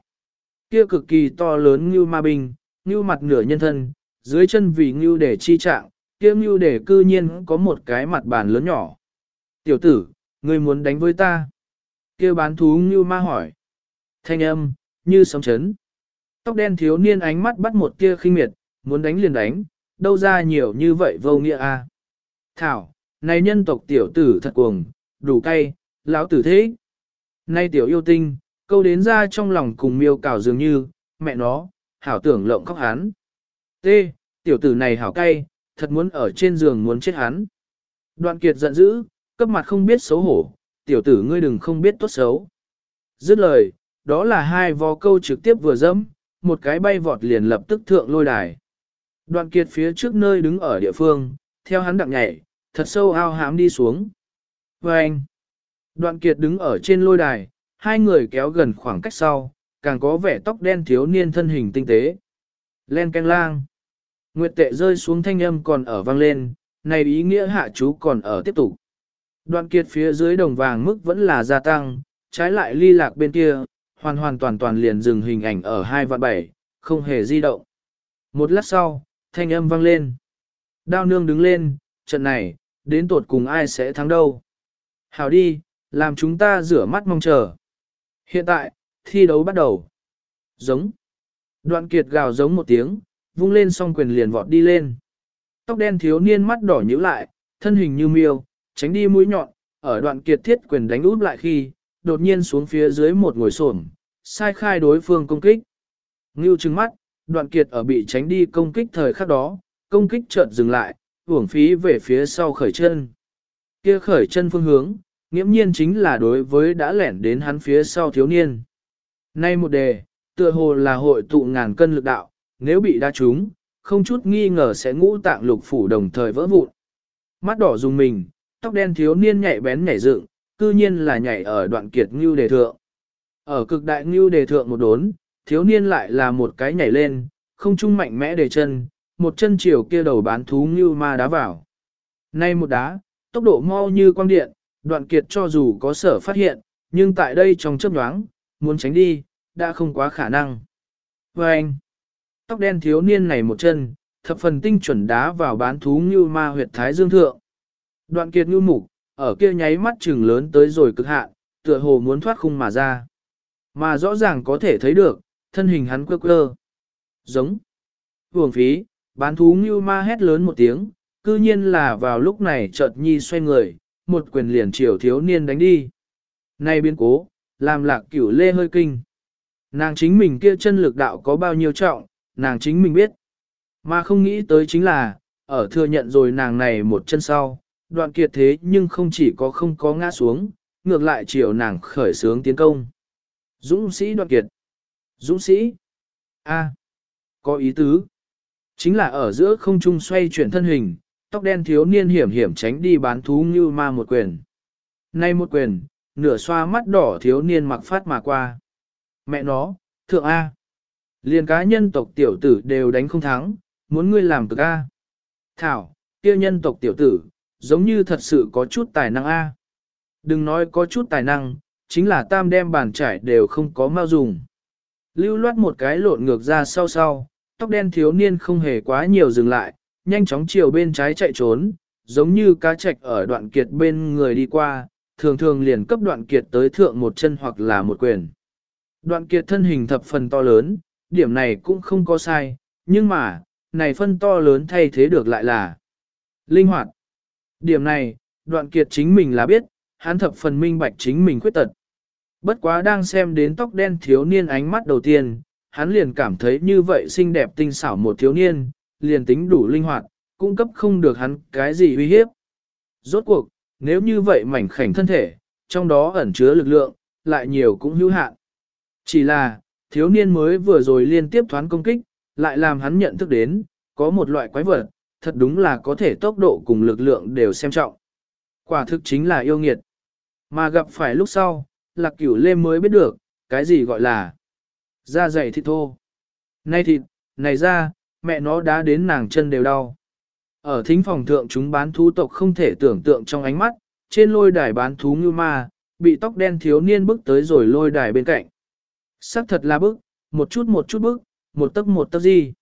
Kia cực kỳ to lớn như ma binh, như mặt nửa nhân thân, dưới chân vì như để chi trạng, kia như để cư nhiên có một cái mặt bàn lớn nhỏ. Tiểu tử, ngươi muốn đánh với ta? Kia bán thú như ma hỏi. Thanh âm, như sóng chấn. Tóc đen thiếu niên ánh mắt bắt một kia khinh miệt, muốn đánh liền đánh, đâu ra nhiều như vậy vô nghĩa a. À? Thảo, này nhân tộc tiểu tử thật cuồng, đủ cay, lão tử thế. Nay tiểu yêu tinh, câu đến ra trong lòng cùng miêu cào dường như, mẹ nó, hảo tưởng lộng khóc hắn. T, tiểu tử này hảo cay, thật muốn ở trên giường muốn chết hắn. Đoạn kiệt giận dữ, cấp mặt không biết xấu hổ, tiểu tử ngươi đừng không biết tốt xấu. Dứt lời, đó là hai vò câu trực tiếp vừa dẫm, một cái bay vọt liền lập tức thượng lôi đài. Đoạn kiệt phía trước nơi đứng ở địa phương, theo hắn đặng nhảy, thật sâu ao hám đi xuống. Và anh, đoạn kiệt đứng ở trên lôi đài, hai người kéo gần khoảng cách sau, càng có vẻ tóc đen thiếu niên thân hình tinh tế. Len canh lang. Nguyệt tệ rơi xuống thanh âm còn ở vang lên, này ý nghĩa hạ chú còn ở tiếp tục. Đoạn kiệt phía dưới đồng vàng mức vẫn là gia tăng, trái lại ly lạc bên kia, hoàn hoàn toàn toàn liền dừng hình ảnh ở hai vạn bảy, không hề di động. Một lát sau, thanh âm vang lên. Đao nương đứng lên, trận này, đến tột cùng ai sẽ thắng đâu. Hảo đi, làm chúng ta rửa mắt mong chờ. Hiện tại, thi đấu bắt đầu. Giống. Đoạn kiệt gào giống một tiếng, vung lên song quyền liền vọt đi lên. Tóc đen thiếu niên mắt đỏ nhíu lại, thân hình như miêu, tránh đi mũi nhọn, ở đoạn kiệt thiết quyền đánh út lại khi, đột nhiên xuống phía dưới một ngồi xổm, sai khai đối phương công kích. Ngưu trừng mắt, đoạn kiệt ở bị tránh đi công kích thời khắc đó, công kích chợt dừng lại, uổng phí về phía sau khởi chân. Kia khởi chân phương hướng, nghiễm nhiên chính là đối với đã lẻn đến hắn phía sau thiếu niên. Nay một đề, tựa hồ là hội tụ ngàn cân lực đạo, nếu bị đa trúng, không chút nghi ngờ sẽ ngũ tạng lục phủ đồng thời vỡ vụn. Mắt đỏ dùng mình, tóc đen thiếu niên nhạy bén nhảy dựng, cư nhiên là nhảy ở đoạn kiệt ngưu đề thượng. Ở cực đại ngưu đề thượng một đốn, thiếu niên lại là một cái nhảy lên, không trung mạnh mẽ để chân, một chân chiều kia đầu bán thú như ma đá vào. Nay một đá, tốc độ mau như quang điện, đoạn kiệt cho dù có sở phát hiện, nhưng tại đây trong chớp nhoáng, muốn tránh đi, đã không quá khả năng. Và anh, tóc đen thiếu niên này một chân, thập phần tinh chuẩn đá vào bán thú như ma huyệt thái dương thượng. Đoạn kiệt như mục, ở kia nháy mắt trừng lớn tới rồi cực hạn, tựa hồ muốn thoát khung mà ra. Mà rõ ràng có thể thấy được, thân hình hắn quơ quơ. Giống. Hưởng phí, bán thú như ma hét lớn một tiếng, cư nhiên là vào lúc này chợt nhi xoay người, một quyền liền chiều thiếu niên đánh đi. Nay biến cố, làm lạc cửu lê hơi kinh. Nàng chính mình kia chân lực đạo có bao nhiêu trọng, nàng chính mình biết. Mà không nghĩ tới chính là, ở thừa nhận rồi nàng này một chân sau, đoạn kiệt thế nhưng không chỉ có không có ngã xuống, ngược lại chiều nàng khởi sướng tiến công. Dũng sĩ đoạn kiệt. Dũng sĩ. A. có ý tứ. Chính là ở giữa không trung xoay chuyển thân hình, tóc đen thiếu niên hiểm hiểm tránh đi bán thú như ma một quyền. Nay một quyền, nửa xoa mắt đỏ thiếu niên mặc phát mà qua. Mẹ nó, thượng A. Liền cá nhân tộc tiểu tử đều đánh không thắng, muốn ngươi làm cực A. Thảo, kia nhân tộc tiểu tử, giống như thật sự có chút tài năng A. Đừng nói có chút tài năng, chính là tam đem bàn trải đều không có mau dùng. Lưu loát một cái lộn ngược ra sau sau, tóc đen thiếu niên không hề quá nhiều dừng lại, nhanh chóng chiều bên trái chạy trốn, giống như cá trạch ở đoạn kiệt bên người đi qua, thường thường liền cấp đoạn kiệt tới thượng một chân hoặc là một quyền. Đoạn kiệt thân hình thập phần to lớn, điểm này cũng không có sai, nhưng mà, này phân to lớn thay thế được lại là linh hoạt. Điểm này, đoạn kiệt chính mình là biết, hắn thập phần minh bạch chính mình khuyết tật. Bất quá đang xem đến tóc đen thiếu niên ánh mắt đầu tiên, hắn liền cảm thấy như vậy xinh đẹp tinh xảo một thiếu niên, liền tính đủ linh hoạt, cung cấp không được hắn cái gì uy hiếp. Rốt cuộc, nếu như vậy mảnh khảnh thân thể, trong đó ẩn chứa lực lượng, lại nhiều cũng hữu hạn. Chỉ là, thiếu niên mới vừa rồi liên tiếp thoán công kích, lại làm hắn nhận thức đến, có một loại quái vật, thật đúng là có thể tốc độ cùng lực lượng đều xem trọng. Quả thực chính là yêu nghiệt. Mà gặp phải lúc sau, lạc cửu lê mới biết được, cái gì gọi là da dày thịt thô. Nay thịt, này ra, mẹ nó đã đến nàng chân đều đau. Ở thính phòng thượng chúng bán thú tộc không thể tưởng tượng trong ánh mắt, trên lôi đài bán thú như ma, bị tóc đen thiếu niên bước tới rồi lôi đài bên cạnh. Sắc thật là bức, một chút một chút bức, một tấc một tấc gì.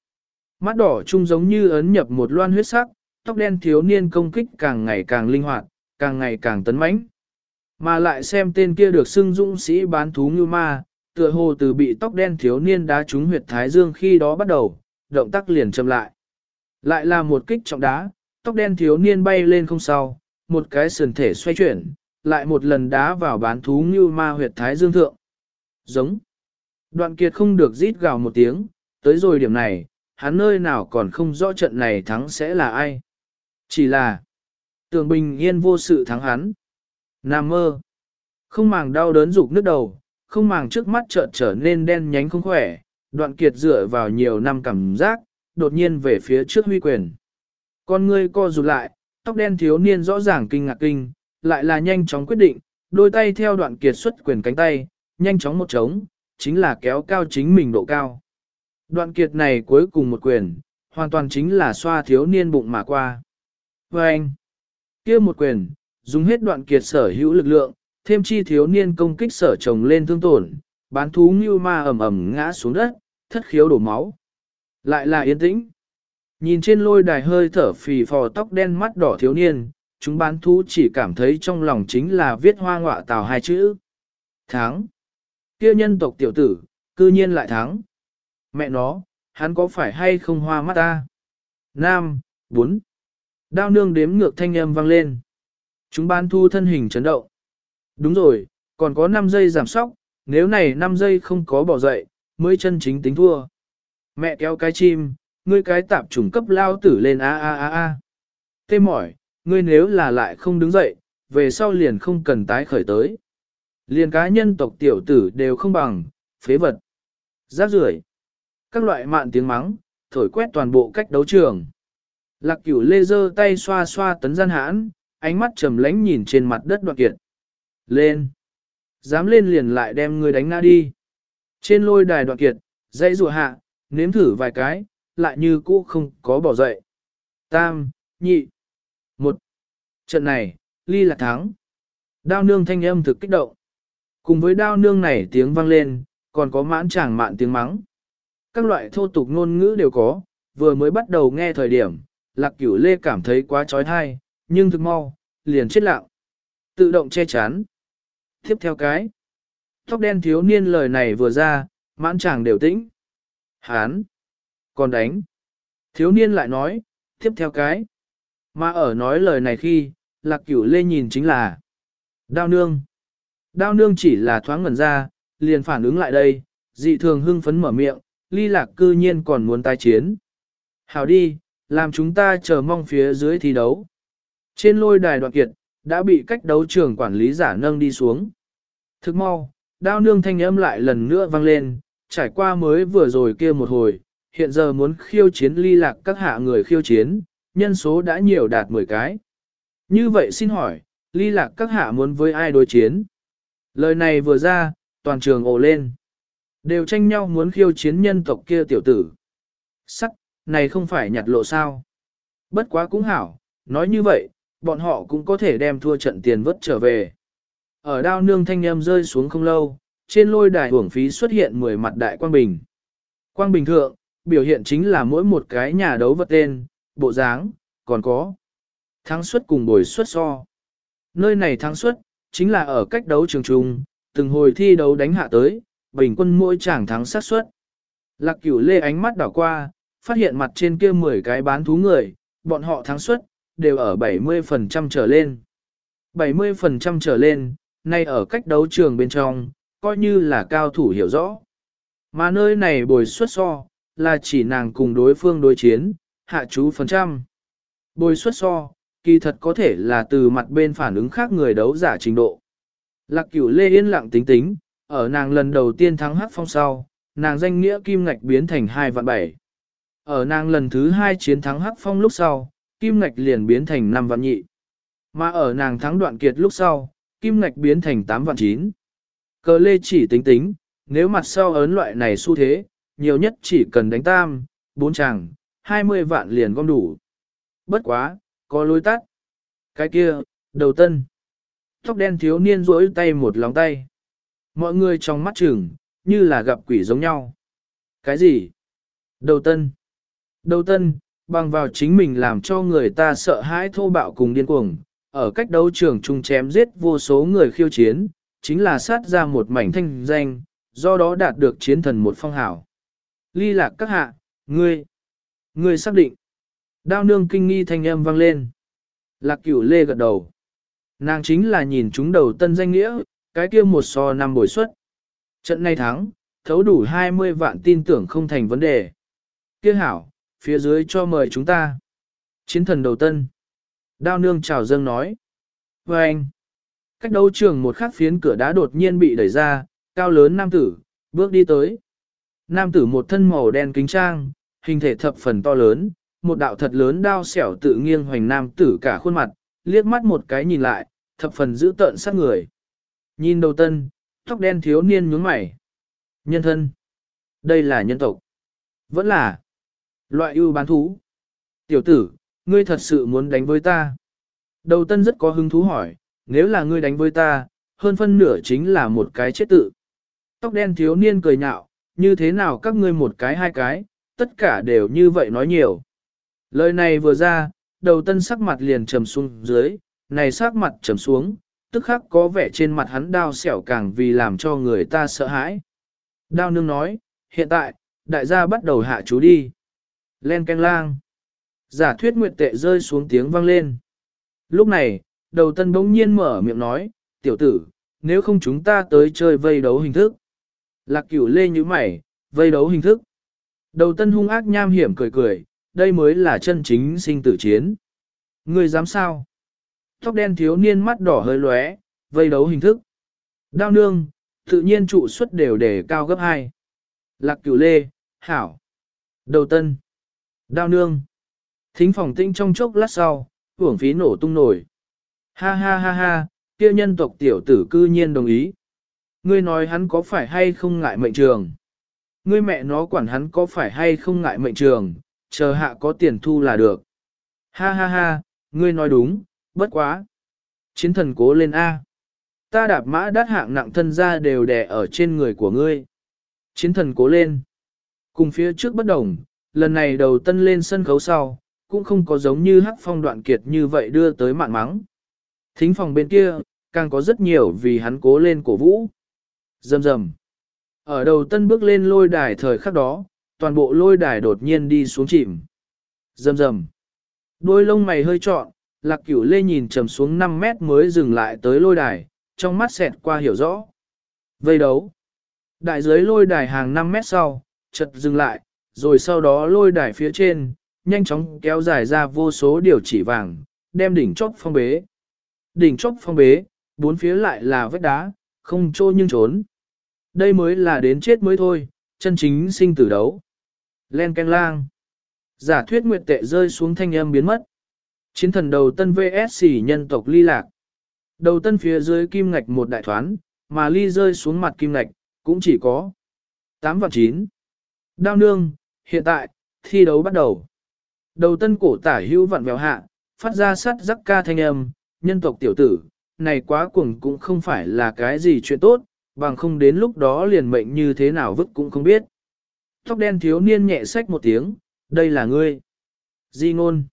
Mắt đỏ trung giống như ấn nhập một loan huyết sắc, tóc đen thiếu niên công kích càng ngày càng linh hoạt, càng ngày càng tấn mãnh. Mà lại xem tên kia được xưng dũng sĩ bán thú như ma, tựa hồ từ bị tóc đen thiếu niên đá trúng huyệt thái dương khi đó bắt đầu, động tác liền chậm lại. Lại là một kích trọng đá, tóc đen thiếu niên bay lên không sau, một cái sườn thể xoay chuyển, lại một lần đá vào bán thú như ma huyệt thái dương thượng. Giống. Đoạn kiệt không được rít gào một tiếng, tới rồi điểm này, hắn nơi nào còn không rõ trận này thắng sẽ là ai. Chỉ là, tường bình yên vô sự thắng hắn. Nam mơ. Không màng đau đớn rụt nước đầu, không màng trước mắt chợt trở nên đen nhánh không khỏe, đoạn kiệt dựa vào nhiều năm cảm giác, đột nhiên về phía trước huy quyền. Con ngươi co rụt lại, tóc đen thiếu niên rõ ràng kinh ngạc kinh, lại là nhanh chóng quyết định, đôi tay theo đoạn kiệt xuất quyền cánh tay, nhanh chóng một trống, chính là kéo cao chính mình độ cao. Đoạn kiệt này cuối cùng một quyền, hoàn toàn chính là xoa thiếu niên bụng mà qua. Và anh, kia một quyền, dùng hết đoạn kiệt sở hữu lực lượng, thêm chi thiếu niên công kích sở chồng lên thương tổn, bán thú như ma ẩm ẩm ngã xuống đất, thất khiếu đổ máu. Lại là yên tĩnh. Nhìn trên lôi đài hơi thở phì phò tóc đen mắt đỏ thiếu niên, chúng bán thú chỉ cảm thấy trong lòng chính là viết hoa ngọa tào hai chữ. Thắng. Kia nhân tộc tiểu tử, cư nhiên lại thắng. Mẹ nó, hắn có phải hay không hoa mắt ta? Nam, bốn. Đao nương đếm ngược thanh âm vang lên. Chúng bán thu thân hình chấn động. Đúng rồi, còn có 5 giây giảm sóc, nếu này 5 giây không có bỏ dậy, mới chân chính tính thua. Mẹ kéo cái chim, ngươi cái tạp trùng cấp lao tử lên a a a a. Tê mỏi, ngươi nếu là lại không đứng dậy, về sau liền không cần tái khởi tới. Liền cá nhân tộc tiểu tử đều không bằng, phế vật. Giáp rưởi Các loại mạn tiếng mắng, thổi quét toàn bộ cách đấu trường. Lạc cửu lê dơ tay xoa xoa tấn gian hãn, ánh mắt trầm lánh nhìn trên mặt đất đoạn kiệt. Lên! Dám lên liền lại đem người đánh ngã đi. Trên lôi đài đoạn kiệt, dãy rùa hạ, nếm thử vài cái, lại như cũ không có bỏ dậy. Tam, nhị, một. Trận này, ly là thắng. Đao nương thanh âm thực kích động. Cùng với đao nương này tiếng vang lên, còn có mãn chàng mạn tiếng mắng. Các loại thô tục ngôn ngữ đều có, vừa mới bắt đầu nghe thời điểm, lạc cửu lê cảm thấy quá trói thai, nhưng thực mau, liền chết lặng. Tự động che chắn. Tiếp theo cái. Tóc đen thiếu niên lời này vừa ra, mãn chàng đều tĩnh. Hán. Còn đánh. Thiếu niên lại nói, tiếp theo cái. Mà ở nói lời này khi, lạc cửu lê nhìn chính là Đao nương. Đao nương chỉ là thoáng ngẩn ra, liền phản ứng lại đây, dị thường hưng phấn mở miệng, ly lạc cư nhiên còn muốn tái chiến. Hảo đi, làm chúng ta chờ mong phía dưới thi đấu. Trên lôi đài đoạn kiệt, đã bị cách đấu trường quản lý giả nâng đi xuống. Thức mau, đao nương thanh âm lại lần nữa vang lên, trải qua mới vừa rồi kia một hồi, hiện giờ muốn khiêu chiến ly lạc các hạ người khiêu chiến, nhân số đã nhiều đạt 10 cái. Như vậy xin hỏi, ly lạc các hạ muốn với ai đối chiến? Lời này vừa ra, toàn trường ồ lên. Đều tranh nhau muốn khiêu chiến nhân tộc kia tiểu tử. Sắc, này không phải nhặt lộ sao. Bất quá cũng hảo, nói như vậy, bọn họ cũng có thể đem thua trận tiền vất trở về. Ở đao nương thanh âm rơi xuống không lâu, trên lôi đài hưởng phí xuất hiện 10 mặt đại quang bình. Quang bình thượng, biểu hiện chính là mỗi một cái nhà đấu vật tên, bộ dáng, còn có thắng suất cùng bồi suất so. Nơi này thắng suất, chính là ở cách đấu trường trung, từng hồi thi đấu đánh hạ tới, bình quân mỗi chàng thắng sát suất. Lạc cửu lê ánh mắt đảo qua, phát hiện mặt trên kia 10 cái bán thú người, bọn họ thắng suất, đều ở 70% trở lên. 70% trở lên, nay ở cách đấu trường bên trong, coi như là cao thủ hiểu rõ. Mà nơi này bồi suất so, là chỉ nàng cùng đối phương đối chiến, hạ chú phần trăm. Bồi suất so, kỳ thật có thể là từ mặt bên phản ứng khác người đấu giả trình độ. Lạc cửu lê yên lặng tính tính, ở nàng lần đầu tiên thắng hắc phong sau, nàng danh nghĩa kim ngạch biến thành 2 vạn 7. Ở nàng lần thứ hai chiến thắng hắc phong lúc sau, kim ngạch liền biến thành 5 vạn nhị. Mà ở nàng thắng đoạn kiệt lúc sau, kim ngạch biến thành 8 vạn 9. Cờ lê chỉ tính tính, nếu mặt sau ấn loại này xu thế, nhiều nhất chỉ cần đánh tam, bốn chàng, 20 vạn liền gom đủ. Bất quá, có lối tắt. Cái kia, đầu tân. Tóc đen thiếu niên rỗi tay một lòng tay. Mọi người trong mắt chừng, như là gặp quỷ giống nhau. Cái gì? Đầu tân. Đầu tân, bằng vào chính mình làm cho người ta sợ hãi thô bạo cùng điên cuồng, ở cách đấu trường chung chém giết vô số người khiêu chiến, chính là sát ra một mảnh thanh danh, do đó đạt được chiến thần một phong hảo. Ly lạc các hạ, ngươi, ngươi xác định. Đao nương kinh nghi thanh âm vang lên. Lạc cửu lê gật đầu. Nàng chính là nhìn chúng đầu tân danh nghĩa, cái kia một so năm bồi suất. Trận này thắng, thấu đủ 20 vạn tin tưởng không thành vấn đề. Kia hảo, phía dưới cho mời chúng ta. Chiến thần đầu tân. Đao nương chào dâng nói. Và anh. Cách đấu trường một khắc phiến cửa đá đột nhiên bị đẩy ra, cao lớn nam tử, bước đi tới. Nam tử một thân màu đen kính trang, hình thể thập phần to lớn, một đạo thật lớn đao xẻo tự nghiêng hoành nam tử cả khuôn mặt, liếc mắt một cái nhìn lại, thập phần giữ tợn sát người. Nhìn đầu tân, tóc đen thiếu niên nhướng mày. Nhân thân. Đây là nhân tộc. Vẫn là loại ưu bán thú. Tiểu tử, ngươi thật sự muốn đánh với ta. Đầu tân rất có hứng thú hỏi, nếu là ngươi đánh với ta, hơn phân nửa chính là một cái chết tự. Tóc đen thiếu niên cười nhạo, như thế nào các ngươi một cái hai cái, tất cả đều như vậy nói nhiều. Lời này vừa ra, đầu tân sắc mặt liền trầm xuống dưới, này sắc mặt trầm xuống, tức khắc có vẻ trên mặt hắn đau xẻo càng vì làm cho người ta sợ hãi. Đao nương nói, hiện tại, đại gia bắt đầu hạ chú đi. Len canh lang. Giả thuyết nguyệt tệ rơi xuống tiếng vang lên. Lúc này, đầu tân bỗng nhiên mở miệng nói, tiểu tử, nếu không chúng ta tới chơi vây đấu hình thức. Lạc cửu lê như mày, vây đấu hình thức. Đầu tân hung ác nham hiểm cười cười, đây mới là chân chính sinh tử chiến. Người dám sao? Tóc đen thiếu niên mắt đỏ hơi lóe, vây đấu hình thức. Đao nương, tự nhiên trụ suất đều để cao gấp 2. Lạc cửu lê, hảo. Đầu tân. Đao nương. Thính phòng tinh trong chốc lát sau, hưởng phí nổ tung nổi. Ha ha ha ha, kia nhân tộc tiểu tử cư nhiên đồng ý. Ngươi nói hắn có phải hay không ngại mệnh trường? Ngươi mẹ nó quản hắn có phải hay không ngại mệnh trường, chờ hạ có tiền thu là được. Ha ha ha, ngươi nói đúng, bất quá. Chiến thần cố lên A. Ta đạp mã đắt hạng nặng thân ra đều đè ở trên người của ngươi. Chiến thần cố lên. Cùng phía trước bất đồng, lần này đầu tân lên sân khấu sau, cũng không có giống như hắc phong đoạn kiệt như vậy đưa tới mạn mắng. Thính phòng bên kia, càng có rất nhiều vì hắn cố lên cổ vũ. Dầm dầm. Ở đầu tân bước lên lôi đài thời khắc đó, toàn bộ lôi đài đột nhiên đi xuống chìm. Dầm dầm. Đôi lông mày hơi trọn, lạc cửu lê nhìn trầm xuống 5 mét mới dừng lại tới lôi đài, trong mắt xẹt qua hiểu rõ. Vây đấu. Đại dưới lôi đài hàng 5 mét sau, chợt dừng lại, rồi sau đó lôi đài phía trên, nhanh chóng kéo dài ra vô số điều chỉ vàng, đem đỉnh chóp phong bế. Đỉnh chóp phong bế, bốn phía lại là vách đá, không trô nhưng trốn. Đây mới là đến chết mới thôi, chân chính sinh tử đấu. Len canh lang. Giả thuyết nguyệt tệ rơi xuống thanh âm biến mất. Chiến thần đầu tân VS nhân tộc ly lạc. Đầu tân phía dưới kim ngạch một đại thoán, mà ly rơi xuống mặt kim ngạch, cũng chỉ có 8 và 9. Đao nương, hiện tại, thi đấu bắt đầu. Đầu tân cổ tả hữu vặn vẹo hạ, phát ra sát rắc ca thanh âm, nhân tộc tiểu tử, này quá cuồng cũng không phải là cái gì chuyện tốt, bằng không đến lúc đó liền mệnh như thế nào vứt cũng không biết. Tóc đen thiếu niên nhẹ sách một tiếng, đây là ngươi. Di ngôn.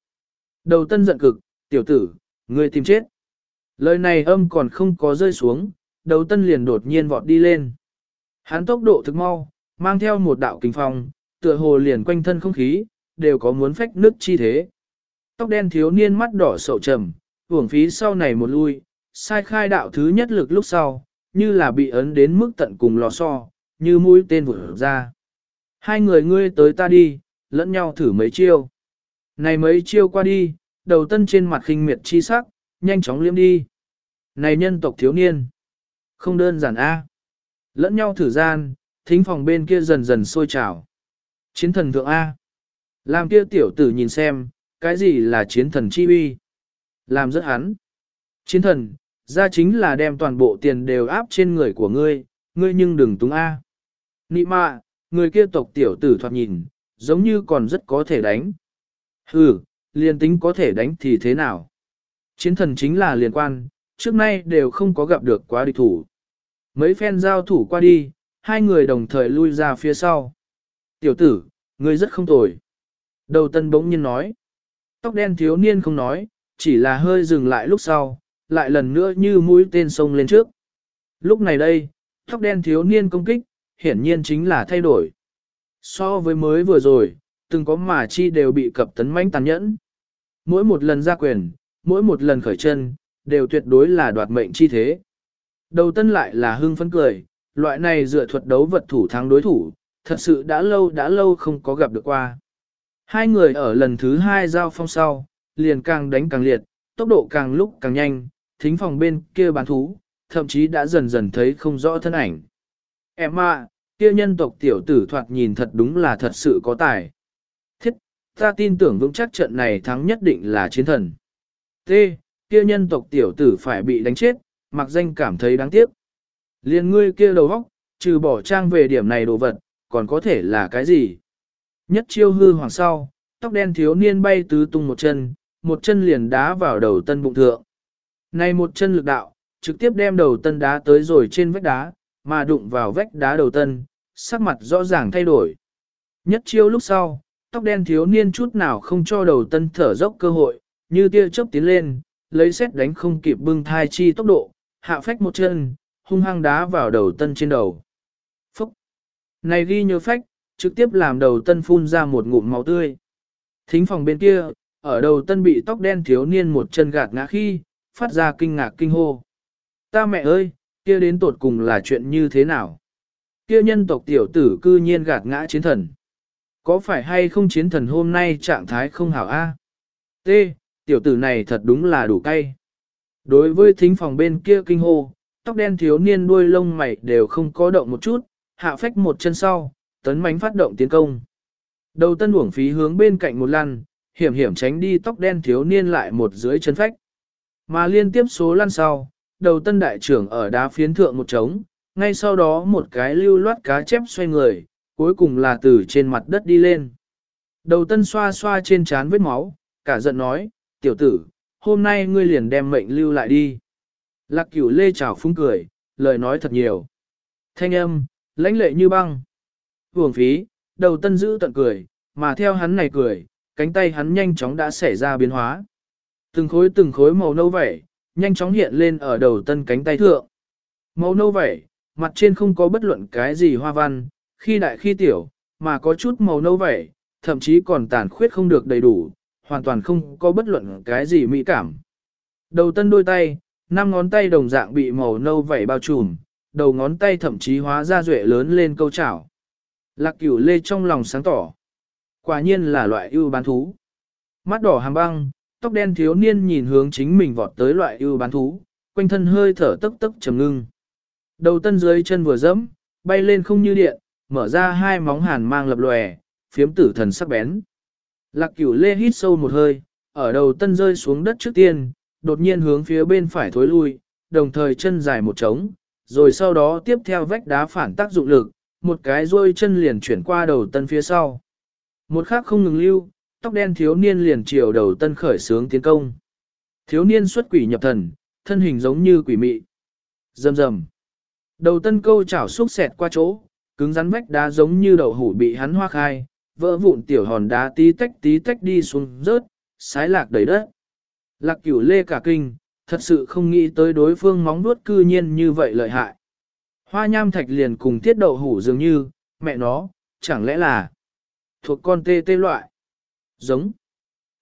Đầu tân giận cực, tiểu tử, ngươi tìm chết. Lời này âm còn không có rơi xuống, đầu tân liền đột nhiên vọt đi lên. Hắn tốc độ thực mau, mang theo một đạo kinh phong, tựa hồ liền quanh thân không khí, đều có muốn phách nước chi thế. Tóc đen thiếu niên mắt đỏ sậu trầm, hưởng phí sau này một lui, sai khai đạo thứ nhất lực lúc sau, như là bị ấn đến mức tận cùng lò xo, như mũi tên vừa ra. Hai người ngươi tới ta đi, lẫn nhau thử mấy chiêu. Này mấy chiêu qua đi, đầu tân trên mặt khinh miệt chi sắc, nhanh chóng liếm đi. Này nhân tộc thiếu niên, không đơn giản a. Lẫn nhau thử gian, thính phòng bên kia dần dần sôi trào. Chiến thần thượng A. Làm kia tiểu tử nhìn xem, cái gì là chiến thần chi uy. Làm rất hắn. Chiến thần, ra chính là đem toàn bộ tiền đều áp trên người của ngươi, ngươi nhưng đừng túng A. Nị mạ, người kia tộc tiểu tử thoạt nhìn, giống như còn rất có thể đánh. Hừ, liền tính có thể đánh thì thế nào? Chiến thần chính là liên quan, trước nay đều không có gặp được quá địch thủ. Mấy phen giao thủ qua đi, hai người đồng thời lui ra phía sau. Tiểu tử, ngươi rất không tồi. Đầu tân bỗng nhiên nói. Tóc đen thiếu niên không nói, chỉ là hơi dừng lại lúc sau, lại lần nữa như mũi tên sông lên trước. Lúc này đây, tóc đen thiếu niên công kích, hiển nhiên chính là thay đổi. So với mới vừa rồi, từng có mà chi đều bị cập tấn mãnh tàn nhẫn. Mỗi một lần ra quyền, mỗi một lần khởi chân, đều tuyệt đối là đoạt mệnh chi thế. Đầu tân lại là hưng phấn cười, loại này dựa thuật đấu vật thủ thắng đối thủ, thật sự đã lâu đã lâu không có gặp được qua. Hai người ở lần thứ hai giao phong sau, liền càng đánh càng liệt, tốc độ càng lúc càng nhanh, thính phòng bên kia bán thú, thậm chí đã dần dần thấy không rõ thân ảnh. Em à, kia nhân tộc tiểu tử thoạt nhìn thật đúng là thật sự có tài. Thiết, ta tin tưởng vững chắc trận này thắng nhất định là chiến thần. T, kia nhân tộc tiểu tử phải bị đánh chết, mặc danh cảm thấy đáng tiếc. Liên ngươi kia đầu góc, trừ bỏ trang về điểm này đồ vật, còn có thể là cái gì? Nhất chiêu hư hoàng sau, tóc đen thiếu niên bay tứ tung một chân, một chân liền đá vào đầu tân bụng thượng. Này một chân lực đạo, trực tiếp đem đầu tân đá tới rồi trên vách đá, mà đụng vào vách đá đầu tân, sắc mặt rõ ràng thay đổi. Nhất chiêu lúc sau, tóc đen thiếu niên chút nào không cho đầu tân thở dốc cơ hội, như tia chớp tiến lên, lấy xét đánh không kịp bưng thai chi tốc độ, hạ phách một chân, hung hăng đá vào đầu tân trên đầu. Này ghi nhớ phách, trực tiếp làm đầu tân phun ra một ngụm máu tươi. Thính phòng bên kia, ở đầu tân bị tóc đen thiếu niên một chân gạt ngã khi, phát ra kinh ngạc kinh hô. Ta mẹ ơi, kia đến tột cùng là chuyện như thế nào? Kia nhân tộc tiểu tử cư nhiên gạt ngã chiến thần. Có phải hay không chiến thần hôm nay trạng thái không hảo a? T, tiểu tử này thật đúng là đủ cay. Đối với thính phòng bên kia kinh hô, tóc đen thiếu niên đuôi lông mày đều không có động một chút, hạ phách một chân sau, tấn mánh phát động tiến công. Đầu tân uổng phí hướng bên cạnh một lăn, hiểm hiểm tránh đi tóc đen thiếu niên lại một dưới chân phách. Mà liên tiếp số lăn sau, đầu tân đại trưởng ở đá phiến thượng một trống, ngay sau đó một cái lưu loát cá chép xoay người, cuối cùng là từ trên mặt đất đi lên. Đầu tân xoa xoa trên trán vết máu, cả giận nói, tiểu tử, hôm nay ngươi liền đem mệnh lưu lại đi. Lạc cửu lê chào phúng cười, lời nói thật nhiều. Thanh âm, lãnh lệ như băng. Hưởng phí, đầu tân giữ tận cười, mà theo hắn này cười, cánh tay hắn nhanh chóng đã xảy ra biến hóa. Từng khối từng khối màu nâu vẩy, nhanh chóng hiện lên ở đầu tân cánh tay thượng. Màu nâu vẩy, mặt trên không có bất luận cái gì hoa văn, khi đại khi tiểu, mà có chút màu nâu vẩy, thậm chí còn tàn khuyết không được đầy đủ, hoàn toàn không có bất luận cái gì mỹ cảm. Đầu tân đôi tay, năm ngón tay đồng dạng bị màu nâu vẩy bao trùm, đầu ngón tay thậm chí hóa ra duệ lớn lên câu chảo. Lạc cửu lê trong lòng sáng tỏ. Quả nhiên là loại ưu bán thú. Mắt đỏ hàm băng, tóc đen thiếu niên nhìn hướng chính mình vọt tới loại ưu bán thú, quanh thân hơi thở tức tức trầm ngưng. Đầu tân dưới chân vừa dẫm, bay lên không như điện, mở ra hai móng hàn mang lập lòe, phiếm tử thần sắc bén. Lạc cửu lê hít sâu một hơi, ở đầu tân rơi xuống đất trước tiên, đột nhiên hướng phía bên phải thối lui, đồng thời chân dài một trống, rồi sau đó tiếp theo vách đá phản tác dụng lực, một cái rôi chân liền chuyển qua đầu tân phía sau. Một khác không ngừng lưu, tóc đen thiếu niên liền chiều đầu tân khởi sướng tiến công. Thiếu niên xuất quỷ nhập thần, thân hình giống như quỷ mị. Rầm rầm. Đầu tân câu chảo xúc xẹt qua chỗ, cứng rắn vách đá giống như đậu hủ bị hắn hoa khai, vỡ vụn tiểu hòn đá tí tách tí tách đi xuống rớt, sái lạc đầy đất. Lạc cửu lê cả kinh, thật sự không nghĩ tới đối phương móng nuốt cư nhiên như vậy lợi hại. Hoa nham thạch liền cùng tiết đậu hủ dường như, mẹ nó, chẳng lẽ là thuộc con tê tê loại. Giống.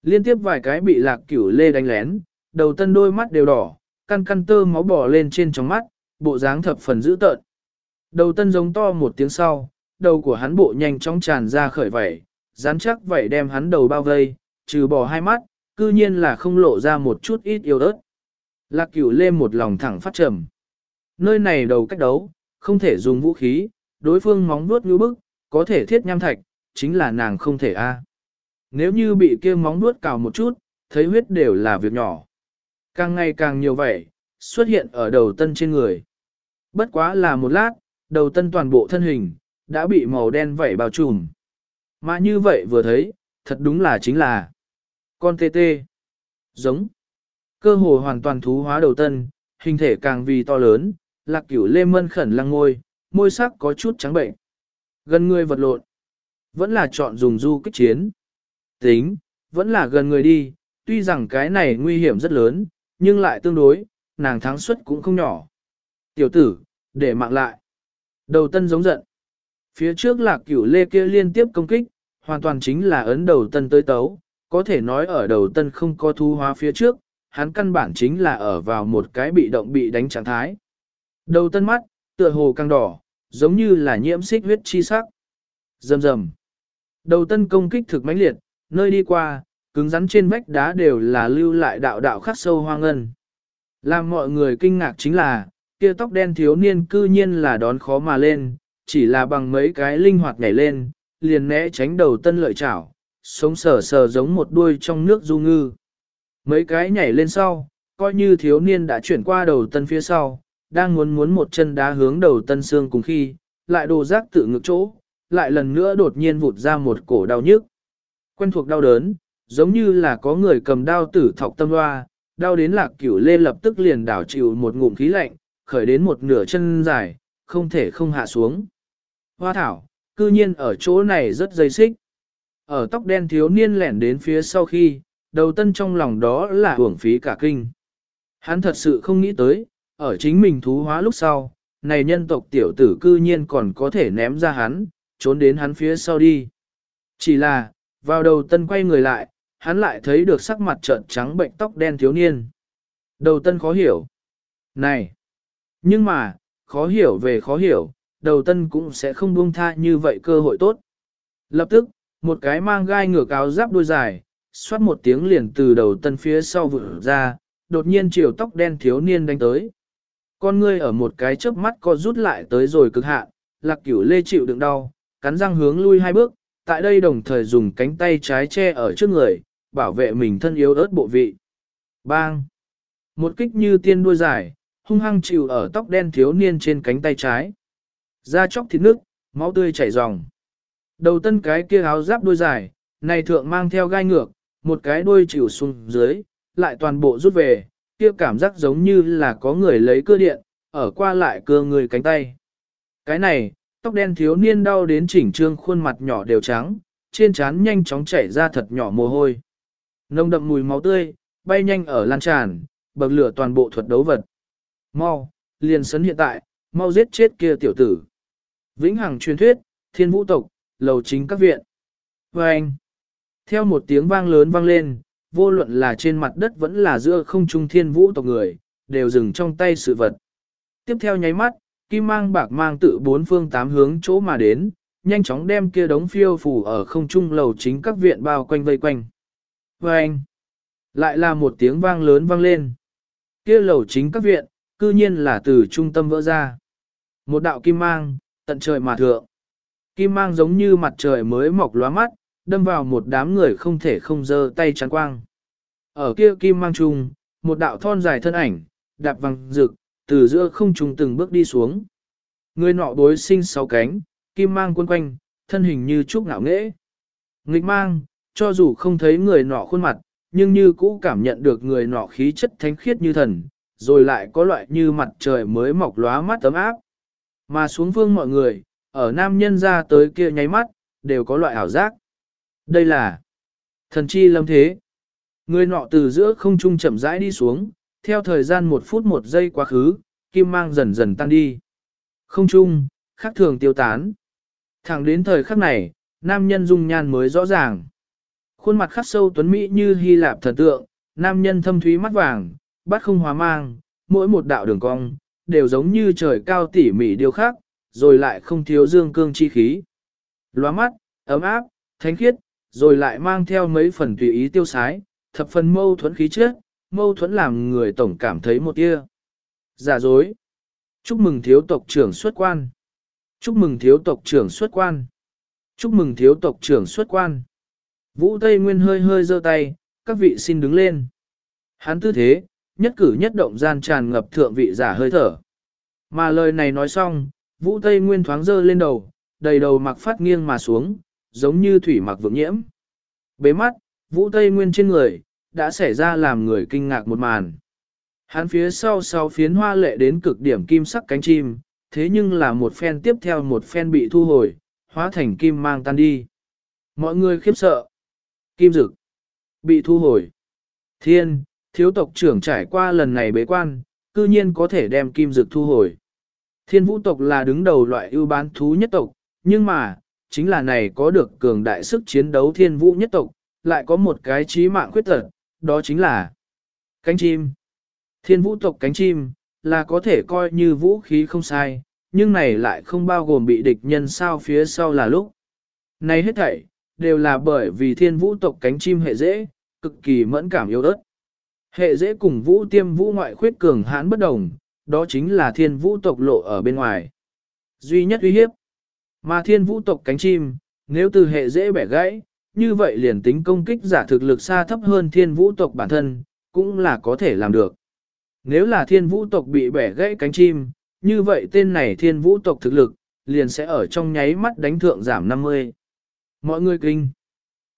Liên tiếp vài cái bị lạc cửu lê đánh lén, đầu tân đôi mắt đều đỏ, căn căn tơ máu bỏ lên trên trong mắt, bộ dáng thập phần dữ tợn. Đầu tân giống to một tiếng sau, đầu của hắn bộ nhanh chóng tràn ra khởi vẩy, dán chắc vẩy đem hắn đầu bao vây, trừ bỏ hai mắt, cư nhiên là không lộ ra một chút ít yêu ớt. Lạc cửu lê một lòng thẳng phát trầm. Nơi này đầu cách đấu, không thể dùng vũ khí, đối phương móng vuốt như bức, có thể thiết nham thạch, chính là nàng không thể a. Nếu như bị kia móng vuốt cào một chút, thấy huyết đều là việc nhỏ. Càng ngày càng nhiều vậy, xuất hiện ở đầu tân trên người. Bất quá là một lát, đầu tân toàn bộ thân hình, đã bị màu đen vẩy bao trùm. Mà như vậy vừa thấy, thật đúng là chính là con tê tê. Giống. Cơ hồ hoàn toàn thú hóa đầu tân, hình thể càng vì to lớn, lạc cửu lê mân khẩn lăng ngôi, môi sắc có chút trắng bệnh. Gần người vật lộn. Vẫn là chọn dùng du kích chiến. Tính, vẫn là gần người đi, tuy rằng cái này nguy hiểm rất lớn, nhưng lại tương đối, nàng thắng suất cũng không nhỏ. Tiểu tử, để mạng lại. Đầu tân giống giận. Phía trước lạc cửu lê kia liên tiếp công kích, hoàn toàn chính là ấn đầu tân tới tấu, có thể nói ở đầu tân không có thu hóa phía trước, hắn căn bản chính là ở vào một cái bị động bị đánh trạng thái. Đầu tân mắt, tựa hồ căng đỏ, giống như là nhiễm xích huyết chi sắc. Rầm rầm. Đầu tân công kích thực mãnh liệt, nơi đi qua, cứng rắn trên vách đá đều là lưu lại đạo đạo khắc sâu hoang ngân. Làm mọi người kinh ngạc chính là, kia tóc đen thiếu niên cư nhiên là đón khó mà lên, chỉ là bằng mấy cái linh hoạt nhảy lên, liền né tránh đầu tân lợi chảo, sống sờ sờ giống một đuôi trong nước du ngư. Mấy cái nhảy lên sau, coi như thiếu niên đã chuyển qua đầu tân phía sau, đang muốn muốn một chân đá hướng đầu tân xương cùng khi, lại đồ giác tự ngực chỗ, lại lần nữa đột nhiên vụt ra một cổ đau nhức. Quen thuộc đau đớn, giống như là có người cầm đao tử thọc tâm hoa, đau đến lạc cửu lê lập tức liền đảo chịu một ngụm khí lạnh, khởi đến một nửa chân dài, không thể không hạ xuống. Hoa thảo, cư nhiên ở chỗ này rất dây xích. Ở tóc đen thiếu niên lẻn đến phía sau khi, đầu tân trong lòng đó là hưởng phí cả kinh. Hắn thật sự không nghĩ tới, ở chính mình thú hóa lúc sau, này nhân tộc tiểu tử cư nhiên còn có thể ném ra hắn, trốn đến hắn phía sau đi. Chỉ là, vào đầu tân quay người lại, hắn lại thấy được sắc mặt trợn trắng bệnh tóc đen thiếu niên. Đầu tân khó hiểu. Này! Nhưng mà, khó hiểu về khó hiểu, đầu tân cũng sẽ không buông tha như vậy cơ hội tốt. Lập tức, một cái mang gai ngược áo giáp đuôi dài, xoát một tiếng liền từ đầu tân phía sau vựa ra, đột nhiên chiều tóc đen thiếu niên đánh tới. Con ngươi ở một cái chớp mắt co rút lại tới rồi cực hạn, lạc cửu lê chịu đựng đau, cắn răng hướng lui hai bước, tại đây đồng thời dùng cánh tay trái che ở trước người, bảo vệ mình thân yếu ớt bộ vị. Bang! Một kích như tiên đuôi dài, hung hăng chịu ở tóc đen thiếu niên trên cánh tay trái. Da chóc thịt nước, máu tươi chảy ròng. Đầu tân cái kia áo giáp đuôi dài, này thượng mang theo gai ngược, một cái đuôi chịu xuống dưới, lại toàn bộ rút về, kia cảm giác giống như là có người lấy cơ điện, ở qua lại cơ người cánh tay. Cái này, Tóc đen thiếu niên đau đến chỉnh trương khuôn mặt nhỏ đều trắng, trên trán nhanh chóng chảy ra thật nhỏ mồ hôi. Nông đậm mùi máu tươi, bay nhanh ở lan tràn, bậc lửa toàn bộ thuật đấu vật. Mau, liền sấn hiện tại, mau giết chết kia tiểu tử. Vĩnh Hằng truyền thuyết, thiên vũ tộc, lầu chính các viện. Và anh, theo một tiếng vang lớn vang lên, vô luận là trên mặt đất vẫn là giữa không trung thiên vũ tộc người, đều dừng trong tay sự vật. Tiếp theo nháy mắt, kim mang bạc mang tự bốn phương tám hướng chỗ mà đến, nhanh chóng đem kia đống phiêu phủ ở không trung lầu chính các viện bao quanh vây quanh. Và anh, lại là một tiếng vang lớn vang lên. Kia lầu chính các viện, cư nhiên là từ trung tâm vỡ ra. Một đạo kim mang, tận trời mà thượng. Kim mang giống như mặt trời mới mọc lóa mắt, đâm vào một đám người không thể không dơ tay chắn quang. Ở kia kim mang trung, một đạo thon dài thân ảnh, đạp vàng rực, từ giữa không trung từng bước đi xuống. Người nọ bối sinh sáu cánh, kim mang quân quanh, thân hình như trúc ngạo nghễ. Nghịch mang, cho dù không thấy người nọ khuôn mặt, nhưng như cũ cảm nhận được người nọ khí chất thánh khiết như thần, rồi lại có loại như mặt trời mới mọc lóa mắt tấm áp. Mà xuống phương mọi người, ở nam nhân ra tới kia nháy mắt, đều có loại ảo giác. Đây là thần chi lâm thế. Người nọ từ giữa không trung chậm rãi đi xuống, theo thời gian một phút một giây quá khứ, kim mang dần dần tan đi. Không trung, khắc thường tiêu tán. Thẳng đến thời khắc này, nam nhân dung nhan mới rõ ràng. Khuôn mặt khắc sâu tuấn mỹ như Hy Lạp thần tượng, nam nhân thâm thúy mắt vàng, bắt không hóa mang, mỗi một đạo đường cong, đều giống như trời cao tỉ mỉ điều khác, rồi lại không thiếu dương cương chi khí. Lóa mắt, ấm áp, thánh khiết, rồi lại mang theo mấy phần tùy ý tiêu sái, thập phần mâu thuẫn khí chất, mâu thuẫn làm người tổng cảm thấy một tia. Giả dối. Chúc mừng thiếu tộc trưởng xuất quan. Chúc mừng thiếu tộc trưởng xuất quan. Chúc mừng thiếu tộc trưởng xuất quan. Vũ Tây Nguyên hơi hơi giơ tay, các vị xin đứng lên. Hắn tư thế, nhất cử nhất động gian tràn ngập thượng vị giả hơi thở. Mà lời này nói xong, Vũ Tây Nguyên thoáng giơ lên đầu, đầy đầu mặc phát nghiêng mà xuống, giống như thủy mặc vượng nhiễm. Bế mắt, Vũ Tây Nguyên trên người, đã xảy ra làm người kinh ngạc một màn. Hắn phía sau sau phiến hoa lệ đến cực điểm kim sắc cánh chim, thế nhưng là một phen tiếp theo một phen bị thu hồi, hóa thành kim mang tan đi. Mọi người khiếp sợ. Kim dực. Bị thu hồi. Thiên, thiếu tộc trưởng trải qua lần này bế quan, cư nhiên có thể đem kim dực thu hồi. Thiên vũ tộc là đứng đầu loại ưu bán thú nhất tộc, nhưng mà, chính là này có được cường đại sức chiến đấu thiên vũ nhất tộc, lại có một cái trí mạng khuyết tật, đó chính là cánh chim. Thiên vũ tộc cánh chim, là có thể coi như vũ khí không sai, nhưng này lại không bao gồm bị địch nhân sao phía sau là lúc. Này hết thảy, đều là bởi vì thiên vũ tộc cánh chim hệ dễ, cực kỳ mẫn cảm yếu ớt. Hệ dễ cùng vũ tiêm vũ ngoại khuyết cường hãn bất đồng, đó chính là thiên vũ tộc lộ ở bên ngoài. Duy nhất uy hiếp, mà thiên vũ tộc cánh chim, nếu từ hệ dễ bẻ gãy, như vậy liền tính công kích giả thực lực xa thấp hơn thiên vũ tộc bản thân, cũng là có thể làm được. Nếu là thiên vũ tộc bị bẻ gãy cánh chim, như vậy tên này thiên vũ tộc thực lực, liền sẽ ở trong nháy mắt đánh thượng giảm 50. Mọi người kinh.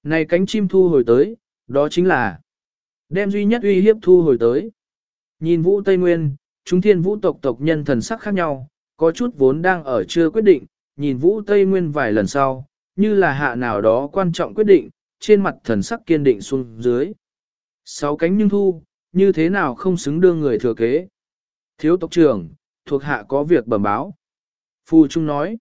Này cánh chim thu hồi tới, đó chính là đem duy nhất uy hiếp thu hồi tới. Nhìn vũ Tây Nguyên, chúng thiên vũ tộc tộc nhân thần sắc khác nhau, có chút vốn đang ở chưa quyết định, nhìn vũ Tây Nguyên vài lần sau, như là hạ nào đó quan trọng quyết định, trên mặt thần sắc kiên định xuống dưới. Sáu cánh nhưng thu, như thế nào không xứng đương người thừa kế. Thiếu tộc trưởng, thuộc hạ có việc bẩm báo. Phù Trung nói.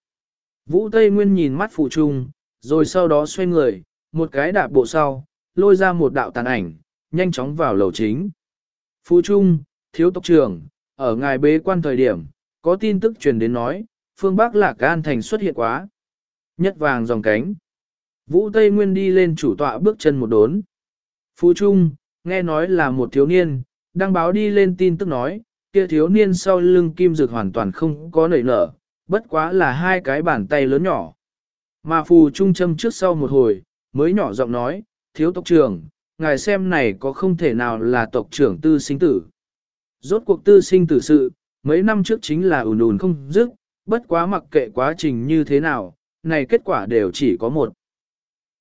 Vũ Tây Nguyên nhìn mắt Phù Trung, rồi sau đó xoay người, một cái đạp bộ sau, lôi ra một đạo tàn ảnh, nhanh chóng vào lầu chính. Phù Trung, thiếu tộc trưởng, ở ngài bế quan thời điểm, có tin tức truyền đến nói, phương Bắc Lạc An Thành xuất hiện quá. Nhất vàng dòng cánh. Vũ Tây Nguyên đi lên chủ tọa bước chân một đốn. Phú Trung, nghe nói là một thiếu niên, đăng báo đi lên tin tức nói, kia thiếu niên sau lưng kim dược hoàn toàn không có nảy nở, bất quá là hai cái bàn tay lớn nhỏ. Mà Phù Trung châm trước sau một hồi, mới nhỏ giọng nói, thiếu tộc trưởng, ngài xem này có không thể nào là tộc trưởng tư sinh tử. Rốt cuộc tư sinh tử sự, mấy năm trước chính là ùn ùn không dứt, bất quá mặc kệ quá trình như thế nào, này kết quả đều chỉ có một.